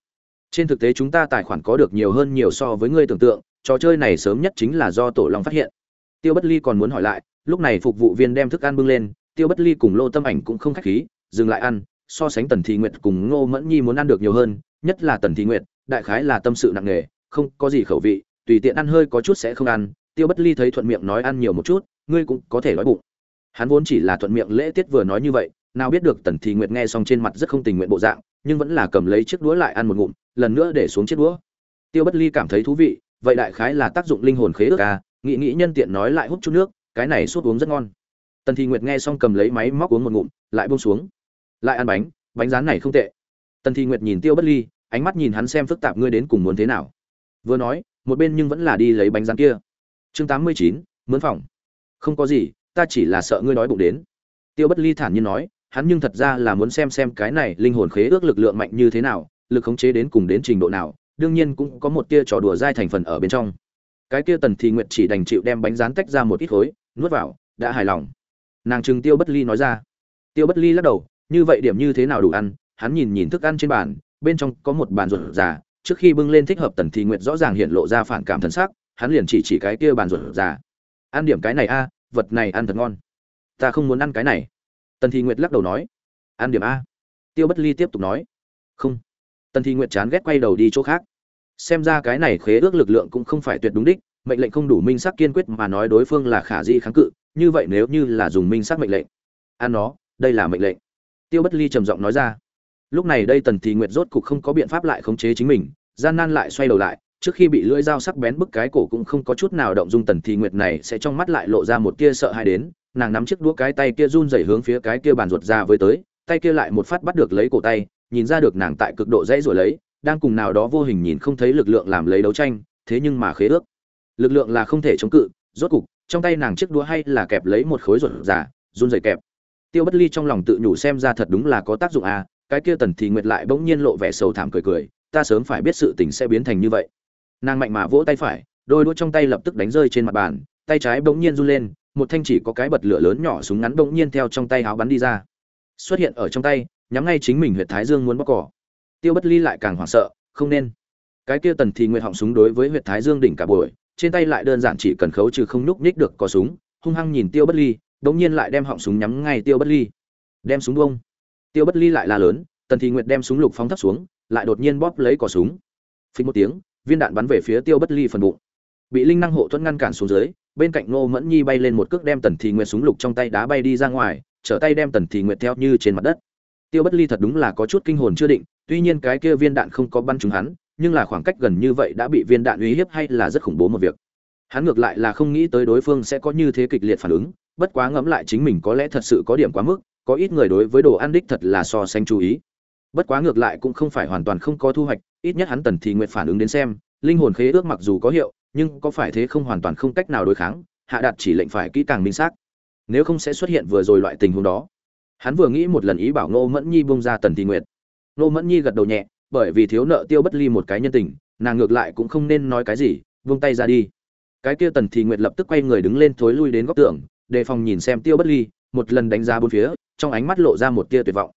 Trên thực tế chúng ta tài khoản có được nhiều hơn nhiều so với ngươi tưởng tượng, trò chơi này sớm nhất chính là do tổ long phát hiện. Tiêu bất ly còn muốn hỏi lại, lúc này phục vụ viên đem thức ăn bưng lên, tiêu bất ly cùng lô tâm ảnh cũng không khách khí, dừng lại ăn, so sánh tần thị nguyệt cùng ngô mẫn nhi muốn ăn được nhiều hơn, nhất là tần thị nguyệt, đại khái là tâm sự nặng nề, không có gì khẩu vị, tùy tiện ăn hơi có chút sẽ không ăn, tiêu bất ly thấy thuận miệng nói ăn nhiều một chút, ngươi cũng có thể nói bụng. Hắn vốn chỉ là thuận miệng lễ tiết vừa nói như vậy nào biết được tần thị nguyệt nghe xong trên mặt rất không tình nguyện bộ dạng, nhưng vẫn là cầm lấy chiếc đũa lại ăn một ngụm, lần nữa để xuống chiếc đũa. Tiêu bất ly cảm thấy thú vị, vậy đại khái là tác dụng linh hồn khế ước à nghĩ nghĩ nhân tiện nói lại hút chút nước, cái này suốt uống rất ngon. Tần thị nguyệt nghe xong cầm lấy máy móc uống một ngụm, lại buông xuống. Lại ăn bánh bánh rán này không tệ. Tần thị nguyệt nhìn tiêu bất ly, ánh mắt nhìn hắn xem phức tạp ngươi đến cùng muốn thế nào. Vừa nói, một bên nhưng vẫn là đi lấy bánh rán kia. Chương tám mươi chín, mướn phòng. Không có gì, ta chỉ là sợ ngươi đói bụng đến. Tiêu bất ly thản nhiên nói hắn nhưng thật ra là muốn xem xem cái này linh hồn khế ước lực lượng mạnh như thế nào, lực khống chế đến cùng đến trình độ nào, đương nhiên cũng có một tia trò đùa dai thành phần ở bên trong. Cái kia tần thì nguyệt chỉ đành chịu đem bánh rán tách ra một ít khối, nuốt vào, đã hài lòng. Nàng trừng tiêu bất ly nói ra. Tiêu bất ly lắc đầu, như vậy điểm như thế nào đủ ăn? Hắn nhìn nhìn thức ăn trên bàn, bên trong có một bàn ruột già, trước khi bưng lên thích hợp tần thì nguyệt rõ ràng hiện lộ ra phản cảm thân xác hắn liền chỉ chỉ cái kia bàn ruột già. Ăn điểm cái này a, vật này ăn thật ngon. Ta không muốn ăn cái này tần thị nguyệt lắc đầu nói, ăn điểm a. Tiêu bất ly tiếp tục nói, không. Tần thị nguyệt chán ghét quay đầu đi chỗ khác. Xem ra cái này khế ước lực lượng cũng không phải tuyệt đúng đích, mệnh lệnh không đủ minh sắc kiên quyết mà nói đối phương là khả di kháng cự, như vậy nếu như là dùng minh sắc mệnh lệnh, ăn nó, đây là mệnh lệnh. Tiêu bất ly trầm giọng nói ra. Lúc này đây tần thị nguyệt rốt cục không có biện pháp lại khống chế chính mình, gian nan lại xoay đầu lại trước khi bị lưỡi dao sắc bén bức cái cổ cũng không có chút nào động dung tần thì nguyệt này sẽ trong mắt lại lộ ra một tia sợ hãi đến, nàng nắm chiếc đũa cái tay kia run rẩy hướng phía cái kia bàn ruột ra với tới, tay kia lại một phát bắt được lấy cổ tay, nhìn ra được nàng tại cực độ dãy rồi lấy, đang cùng nào đó vô hình nhìn không thấy lực lượng làm lấy đấu tranh, thế nhưng mà khế ước. Lực lượng là không thể chống cự, rốt cục, trong tay nàng chiếc đũa hay là kẹp lấy một khối ruột giả, run rẩy kẹp. Tiêu bất ly trong lòng tự nhủ xem ra thật đúng là có tác dụng à cái kia tần thì nguyệt lại bỗng nhiên lộ vẻ sầu thảm cười cười, ta sớm phải biết sự tình sẽ biến thành như vậy nàng mạnh mà vỗ tay phải, đôi đũa trong tay lập tức đánh rơi trên mặt bàn, tay trái bỗng nhiên run lên, một thanh chỉ có cái bật lửa lớn nhỏ súng ngắn bỗng nhiên theo trong tay áo bắn đi ra. Xuất hiện ở trong tay, nhắm ngay chính mình huyệt thái dương muốn bóc cỏ. Tiêu bất ly lại càng hoảng sợ, không nên. Cái kia tần thì nguyện họng súng đối với huyệt thái dương đỉnh cả buổi, trên tay lại đơn giản chỉ cần khấu trừ không nhúc nhích được có súng, hung hăng nhìn tiêu bất ly, bỗng nhiên lại đem họng súng nhắm ngay tiêu bất ly. Đem súng bông tiêu bất ly lại la lớn, tần thì nguyệt đem súng lục phóng thấp xuống, lại đột nhiên bóp lấy cò súng. Phình một tiếng viên đạn bắn về phía tiêu bất ly phần bụng. Bị linh năng hộ thuẫn ngăn cản xuống dưới, bên cạnh ngô mẫn nhi bay lên một cước đem tần thì nguyệt súng lục trong tay đá bay đi ra ngoài, trở tay đem tần thì nguyệt theo như trên mặt đất. Tiêu bất ly thật đúng là có chút kinh hồn chưa định, tuy nhiên cái kia viên đạn không có bắn trúng hắn, nhưng là khoảng cách gần như vậy đã bị viên đạn uy hiếp hay là rất khủng bố một việc. Hắn ngược lại là không nghĩ tới đối phương sẽ có như thế kịch liệt phản ứng, bất quá ngẫm lại chính mình có lẽ thật sự có điểm quá mức, có ít người đối với đồ ăn đích thật là so sánh chú ý. Bất quá ngược lại cũng không phải hoàn toàn không có thu hoạch ít nhất hắn tần thì nguyện phản ứng đến xem, linh hồn khế ước mặc dù có hiệu, nhưng có phải thế không hoàn toàn không cách nào đối kháng, hạ đạt chỉ lệnh phải kỹ càng minh xác. Nếu không sẽ xuất hiện vừa rồi loại tình huống đó. Hắn vừa nghĩ một lần ý bảo ngô mẫn nhi bông ra tần thì nguyệt ngô mẫn nhi gật đầu nhẹ, bởi vì thiếu nợ tiêu bất ly một cái nhân tình, nàng ngược lại cũng không nên nói cái gì vung tay ra đi. Cái kia tần thì nguyệt lập tức quay người đứng lên thối lui đến góc tường, đề phòng nhìn xem tiêu bất ly, một lần đánh giá bốn phía, trong ánh mắt lộ ra một tia tuyệt vọng.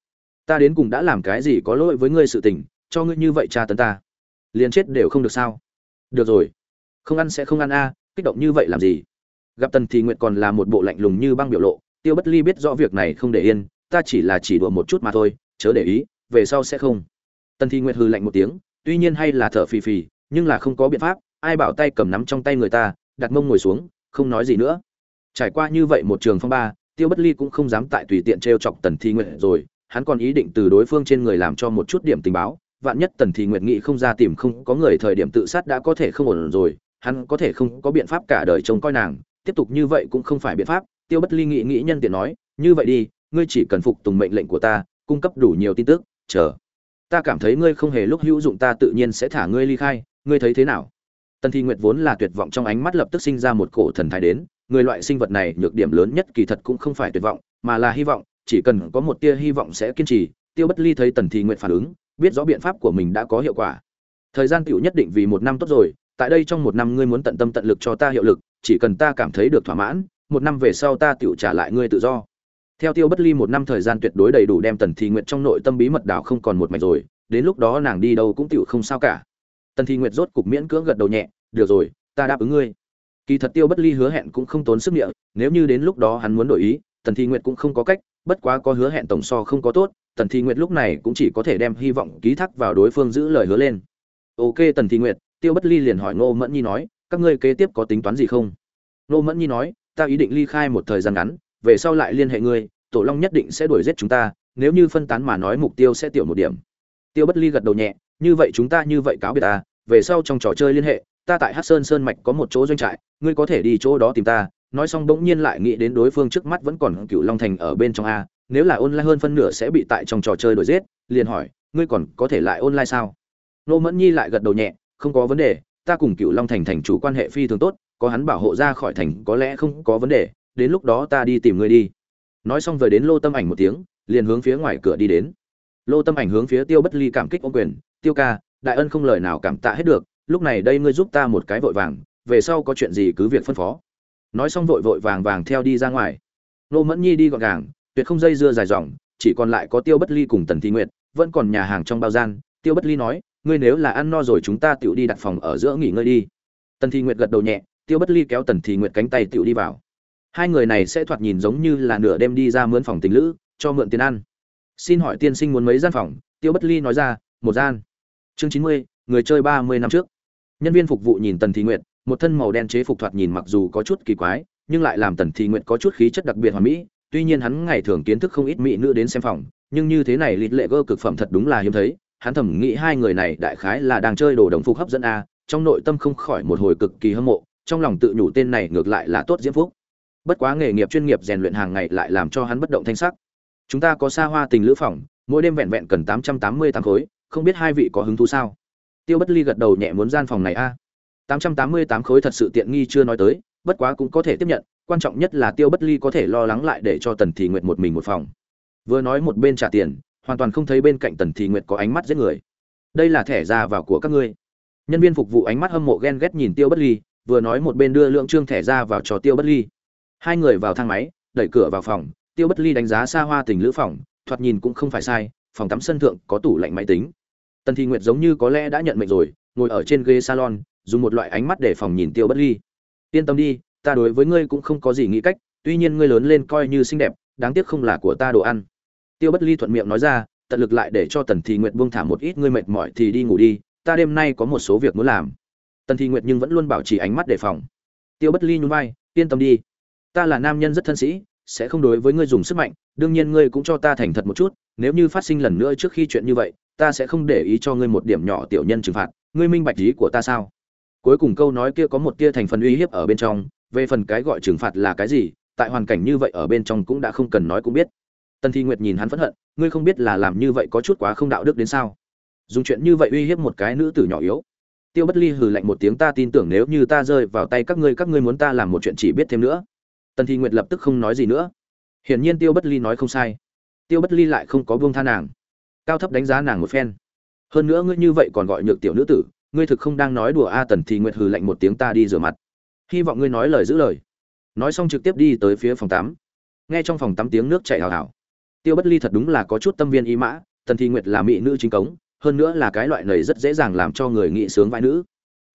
Ta đến cùng đã làm cái gì có lỗi với ngươi sự tình cho ngươi như vậy cha tấn ta. Liền chết đều không được sao? Được rồi. Không ăn sẽ không ăn a, kích động như vậy làm gì? Gặp tần thì nguyện còn là một bộ lạnh lùng như băng biểu lộ, tiêu bất ly biết rõ việc này không để yên, ta chỉ là chỉ đùa một chút mà thôi, chớ để ý, về sau sẽ không. Tần thì nguyện hừ lạnh một tiếng, tuy nhiên hay là thở phì phì, nhưng là không có biện pháp, ai bảo tay cầm nắm trong tay người ta, đặt mông ngồi xuống, không nói gì nữa. Trải qua như vậy một trường phong ba, tiêu bất ly cũng không dám tại tùy tiện t chọc tần thi nguyện rồi, hắn còn ý định từ đối phương trên người làm cho một chút điểm tình báo vạn nhất tần thi nguyện nghị không ra tìm không có người thời điểm tự sát đã có thể không ổn rồi, hắn có thể không có biện pháp cả đời trông coi nàng. Tiếp tục như vậy cũng không phải biện pháp, tiêu bất ly nghĩ nghĩ nhân tiện nói, như vậy đi, ngươi chỉ cần phục tùng mệnh lệnh của ta, cung cấp đủ nhiều tin tức, chờ. Ta cảm thấy ngươi không hề lúc hữu dụng, ta tự nhiên sẽ thả ngươi ly khai, ngươi thấy thế nào? Tần thi nguyệt vốn là tuyệt vọng trong ánh mắt lập tức sinh ra một cổ thần thái đến, người loại sinh vật này nhược điểm lớn nhất kỳ thật cũng không phải tuyệt vọng, mà là hy vọng, chỉ cần có một tia hy vọng sẽ kiên trì. Tiêu bất ly thấy tần thi nguyệt phản ứng biết rõ biện pháp của mình đã có hiệu quả. Thời gian tiểu nhất định vì một năm tốt rồi, tại đây trong một năm ngươi muốn tận tâm tận lực cho ta hiệu lực, chỉ cần ta cảm thấy được thỏa mãn, một năm về sau ta tiểu trả lại ngươi tự do. Theo tiêu bất ly, một năm thời gian tuyệt đối đầy đủ đem tần thi nguyệt trong nội tâm bí mật đảo không còn một mạch rồi, đến lúc đó nàng đi đâu cũng tiểu không sao cả. Tần thi nguyệt rốt cục miễn cưỡng gật đầu nhẹ, được rồi, ta đáp ứng ngươi. Kỳ thật tiêu bất ly hứa hẹn cũng không tốn sức miệng nếu như đến lúc đó hắn muốn đổi ý, tần thi nguyệt cũng không có cách, bất quá có hứa hẹn tổng so không có tốt tần thi nguyệt lúc này cũng chỉ có thể đem hy vọng ký thác vào đối phương giữ lời hứa lên. Ok, tần thi nguyệt, tiêu bất ly liền hỏi ngô mẫn nhi nói, các ngươi kế tiếp có tính toán gì không? Ngô mẫn nhi nói, ta ý định ly khai một thời gian ngắn, về sau lại liên hệ ngươi, tổ long nhất định sẽ đuổi giết chúng ta, nếu như phân tán mà nói mục tiêu sẽ tiểu một điểm. Tiêu bất ly gật đầu nhẹ, như vậy chúng ta như vậy cáo biệt ta, về sau trong trò chơi liên hệ, ta tại hát sơn sơn mạch có một chỗ doanh trại, ngươi có thể đi chỗ đó tìm ta. Nói xong bỗng nhiên lại nghĩ đến đối phương trước mắt vẫn còn cựu long thành ở bên trong a nếu là online hơn phân nửa sẽ bị tại trong trò chơi đổi giết, liền hỏi, ngươi còn có thể lại online sao? Nô mẫn nhi lại gật đầu nhẹ, không có vấn đề, ta cùng cựu long thành thành chủ quan hệ phi thường tốt, có hắn bảo hộ ra khỏi thành có lẽ không có vấn đề, đến lúc đó ta đi tìm ngươi đi. Nói xong vừa đến lô tâm ảnh một tiếng, liền hướng phía ngoài cửa đi đến. Lô tâm ảnh hướng phía tiêu bất ly cảm kích ô quyền, tiêu ca, đại ân không lời nào cảm tạ hết được, lúc này đây ngươi giúp ta một cái vội vàng, về sau có chuyện gì cứ việc phân phó. Nói xong vội vội vàng vàng theo đi ra ngoài. Lô mẫn nhi đi gọn gàng tuyệt không dây dưa dài dòng, chỉ còn lại có tiêu bất ly cùng tần thi nguyệt, vẫn còn nhà hàng trong bao gian. Tiêu bất ly nói, ngươi nếu là ăn no rồi chúng ta tựu đi đặt phòng ở giữa nghỉ ngơi đi. Tần thi nguyệt gật đầu nhẹ, tiêu bất ly kéo tần thi nguyệt cánh tay tựu đi vào. Hai người này sẽ thoạt nhìn giống như là nửa đêm đi ra mướn phòng tình lữ, cho mượn tiền ăn. Xin hỏi tiên sinh muốn mấy gian phòng? Tiêu bất ly nói ra, một gian. Chương chín mươi, người chơi ba mươi năm trước. Nhân viên phục vụ nhìn tần thi nguyệt, một thân màu đen chế phục thoạt nhìn mặc dù có chút kỳ quái, nhưng lại làm tần thi nguyệt có chút khí chất đặc biệt hoàn mỹ tuy nhiên hắn ngày thường kiến thức không ít mỹ nữ đến xem phòng, nhưng như thế này lịt lệ gơ cực phẩm thật đúng là hiếm thấy. Hắn thầm nghĩ hai người này đại khái là đang chơi đồ đồng phục hấp dẫn a, trong nội tâm không khỏi một hồi cực kỳ hâm mộ, trong lòng tự nhủ tên này ngược lại là tốt diễm phúc. Bất quá nghề nghiệp chuyên nghiệp rèn luyện hàng ngày lại làm cho hắn bất động thanh sắc. Chúng ta có xa hoa tình lữ phòng, mỗi đêm vẹn vẹn cần tám trăm tám mươi tám khối, không biết hai vị có hứng thú sao? Tiêu bất ly gật đầu nhẹ muốn gian phòng này a. Tám trăm tám mươi tám khối thật sự tiện nghi chưa nói tới, bất quá cũng có thể tiếp nhận quan trọng nhất là tiêu bất ly có thể lo lắng lại để cho tần thị nguyệt một mình một phòng. Vừa nói một bên trả tiền, hoàn toàn không thấy bên cạnh tần thị nguyệt có ánh mắt giết người. Đây là thẻ ra vào của các ngươi. Nhân viên phục vụ ánh mắt hâm mộ ghen ghét nhìn tiêu bất ly, vừa nói một bên đưa lượng trương thẻ ra vào cho tiêu bất ly. Hai người vào thang máy, đẩy cửa vào phòng, tiêu bất ly đánh giá xa hoa tình lữ phòng, thoạt nhìn cũng không phải sai, phòng tắm sân thượng có tủ lạnh máy tính. Tần thị nguyệt giống như có lẽ đã nhận mệnh rồi, ngồi ở trên ghế salon, dùng một loại ánh mắt để phòng nhìn tiêu bất ly. Yên tâm đi ta đối với ngươi cũng không có gì nghĩ cách, tuy nhiên ngươi lớn lên coi như xinh đẹp, đáng tiếc không là của ta đồ ăn. Tiêu bất ly thuận miệng nói ra, tận lực lại để cho tần thị nguyệt buông thả một ít ngươi mệt mỏi thì đi ngủ đi, ta đêm nay có một số việc muốn làm. Tần thị nguyệt nhưng vẫn luôn bảo trì ánh mắt đề phòng. Tiêu bất ly nhún vai, yên tâm đi. Ta là nam nhân rất thân sĩ, sẽ không đối với ngươi dùng sức mạnh, đương nhiên ngươi cũng cho ta thành thật một chút, nếu như phát sinh lần nữa trước khi chuyện như vậy, ta sẽ không để ý cho ngươi một điểm nhỏ tiểu nhân trừng phạt. Ngươi minh bạch ý của ta sao? Cuối cùng câu nói kia có một tia thành phần uy hiếp ở bên trong về phần cái gọi trừng phạt là cái gì, tại hoàn cảnh như vậy ở bên trong cũng đã không cần nói cũng biết. Tần thi nguyệt nhìn hắn phẫn hận, ngươi không biết là làm như vậy có chút quá không đạo đức đến sao? Dùng chuyện như vậy uy hiếp một cái nữ tử nhỏ yếu. Tiêu bất ly hừ lạnh một tiếng, ta tin tưởng nếu như ta rơi vào tay các ngươi các ngươi muốn ta làm một chuyện chỉ biết thêm nữa. Tần thi nguyệt lập tức không nói gì nữa. Hiển nhiên tiêu bất ly nói không sai. Tiêu bất ly lại không có buông tha nàng. Cao thấp đánh giá nàng một phen. Hơn nữa ngươi như vậy còn gọi nhược tiểu nữ tử, ngươi thực không đang nói đùa a, tần thì nguyệt hừ lạnh một tiếng, ta đi rửa mặt hy vọng ngươi nói lời giữ lời. Nói xong trực tiếp đi tới phía phòng tắm. Nghe trong phòng tắm tiếng nước chảy hào hào tiêu bất ly thật đúng là có chút tâm viên ý mã, tần thi nguyệt là mỹ nữ chính cống, hơn nữa là cái loại này rất dễ dàng làm cho người nghị sướng vai nữ.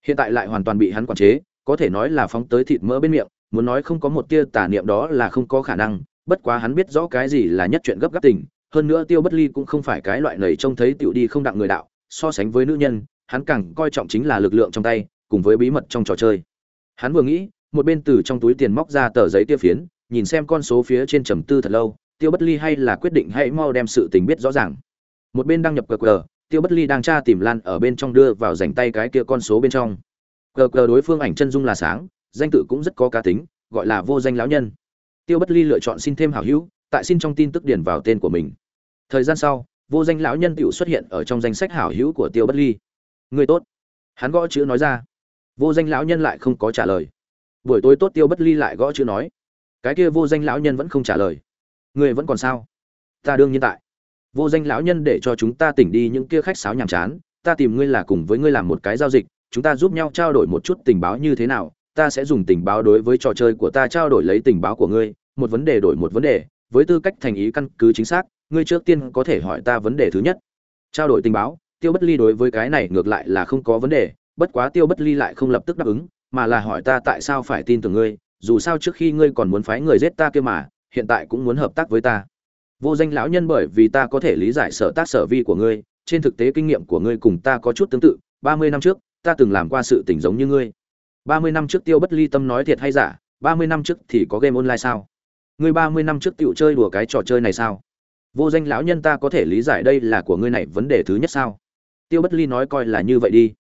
Hiện tại lại hoàn toàn bị hắn quản chế, có thể nói là phóng tới thịt mỡ bên miệng, muốn nói không có một tia tà niệm đó là không có khả năng, bất quá hắn biết rõ cái gì là nhất chuyện gấp gáp tình, hơn nữa tiêu bất ly cũng không phải cái loại này trông thấy tiểu đi không đặng người đạo, so sánh với nữ nhân, hắn càng coi trọng chính là lực lượng trong tay, cùng với bí mật trong trò chơi hắn vừa nghĩ, một bên từ trong túi tiền móc ra tờ giấy tiêu phiến, nhìn xem con số phía trên trầm tư thật lâu, tiêu bất ly hay là quyết định hãy mau đem sự tình biết rõ ràng. Một bên đăng nhập qr tiêu bất ly đang tra tìm lan ở bên trong đưa vào dành tay cái kia con số bên trong. Qr đối phương ảnh chân dung là sáng, danh tự cũng rất có cá tính, gọi là vô danh lão nhân. Tiêu bất ly lựa chọn xin thêm hảo hữu, tại xin trong tin tức điền vào tên của mình. Thời gian sau, vô danh lão nhân tựu xuất hiện ở trong danh sách hảo hữu của tiêu bất ly. Người tốt. Hắn gõ chữ nói ra vô danh lão nhân lại không có trả lời. Buổi tối tốt tiêu bất ly lại gõ chữ nói, cái kia vô danh lão nhân vẫn không trả lời. Người vẫn còn sao? Ta đương nhiên tại. Vô danh lão nhân để cho chúng ta tỉnh đi những kia khách sáo nhàm chán, ta tìm ngươi là cùng với ngươi làm một cái giao dịch, chúng ta giúp nhau trao đổi một chút tình báo như thế nào, ta sẽ dùng tình báo đối với trò chơi của ta trao đổi lấy tình báo của ngươi, một vấn đề đổi một vấn đề, với tư cách thành ý căn cứ chính xác, ngươi trước tiên có thể hỏi ta vấn đề thứ nhất. Trao đổi tình báo, tiêu bất ly đối với cái này ngược lại là không có vấn đề bất quá tiêu bất ly lại không lập tức đáp ứng, mà là hỏi ta tại sao phải tin tưởng ngươi, dù sao trước khi ngươi còn muốn phái người giết ta kia mà, hiện tại cũng muốn hợp tác với ta. Vô danh lão nhân bởi vì ta có thể lý giải sở tác sở vi của ngươi, trên thực tế kinh nghiệm của ngươi cùng ta có chút tương tự, ba mươi năm trước, ta từng làm qua sự tình giống như ngươi. Ba mươi năm trước tiêu bất ly tâm nói thiệt hay giả, ba mươi năm trước thì có game online sao? Ngươi ba mươi năm trước tựu chơi đùa cái trò chơi này sao? Vô danh lão nhân ta có thể lý giải đây là của ngươi này vấn đề thứ nhất sao? Tiêu bất ly nói coi là như vậy đi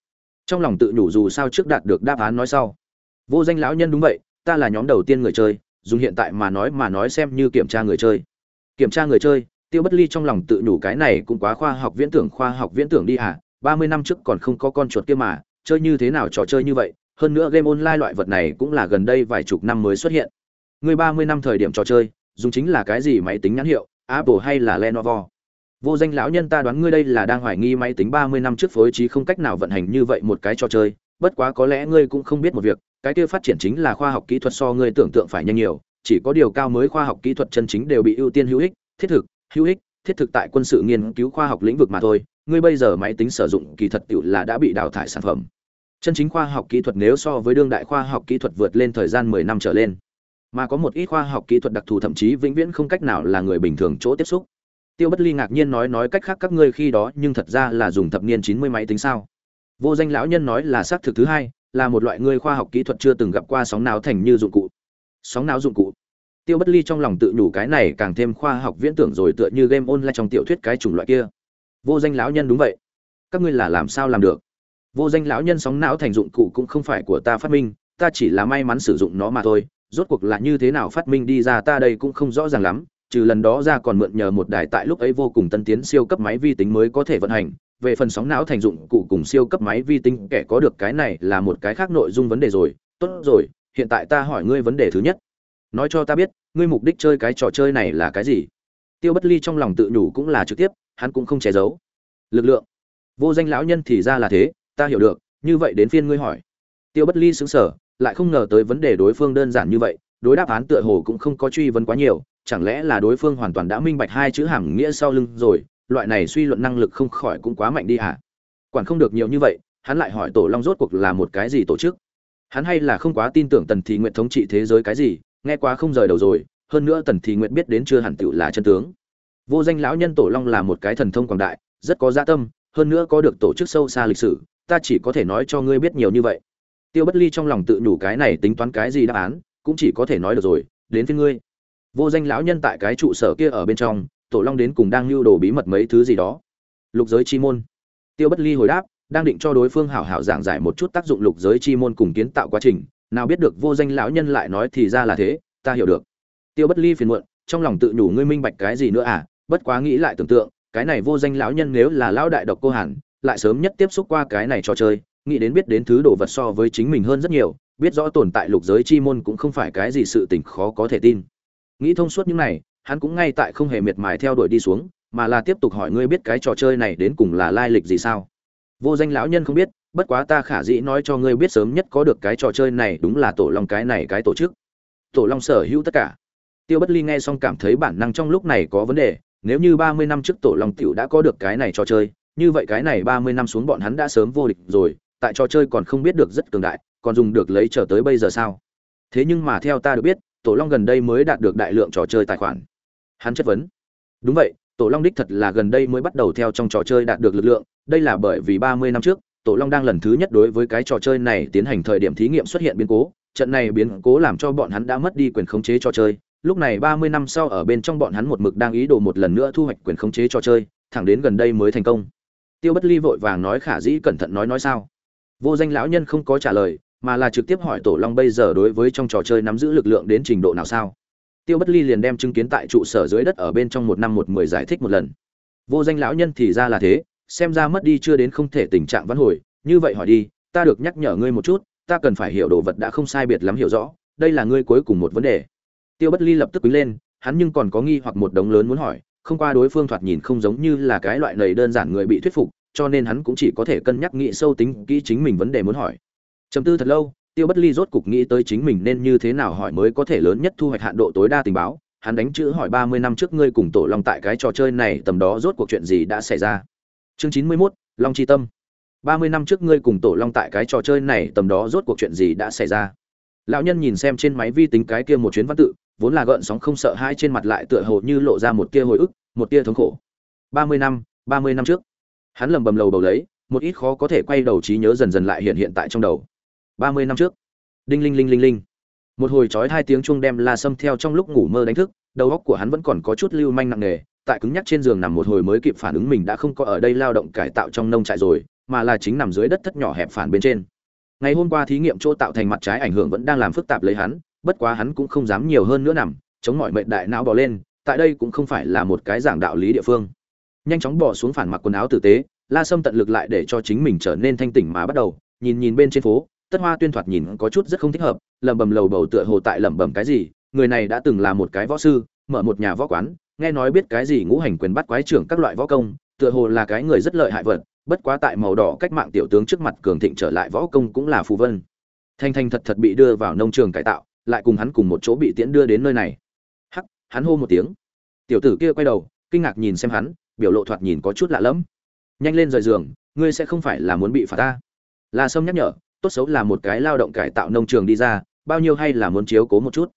trong lòng tự nhủ dù sao trước đạt được đáp án nói sau. Vô danh lão nhân đúng vậy, ta là nhóm đầu tiên người chơi, dùng hiện tại mà nói mà nói xem như kiểm tra người chơi. Kiểm tra người chơi, tiêu bất ly trong lòng tự nhủ cái này cũng quá khoa học viễn tưởng, khoa học viễn tưởng đi hả? Ba mươi năm trước còn không có con chuột kia mà, chơi như thế nào trò chơi như vậy? Hơn nữa game online loại vật này cũng là gần đây vài chục năm mới xuất hiện. Người ba mươi năm thời điểm trò chơi, dùng chính là cái gì máy tính nhãn hiệu, apple hay là lenovo? Vô danh lão nhân ta đoán ngươi đây là đang hoài nghi máy tính ba mươi năm trước phối trí không cách nào vận hành như vậy một cái trò chơi, bất quá có lẽ ngươi cũng không biết một việc, cái kia phát triển chính là khoa học kỹ thuật so ngươi tưởng tượng phải nhanh nhiều, chỉ có điều cao mới khoa học kỹ thuật chân chính đều bị ưu tiên hữu ích, thiết thực, hữu ích, thiết thực tại quân sự nghiên cứu khoa học lĩnh vực mà thôi, ngươi bây giờ máy tính sử dụng kỳ thật tiểu là đã bị đào thải sản phẩm. Chân chính khoa học kỹ thuật nếu so với đương đại khoa học kỹ thuật vượt lên thời gian mười năm trở lên, mà có một ít khoa học kỹ thuật đặc thù thậm chí vĩnh viễn không cách nào là người bình thường chỗ tiếp xúc tiêu bất ly ngạc nhiên nói nói cách khác các ngươi khi đó nhưng thật ra là dùng thập niên chín mươi máy tính sao? Vô danh lão nhân nói là xác thực thứ hai, là một loại ngươi khoa học kỹ thuật chưa từng gặp qua sóng não thành như dụng cụ. Sóng não dụng cụ. Tiêu bất ly trong lòng tự nhủ cái này càng thêm khoa học viễn tưởng rồi tựa như game online trong tiểu thuyết cái chủng loại kia. Vô danh lão nhân đúng vậy. Các ngươi là làm sao làm được? Vô danh lão nhân sóng não thành dụng cụ cũng không phải của ta phát minh, ta chỉ là may mắn sử dụng nó mà thôi. Rốt cuộc là như thế nào phát minh đi ra ta đây cũng không rõ ràng lắm trừ lần đó ra còn mượn nhờ một đài tại lúc ấy vô cùng tân tiến siêu cấp máy vi tính mới có thể vận hành. Về phần sóng não thành dụng cụ cùng siêu cấp máy vi tính, kẻ có được cái này là một cái khác nội dung vấn đề rồi. Tốt rồi, hiện tại ta hỏi ngươi vấn đề thứ nhất. Nói cho ta biết, ngươi mục đích chơi cái trò chơi này là cái gì? Tiêu bất ly trong lòng tự nhủ cũng là trực tiếp, hắn cũng không che giấu. Lực lượng. Vô danh lão nhân thì ra là thế, ta hiểu được, như vậy đến phiên ngươi hỏi. Tiêu bất ly xứng sở lại không ngờ tới vấn đề đối phương đơn giản như vậy, đối đáp án tựa hồ cũng không có truy vấn quá nhiều chẳng lẽ là đối phương hoàn toàn đã minh bạch hai chữ hàm nghĩa sau lưng rồi, loại này suy luận năng lực không khỏi cũng quá mạnh đi hả? Quản không được nhiều như vậy, hắn lại hỏi tổ long rốt cuộc là một cái gì tổ chức? Hắn hay là không quá tin tưởng tần thị nguyện thống trị thế giới cái gì, nghe quá không rời đầu rồi, hơn nữa tần thị nguyện biết đến chưa hẳn tựu là chân tướng. Vô danh lão nhân tổ long là một cái thần thông quảng đại, rất có gia dạ tâm, hơn nữa có được tổ chức sâu xa lịch sử, ta chỉ có thể nói cho ngươi biết nhiều như vậy. Tiêu bất ly trong lòng tự nhủ cái này tính toán cái gì đáp án, cũng chỉ có thể nói được rồi, đến với ngươi vô danh lão nhân tại cái trụ sở kia ở bên trong, tổ long đến cùng đang lưu đồ bí mật mấy thứ gì đó. Lục giới chi môn. Tiêu bất ly hồi đáp, đang định cho đối phương hảo hảo giảng giải một chút tác dụng lục giới chi môn cùng kiến tạo quá trình, nào biết được vô danh lão nhân lại nói thì ra là thế, ta hiểu được. Tiêu bất ly phiền muộn, trong lòng tự nhủ ngươi minh bạch cái gì nữa à bất quá nghĩ lại tưởng tượng, cái này vô danh lão nhân nếu là lão đại độc cô hàn lại sớm nhất tiếp xúc qua cái này trò chơi, nghĩ đến biết đến thứ đồ vật so với chính mình hơn rất nhiều, biết rõ tồn tại lục giới chi môn cũng không phải cái gì sự tình khó có thể tin nghĩ thông suốt những này, hắn cũng ngay tại không hề miệt mài theo đuổi đi xuống, mà là tiếp tục hỏi ngươi biết cái trò chơi này đến cùng là lai lịch gì sao? Vô danh lão nhân không biết, bất quá ta khả dĩ nói cho ngươi biết sớm nhất có được cái trò chơi này đúng là tổ long cái này cái tổ chức. Tổ long sở hữu tất cả. Tiêu bất ly nghe xong cảm thấy bản năng trong lúc này có vấn đề, nếu như ba mươi năm trước tổ long tiểu đã có được cái này trò chơi, như vậy cái này ba mươi năm xuống bọn hắn đã sớm vô địch rồi, tại trò chơi còn không biết được rất cường đại, còn dùng được lấy trở tới bây giờ sao? Thế nhưng mà theo ta được biết tổ long gần đây mới đạt được đại lượng trò chơi tài khoản. Hắn chất vấn. Đúng vậy, tổ long đích thật là gần đây mới bắt đầu theo trong trò chơi đạt được lực lượng, đây là bởi vì ba mươi năm trước, tổ long đang lần thứ nhất đối với cái trò chơi này tiến hành thời điểm thí nghiệm xuất hiện biến cố, trận này biến cố làm cho bọn hắn đã mất đi quyền khống chế trò chơi. Lúc này ba mươi năm sau ở bên trong bọn hắn một mực đang ý đồ một lần nữa thu hoạch quyền khống chế trò chơi, thẳng đến gần đây mới thành công. Tiêu bất ly vội vàng nói khả dĩ cẩn thận nói nói sao? Vô danh lão nhân không có trả lời mà là trực tiếp hỏi tổ long bây giờ đối với trong trò chơi nắm giữ lực lượng đến trình độ nào sao? Tiêu bất ly liền đem chứng kiến tại trụ sở dưới đất ở bên trong một năm một mười giải thích một lần. Vô danh lão nhân thì ra là thế, xem ra mất đi chưa đến không thể tình trạng văn hồi, như vậy hỏi đi, ta được nhắc nhở ngươi một chút, ta cần phải hiểu đồ vật đã không sai biệt lắm hiểu rõ, đây là ngươi cuối cùng một vấn đề. Tiêu bất ly lập tức quý lên, hắn nhưng còn có nghi hoặc một đống lớn muốn hỏi, không qua đối phương thoạt nhìn không giống như là cái loại lầy đơn giản người bị thuyết phục, cho nên hắn cũng chỉ có thể cân nhắc nghĩ sâu tính kỹ chính mình vấn đề muốn hỏi chấm tư thật lâu, tiêu bất ly rốt cục nghĩ tới chính mình nên như thế nào hỏi mới có thể lớn nhất thu hoạch hạn độ tối đa tình báo. Hắn đánh chữ hỏi ba mươi năm trước ngươi cùng tổ long tại cái trò chơi này, tầm đó rốt cuộc chuyện gì đã xảy ra? Chương chín mươi mốt, long chi tâm. ba mươi năm trước ngươi cùng tổ long tại cái trò chơi này, tầm đó rốt cuộc chuyện gì đã xảy ra? Lão nhân nhìn xem trên máy vi tính cái kia một chuyến văn tự, vốn là gợn sóng không sợ hai trên mặt lại tựa hồ như lộ ra một tia hồi ức, một tia thống khổ. ba mươi năm, ba mươi năm trước. Hắn lầm bầm lầu bầu lấy, một ít khó có thể quay đầu trí nhớ dần dần lại hiện hiện tại trong đầu ba mươi năm trước. Đinh linh linh linh linh. Một hồi trói hai tiếng chuông đem la sâm theo trong lúc ngủ mơ đánh thức, đầu óc của hắn vẫn còn có chút lưu manh nặng nề, tại cứng nhắc trên giường nằm một hồi mới kịp phản ứng mình đã không có ở đây lao động cải tạo trong nông trại rồi, mà là chính nằm dưới đất thất nhỏ hẹp phản bên trên. Ngày hôm qua thí nghiệm chỗ tạo thành mặt trái ảnh hưởng vẫn đang làm phức tạp lấy hắn, bất quá hắn cũng không dám nhiều hơn nữa nằm, chống mọi mệnh đại não bỏ lên, tại đây cũng không phải là một cái giảng đạo lý địa phương. Nhanh chóng bỏ xuống phản mặc quần áo tử tế, la sâm tận lực lại để cho chính mình trở nên thanh tỉnh mà bắt đầu, nhìn nhìn bên trên phố tất hoa tuyên thoạt nhìn có chút rất không thích hợp, lẩm bẩm lầu bầu tựa hồ tại lẩm bẩm cái gì, người này đã từng là một cái võ sư, mở một nhà võ quán, nghe nói biết cái gì ngũ hành quyền bắt quái trưởng các loại võ công, tựa hồ là cái người rất lợi hại vật, bất quá tại màu đỏ cách mạng tiểu tướng trước mặt cường thịnh trở lại võ công cũng là phù vân. Thanh thanh thật thật bị đưa vào nông trường cải tạo, lại cùng hắn cùng một chỗ bị tiễn đưa đến nơi này. Hắc, hắn hô một tiếng. Tiểu tử kia quay đầu, kinh ngạc nhìn xem hắn, biểu lộ thoạt nhìn có chút lạ lẫm. Nhanh lên rời giường, ngươi sẽ không phải là muốn bị phạt ta. La sâm nhắc nhở tốt xấu là một cái lao động cải tạo nông trường đi ra, bao nhiêu hay là muốn chiếu cố một chút.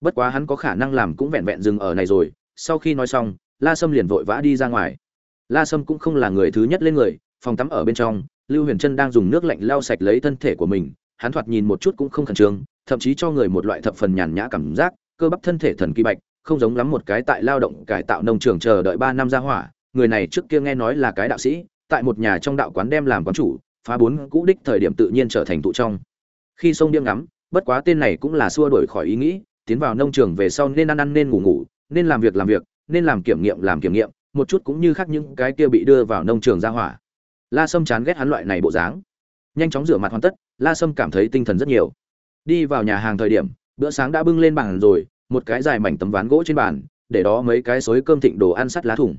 Bất quá hắn có khả năng làm cũng vẹn vẹn dừng ở này rồi, sau khi nói xong, la sâm liền vội vã đi ra ngoài. La sâm cũng không là người thứ nhất lên người, phòng tắm ở bên trong, lưu huyền trân đang dùng nước lạnh lau sạch lấy thân thể của mình, hắn thoạt nhìn một chút cũng không khẩn trương, thậm chí cho người một loại thập phần nhàn nhã cảm giác, cơ bắp thân thể thần kỳ bạch, không giống lắm một cái tại lao động cải tạo nông trường chờ đợi ba năm ra hỏa. Người này trước kia nghe nói là cái đạo sĩ, tại một nhà trong đạo quán đem làm quán chủ phá bốn cũ đích thời điểm tự nhiên trở thành tụ trong. Khi sông điên ngắm, bất quá tên này cũng là xua đổi khỏi ý nghĩ, tiến vào nông trường về sau nên ăn ăn nên ngủ ngủ, nên làm việc làm việc, nên làm kiểm nghiệm làm kiểm nghiệm, một chút cũng như khác những cái kia bị đưa vào nông trường ra hỏa. La sâm chán ghét hắn loại này bộ dáng. Nhanh chóng rửa mặt hoàn tất, la sâm cảm thấy tinh thần rất nhiều. Đi vào nhà hàng thời điểm, bữa sáng đã bưng lên bàn rồi, một cái dài mảnh tấm ván gỗ trên bàn, để đó mấy cái xối cơm thịnh đồ ăn sắt lá thủng.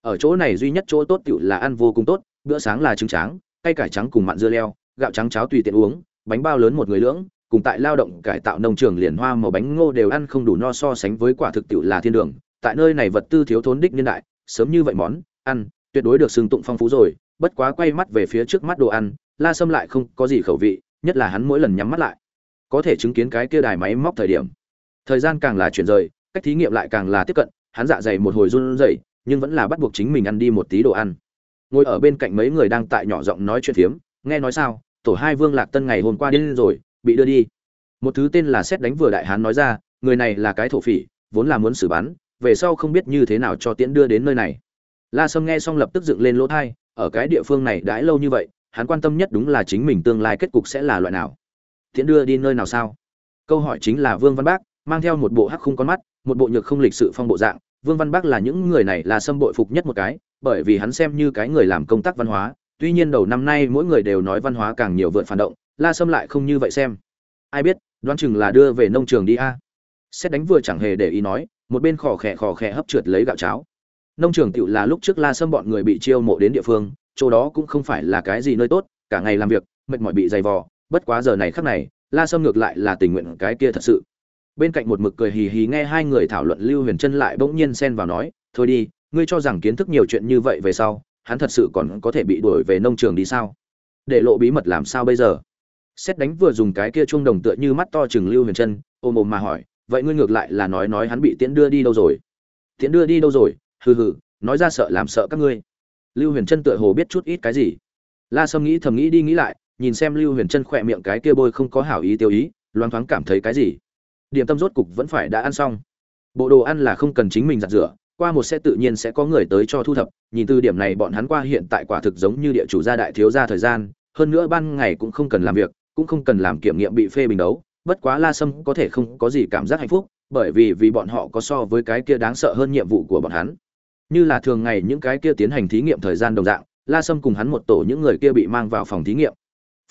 Ở chỗ này duy nhất chỗ tốt tựu là ăn vô cùng tốt, bữa sáng là trứng tráng cây cải trắng cùng mặn dưa leo, gạo trắng cháo tùy tiện uống, bánh bao lớn một người lưỡng, cùng tại lao động cải tạo nông trường liền hoa màu bánh ngô đều ăn không đủ no so sánh với quả thực tiệu là thiên đường. Tại nơi này vật tư thiếu thốn đích niên đại, sớm như vậy món ăn tuyệt đối được xưng tụng phong phú rồi, bất quá quay mắt về phía trước mắt đồ ăn, la sâm lại không có gì khẩu vị, nhất là hắn mỗi lần nhắm mắt lại, có thể chứng kiến cái kia đài máy móc thời điểm. Thời gian càng là chuyển rời, cách thí nghiệm lại càng là tiếp cận, hắn dạ dày một hồi run rẩy, nhưng vẫn là bắt buộc chính mình ăn đi một tí đồ ăn ngồi ở bên cạnh mấy người đang tại nhỏ giọng nói chuyện phiếm, nghe nói sao, tổ hai vương lạc tân ngày hôm qua đến rồi, bị đưa đi. Một thứ tên là xét đánh vừa đại hán nói ra, người này là cái thổ phỉ, vốn là muốn xử bắn, về sau không biết như thế nào cho tiễn đưa đến nơi này. La sâm nghe xong lập tức dựng lên lỗ thai, ở cái địa phương này đãi lâu như vậy, hắn quan tâm nhất đúng là chính mình tương lai kết cục sẽ là loại nào. Tiễn đưa đi nơi nào sao? Câu hỏi chính là vương văn bác, mang theo một bộ hắc khung con mắt, một bộ nhược không lịch sự phong bộ dạng. Vương văn bác là những người này là sâm bội phục nhất một cái bởi vì hắn xem như cái người làm công tác văn hóa, tuy nhiên đầu năm nay mỗi người đều nói văn hóa càng nhiều vượt phản động, la sâm lại không như vậy xem. Ai biết, đoán chừng là đưa về nông trường đi a. Xét đánh vừa chẳng hề để ý nói, một bên khò khẽ khò khẽ hấp trượt lấy gạo cháo. Nông trường tựu là lúc trước la sâm bọn người bị chiêu mộ đến địa phương, chỗ đó cũng không phải là cái gì nơi tốt, cả ngày làm việc, mệt mỏi bị dày vò, bất quá giờ này khắc này, la sâm ngược lại là tình nguyện cái kia thật sự. Bên cạnh một mực cười hì hì nghe hai người thảo luận lưu huyền chân lại bỗng nhiên xen vào nói, thôi đi ngươi cho rằng kiến thức nhiều chuyện như vậy về sau, hắn thật sự còn có thể bị đuổi về nông trường đi sao? Để lộ bí mật làm sao bây giờ? Xét đánh vừa dùng cái kia chuông đồng tựa như mắt to chừng lưu huyền chân ôm ôm mà hỏi, vậy ngươi ngược lại là nói nói hắn bị tiễn đưa đi đâu rồi? Tiễn đưa đi đâu rồi? Hừ hừ, nói ra sợ làm sợ các ngươi. Lưu huyền chân tựa hồ biết chút ít cái gì. La sâm nghĩ thầm nghĩ đi nghĩ lại, nhìn xem lưu huyền chân khỏe miệng cái kia bôi không có hảo ý tiêu ý, loáng thoáng cảm thấy cái gì. Điểm tâm rốt cục vẫn phải đã ăn xong. Bộ đồ ăn là không cần chính mình giặt rửa qua một sẽ tự nhiên sẽ có người tới cho thu thập, nhìn từ điểm này bọn hắn qua hiện tại quả thực giống như địa chủ gia đại thiếu gia thời gian, hơn nữa ban ngày cũng không cần làm việc, cũng không cần làm kiểm nghiệm bị phê bình đấu, bất quá la sâm có thể không có gì cảm giác hạnh phúc, bởi vì vì bọn họ có so với cái kia đáng sợ hơn nhiệm vụ của bọn hắn. Như là thường ngày những cái kia tiến hành thí nghiệm thời gian đồng dạng, la sâm cùng hắn một tổ những người kia bị mang vào phòng thí nghiệm.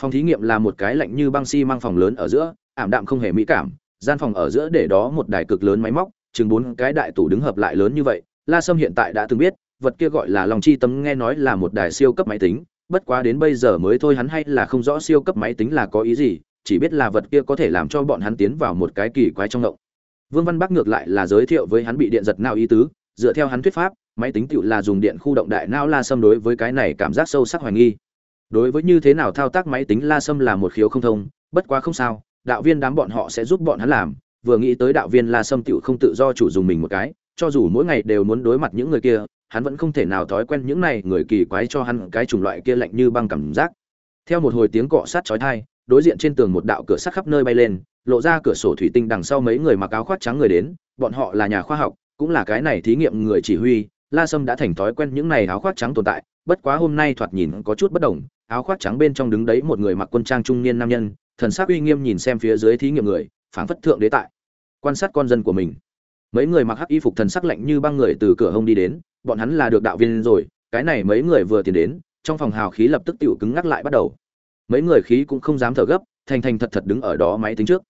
Phòng thí nghiệm là một cái lạnh như băng xi mang phòng lớn ở giữa, ảm đạm không hề mỹ cảm, gian phòng ở giữa để đó một đài cực lớn máy móc chừng bốn cái đại tủ đứng hợp lại lớn như vậy, la sâm hiện tại đã từng biết, vật kia gọi là lòng chi tấm nghe nói là một đài siêu cấp máy tính, bất quá đến bây giờ mới thôi hắn hay là không rõ siêu cấp máy tính là có ý gì, chỉ biết là vật kia có thể làm cho bọn hắn tiến vào một cái kỳ quái trong động. Vương văn bắc ngược lại là giới thiệu với hắn bị điện giật nào ý tứ, dựa theo hắn thuyết pháp, máy tính tựu là dùng điện khu động đại não la sâm đối với cái này cảm giác sâu sắc hoài nghi. Đối với như thế nào thao tác máy tính la sâm là một khiếu không thông, bất quá không sao, đạo viên đám bọn họ sẽ giúp bọn hắn làm vừa nghĩ tới đạo viên la sâm tiểu không tự do chủ dùng mình một cái, cho dù mỗi ngày đều muốn đối mặt những người kia, hắn vẫn không thể nào thói quen những này người kỳ quái cho hắn cái chủng loại kia lạnh như băng cảm giác. Theo một hồi tiếng cọ sát chói tai, đối diện trên tường một đạo cửa sắt khắp nơi bay lên, lộ ra cửa sổ thủy tinh đằng sau mấy người mặc áo khoác trắng người đến, bọn họ là nhà khoa học, cũng là cái này thí nghiệm người chỉ huy, la sâm đã thành thói quen những này áo khoác trắng tồn tại, bất quá hôm nay thoạt nhìn có chút bất đồng, áo khoác trắng bên trong đứng đấy một người mặc quân trang trung niên nam nhân, thần sắc uy nghiêm nhìn xem phía dưới thí nghiệm người phảng phất thượng đế tại, quan sát con dân của mình. Mấy người mặc hắc y phục thần sắc lạnh như băng người từ cửa hông đi đến, bọn hắn là được đạo viên rồi, cái này mấy người vừa tiến đến, trong phòng hào khí lập tức tựu cứng ngắc lại bắt đầu. Mấy người khí cũng không dám thở gấp, thành thành thật thật đứng ở đó máy tính trước.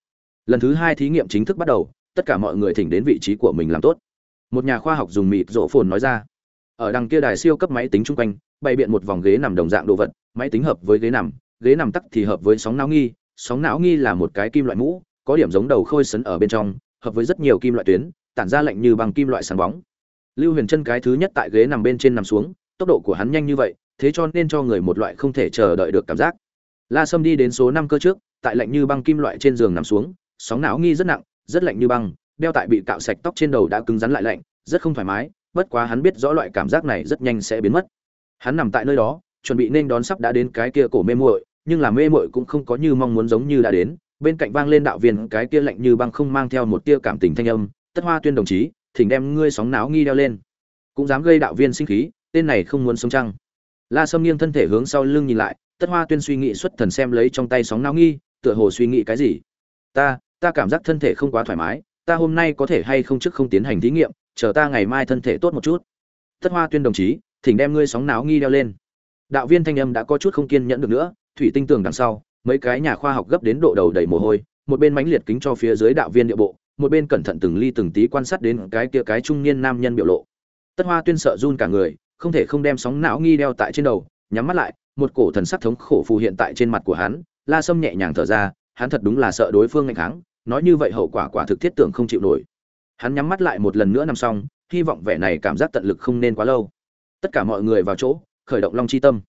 Lần thứ hai thí nghiệm chính thức bắt đầu, tất cả mọi người thỉnh đến vị trí của mình làm tốt. Một nhà khoa học dùng mịt rỗ phồn nói ra, ở đằng kia đài siêu cấp máy tính chung quanh, bày biện một vòng ghế nằm đồng dạng đồ vật, máy tính hợp với ghế nằm ghế nằm tắc thì hợp với sóng não nghi, sóng não nghi là một cái kim loại mũ có điểm giống đầu khôi sấn ở bên trong, hợp với rất nhiều kim loại tuyến, tản ra lạnh như bằng kim loại sáng bóng. Lưu huyền chân cái thứ nhất tại ghế nằm bên trên nằm xuống, tốc độ của hắn nhanh như vậy, thế cho nên cho người một loại không thể chờ đợi được cảm giác. La sâm đi đến số năm cơ trước, tại lạnh như băng kim loại trên giường nằm xuống, sóng não nghi rất nặng, rất lạnh như băng, đeo tại bị cạo sạch tóc trên đầu đã cứng rắn lại lạnh, rất không thoải mái, bất quá hắn biết rõ loại cảm giác này rất nhanh sẽ biến mất. Hắn nằm tại nơi đó, chuẩn bị nên đón sắp đã đến cái kia cổ mê muội, nhưng là mê muội cũng không có như mong muốn giống như đã đến bên cạnh vang lên đạo viên, cái kia lạnh như băng không mang theo một tia cảm tình thanh âm, tất hoa tuyên đồng chí, thỉnh đem ngươi sóng náo nghi đeo lên. Cũng dám gây đạo viên sinh khí, tên này không muốn sống trăng la sâm nghiêng thân thể hướng sau lưng nhìn lại, tất hoa tuyên suy nghĩ xuất thần xem lấy trong tay sóng não nghi, tựa hồ suy nghĩ cái gì? Ta ta cảm giác thân thể không quá thoải mái, ta hôm nay có thể hay không trước không tiến hành thí nghiệm, chờ ta ngày mai thân thể tốt một chút. Tất hoa tuyên đồng chí, thỉnh đem ngươi sóng não nghi đeo lên. Đạo viên thanh âm đã có chút không kiên nhẫn được nữa, thủy tinh tường đằng sau mấy cái nhà khoa học gấp đến độ đầu đầy mồ hôi, một bên mãnh liệt kính cho phía dưới đạo viên địa bộ, một bên cẩn thận từng ly từng tí quan sát đến cái kia cái trung niên nam nhân biểu lộ. Tất hoa tuyên sợ run cả người, không thể không đem sóng não nghi đeo tại trên đầu, nhắm mắt lại, một cổ thần sắc thống khổ phù hiện tại trên mặt của hắn, la sâm nhẹ nhàng thở ra, hắn thật đúng là sợ đối phương ngạnh kháng, nói như vậy hậu quả quả thực thiết tưởng không chịu nổi. Hắn nhắm mắt lại một lần nữa nằm xong, hy vọng vẻ này cảm giác tận lực không nên quá lâu. Tất cả mọi người vào chỗ, khởi động long chi tâm.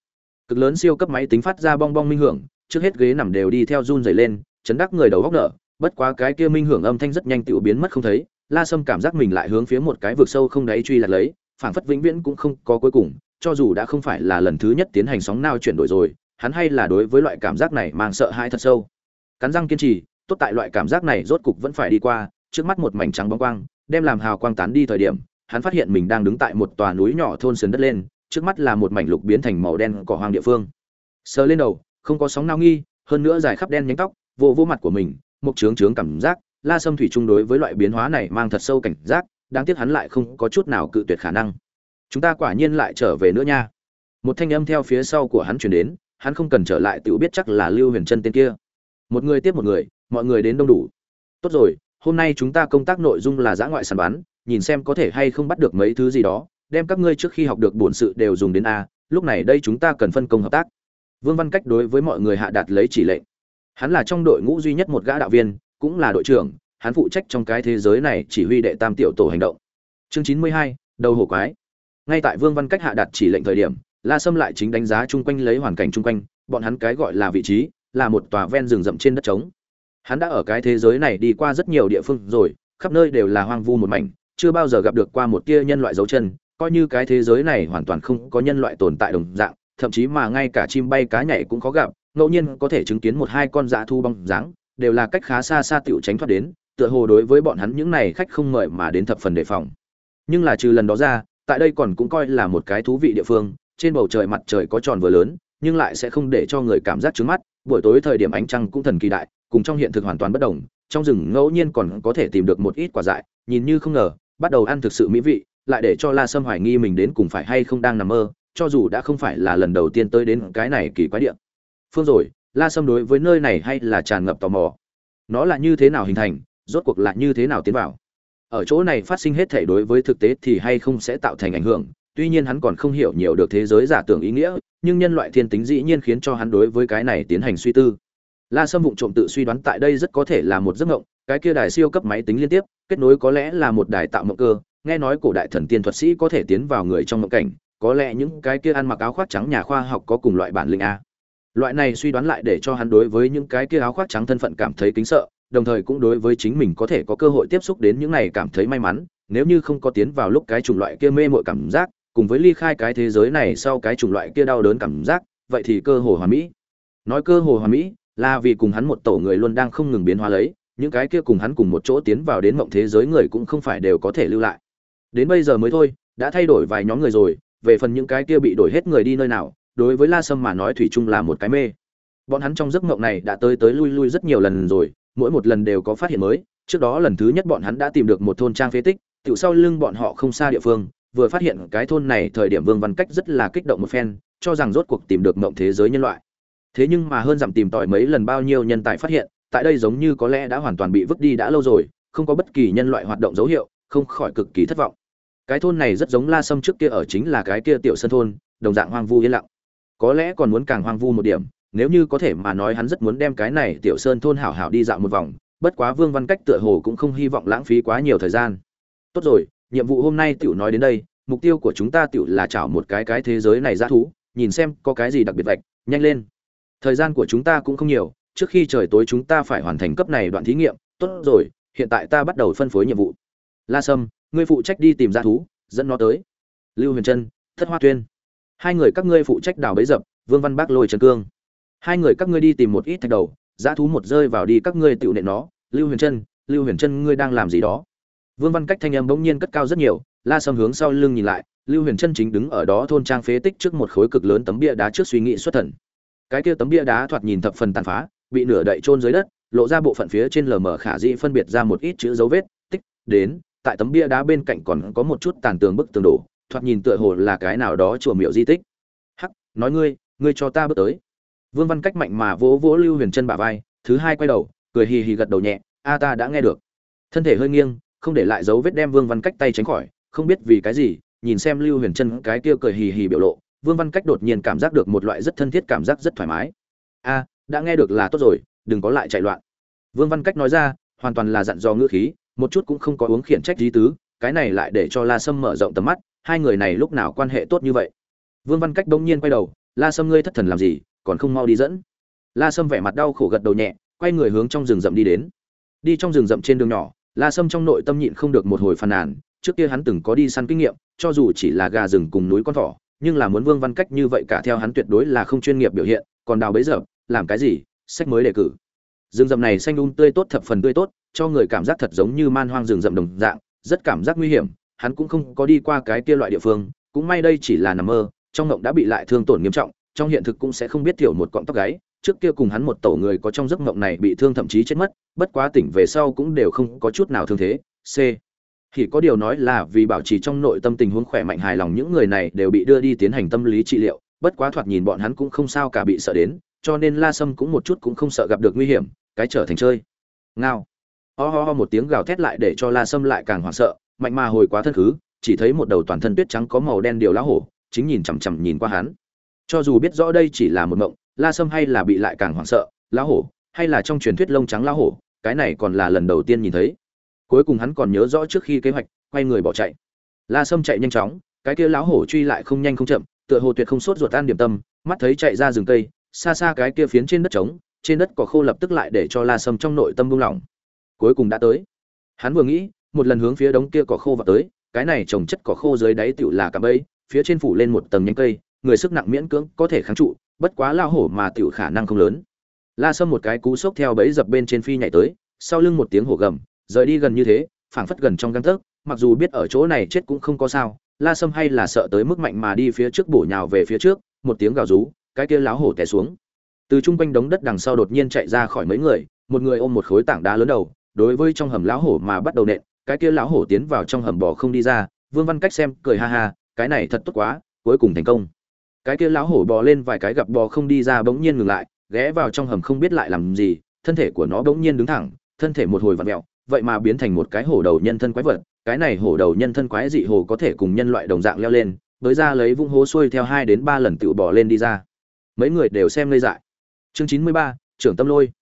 Cực lớn siêu cấp máy tính phát ra bong bong minh hưởng trước hết ghế nằm đều đi theo run rẩy lên, chấn đắc người đầu góc nở. bất quá cái kia minh hưởng âm thanh rất nhanh tự biến mất không thấy, la sâm cảm giác mình lại hướng phía một cái vực sâu không đáy truy lạc lấy, phảng phất vĩnh viễn cũng không có cuối cùng, cho dù đã không phải là lần thứ nhất tiến hành sóng nào chuyển đổi rồi, hắn hay là đối với loại cảm giác này mang sợ hãi thật sâu cắn răng kiên trì, tốt tại loại cảm giác này rốt cục vẫn phải đi qua, trước mắt một mảnh trắng bóng quang, đem làm hào quang tán đi thời điểm, hắn phát hiện mình đang đứng tại một tòa núi nhỏ thôn sườn đất lên, trước mắt là một mảnh lục biến thành màu đen cỏ hoang địa phương sờ lên đầu không có sóng nao nghi hơn nữa dài khắp đen nhánh tóc vô vô mặt của mình mục trướng trướng cảm giác la sâm thủy chung đối với loại biến hóa này mang thật sâu cảnh giác đáng tiếc hắn lại không có chút nào cự tuyệt khả năng. Chúng ta quả nhiên lại trở về nữa nha. Một thanh âm theo phía sau của hắn chuyển đến hắn không cần trở lại tự biết chắc là lưu huyền chân tên kia. Một người tiếp một người mọi người đến đông đủ. Tốt rồi hôm nay chúng ta công tác nội dung là giã ngoại sàn bán, nhìn xem có thể hay không bắt được mấy thứ gì đó đem các ngươi trước khi học được bổn sự đều dùng đến a lúc này đây chúng ta cần phân công hợp tác vương văn cách đối với mọi người hạ đạt lấy chỉ lệnh. Hắn là trong đội ngũ duy nhất một gã đạo viên, cũng là đội trưởng, hắn phụ trách trong cái thế giới này chỉ huy đệ tam tiểu tổ hành động. Chương chín mươi hai, đầu hổ quái. Ngay tại vương văn cách hạ đạt chỉ lệnh thời điểm, la sâm lại chính đánh giá chung quanh lấy hoàn cảnh chung quanh, bọn hắn cái gọi là vị trí, là một tòa ven rừng rậm trên đất trống. Hắn đã ở cái thế giới này đi qua rất nhiều địa phương rồi, khắp nơi đều là hoang vu một mảnh, chưa bao giờ gặp được qua một tia nhân loại dấu chân, coi như cái thế giới này hoàn toàn không có nhân loại tồn tại đồng dạng thậm chí mà ngay cả chim bay cá nhảy cũng có gặp, ngẫu nhiên có thể chứng kiến một hai con dã thu bóng dáng, đều là cách khá xa xa tiểu tránh thoát đến, tựa hồ đối với bọn hắn những này khách không mời mà đến thập phần đề phòng. Nhưng là trừ lần đó ra, tại đây còn cũng coi là một cái thú vị địa phương, trên bầu trời mặt trời có tròn vừa lớn, nhưng lại sẽ không để cho người cảm giác trướng mắt, buổi tối thời điểm ánh trăng cũng thần kỳ đại, cùng trong hiện thực hoàn toàn bất đồng, trong rừng ngẫu nhiên còn có thể tìm được một ít quả dại, nhìn như không ngờ, bắt đầu ăn thực sự mỹ vị, lại để cho la sâm hoài nghi mình đến cùng phải hay không đang nằm mơ cho dù đã không phải là lần đầu tiên tới đến cái này kỳ quái địa. Phương rồi, la sâm đối với nơi này hay là tràn ngập tò mò? Nó là như thế nào hình thành, rốt cuộc là như thế nào tiến vào? Ở chỗ này phát sinh hết thể đối với thực tế thì hay không sẽ tạo thành ảnh hưởng, tuy nhiên hắn còn không hiểu nhiều được thế giới giả tưởng ý nghĩa, nhưng nhân loại thiên tính dĩ nhiên khiến cho hắn đối với cái này tiến hành suy tư. La sâm vụng trộm tự suy đoán tại đây rất có thể là một giấc mộng, cái kia đài siêu cấp máy tính liên tiếp, kết nối có lẽ là một đài tạo mộng cơ, nghe nói cổ đại thần tiên thuật sĩ có thể tiến vào người trong mộng cảnh có lẽ những cái kia ăn mặc áo khoác trắng nhà khoa học có cùng loại bản lĩnh a. Loại này suy đoán lại để cho hắn đối với những cái kia áo khoác trắng thân phận cảm thấy kính sợ, đồng thời cũng đối với chính mình có thể có cơ hội tiếp xúc đến những này cảm thấy may mắn, nếu như không có tiến vào lúc cái chủng loại kia mê mội cảm giác, cùng với ly khai cái thế giới này sau cái chủng loại kia đau đớn cảm giác, vậy thì cơ hồ hòa mỹ. Nói cơ hồ hòa mỹ, là vì cùng hắn một tổ người luôn đang không ngừng biến hóa lấy, những cái kia cùng hắn cùng một chỗ tiến vào đến mộng thế giới người cũng không phải đều có thể lưu lại. Đến bây giờ mới thôi, đã thay đổi vài nhóm người rồi về phần những cái kia bị đổi hết người đi nơi nào, đối với la sâm mà nói thủy chung là một cái mê. Bọn hắn trong giấc mộng này đã tới tới lui lui rất nhiều lần rồi, mỗi một lần đều có phát hiện mới. Trước đó lần thứ nhất bọn hắn đã tìm được một thôn trang phế tích tự sau lưng bọn họ không xa địa phương, vừa phát hiện cái thôn này thời điểm vương văn cách rất là kích động một phen, cho rằng rốt cuộc tìm được mộng thế giới nhân loại. Thế nhưng mà hơn dặm tìm tòi mấy lần bao nhiêu nhân tài phát hiện, tại đây giống như có lẽ đã hoàn toàn bị vứt đi đã lâu rồi, không có bất kỳ nhân loại hoạt động dấu hiệu, không khỏi cực kỳ thất vọng cái thôn này rất giống la sâm trước kia ở chính là cái kia tiểu sân thôn, đồng dạng hoang vu yên lặng. Có lẽ còn muốn càng hoang vu một điểm, nếu như có thể mà nói hắn rất muốn đem cái này tiểu sơn thôn hảo hảo đi dạo một vòng, bất quá vương văn cách tựa hồ cũng không hy vọng lãng phí quá nhiều thời gian. Tốt rồi, nhiệm vụ hôm nay tiểu nói đến đây, mục tiêu của chúng ta tiểu là chảo một cái cái thế giới này ra thú, nhìn xem có cái gì đặc biệt vạch, nhanh lên. Thời gian của chúng ta cũng không nhiều, trước khi trời tối chúng ta phải hoàn thành cấp này đoạn thí nghiệm, tốt rồi, hiện tại ta bắt đầu phân phối nhiệm vụ. La sâm ngươi phụ trách đi tìm ra thú, dẫn nó tới. Lưu huyền trân, thất hoa tuyên. Hai người các ngươi phụ trách đào bấy dập, vương văn bác lôi trần cương. Hai người các ngươi đi tìm một ít thạch đầu, giá thú một rơi vào đi các ngươi tựu nện nó. Lưu huyền trân, lưu huyền trân, ngươi đang làm gì đó? Vương văn cách thanh âm bỗng nhiên cất cao rất nhiều, la sâm hướng sau lưng nhìn lại, lưu huyền trân chính đứng ở đó thôn trang phế tích trước một khối cực lớn tấm bia đá trước suy nghĩ xuất thần. Cái kia tấm bia đá thoạt nhìn thập phần tàn phá, bị nửa đậy chôn dưới đất, lộ ra bộ phận phía trên lờ mờ khả dĩ phân biệt ra một ít chữ dấu vết, tích, đến tại tấm bia đá bên cạnh còn có một chút tàn tường bức tường đổ, thoạt nhìn tựa hồ là cái nào đó chùa miệu di tích. Hắc, nói ngươi ngươi cho ta bước tới. Vương văn cách mạnh mà vỗ vỗ lưu huyền chân bả vai, thứ hai quay đầu, cười hì hì gật đầu nhẹ, a ta đã nghe được. Thân thể hơi nghiêng, không để lại dấu vết đem vương văn cách tay tránh khỏi, không biết vì cái gì, nhìn xem lưu huyền chân cái kia cười hì hì biểu lộ, vương văn cách đột nhiên cảm giác được một loại rất thân thiết cảm giác rất thoải mái. A, đã nghe được là tốt rồi, đừng có lại chạy loạn. Vương văn cách nói ra, hoàn toàn là dặn dò ngữ khí một chút cũng không có uống khiển trách lý tứ, cái này lại để cho la sâm mở rộng tầm mắt, hai người này lúc nào quan hệ tốt như vậy? Vương văn cách bỗng nhiên quay đầu, la sâm ngươi thất thần làm gì, còn không mau đi dẫn. La sâm vẻ mặt đau khổ gật đầu nhẹ, quay người hướng trong rừng rậm đi đến. Đi trong rừng rậm trên đường nhỏ, la sâm trong nội tâm nhịn không được một hồi phàn nàn, trước kia hắn từng có đi săn kinh nghiệm, cho dù chỉ là gà rừng cùng núi con thỏ, nhưng là muốn vương văn cách như vậy cả theo hắn tuyệt đối là không chuyên nghiệp biểu hiện, còn đào bấy giờ, làm cái gì, sách mới đề cử. Rừng rậm này xanh um tươi tốt thập phần tươi tốt cho người cảm giác thật giống như man hoang rừng rậm đồng dạng, rất cảm giác nguy hiểm, hắn cũng không có đi qua cái kia loại địa phương, cũng may đây chỉ là nằm mơ, trong mộng đã bị lại thương tổn nghiêm trọng, trong hiện thực cũng sẽ không biết thiểu một cọng tóc gáy, trước kia cùng hắn một tổ người có trong giấc mộng này bị thương thậm chí chết mất, bất quá tỉnh về sau cũng đều không có chút nào thương thế, c. Thì có điều nói là vì bảo trì trong nội tâm tình huống khỏe mạnh hài lòng những người này đều bị đưa đi tiến hành tâm lý trị liệu, bất quá thoạt nhìn bọn hắn cũng không sao cả bị sợ đến, cho nên la sâm cũng một chút cũng không sợ gặp được nguy hiểm, cái trở thành chơi. Ngao ho ho ho một tiếng gào thét lại để cho la sâm lại càng hoảng sợ, mạnh mà hồi quá thân khứ, chỉ thấy một đầu toàn thân tuyết trắng có màu đen điều lá hổ, chính nhìn chằm chằm nhìn qua hắn. Cho dù biết rõ đây chỉ là một mộng, la sâm hay là bị lại càng hoảng sợ, lá hổ, hay là trong truyền thuyết lông trắng lá hổ, cái này còn là lần đầu tiên nhìn thấy. Cuối cùng hắn còn nhớ rõ trước khi kế hoạch, quay người bỏ chạy. La sâm chạy nhanh chóng, cái kia lá hổ truy lại không nhanh không chậm, tựa hồ tuyệt không sốt ruột tan điểm tâm, mắt thấy chạy ra rừng cây, xa xa cái kia phiến trên đất trống, trên đất cỏ khô lập tức lại để cho la sâm trong nội tâm buông lỏng cuối cùng đã tới. Hắn vừa nghĩ, một lần hướng phía đống kia cỏ khô vào tới, cái này trồng chất cỏ khô dưới đáy tựu là cả bẫy, phía trên phủ lên một tầng nhánh cây, người sức nặng miễn cưỡng có thể kháng trụ, bất quá lao hổ mà tựu khả năng không lớn. La sâm một cái cú sốc theo bẫy dập bên trên phi nhảy tới, sau lưng một tiếng hổ gầm, rời đi gần như thế, phảng phất gần trong găng tấc, mặc dù biết ở chỗ này chết cũng không có sao, la sâm hay là sợ tới mức mạnh mà đi phía trước bổ nhào về phía trước, một tiếng gào rú, cái kia láo hổ té xuống. Từ trung quanh đống đất đằng sau đột nhiên chạy ra khỏi mấy người, một người ôm một khối tảng đá lớn đầu đối với trong hầm lão hổ mà bắt đầu nện, cái kia lão hổ tiến vào trong hầm bò không đi ra, vương văn cách xem cười ha ha, cái này thật tốt quá, cuối cùng thành công. Cái kia lão hổ bò lên vài cái gặp bò không đi ra bỗng nhiên ngừng lại, ghé vào trong hầm không biết lại làm gì, thân thể của nó bỗng nhiên đứng thẳng, thân thể một hồi vặn mẹo vậy mà biến thành một cái hổ đầu nhân thân quái vật, cái này hổ đầu nhân thân quái dị hồ có thể cùng nhân loại đồng dạng leo lên tới ra lấy vung hố xuôi theo hai đến ba lần tự bỏ lên đi ra. Mấy người đều xem ngây dại. Chương chín mươi ba, trưởng tâm lôi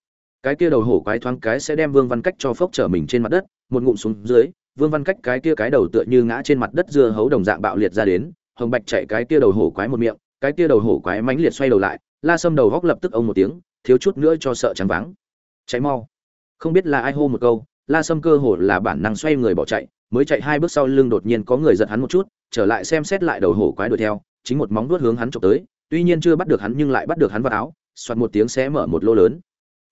cái kia đầu hổ quái thoáng cái sẽ đem vương văn cách cho phốc trở mình trên mặt đất, một ngụm xuống dưới, vương văn cách cái kia cái đầu tựa như ngã trên mặt đất dưa hấu đồng dạng bạo liệt ra đến, hồng bạch chạy cái kia đầu hổ quái một miệng, cái kia đầu hổ quái mãnh liệt xoay đầu lại, la sâm đầu góc lập tức ông một tiếng, thiếu chút nữa cho sợ trắng vắng cháy mau. Không biết là ai hô một câu, la sâm cơ hồ là bản năng xoay người bỏ chạy, mới chạy hai bước sau lưng đột nhiên có người giật hắn một chút, trở lại xem xét lại đầu hổ quái đuổi theo, chính một móng vuốt hướng hắn chụp tới, tuy nhiên chưa bắt được hắn nhưng lại bắt được hắn vào áo, xoạt một tiếng xé mở một lô lớn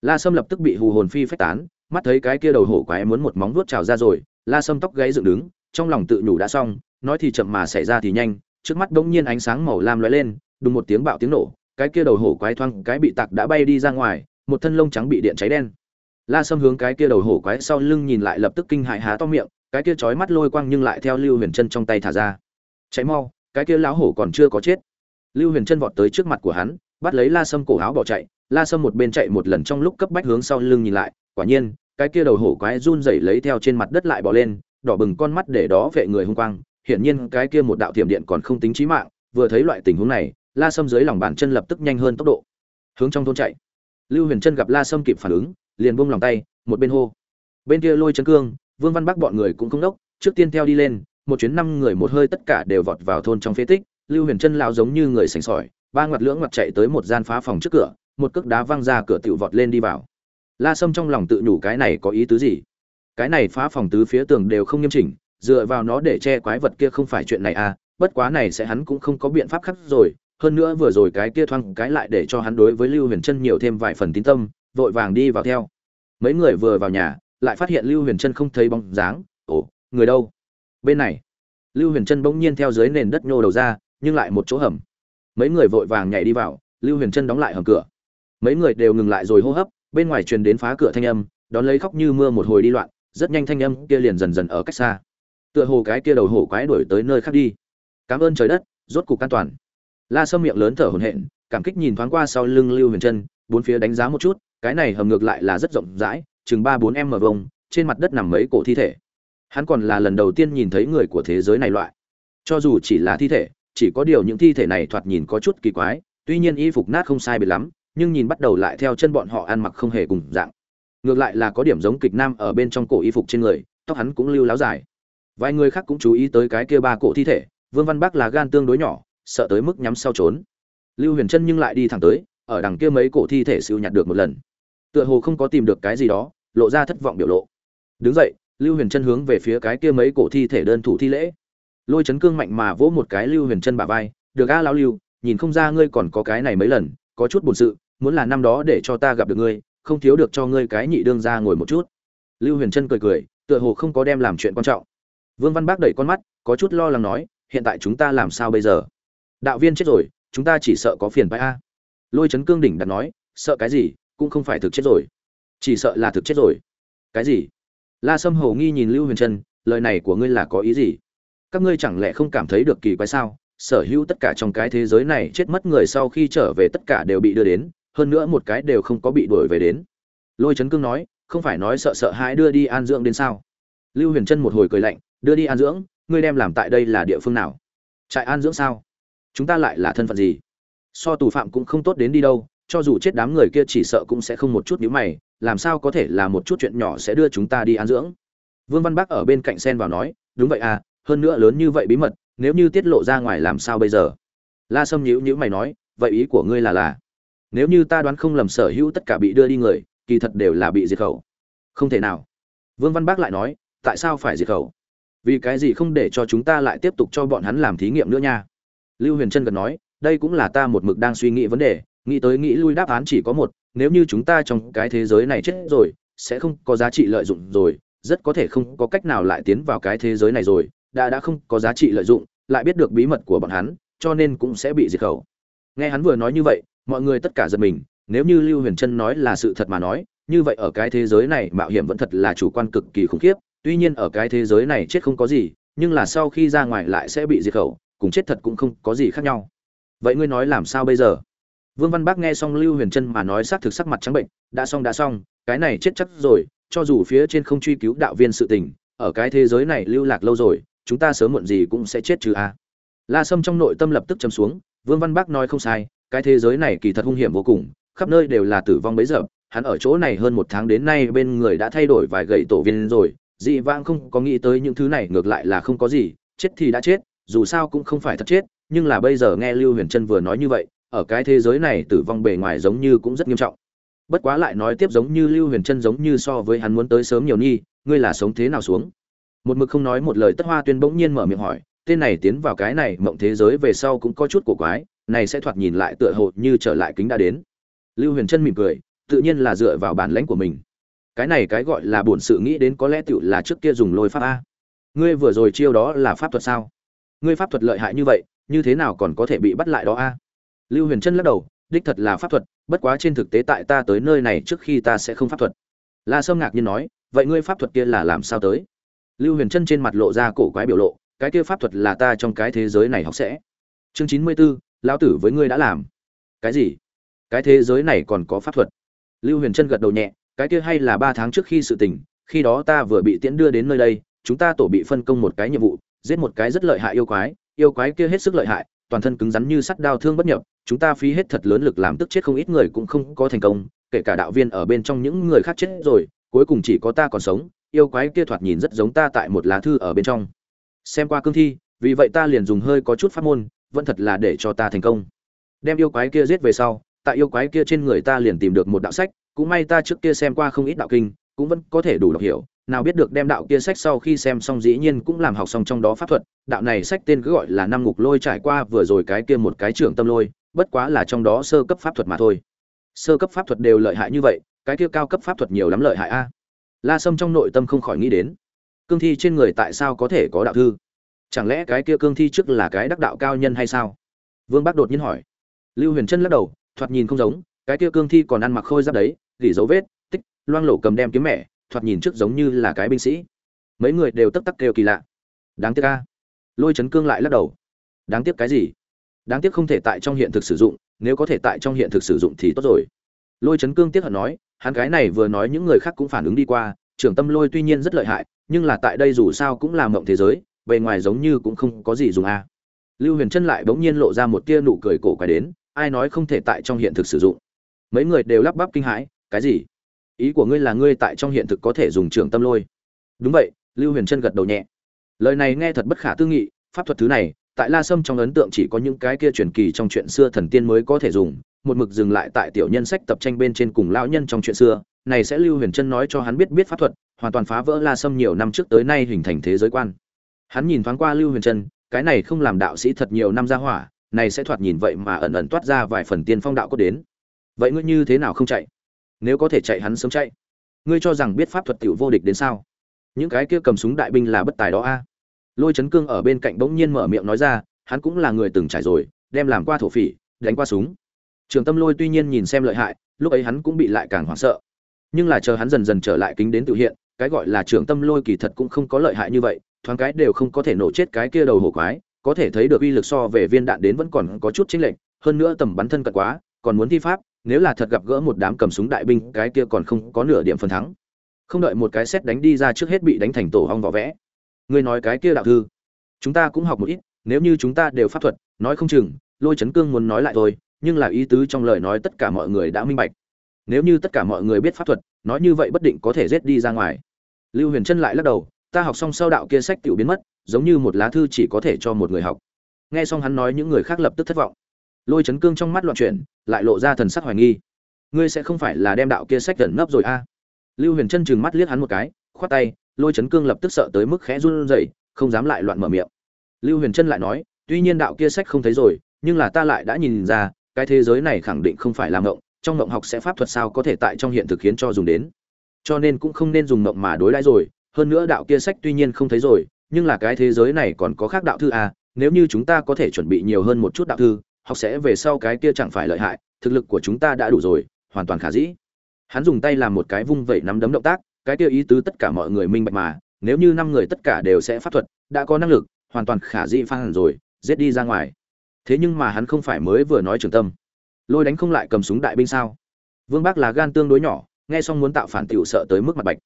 la sâm lập tức bị hù hồn phi phách tán, mắt thấy cái kia đầu hổ quái muốn một móng vuốt trào ra rồi, la sâm tóc gáy dựng đứng, trong lòng tự nhủ đã xong, nói thì chậm mà xảy ra thì nhanh, trước mắt bỗng nhiên ánh sáng màu lam lóe lên, đùng một tiếng bạo tiếng nổ, cái kia đầu hổ quái thoang cái bị tạc đã bay đi ra ngoài, một thân lông trắng bị điện cháy đen. La sâm hướng cái kia đầu hổ quái sau lưng nhìn lại lập tức kinh hại há to miệng, cái kia chói mắt lôi quang nhưng lại theo lưu huyền chân trong tay thả ra. Cháy mau, cái kia lão hổ còn chưa có chết. Lưu huyền chân vọt tới trước mặt của hắn, bắt lấy la sâm cổ áo bỏ chạy la sâm một bên chạy một lần trong lúc cấp bách hướng sau lưng nhìn lại, quả nhiên, cái kia đầu hổ quái run rẩy lấy theo trên mặt đất lại bỏ lên, đỏ bừng con mắt để đó vệ người hung quang, hiển nhiên cái kia một đạo thiểm điện còn không tính chí mạng, vừa thấy loại tình huống này, la sâm dưới lòng bàn chân lập tức nhanh hơn tốc độ. Hướng trong thôn chạy. Lưu huyền chân gặp la sâm kịp phản ứng, liền buông lòng tay, một bên hô. Bên kia lôi chân cương, vương văn bắc bọn người cũng không đốc, trước tiên theo đi lên, một chuyến năm người một hơi tất cả đều vọt vào thôn trong phế tích, lưu huyền chân lao giống như người sành sỏi, ba ngoặt lưỡng ngoặt chạy tới một gian phá phòng trước cửa một cước đá văng ra cửa tiểu vọt lên đi vào. La sâm trong lòng tự nhủ cái này có ý tứ gì? Cái này phá phòng tứ phía tường đều không nghiêm chỉnh, dựa vào nó để che quái vật kia không phải chuyện này à bất quá này sẽ hắn cũng không có biện pháp khác rồi, hơn nữa vừa rồi cái kia thoang cái lại để cho hắn đối với lưu huyền chân nhiều thêm vài phần tín tâm, vội vàng đi vào theo. Mấy người vừa vào nhà, lại phát hiện lưu huyền chân không thấy bóng dáng, ồ, người đâu? Bên này, lưu huyền chân bỗng nhiên theo dưới nền đất nhô đầu ra, nhưng lại một chỗ hầm. Mấy người vội vàng nhảy đi vào, lưu huyền trân đóng lại hầm cửa mấy người đều ngừng lại rồi hô hấp, bên ngoài truyền đến phá cửa thanh âm, đón lấy khóc như mưa một hồi đi loạn, rất nhanh thanh âm kia liền dần dần ở cách xa. Tựa hồ cái kia đầu hổ quái đuổi tới nơi khác đi. Cảm ơn trời đất, rốt cục an toàn. La sâm miệng lớn thở hổn hển, cảm kích nhìn thoáng qua sau lưng lưu huyền chân bốn phía đánh giá một chút, cái này hầm ngược lại là rất rộng rãi, chừng ba bốn em mở vông trên mặt đất nằm mấy cổ thi thể. Hắn còn là lần đầu tiên nhìn thấy người của thế giới này loại. Cho dù chỉ là thi thể, chỉ có điều những thi thể này thoạt nhìn có chút kỳ quái, tuy nhiên y phục nát không sai biệt lắm nhưng nhìn bắt đầu lại theo chân bọn họ ăn mặc không hề cùng dạng. Ngược lại là có điểm giống kịch nam ở bên trong cổ y phục trên người, tóc hắn cũng lưu láo dài. Vài người khác cũng chú ý tới cái kia ba cổ thi thể, vương văn bắc là gan tương đối nhỏ, sợ tới mức nhắm sau trốn. Lưu huyền trân nhưng lại đi thẳng tới, ở đằng kia mấy cổ thi thể siêu nhặt được một lần. Tựa hồ không có tìm được cái gì đó, lộ ra thất vọng biểu lộ. Đứng dậy, lưu huyền trân hướng về phía cái kia mấy cổ thi thể đơn thủ thi lễ. Lôi chấn cương mạnh mà vỗ một cái lưu huyền trân bả vai, được a, lão lưu, nhìn không ra ngươi còn có cái này mấy lần có chút buồn sự, muốn là năm đó để cho ta gặp được ngươi, không thiếu được cho ngươi cái nhị đương ra ngồi một chút. Lưu huyền trân cười cười, tựa hồ không có đem làm chuyện quan trọng. Vương văn bác đẩy con mắt, có chút lo lắng nói, hiện tại chúng ta làm sao bây giờ? Đạo viên chết rồi, chúng ta chỉ sợ có phiền phải a. Lôi chấn cương đỉnh đặt nói, sợ cái gì, cũng không phải thực chết rồi. Chỉ sợ là thực chết rồi. Cái gì? La sâm hầu nghi nhìn lưu huyền trân, lời này của ngươi là có ý gì? Các ngươi chẳng lẽ không cảm thấy được kỳ quái sao? Sở hữu tất cả trong cái thế giới này chết mất người sau khi trở về tất cả đều bị đưa đến, hơn nữa một cái đều không có bị đuổi về đến. Lôi trấn cương nói, không phải nói sợ sợ hãi đưa đi an dưỡng đến sao? Lưu huyền trân một hồi cười lạnh, đưa đi an dưỡng, ngươi đem làm tại đây là địa phương nào? Trại an dưỡng sao? Chúng ta lại là thân phận gì? So tù phạm cũng không tốt đến đi đâu, cho dù chết đám người kia chỉ sợ cũng sẽ không một chút nhíu mày, làm sao có thể là một chút chuyện nhỏ sẽ đưa chúng ta đi an dưỡng? Vương văn bắc ở bên cạnh xen vào nói, đúng vậy à hơn nữa lớn như vậy bí mật nếu như tiết lộ ra ngoài làm sao bây giờ? La sâm nhữ nhữ mày nói, vậy ý của ngươi là là, nếu như ta đoán không lầm sở hữu tất cả bị đưa đi người, kỳ thật đều là bị diệt khẩu. Không thể nào. Vương văn bác lại nói, tại sao phải diệt khẩu? Vì cái gì không để cho chúng ta lại tiếp tục cho bọn hắn làm thí nghiệm nữa nha? Lưu huyền trân gần nói, đây cũng là ta một mực đang suy nghĩ vấn đề, nghĩ tới nghĩ lui đáp án chỉ có một, nếu như chúng ta trong cái thế giới này chết rồi, sẽ không có giá trị lợi dụng rồi, rất có thể không có cách nào lại tiến vào cái thế giới này rồi đã đã không có giá trị lợi dụng, lại biết được bí mật của bọn hắn, cho nên cũng sẽ bị diệt khẩu. Nghe hắn vừa nói như vậy, mọi người tất cả giật mình, nếu như lưu huyền trân nói là sự thật mà nói, như vậy ở cái thế giới này mạo hiểm vẫn thật là chủ quan cực kỳ khủng khiếp, tuy nhiên ở cái thế giới này chết không có gì, nhưng là sau khi ra ngoài lại sẽ bị diệt khẩu, cùng chết thật cũng không có gì khác nhau. Vậy ngươi nói làm sao bây giờ? Vương văn bác nghe xong lưu huyền trân mà nói xác thực sắc mặt trắng bệnh, đã xong đã xong, cái này chết chắc rồi, cho dù phía trên không truy cứu đạo viên sự tình, ở cái thế giới này lưu lạc lâu rồi chúng ta sớm muộn gì cũng sẽ chết chứ a la sâm trong nội tâm lập tức châm xuống, vương văn bắc nói không sai, cái thế giới này kỳ thật hung hiểm vô cùng, khắp nơi đều là tử vong bấy giờ, hắn ở chỗ này hơn một tháng đến nay bên người đã thay đổi vài gậy tổ viên rồi, dị vãng không có nghĩ tới những thứ này ngược lại là không có gì, chết thì đã chết, dù sao cũng không phải thật chết, nhưng là bây giờ nghe lưu huyền trân vừa nói như vậy, ở cái thế giới này tử vong bề ngoài giống như cũng rất nghiêm trọng. Bất quá lại nói tiếp giống như lưu huyền trân giống như so với hắn muốn tới sớm nhiều nhi, ngươi là sống thế nào xuống? Một mực không nói một lời tất hoa tuyên bỗng nhiên mở miệng hỏi, tên này tiến vào cái này mộng thế giới về sau cũng có chút cổ quái, này sẽ thoạt nhìn lại tựa hồ như trở lại kính đã đến. Lưu huyền trân mỉm cười, tự nhiên là dựa vào bản lãnh của mình. Cái này cái gọi là bổn sự nghĩ đến có lẽ tựu là trước kia dùng lôi pháp a. Ngươi vừa rồi chiêu đó là pháp thuật sao? Ngươi pháp thuật lợi hại như vậy, như thế nào còn có thể bị bắt lại đó a? Lưu huyền trân lắc đầu, đích thật là pháp thuật, bất quá trên thực tế tại ta tới nơi này trước khi ta sẽ không pháp thuật. La sâm ngạc nhiên nói, vậy ngươi pháp thuật kia là làm sao tới? Lưu huyền Chân trên mặt lộ ra cổ quái biểu lộ, cái kia pháp thuật là ta trong cái thế giới này học sẽ. Chương chín mươi b ố lão tử với ngươi đã làm. Cái gì? Cái thế giới này còn có pháp thuật? Lưu huyền Chân gật đầu nhẹ, cái kia hay là ba tháng trước khi sự tình, khi đó ta vừa bị tiễn đưa đến nơi đây, chúng ta tổ bị phân công một cái nhiệm vụ, giết một cái rất lợi hại yêu quái yêu quái kia hết sức lợi hại, toàn thân cứng rắn như sắt đao thương bất nhập, chúng ta phí hết thật lớn lực làm tức chết không ít người cũng không có thành công, kể cả đạo viên ở bên trong những người khác chết rồi, cuối cùng chỉ có ta còn sống yêu quái kia thoạt nhìn rất giống ta tại một lá thư ở bên trong. Xem qua cương thi, vì vậy ta liền dùng hơi có chút pháp môn, vẫn thật là để cho ta thành công. Đem yêu quái kia giết về sau, tại yêu quái kia trên người ta liền tìm được một đạo sách, cũng may ta trước kia xem qua không ít đạo kinh, cũng vẫn có thể đủ đọc hiểu. Nào biết được đem đạo kia sách sau khi xem xong dĩ nhiên cũng làm học xong trong đó pháp thuật, đạo này sách tên cứ gọi là năm ngục lôi trải qua vừa rồi cái kia một cái trưởng tâm lôi, bất quá là trong đó sơ cấp pháp thuật mà thôi. Sơ cấp pháp thuật đều lợi hại như vậy, cái kia cao cấp pháp thuật nhiều lắm lợi hại a la sâm trong nội tâm không khỏi nghĩ đến, cương thi trên người tại sao có thể có đạo thư? Chẳng lẽ cái kia cương thi trước là cái đắc đạo cao nhân hay sao? Vương bắc đột nhiên hỏi. Lưu huyền trân lắc đầu, thoạt nhìn không giống, cái kia cương thi còn ăn mặc khôi giáp đấy, gỉ dấu vết, tích, loang lổ cầm đem kiếm mẹ thoạt nhìn trước giống như là cái binh sĩ. Mấy người đều tấp tắc kêu kỳ lạ. Đáng tiếc ca lôi chấn cương lại lắc đầu. Đáng tiếc cái gì? Đáng tiếc không thể tại trong hiện thực sử dụng, nếu có thể tại trong hiện thực sử dụng thì tốt rồi. Lôi chấn cương tiếc hận nói hắn cái này vừa nói những người khác cũng phản ứng đi qua, trưởng tâm lôi tuy nhiên rất lợi hại, nhưng là tại đây dù sao cũng là mộng thế giới, bề ngoài giống như cũng không có gì dùng a. Lưu huyền chân lại bỗng nhiên lộ ra một tia nụ cười cổ quái đến, ai nói không thể tại trong hiện thực sử dụng. Mấy người đều lắp bắp kinh hãi, cái gì? Ý của ngươi là ngươi tại trong hiện thực có thể dùng trưởng tâm lôi? Đúng vậy, lưu huyền chân gật đầu nhẹ. Lời này nghe thật bất khả tư nghị, pháp thuật thứ này, tại la sâm trong ấn tượng chỉ có những cái kia truyền kỳ trong chuyện xưa thần tiên mới có thể dùng một mực dừng lại tại tiểu nhân sách tập tranh bên trên cùng lão nhân trong chuyện xưa, này sẽ lưu huyền chân nói cho hắn biết biết pháp thuật, hoàn toàn phá vỡ la sâm nhiều năm trước tới nay hình thành thế giới quan. Hắn nhìn thoáng qua lưu huyền chân cái này không làm đạo sĩ thật nhiều năm ra hỏa, này sẽ thoạt nhìn vậy mà ẩn ẩn toát ra vài phần tiên phong đạo có đến. Vậy ngươi như thế nào không chạy? Nếu có thể chạy hắn sớm chạy. Ngươi cho rằng biết pháp thuật tiểu vô địch đến sao? Những cái kia cầm súng đại binh là bất tài đó a. Lôi chấn cương ở bên cạnh bỗng nhiên mở miệng nói ra, hắn cũng là người từng trải rồi, đem làm qua thổ phỉ, đánh qua súng trường tâm lôi tuy nhiên nhìn xem lợi hại, lúc ấy hắn cũng bị lại càng hoảng sợ. Nhưng là chờ hắn dần dần trở lại kính đến tự hiện, cái gọi là trường tâm lôi kỳ thật cũng không có lợi hại như vậy, thoáng cái đều không có thể nổ chết cái kia đầu hổ quái, có thể thấy được uy lực so về viên đạn đến vẫn còn có chút chênh lệch, hơn nữa tầm bắn thân cận quá, còn muốn thi pháp, nếu là thật gặp gỡ một đám cầm súng đại binh, cái kia còn không có nửa điểm phần thắng. Không đợi một cái xét đánh đi ra trước hết bị đánh thành tổ hong vỏ vẽ. Ngươi nói cái kia đạo thư, chúng ta cũng học một ít, nếu như chúng ta đều pháp thuật, nói không chừng, lôi chấn cương muốn nói lại thôi nhưng là ý tứ trong lời nói tất cả mọi người đã minh bạch. Nếu như tất cả mọi người biết pháp thuật, nói như vậy bất định có thể rết đi ra ngoài. Lưu huyền chân lại lắc đầu, ta học xong sau đạo kia sách tiểu biến mất, giống như một lá thư chỉ có thể cho một người học. Nghe xong hắn nói, những người khác lập tức thất vọng. Lôi chấn cương trong mắt loạn chuyển, lại lộ ra thần sắc hoài nghi. Ngươi sẽ không phải là đem đạo kia sách gần nấp rồi a? Lưu huyền chân chừng mắt liếc hắn một cái, khoát tay, lôi chấn cương lập tức sợ tới mức khẽ run rẩy, không dám lại loạn mở miệng. Lưu huyền chân lại nói, tuy nhiên đạo kia sách không thấy rồi, nhưng là ta lại đã nhìn ra cái thế giới này khẳng định không phải là ngộng, trong ngộng học sẽ pháp thuật sao có thể tại trong hiện thực khiến cho dùng đến. Cho nên cũng không nên dùng ngộng mà đối đãi rồi, hơn nữa đạo kia sách tuy nhiên không thấy rồi, nhưng là cái thế giới này còn có khác đạo thư à nếu như chúng ta có thể chuẩn bị nhiều hơn một chút đạo thư, học sẽ về sau cái kia chẳng phải lợi hại, thực lực của chúng ta đã đủ rồi, hoàn toàn khả dĩ. Hắn dùng tay làm một cái vung vẩy nắm đấm động tác, cái kia ý tứ tất cả mọi người minh bạch mà, nếu như năm người tất cả đều sẽ pháp thuật, đã có năng lực, hoàn toàn khả dĩ phan hẳn rồi, giết đi ra ngoài thế nhưng mà hắn không phải mới vừa nói trường tâm. Lôi đánh không lại cầm súng đại binh sao? Vương bác là gan tương đối nhỏ, nghe xong muốn tạo phản tiểu sợ tới mức mặt bạch.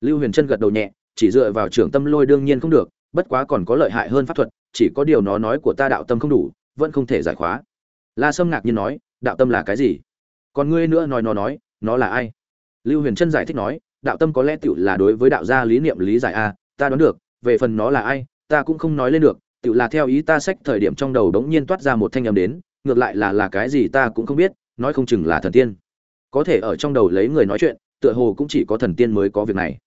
Lưu huyền chân gật đầu nhẹ, chỉ dựa vào trưởng tâm lôi đương nhiên không được, bất quá còn có lợi hại hơn pháp thuật, chỉ có điều nó nói của ta đạo tâm không đủ, vẫn không thể giải khóa. La sâm ngạc nhiên nói, đạo tâm là cái gì? Còn ngươi nữa nói nó nói, nó là ai? Lưu huyền trân giải thích nói, đạo tâm có lẽ tựu là đối với đạo gia lý niệm lý giải a, ta đoán được, về phần nó là ai, ta cũng không nói lên được tự là theo ý ta sách thời điểm trong đầu đống nhiên toát ra một thanh âm đến, ngược lại là là cái gì ta cũng không biết, nói không chừng là thần tiên. Có thể ở trong đầu lấy người nói chuyện, tựa hồ cũng chỉ có thần tiên mới có việc này.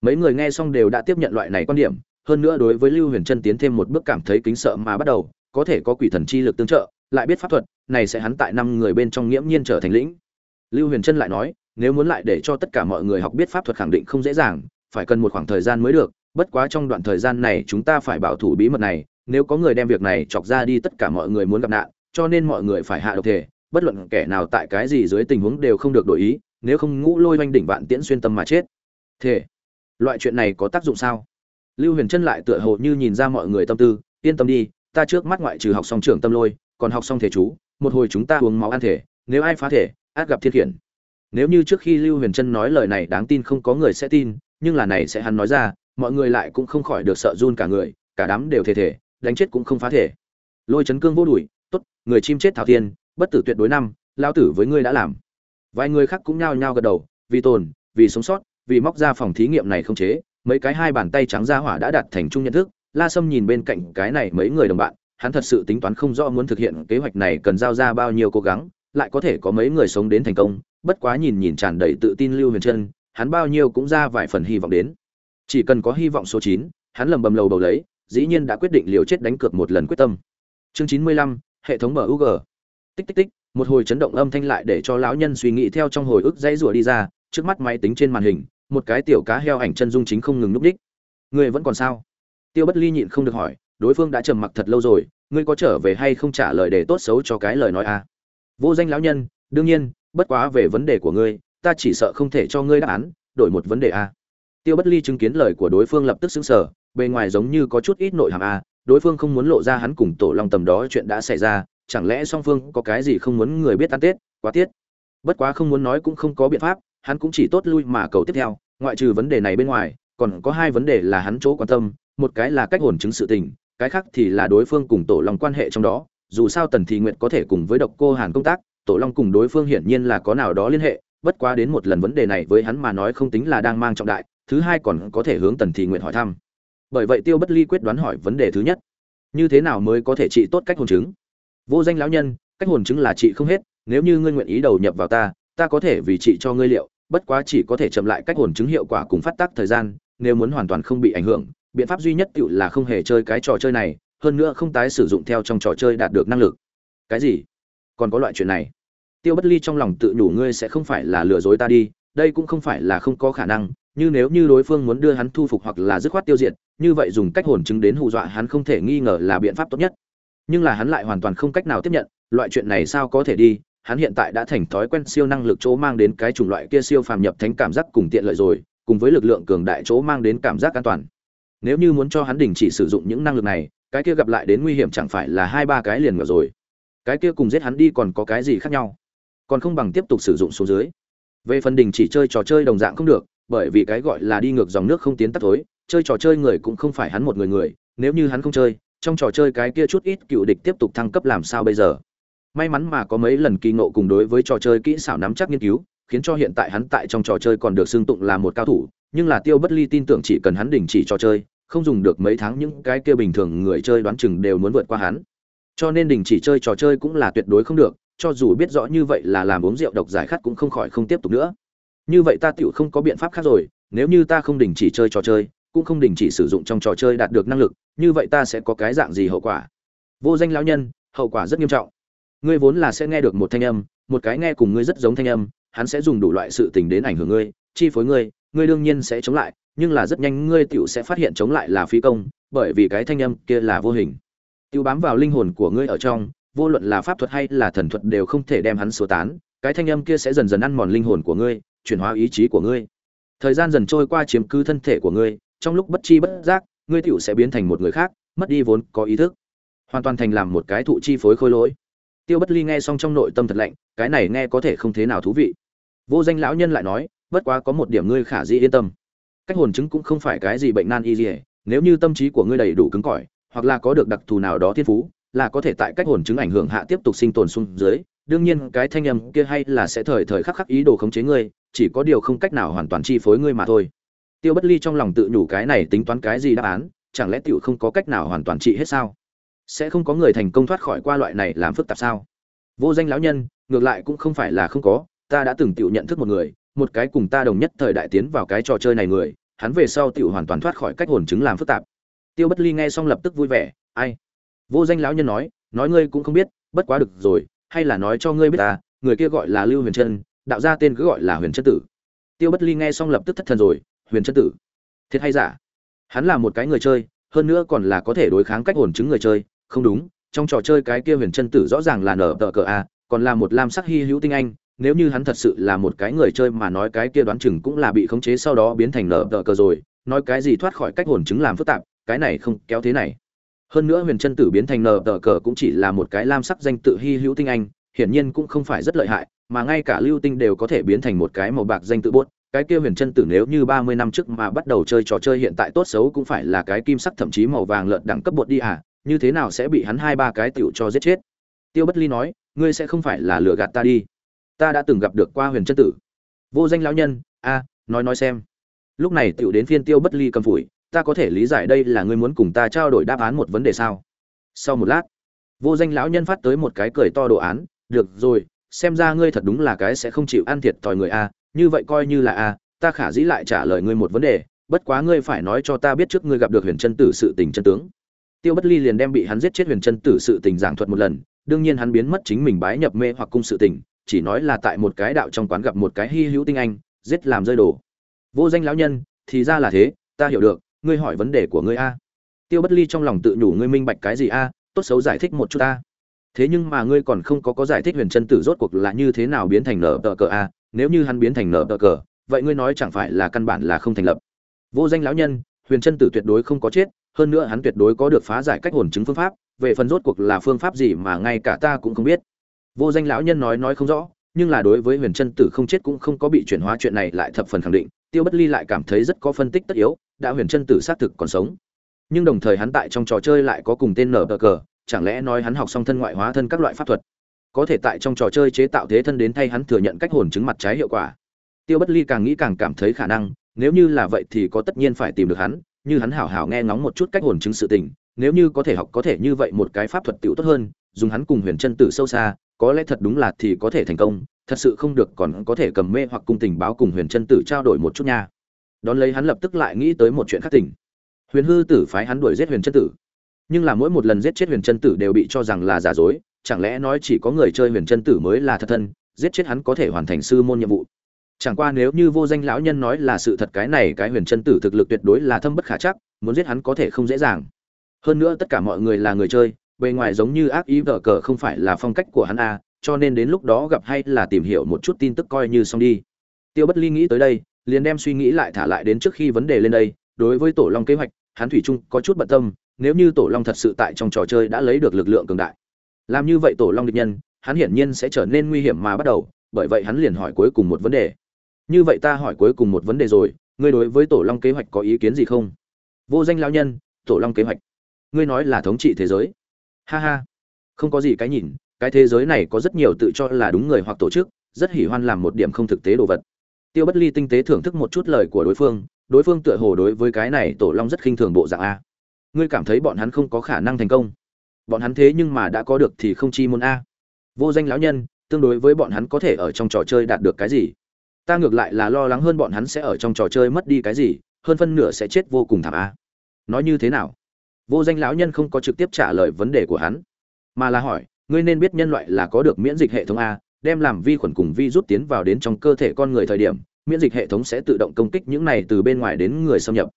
Mấy người nghe xong đều đã tiếp nhận loại này quan điểm, hơn nữa đối với lưu huyền chân tiến thêm một bước cảm thấy kính sợ mà bắt đầu, có thể có quỷ thần chi lực tương trợ, lại biết pháp thuật, này sẽ hắn tại năm người bên trong nghiễm nhiên trở thành lĩnh. Lưu huyền chân lại nói, nếu muốn lại để cho tất cả mọi người học biết pháp thuật khẳng định không dễ dàng, phải cần một khoảng thời gian mới được, bất quá trong đoạn thời gian này chúng ta phải bảo thủ bí mật này nếu có người đem việc này chọc ra đi, tất cả mọi người muốn gặp nạn, cho nên mọi người phải hạ độc thể. Bất luận kẻ nào tại cái gì dưới tình huống đều không được đổi ý, nếu không ngũ lôi oanh đỉnh vạn tiễn xuyên tâm mà chết. Thể, loại chuyện này có tác dụng sao? Lưu huyền trân lại tựa hồ như nhìn ra mọi người tâm tư, yên tâm đi, ta trước mắt ngoại trừ học xong trưởng tâm lôi, còn học xong thể chú, một hồi chúng ta uống máu ăn thể, nếu ai phá thể, át gặp thiên khiển. Nếu như trước khi lưu huyền trân nói lời này đáng tin không có người sẽ tin, nhưng là này sẽ hắn nói ra, mọi người lại cũng không khỏi được sợ run cả người, cả đám đều thể thể đánh chết cũng không phá thể. Lôi chấn cương vô đùi tốt, người chim chết thảo thiên, bất tử tuyệt đối năm lao tử với ngươi đã làm. Vài người khác cũng nhao nhao gật đầu, vì tồn, vì sống sót, vì móc ra phòng thí nghiệm này không chế, mấy cái hai bàn tay trắng ra hỏa đã đạt thành chung nhận thức. La sâm nhìn bên cạnh cái này mấy người đồng bạn, hắn thật sự tính toán không rõ muốn thực hiện kế hoạch này cần giao ra bao nhiêu cố gắng, lại có thể có mấy người sống đến thành công, bất quá nhìn nhìn tràn đầy tự tin lưu huyền chân hắn bao nhiêu cũng ra vài phần hy vọng đến. Chỉ cần có hy vọng số chín, hắn lầm bầm lầu bầu lấy dĩ nhiên đã quyết định liều chết đánh cược một lần quyết tâm. Chương chín mươi lăm, hệ thống MUG tích tích tích, một hồi chấn động âm thanh lại để cho lão nhân suy nghĩ theo trong hồi ức dãy rủa đi ra, trước mắt máy tính trên màn hình, một cái tiểu cá heo ảnh chân dung chính không ngừng núp đích. Người vẫn còn sao? Tiêu bất ly nhịn không được hỏi, đối phương đã trầm mặc thật lâu rồi, ngươi có trở về hay không trả lời để tốt xấu cho cái lời nói a à? vô danh lão nhân, đương nhiên, bất quá về vấn đề của ngươi, ta chỉ sợ không thể cho ngươi đáp án, đổi một vấn đề a tiêu bất ly chứng kiến lời của đối phương lập tức sững sờ bề ngoài giống như có chút ít nội hàm a, đối phương không muốn lộ ra hắn cùng tổ long tầm đó chuyện đã xảy ra, chẳng lẽ song phương có cái gì không muốn người biết ăn tết, quá tiết. Bất quá không muốn nói cũng không có biện pháp, hắn cũng chỉ tốt lui mà cầu tiếp theo, ngoại trừ vấn đề này bên ngoài, còn có hai vấn đề là hắn chỗ quan tâm, một cái là cách hồn chứng sự tình, cái khác thì là đối phương cùng tổ long quan hệ trong đó, dù sao tần thị nguyện có thể cùng với độc cô hàn công tác, tổ long cùng đối phương hiển nhiên là có nào đó liên hệ, bất quá đến một lần vấn đề này với hắn mà nói không tính là đang mang trọng đại, thứ hai còn có thể hướng tần thị nguyện hỏi thăm bởi vậy tiêu bất ly quyết đoán hỏi vấn đề thứ nhất. Như thế nào mới có thể trị tốt cách hồn chứng? Vô danh lão nhân, cách hồn chứng là trị không hết, nếu như ngươi nguyện ý đầu nhập vào ta ta có thể vì trị cho ngươi liệu, bất quá chỉ có thể chậm lại cách hồn chứng hiệu quả cùng phát tác thời gian, nếu muốn hoàn toàn không bị ảnh hưởng, biện pháp duy nhất tự là không hề chơi cái trò chơi này, hơn nữa không tái sử dụng theo trong trò chơi đạt được năng lực. Cái gì? Còn có loại chuyện này. Tiêu bất ly trong lòng tự nhủ ngươi sẽ không phải là lừa dối ta đi, đây cũng không phải là không có khả năng, như nếu như đối phương muốn đưa hắn thu phục hoặc là dứt khoát tiêu diệt như vậy dùng cách hồn chứng đến hù dọa hắn không thể nghi ngờ là biện pháp tốt nhất. Nhưng là hắn lại hoàn toàn không cách nào tiếp nhận, loại chuyện này sao có thể đi, hắn hiện tại đã thành thói quen siêu năng lực chỗ mang đến cái chủng loại kia siêu phàm nhập thánh cảm giác cùng tiện lợi rồi, cùng với lực lượng cường đại chỗ mang đến cảm giác an toàn. Nếu như muốn cho hắn đình chỉ sử dụng những năng lực này, cái kia gặp lại đến nguy hiểm chẳng phải là hai ba cái liền ngờ rồi. Cái kia cùng giết hắn đi còn có cái gì khác nhau? Còn không bằng tiếp tục sử dụng số dưới. Về phần đình chỉ chơi trò chơi đồng dạng không được, bởi vì cái gọi là đi ngược dòng nước không tiến tắt thối chơi trò chơi người cũng không phải hắn một người người, nếu như hắn không chơi, trong trò chơi cái kia chút ít cựu địch tiếp tục thăng cấp làm sao bây giờ? May mắn mà có mấy lần kỳ ngộ cùng đối với trò chơi kỹ xảo nắm chắc nghiên cứu, khiến cho hiện tại hắn tại trong trò chơi còn được xưng tụng là một cao thủ, nhưng là tiêu bất ly tin tưởng chỉ cần hắn đình chỉ trò chơi, không dùng được mấy tháng những cái kia bình thường người chơi đoán chừng đều muốn vượt qua hắn. Cho nên đình chỉ chơi trò chơi cũng là tuyệt đối không được, cho dù biết rõ như vậy là làm uống rượu độc giải khát cũng không khỏi không tiếp tục nữa. Như vậy ta tựu không có biện pháp khác rồi, nếu như ta không đình chỉ chơi trò chơi cũng không đình chỉ sử dụng trong trò chơi đạt được năng lực, như vậy ta sẽ có cái dạng gì hậu quả? Vô danh lão nhân, hậu quả rất nghiêm trọng. Ngươi vốn là sẽ nghe được một thanh âm, một cái nghe cùng ngươi rất giống thanh âm, hắn sẽ dùng đủ loại sự tình đến ảnh hưởng ngươi, chi phối ngươi ngươi đương nhiên sẽ chống lại, nhưng là rất nhanh ngươi tiểu sẽ phát hiện chống lại là phi công, bởi vì cái thanh âm kia là vô hình. Tiêu bám vào linh hồn của ngươi ở trong, vô luận là pháp thuật hay là thần thuật đều không thể đem hắn xua tán, cái thanh âm kia sẽ dần dần ăn mòn linh hồn của ngươi, chuyển hóa ý chí của ngươi. Thời gian dần trôi qua chiếm cứ thân thể của ngươi trong lúc bất chi bất giác, ngươi tiểu sẽ biến thành một người khác, mất đi vốn có ý thức. Hoàn toàn thành làm một cái thụ chi phối khôi lỗi. Tiêu bất ly nghe xong trong nội tâm thật lạnh, cái này nghe có thể không thế nào thú vị. Vô danh lão nhân lại nói, bất quá có một điểm ngươi khả dĩ yên tâm. Cách hồn chứng cũng không phải cái gì bệnh nan y gì nếu như tâm trí của ngươi đầy đủ cứng cỏi, hoặc là có được đặc thù nào đó thiên phú, là có thể tại cách hồn chứng ảnh hưởng hạ tiếp tục sinh tồn xuống dưới, đương nhiên cái thanh âm kia hay là sẽ thời thời khắc khắc ý đồ khống chế ngươi, chỉ có điều không cách nào hoàn toàn chi phối ngươi mà thôi tiêu bất ly trong lòng tự nhủ cái này tính toán cái gì đáp án, chẳng lẽ tiểu không có cách nào hoàn toàn trị hết sao? Sẽ không có người thành công thoát khỏi qua loại này làm phức tạp sao? Vô danh lão nhân, ngược lại cũng không phải là không có, ta đã từng tiểu nhận thức một người, một cái cùng ta đồng nhất thời đại tiến vào cái trò chơi này người, hắn về sau tiểu hoàn toàn thoát khỏi cách hồn chứng làm phức tạp. Tiêu bất ly nghe xong lập tức vui vẻ, ai? Vô danh lão nhân nói nói ngươi cũng không biết, bất quá được rồi, hay là nói cho ngươi biết ta, người kia gọi là lưu huyền trân, đạo ra tên cứ gọi là huyền trân tử. Tiêu bất ly nghe xong lập tức thất thần rồi huyền trân tử. Thiệt hay giả? Hắn là một cái người chơi, hơn nữa còn là có thể đối kháng cách hồn chứng người chơi. Không đúng, trong trò chơi cái kia huyền chân tử rõ ràng là nở tờ cờ a, còn là một lam sắc hy hữu tinh anh. Nếu như hắn thật sự là một cái người chơi mà nói cái kia đoán chừng cũng là bị khống chế sau đó biến thành nở tờ cờ rồi. Nói cái gì thoát khỏi cách hồn chứng làm phức tạp, cái này không kéo thế này. Hơn nữa huyền chân tử biến thành nở tờ cờ cũng chỉ là một cái lam sắc danh tự hy hữu tinh anh, hiển nhiên cũng không phải rất lợi hại, mà ngay cả lưu tinh đều có thể biến thành một cái màu bạc danh tự bốt cái kia huyền chân tử nếu như ba mươi năm trước mà bắt đầu chơi trò chơi hiện tại tốt xấu cũng phải là cái kim sắc thậm chí màu vàng lợn đẳng cấp bột đi à như thế nào sẽ bị hắn hai ba cái tiểu cho giết chết? Tiêu bất ly nói, ngươi sẽ không phải là lừa gạt ta đi. Ta đã từng gặp được qua huyền chân tử. Vô danh lão nhân, a, nói nói xem. Lúc này tiểu đến phiên tiêu bất ly cầm phủi, ta có thể lý giải đây là ngươi muốn cùng ta trao đổi đáp án một vấn đề sao? Sau một lát, vô danh lão nhân phát tới một cái cười to đồ án, được rồi, xem ra ngươi thật đúng là cái sẽ không chịu ăn thiệt tỏi người a như vậy coi như là a, ta khả dĩ lại trả lời ngươi một vấn đề, bất quá ngươi phải nói cho ta biết trước ngươi gặp được huyền chân tử sự tình chân tướng. Tiêu bất ly liền đem bị hắn giết chết huyền chân tử sự tình giảng thuật một lần, đương nhiên hắn biến mất chính mình bái nhập mê hoặc cung sự tình, chỉ nói là tại một cái đạo trong quán gặp một cái hi hữu tinh anh, giết làm rơi đồ. Vô danh lão nhân, thì ra là thế, ta hiểu được, ngươi hỏi vấn đề của ngươi a. Tiêu bất ly trong lòng tự nhủ ngươi minh bạch cái gì a, tốt xấu giải thích một chút a thế nhưng mà ngươi còn không có có giải thích huyền chân tử rốt cuộc là như thế nào biến thành nở tờ cờ a nếu như hắn biến thành nở tờ cờ, vậy ngươi nói chẳng phải là căn bản là không thành lập. Vô danh lão nhân, huyền chân tử tuyệt đối không có chết, hơn nữa hắn tuyệt đối có được phá giải cách hồn chứng phương pháp, về phần rốt cuộc là phương pháp gì mà ngay cả ta cũng không biết. Vô danh lão nhân nói nói không rõ, nhưng là đối với huyền chân tử không chết cũng không có bị chuyển hóa chuyện này lại thập phần khẳng định, tiêu bất ly lại cảm thấy rất có phân tích tất yếu, đã huyền chân tử xác thực còn sống. Nhưng đồng thời hắn tại trong trò chơi lại có cùng tên nở tờ cờ, chẳng lẽ nói hắn học xong thân ngoại hóa thân các loại pháp thuật? Có thể tại trong trò chơi chế tạo thế thân đến thay hắn thừa nhận cách hồn chứng mặt trái hiệu quả. Tiêu bất ly càng nghĩ càng cảm thấy khả năng, nếu như là vậy thì có tất nhiên phải tìm được hắn, như hắn hảo hảo nghe ngóng một chút cách hồn chứng sự tình, nếu như có thể học có thể như vậy một cái pháp thuật tiểu tốt hơn, dùng hắn cùng huyền chân tử sâu xa, có lẽ thật đúng là thì có thể thành công, thật sự không được còn có thể cầm mê hoặc cung tình báo cùng huyền chân tử trao đổi một chút nha. Đón lấy hắn lập tức lại nghĩ tới một chuyện khác tỉnh huyền hư tử phái hắn đuổi giết huyền chân tử. Nhưng là mỗi một lần giết chết huyền chân tử đều bị cho rằng là giả dối chẳng lẽ nói chỉ có người chơi huyền chân tử mới là thật thân, giết chết hắn có thể hoàn thành sư môn nhiệm vụ? Chẳng qua nếu như vô danh lão nhân nói là sự thật cái này, cái huyền chân tử thực lực tuyệt đối là thâm bất khả chắc, muốn giết hắn có thể không dễ dàng. Hơn nữa tất cả mọi người là người chơi, bề ngoài giống như ác ý vợ cờ không phải là phong cách của hắn a cho nên đến lúc đó gặp hay là tìm hiểu một chút tin tức coi như xong đi. Tiêu bất ly nghĩ tới đây, liền đem suy nghĩ lại thả lại đến trước khi vấn đề lên đây. Đối với tổ long kế hoạch, hắn thủy chung có chút bận tâm, nếu như tổ long thật sự tại trong trò chơi đã lấy được lực lượng cường đại làm như vậy tổ long địch nhân, hắn hiển nhiên sẽ trở nên nguy hiểm mà bắt đầu, bởi vậy hắn liền hỏi cuối cùng một vấn đề. Như vậy ta hỏi cuối cùng một vấn đề rồi, ngươi đối với tổ long kế hoạch có ý kiến gì không? Vô danh lão nhân, tổ long kế hoạch. Ngươi nói là thống trị thế giới. Ha ha. Không có gì cái nhìn, cái thế giới này có rất nhiều tự cho là đúng người hoặc tổ chức, rất hỉ hoan làm một điểm không thực tế đồ vật. Tiêu bất ly tinh tế thưởng thức một chút lời của đối phương đối phương tựa hồ đối với cái này tổ long rất khinh thường bộ dạng a. Ngươi cảm thấy bọn hắn không có khả năng thành công bọn hắn thế nhưng mà đã có được thì không chi môn a. Vô danh lão nhân, tương đối với bọn hắn có thể ở trong trò chơi đạt được cái gì? Ta ngược lại là lo lắng hơn bọn hắn sẽ ở trong trò chơi mất đi cái gì, hơn phân nửa sẽ chết vô cùng thảm a. Nói như thế nào? Vô danh lão nhân không có trực tiếp trả lời vấn đề của hắn, mà là hỏi, ngươi nên biết nhân loại là có được miễn dịch hệ thống a, đem làm vi khuẩn cùng vi rút tiến vào đến trong cơ thể con người thời điểm, miễn dịch hệ thống sẽ tự động công kích những này từ bên ngoài đến người xâm nhập.